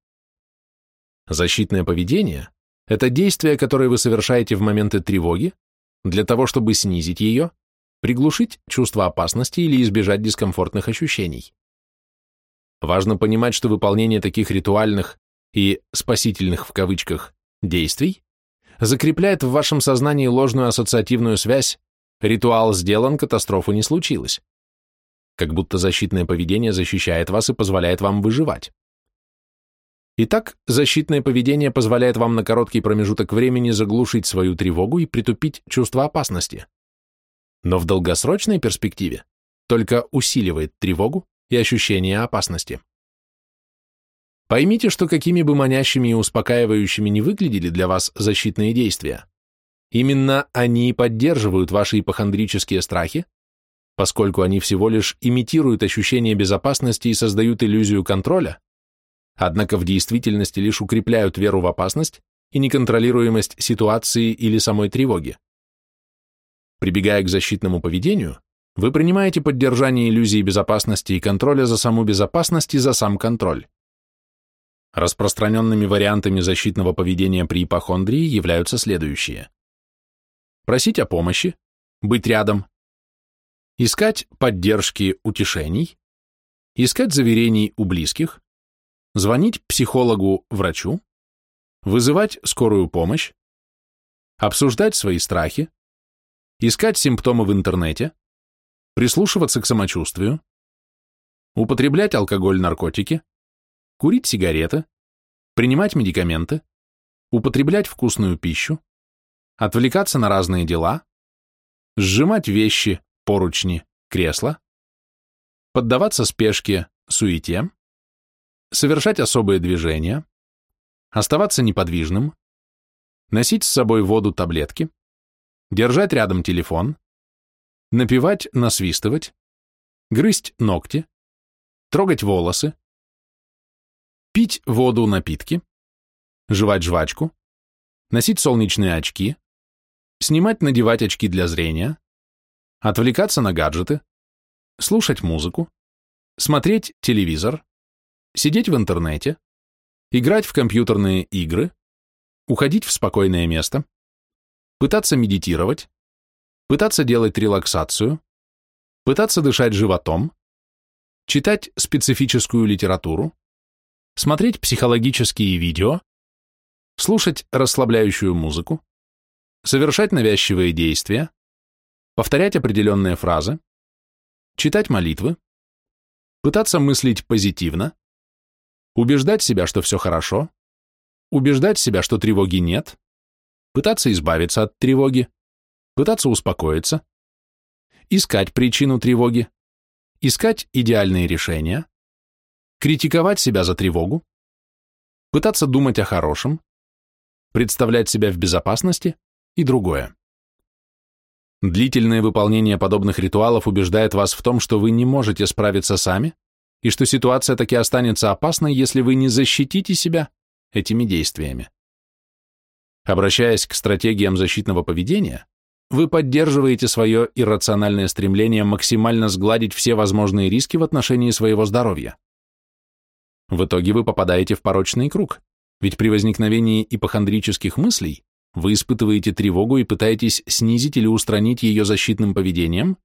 Защитное поведение – это действие, которое вы совершаете в моменты тревоги для того, чтобы снизить ее, приглушить чувство опасности или избежать дискомфортных ощущений. Важно понимать, что выполнение таких ритуальных и «спасительных» в кавычках действий закрепляет в вашем сознании ложную ассоциативную связь «ритуал сделан, катастрофы не случилось», как будто защитное поведение защищает вас и позволяет вам выживать. Итак, защитное поведение позволяет вам на короткий промежуток времени заглушить свою тревогу и притупить чувство опасности. Но в долгосрочной перспективе только усиливает тревогу и ощущение опасности. Поймите, что какими бы манящими и успокаивающими не выглядели для вас защитные действия, именно они поддерживают ваши ипохондрические страхи, поскольку они всего лишь имитируют ощущение безопасности и создают иллюзию контроля, однако в действительности лишь укрепляют веру в опасность и неконтролируемость ситуации или самой тревоги. Прибегая к защитному поведению, вы принимаете поддержание иллюзии безопасности и контроля за саму безопасность и за сам контроль. Распространенными вариантами защитного поведения при ипохондрии являются следующие. Просить о помощи, быть рядом, искать поддержки утешений, искать заверений у близких, звонить психологу-врачу, вызывать скорую помощь, обсуждать свои страхи, искать симптомы в интернете, прислушиваться к самочувствию, употреблять алкоголь, наркотики, курить сигареты, принимать медикаменты, употреблять вкусную пищу, отвлекаться на разные дела, сжимать вещи, поручни, кресла, поддаваться спешке, суете, совершать особые движения, оставаться неподвижным, носить с собой воду таблетки, держать рядом телефон, напевать, насвистывать, грызть ногти, трогать волосы, пить воду, напитки, жевать жвачку, носить солнечные очки, снимать, надевать очки для зрения, отвлекаться на гаджеты, слушать музыку, смотреть телевизор, сидеть в интернете, играть в компьютерные игры, уходить в спокойное место, пытаться медитировать, пытаться делать релаксацию, пытаться дышать животом, читать специфическую литературу, смотреть психологические видео, слушать расслабляющую музыку, совершать навязчивые действия, повторять определенные фразы, читать молитвы, пытаться мыслить позитивно, убеждать себя, что все хорошо, убеждать себя, что тревоги нет, пытаться избавиться от тревоги, пытаться успокоиться, искать причину тревоги, искать идеальные решения, критиковать себя за тревогу, пытаться думать о хорошем, представлять себя в безопасности и другое. Длительное выполнение подобных ритуалов убеждает вас в том, что вы не можете справиться сами и что ситуация таки останется опасной, если вы не защитите себя этими действиями. Обращаясь к стратегиям защитного поведения, вы поддерживаете свое иррациональное стремление максимально сгладить все возможные риски в отношении своего здоровья. В итоге вы попадаете в порочный круг, ведь при возникновении ипохондрических мыслей вы испытываете тревогу и пытаетесь снизить или устранить ее защитным поведением,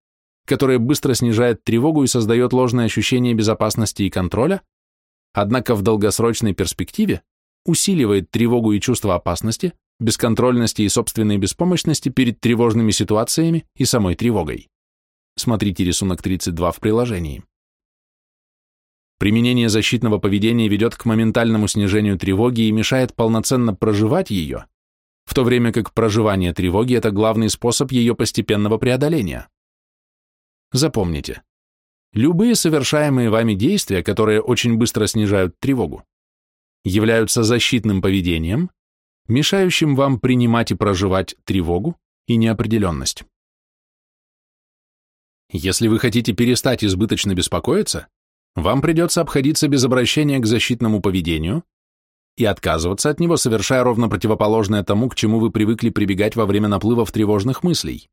которое быстро снижает тревогу и создает ложное ощущение безопасности и контроля, однако в долгосрочной перспективе усиливает тревогу и чувство опасности, бесконтрольности и собственной беспомощности перед тревожными ситуациями и самой тревогой. Смотрите рисунок 32 в приложении. Применение защитного поведения ведет к моментальному снижению тревоги и мешает полноценно проживать ее, в то время как проживание тревоги – это главный способ ее постепенного преодоления. Запомните, любые совершаемые вами действия, которые очень быстро снижают тревогу, являются защитным поведением, мешающим вам принимать и проживать тревогу и неопределенность. Если вы хотите перестать избыточно беспокоиться, вам придется обходиться без обращения к защитному поведению и отказываться от него, совершая ровно противоположное тому, к чему вы привыкли прибегать во время наплывов тревожных мыслей.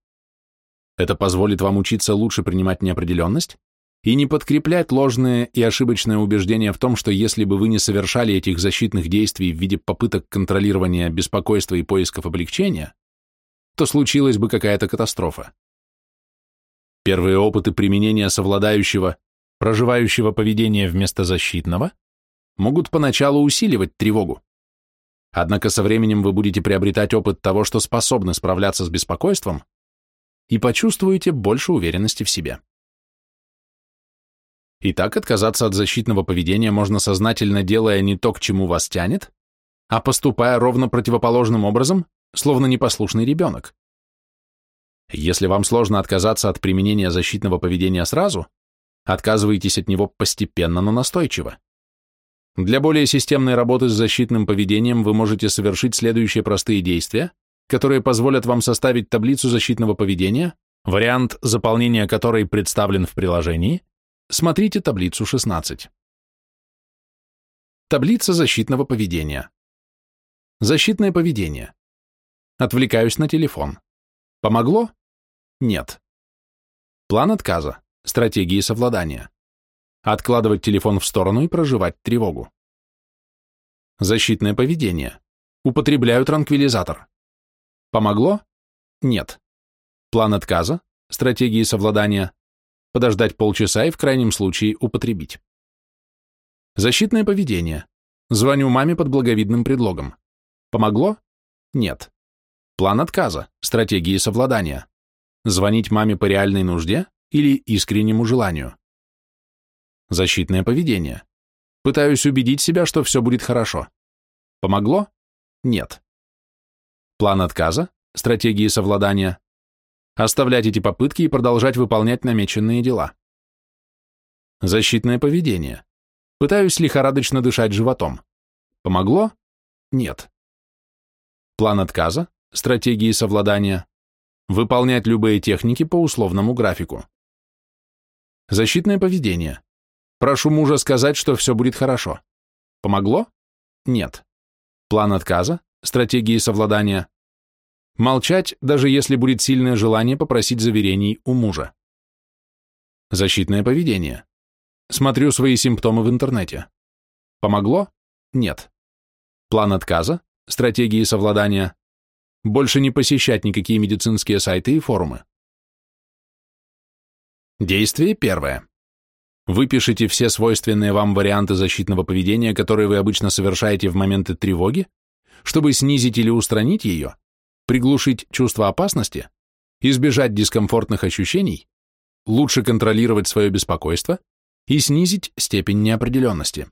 Это позволит вам учиться лучше принимать неопределенность и не подкреплять ложные и ошибочные убеждения в том, что если бы вы не совершали этих защитных действий в виде попыток контролирования беспокойства и поисков облегчения, то случилась бы какая-то катастрофа. Первые опыты применения совладающего проживающего поведения вместо защитного, могут поначалу усиливать тревогу. Однако со временем вы будете приобретать опыт того, что способны справляться с беспокойством, и почувствуете больше уверенности в себе. Итак, отказаться от защитного поведения можно сознательно делая не то, к чему вас тянет, а поступая ровно противоположным образом, словно непослушный ребенок. Если вам сложно отказаться от применения защитного поведения сразу, Отказываетесь от него постепенно, но настойчиво. Для более системной работы с защитным поведением вы можете совершить следующие простые действия, которые позволят вам составить таблицу защитного поведения, вариант заполнения которой представлен в приложении. Смотрите таблицу 16. Таблица защитного поведения. Защитное поведение. Отвлекаюсь на телефон. Помогло? Нет. План отказа. Стратегии совладания. Откладывать телефон в сторону и проживать тревогу. Защитное поведение. Употребляю транквилизатор. Помогло? Нет. План отказа. Стратегии совладания. Подождать полчаса и в крайнем случае употребить. Защитное поведение. Звоню маме под благовидным предлогом. Помогло? Нет. План отказа. Стратегии совладания. Звонить маме по реальной нужде? Или искреннему желанию. Защитное поведение. Пытаюсь убедить себя, что все будет хорошо. Помогло? Нет. План отказа, стратегии совладания. Оставлять эти попытки и продолжать выполнять намеченные дела. Защитное поведение. Пытаюсь лихорадочно дышать животом. Помогло? нет. План отказа, стратегии совладания, выполнять любые техники по условному графику. Защитное поведение. Прошу мужа сказать, что все будет хорошо. Помогло? Нет. План отказа, стратегии совладания. Молчать, даже если будет сильное желание попросить заверений у мужа. Защитное поведение. Смотрю свои симптомы в интернете. Помогло? Нет. План отказа, стратегии совладания. Больше не посещать никакие медицинские сайты и форумы. Действие первое. Выпишите все свойственные вам варианты защитного поведения, которые вы обычно совершаете в моменты тревоги, чтобы снизить или устранить ее, приглушить чувство опасности, избежать дискомфортных ощущений, лучше контролировать свое беспокойство и снизить степень неопределенности.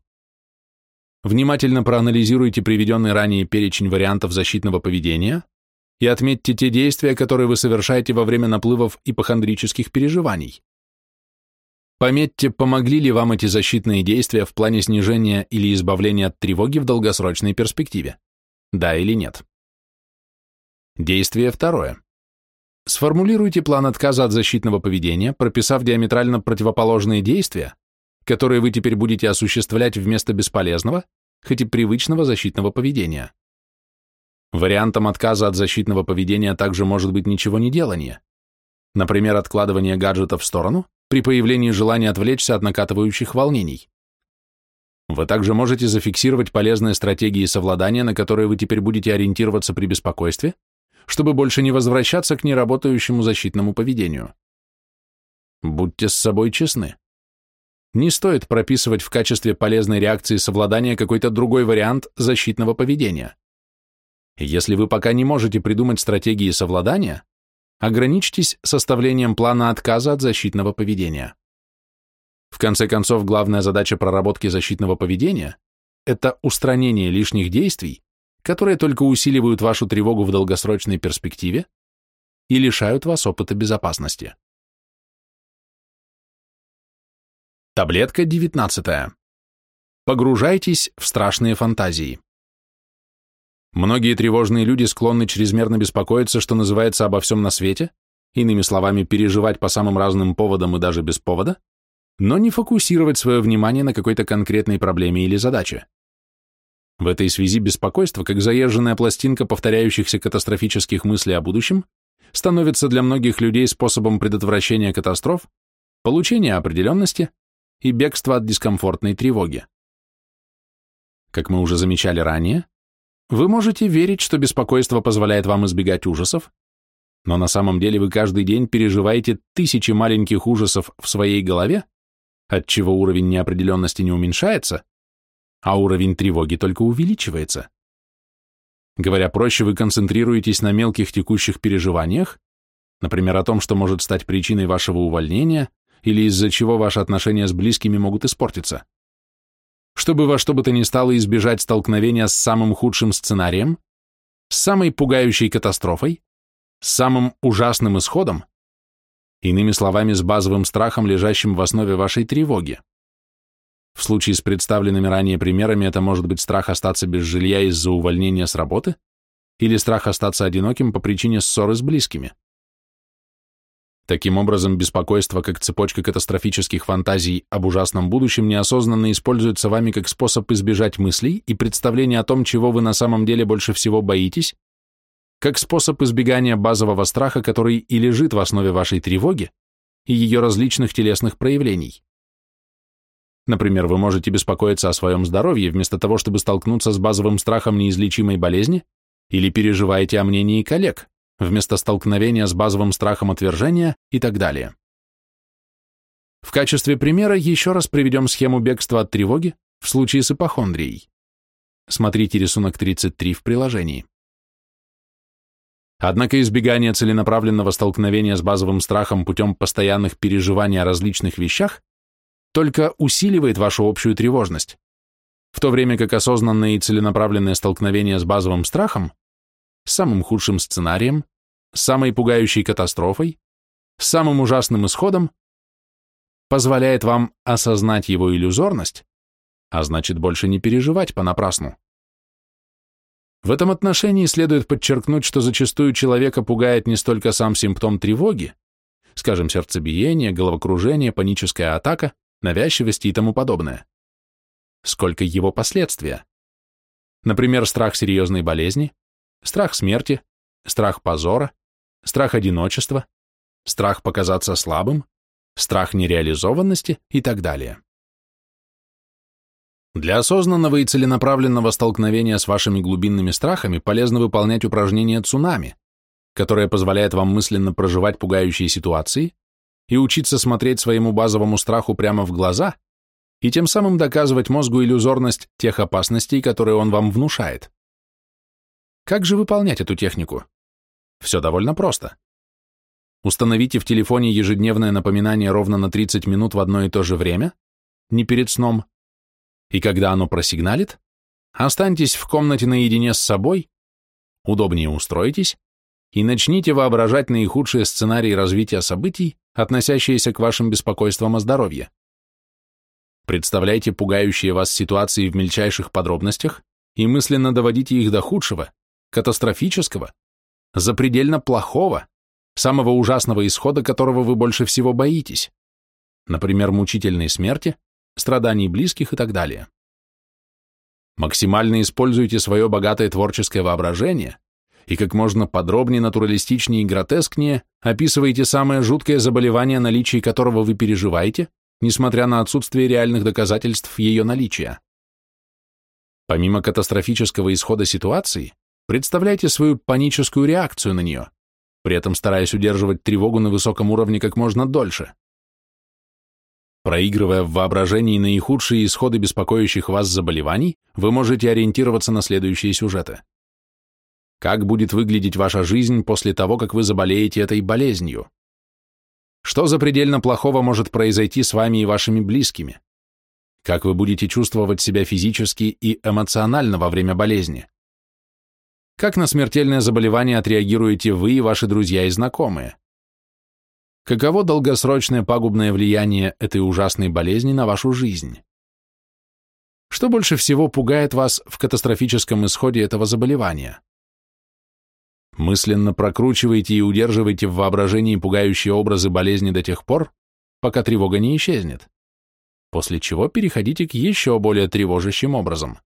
Внимательно проанализируйте приведенный ранее перечень вариантов защитного поведения и отметьте те действия, которые вы совершаете во время наплывов ипохондрических переживаний. Пометьте, помогли ли вам эти защитные действия в плане снижения или избавления от тревоги в долгосрочной перспективе. Да или нет. Действие второе. Сформулируйте план отказа от защитного поведения, прописав диаметрально противоположные действия, которые вы теперь будете осуществлять вместо бесполезного, хоть и привычного защитного поведения. Вариантом отказа от защитного поведения также может быть ничего не делание. Например, откладывание гаджета в сторону при появлении желания отвлечься от накатывающих волнений. Вы также можете зафиксировать полезные стратегии совладания, на которые вы теперь будете ориентироваться при беспокойстве, чтобы больше не возвращаться к неработающему защитному поведению. Будьте с собой честны. Не стоит прописывать в качестве полезной реакции совладания какой-то другой вариант защитного поведения. Если вы пока не можете придумать стратегии совладания, ограничьтесь составлением плана отказа от защитного поведения. В конце концов, главная задача проработки защитного поведения – это устранение лишних действий, которые только усиливают вашу тревогу в долгосрочной перспективе и лишают вас опыта безопасности. Таблетка 19. Погружайтесь в страшные фантазии. Многие тревожные люди склонны чрезмерно беспокоиться, что называется, обо всем на свете, иными словами, переживать по самым разным поводам и даже без повода, но не фокусировать свое внимание на какой-то конкретной проблеме или задаче. В этой связи беспокойство, как заезженная пластинка повторяющихся катастрофических мыслей о будущем, становится для многих людей способом предотвращения катастроф, получения определенности и бегства от дискомфортной тревоги. Как мы уже замечали ранее, вы можете верить, что беспокойство позволяет вам избегать ужасов, но на самом деле вы каждый день переживаете тысячи маленьких ужасов в своей голове, отчего уровень неопределенности не уменьшается, а уровень тревоги только увеличивается. Говоря проще, вы концентрируетесь на мелких текущих переживаниях, например, о том, что может стать причиной вашего увольнения или из-за чего ваши отношения с близкими могут испортиться. Чтобы во что бы то ни стало избежать столкновения с самым худшим сценарием, с самой пугающей катастрофой, с самым ужасным исходом, иными словами, с базовым страхом, лежащим в основе вашей тревоги. В случае с представленными ранее примерами это может быть страх остаться без жилья из-за увольнения с работы или страх остаться одиноким по причине ссоры с близкими. Таким образом, беспокойство как цепочка катастрофических фантазий об ужасном будущем неосознанно используется вами как способ избежать мыслей и представления о том, чего вы на самом деле больше всего боитесь, как способ избегания базового страха, который и лежит в основе вашей тревоги и ее различных телесных проявлений. Например, вы можете беспокоиться о своем здоровье вместо того, чтобы столкнуться с базовым страхом неизлечимой болезни, или переживаете о мнении коллег, вместо столкновения с базовым страхом отвержения и так далее. В качестве примера еще раз приведем схему бегства от тревоги в случае с ипохондрией. Смотрите рисунок 33 в приложении. Однако избегание целенаправленного столкновения с базовым страхом путем постоянных переживаний о различных вещах только усиливает вашу общую тревожность, в то время как осознанное и целенаправленное столкновение с базовым страхом, самым худшим сценарием, самой пугающей катастрофой, самым ужасным исходом, позволяет вам осознать его иллюзорность, а значит больше не переживать понапрасну. В этом отношении следует подчеркнуть, что зачастую человека пугает не столько сам симптом тревоги, скажем, сердцебиение, головокружение, паническая атака, навязчивость и тому подобное, сколько его последствия. Например, страх серьезной болезни, страх смерти, страх позора, страх одиночества, страх показаться слабым, страх нереализованности и так далее. Для осознанного и целенаправленного столкновения с вашими глубинными страхами полезно выполнять упражнение цунами, которое позволяет вам мысленно проживать пугающие ситуации и учиться смотреть своему базовому страху прямо в глаза и тем самым доказывать мозгу иллюзорность тех опасностей, которые он вам внушает. Как же выполнять эту технику? Все довольно просто. Установите в телефоне ежедневное напоминание ровно на 30 минут в одно и то же время, не перед сном, и когда оно просигналит, останьтесь в комнате наедине с собой, удобнее устроитесь и начните воображать наихудшие сценарии развития событий, относящиеся к вашим беспокойствам о здоровье. Представляйте пугающие вас ситуации в мельчайших подробностях и мысленно доводите их до худшего, катастрофического, запредельно плохого, самого ужасного исхода, которого вы больше всего боитесь, например, мучительной смерти, страданий близких и так далее. Максимально используйте свое богатое творческое воображение и как можно подробнее, натуралистичнее и гротескнее описывайте самое жуткое заболевание, наличие которого вы переживаете, несмотря на отсутствие реальных доказательств ее наличия. Помимо катастрофического исхода ситуации, представляйте свою паническую реакцию на нее, при этом стараясь удерживать тревогу на высоком уровне как можно дольше. Проигрывая в воображении наихудшие исходы беспокоящих вас заболеваний, вы можете ориентироваться на следующие сюжеты. Как будет выглядеть ваша жизнь после того, как вы заболеете этой болезнью? Что за предельно плохого может произойти с вами и вашими близкими? Как вы будете чувствовать себя физически и эмоционально во время болезни? Как на смертельное заболевание отреагируете вы и ваши друзья и знакомые? Каково долгосрочное пагубное влияние этой ужасной болезни на вашу жизнь? Что больше всего пугает вас в катастрофическом исходе этого заболевания? Мысленно прокручивайте и удерживайте в воображении пугающие образы болезни до тех пор, пока тревога не исчезнет, после чего переходите к еще более тревожащим образом.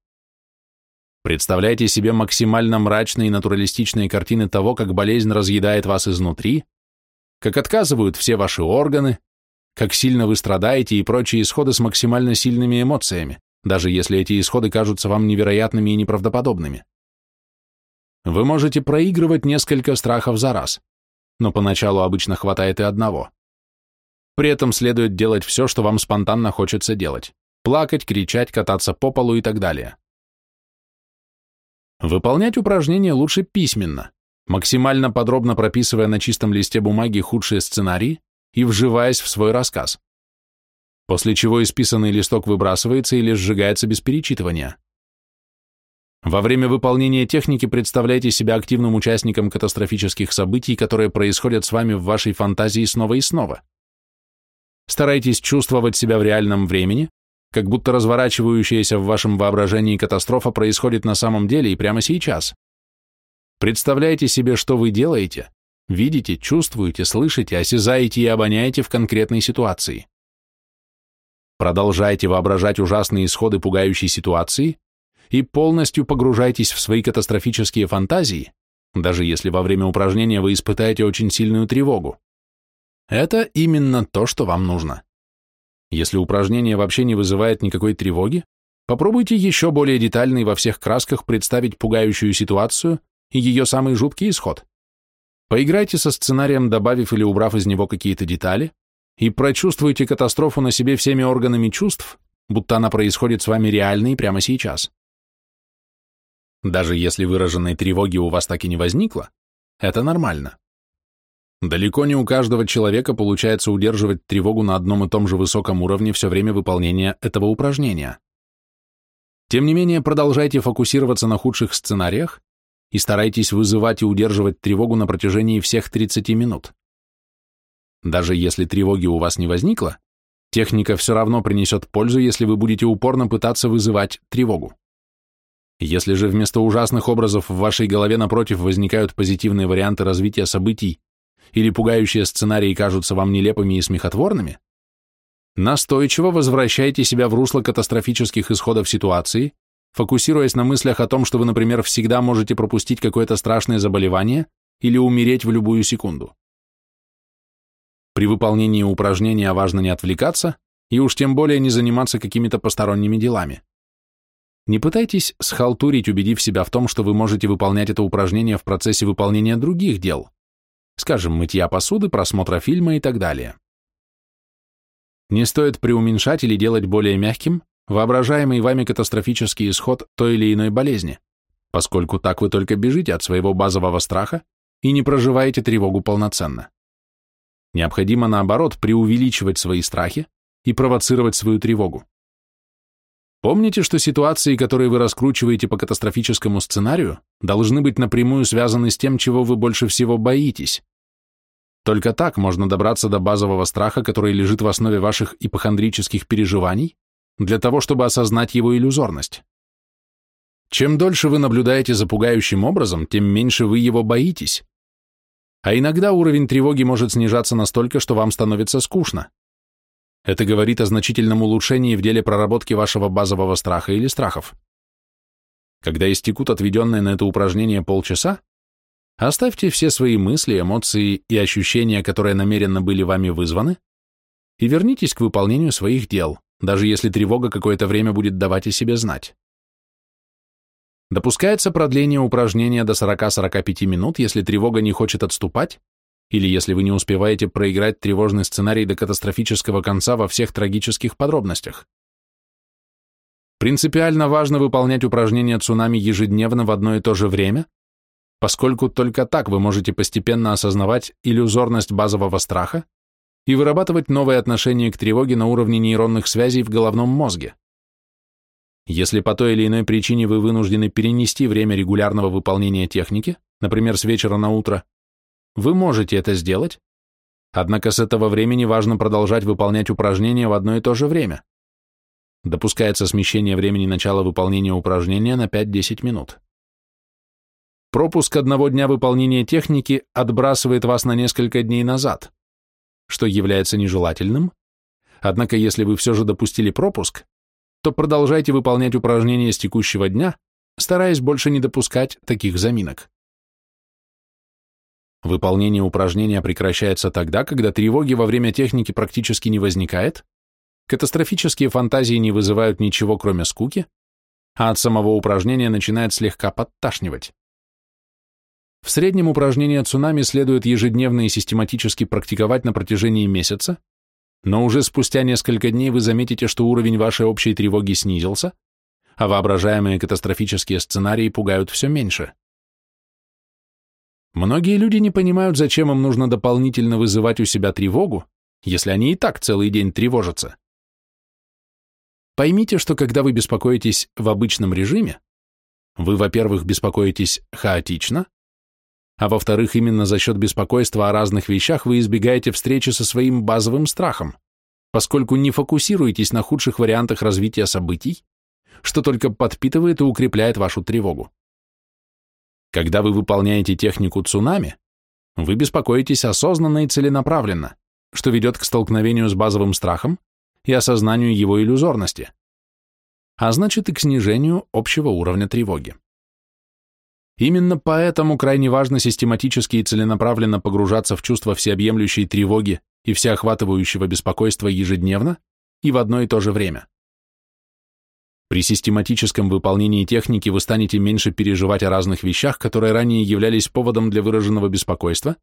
Представляйте себе максимально мрачные и натуралистичные картины того, как болезнь разъедает вас изнутри, как отказывают все ваши органы, как сильно вы страдаете и прочие исходы с максимально сильными эмоциями, даже если эти исходы кажутся вам невероятными и неправдоподобными. Вы можете проигрывать несколько страхов за раз, но поначалу обычно хватает и одного. При этом следует делать все, что вам спонтанно хочется делать. Плакать, кричать, кататься по полу и так далее. Выполнять упражнения лучше письменно, максимально подробно прописывая на чистом листе бумаги худшие сценарии и вживаясь в свой рассказ. После чего исписанный листок выбрасывается или сжигается без перечитывания. Во время выполнения техники представляйте себя активным участником катастрофических событий, которые происходят с вами в вашей фантазии снова и снова. Старайтесь чувствовать себя в реальном времени, как будто разворачивающаяся в вашем воображении катастрофа происходит на самом деле и прямо сейчас. Представляйте себе, что вы делаете, видите, чувствуете, слышите, осязаете и обоняете в конкретной ситуации. Продолжайте воображать ужасные исходы пугающей ситуации и полностью погружайтесь в свои катастрофические фантазии, даже если во время упражнения вы испытаете очень сильную тревогу. Это именно то, что вам нужно. Если упражнение вообще не вызывает никакой тревоги, попробуйте еще более детально и во всех красках представить пугающую ситуацию и ее самый жуткий исход. Поиграйте со сценарием, добавив или убрав из него какие-то детали, и прочувствуйте катастрофу на себе всеми органами чувств, будто она происходит с вами реально и прямо сейчас. Даже если выраженной тревоги у вас так и не возникло, это нормально. Далеко не у каждого человека получается удерживать тревогу на одном и том же высоком уровне все время выполнения этого упражнения. Тем не менее, продолжайте фокусироваться на худших сценариях и старайтесь вызывать и удерживать тревогу на протяжении всех 30 минут. Даже если тревоги у вас не возникло, техника все равно принесет пользу, если вы будете упорно пытаться вызывать тревогу. Если же вместо ужасных образов в вашей голове напротив возникают позитивные варианты развития событий или пугающие сценарии кажутся вам нелепыми и смехотворными, настойчиво возвращайте себя в русло катастрофических исходов ситуации, фокусируясь на мыслях о том, что вы, например, всегда можете пропустить какое-то страшное заболевание или умереть в любую секунду. При выполнении упражнения важно не отвлекаться и уж тем более не заниматься какими-то посторонними делами. Не пытайтесь схалтурить, убедив себя в том, что вы можете выполнять это упражнение в процессе выполнения других дел, скажем, мытья посуды, просмотра фильма и так далее. Не стоит преуменьшать или делать более мягким воображаемый вами катастрофический исход той или иной болезни, поскольку так вы только бежите от своего базового страха и не проживаете тревогу полноценно. Необходимо, наоборот, преувеличивать свои страхи и провоцировать свою тревогу. Помните, что ситуации, которые вы раскручиваете по катастрофическому сценарию, должны быть напрямую связаны с тем, чего вы больше всего боитесь. Только так можно добраться до базового страха, который лежит в основе ваших ипохондрических переживаний, для того, чтобы осознать его иллюзорность. Чем дольше вы наблюдаете за пугающим образом, тем меньше вы его боитесь, а иногда уровень тревоги может снижаться настолько, что вам становится скучно. Это говорит о значительном улучшении в деле проработки вашего базового страха или страхов. Когда истекут отведенные на это упражнение полчаса, оставьте все свои мысли, эмоции и ощущения, которые намеренно были вами вызваны, и вернитесь к выполнению своих дел, даже если тревога какое-то время будет давать о себе знать. Допускается продление упражнения до 40-45 минут, если тревога не хочет отступать, или если вы не успеваете проиграть тревожный сценарий до катастрофического конца во всех трагических подробностях. Принципиально важно выполнять упражнения цунами ежедневно в одно и то же время, поскольку только так вы можете постепенно осознавать иллюзорность базового страха и вырабатывать новые отношения к тревоге на уровне нейронных связей в головном мозге. Если по той или иной причине вы вынуждены перенести время регулярного выполнения техники, например, с вечера на утро, вы можете это сделать, однако с этого времени важно продолжать выполнять упражнения в одно и то же время. Допускается смещение времени начала выполнения упражнения на 5-10 минут. Пропуск одного дня выполнения техники отбрасывает вас на несколько дней назад, что является нежелательным, однако если вы все же допустили пропуск, то продолжайте выполнять упражнения с текущего дня, стараясь больше не допускать таких заминок. Выполнение упражнения прекращается тогда, когда тревоги во время техники практически не возникает, катастрофические фантазии не вызывают ничего, кроме скуки, а от самого упражнения начинает слегка подташнивать. В среднем упражнения цунами следует ежедневно и систематически практиковать на протяжении месяца, но уже спустя несколько дней вы заметите, что уровень вашей общей тревоги снизился, а воображаемые катастрофические сценарии пугают все меньше. Многие люди не понимают, зачем им нужно дополнительно вызывать у себя тревогу, если они и так целый день тревожатся. Поймите, что когда вы беспокоитесь в обычном режиме, вы, во-первых, беспокоитесь хаотично, а во-вторых, именно за счет беспокойства о разных вещах вы избегаете встречи со своим базовым страхом, поскольку не фокусируетесь на худших вариантах развития событий, что только подпитывает и укрепляет вашу тревогу. Когда вы выполняете технику цунами, вы беспокоитесь осознанно и целенаправленно, что ведет к столкновению с базовым страхом и осознанию его иллюзорности, а значит и к снижению общего уровня тревоги. Именно поэтому крайне важно систематически и целенаправленно погружаться в чувство всеобъемлющей тревоги и всеохватывающего беспокойства ежедневно и в одно и то же время. При систематическом выполнении техники вы станете меньше переживать о разных вещах, которые ранее являлись поводом для выраженного беспокойства,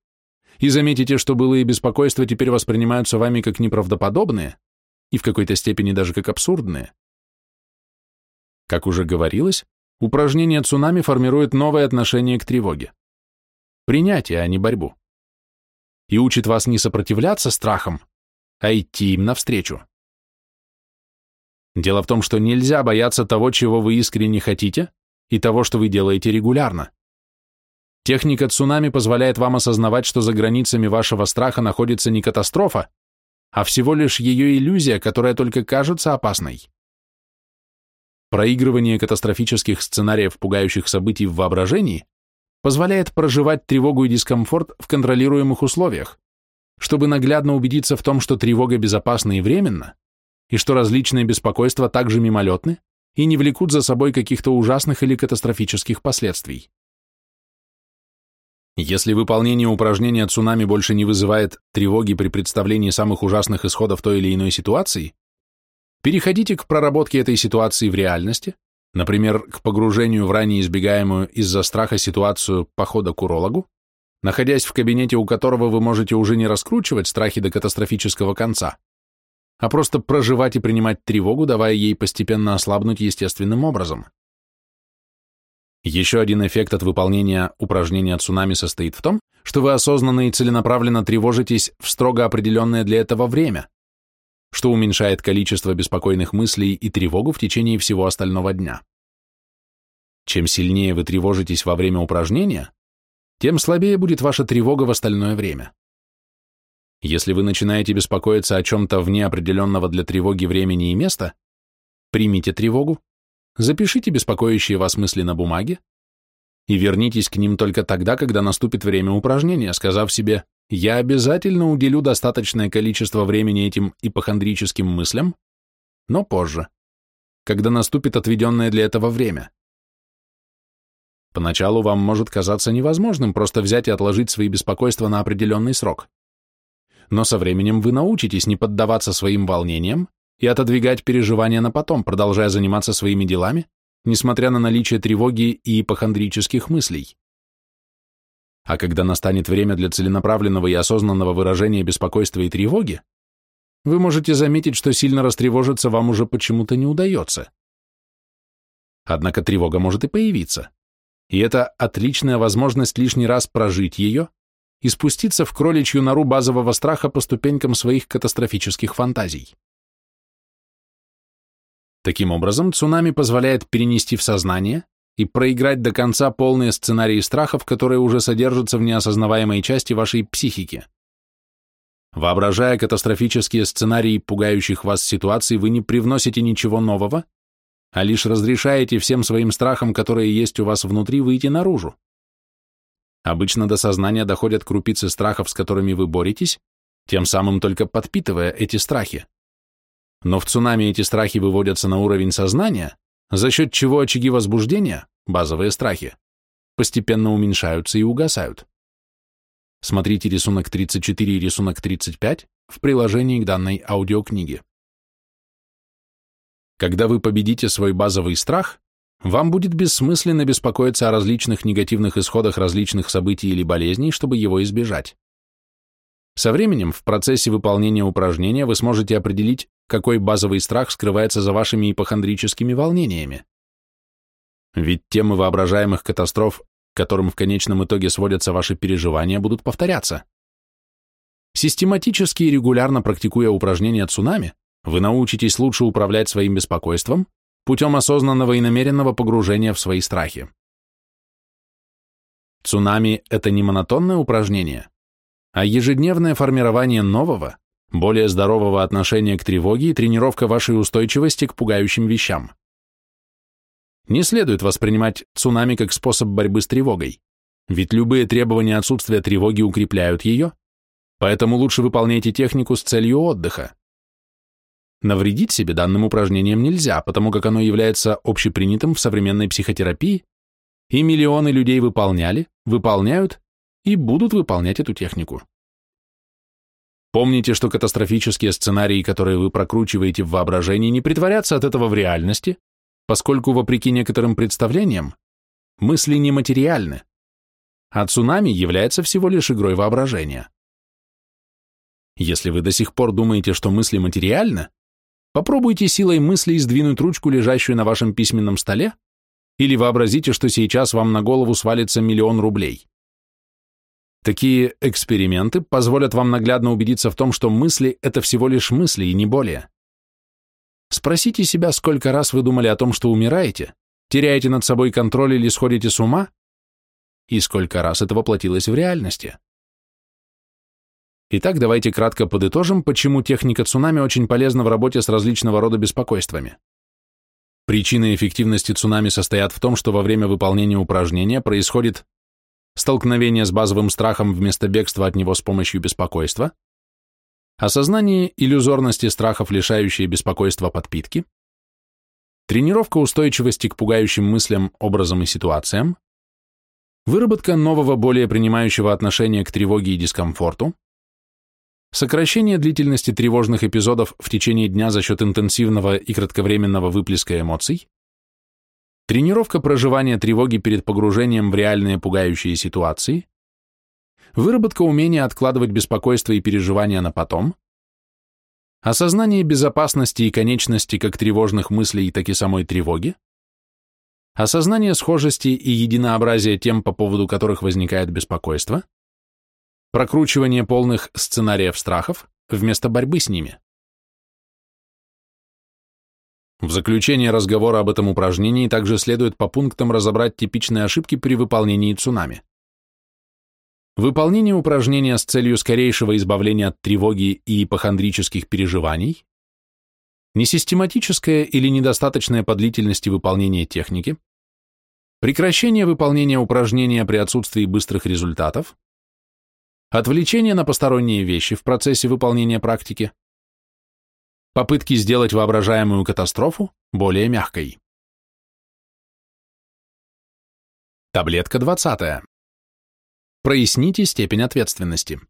и заметите, что былые беспокойства теперь воспринимаются вами как неправдоподобные и в какой-то степени даже как абсурдные. Как уже говорилось, Упражнение цунами формирует новое отношение к тревоге. Принятие, а не борьбу. И учит вас не сопротивляться страхам, а идти им навстречу. Дело в том, что нельзя бояться того, чего вы искренне хотите, и того, что вы делаете регулярно. Техника цунами позволяет вам осознавать, что за границами вашего страха находится не катастрофа, а всего лишь ее иллюзия, которая только кажется опасной. Проигрывание катастрофических сценариев пугающих событий в воображении позволяет проживать тревогу и дискомфорт в контролируемых условиях, чтобы наглядно убедиться в том, что тревога безопасна и временна, и что различные беспокойства также мимолетны и не влекут за собой каких-то ужасных или катастрофических последствий. Если выполнение упражнения цунами больше не вызывает тревоги при представлении самых ужасных исходов той или иной ситуации, переходите к проработке этой ситуации в реальности, например, к погружению в ранее избегаемую из-за страха ситуацию похода к урологу, находясь в кабинете, у которого вы можете уже не раскручивать страхи до катастрофического конца, а просто проживать и принимать тревогу, давая ей постепенно ослабнуть естественным образом. Еще один эффект от выполнения упражнения цунами состоит в том, что вы осознанно и целенаправленно тревожитесь в строго определенное для этого время, что уменьшает количество беспокойных мыслей и тревогу в течение всего остального дня. Чем сильнее вы тревожитесь во время упражнения, тем слабее будет ваша тревога в остальное время. Если вы начинаете беспокоиться о чем-то вне определенного для тревоги времени и места, примите тревогу, запишите беспокоящие вас мысли на бумаге и вернитесь к ним только тогда, когда наступит время упражнения, сказав себе «Я обязательно уделю достаточное количество времени этим ипохондрическим мыслям, но позже, когда наступит отведенное для этого время». Поначалу вам может казаться невозможным просто взять и отложить свои беспокойства на определенный срок. Но со временем вы научитесь не поддаваться своим волнениям и отодвигать переживания на потом, продолжая заниматься своими делами, несмотря на наличие тревоги и ипохондрических мыслей. А когда настанет время для целенаправленного и осознанного выражения беспокойства и тревоги, вы можете заметить, что сильно растревожиться вам уже почему-то не удается. Однако тревога может и появиться, и это отличная возможность лишний раз прожить ее и спуститься в кроличью нору базового страха по ступенькам своих катастрофических фантазий. Таким образом, цунами позволяет перенести в сознание и проиграть до конца полные сценарии страхов, которые уже содержатся в неосознаваемой части вашей психики. Воображая катастрофические сценарии пугающих вас ситуаций, вы не привносите ничего нового, а лишь разрешаете всем своим страхам, которые есть у вас внутри, выйти наружу. Обычно до сознания доходят крупицы страхов, с которыми вы боретесь, тем самым только подпитывая эти страхи. Но в цунами эти страхи выводятся на уровень сознания, за счет чего очаги возбуждения, базовые страхи, постепенно уменьшаются и угасают. Смотрите рисунок 34 и рисунок 35 в приложении к данной аудиокниге. Когда вы победите свой базовый страх, вам будет бессмысленно беспокоиться о различных негативных исходах различных событий или болезней, чтобы его избежать. Со временем в процессе выполнения упражнения вы сможете определить, какой базовый страх скрывается за вашими ипохондрическими волнениями. Ведь темы воображаемых катастроф, которым в конечном итоге сводятся ваши переживания, будут повторяться. Систематически и регулярно практикуя упражнения цунами, вы научитесь лучше управлять своим беспокойством путем осознанного и намеренного погружения в свои страхи. Цунами – это не монотонное упражнение, а ежедневное формирование нового, более здорового отношения к тревоге и тренировка вашей устойчивости к пугающим вещам. Не следует воспринимать цунами как способ борьбы с тревогой, ведь любые требования отсутствия тревоги укрепляют ее, поэтому лучше выполняйте технику с целью отдыха. Навредить себе данным упражнением нельзя, потому как оно является общепринятым в современной психотерапии, и миллионы людей выполняли, выполняют и будут выполнять эту технику. Помните, что катастрофические сценарии, которые вы прокручиваете в воображении, не притворятся от этого в реальности, поскольку, вопреки некоторым представлениям, мысли нематериальны, а цунами является всего лишь игрой воображения. Если вы до сих пор думаете, что мысли материальны, попробуйте силой мыслей сдвинуть ручку, лежащую на вашем письменном столе, или вообразите, что сейчас вам на голову свалится миллион рублей. Такие эксперименты позволят вам наглядно убедиться в том, что мысли – это всего лишь мысли и не более. Спросите себя, сколько раз вы думали о том, что умираете, теряете над собой контроль или сходите с ума, и сколько раз это воплотилось в реальности. Итак, давайте кратко подытожим, почему техника цунами очень полезна в работе с различного рода беспокойствами. Причины эффективности цунами состоят в том, что во время выполнения упражнения происходит столкновение с базовым страхом вместо бегства от него с помощью беспокойства, осознание иллюзорности страхов, лишающие беспокойства подпитки, тренировка устойчивости к пугающим мыслям, образам и ситуациям, выработка нового, более принимающего отношения к тревоге и дискомфорту, сокращение длительности тревожных эпизодов в течение дня за счет интенсивного и кратковременного выплеска эмоций, тренировка проживания тревоги перед погружением в реальные пугающие ситуации, выработка умения откладывать беспокойство и переживания на потом, осознание безопасности и конечности как тревожных мыслей, так и самой тревоги, осознание схожести и единообразия тем, по поводу которых возникает беспокойство, прокручивание полных сценариев страхов вместо борьбы с ними. В заключение разговора об этом упражнении также следует по пунктам разобрать типичные ошибки при выполнении цунами. Выполнение упражнения с целью скорейшего избавления от тревоги и ипохондрических переживаний, несистематическое или недостаточное по длительности выполнения техники, прекращение выполнения упражнения при отсутствии быстрых результатов, отвлечение на посторонние вещи в процессе выполнения практики, попытки сделать воображаемую катастрофу более мягкой. Таблетка 20. Проясните степень ответственности.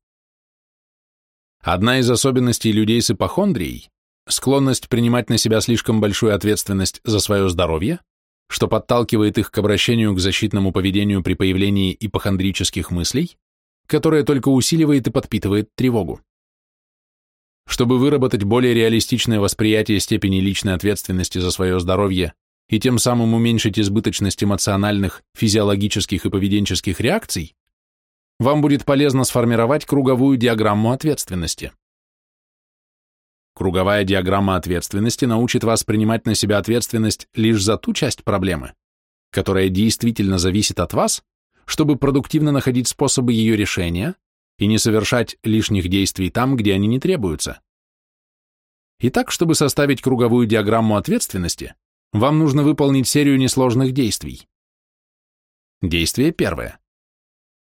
Одна из особенностей людей с ипохондрией – склонность принимать на себя слишком большую ответственность за свое здоровье, что подталкивает их к обращению к защитному поведению при появлении ипохондрических мыслей, которое только усиливает и подпитывает тревогу. Чтобы выработать более реалистичное восприятие степени личной ответственности за свое здоровье и тем самым уменьшить избыточность эмоциональных, физиологических и поведенческих реакций, вам будет полезно сформировать круговую диаграмму ответственности. Круговая диаграмма ответственности научит вас принимать на себя ответственность лишь за ту часть проблемы, которая действительно зависит от вас чтобы продуктивно находить способы ее решения и не совершать лишних действий там, где они не требуются. Итак, чтобы составить круговую диаграмму ответственности, вам нужно выполнить серию несложных действий. Действие первое.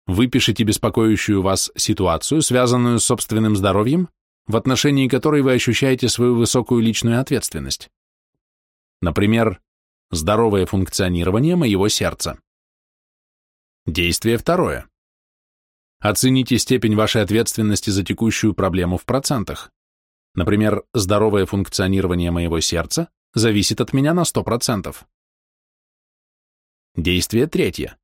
Выпишите беспокоящую вас ситуацию, связанную с собственным здоровьем, в отношении которой вы ощущаете свою высокую личную ответственность. Например, здоровое функционирование моего сердца. Действие второе. Оцените степень вашей ответственности за текущую проблему в процентах. Например, здоровое функционирование моего сердца зависит от меня на 100%. Действие третье.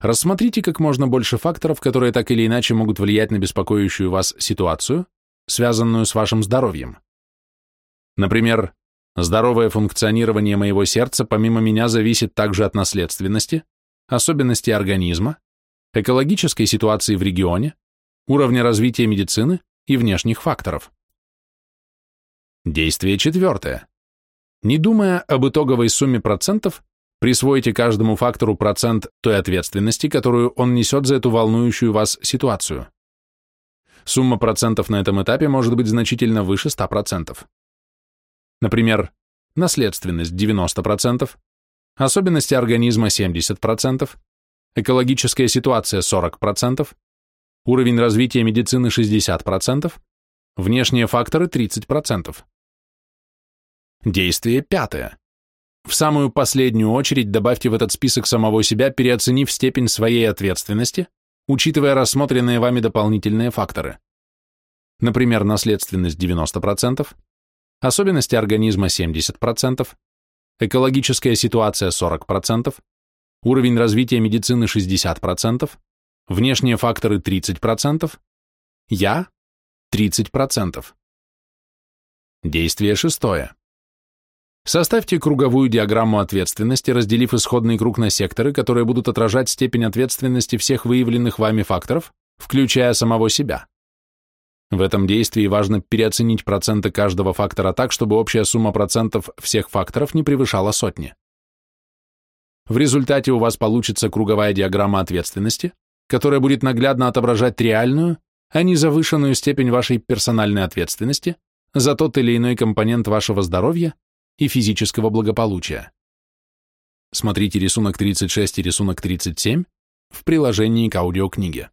Рассмотрите как можно больше факторов, которые так или иначе могут влиять на беспокоящую вас ситуацию, связанную с вашим здоровьем. Например, здоровое функционирование моего сердца помимо меня зависит также от наследственности, особенностей организма, экологической ситуации в регионе, уровня развития медицины и внешних факторов. Действие четвертое. Не думая об итоговой сумме процентов, присвойте каждому фактору процент той ответственности, которую он несет за эту волнующую вас ситуацию. Сумма процентов на этом этапе может быть значительно выше 100%. Например, наследственность 90%, особенности организма 70%, экологическая ситуация 40%, уровень развития медицины 60%, внешние факторы 30%. Действие пятое. В самую последнюю очередь добавьте в этот список самого себя, переоценив степень своей ответственности, учитывая рассмотренные вами дополнительные факторы. Например, наследственность 90%, особенности организма 70%, экологическая ситуация 40%, уровень развития медицины 60%, внешние факторы 30%, я 30%. Действие шестое. Составьте круговую диаграмму ответственности, разделив исходный круг на секторы, которые будут отражать степень ответственности всех выявленных вами факторов, включая самого себя. В этом действии важно переоценить проценты каждого фактора так, чтобы общая сумма процентов всех факторов не превышала сотни. В результате у вас получится круговая диаграмма ответственности, которая будет наглядно отображать реальную, а не завышенную степень вашей персональной ответственности за тот или иной компонент вашего здоровья и физического благополучия. Смотрите рисунок 36 и рисунок 37 в приложении к аудиокниге.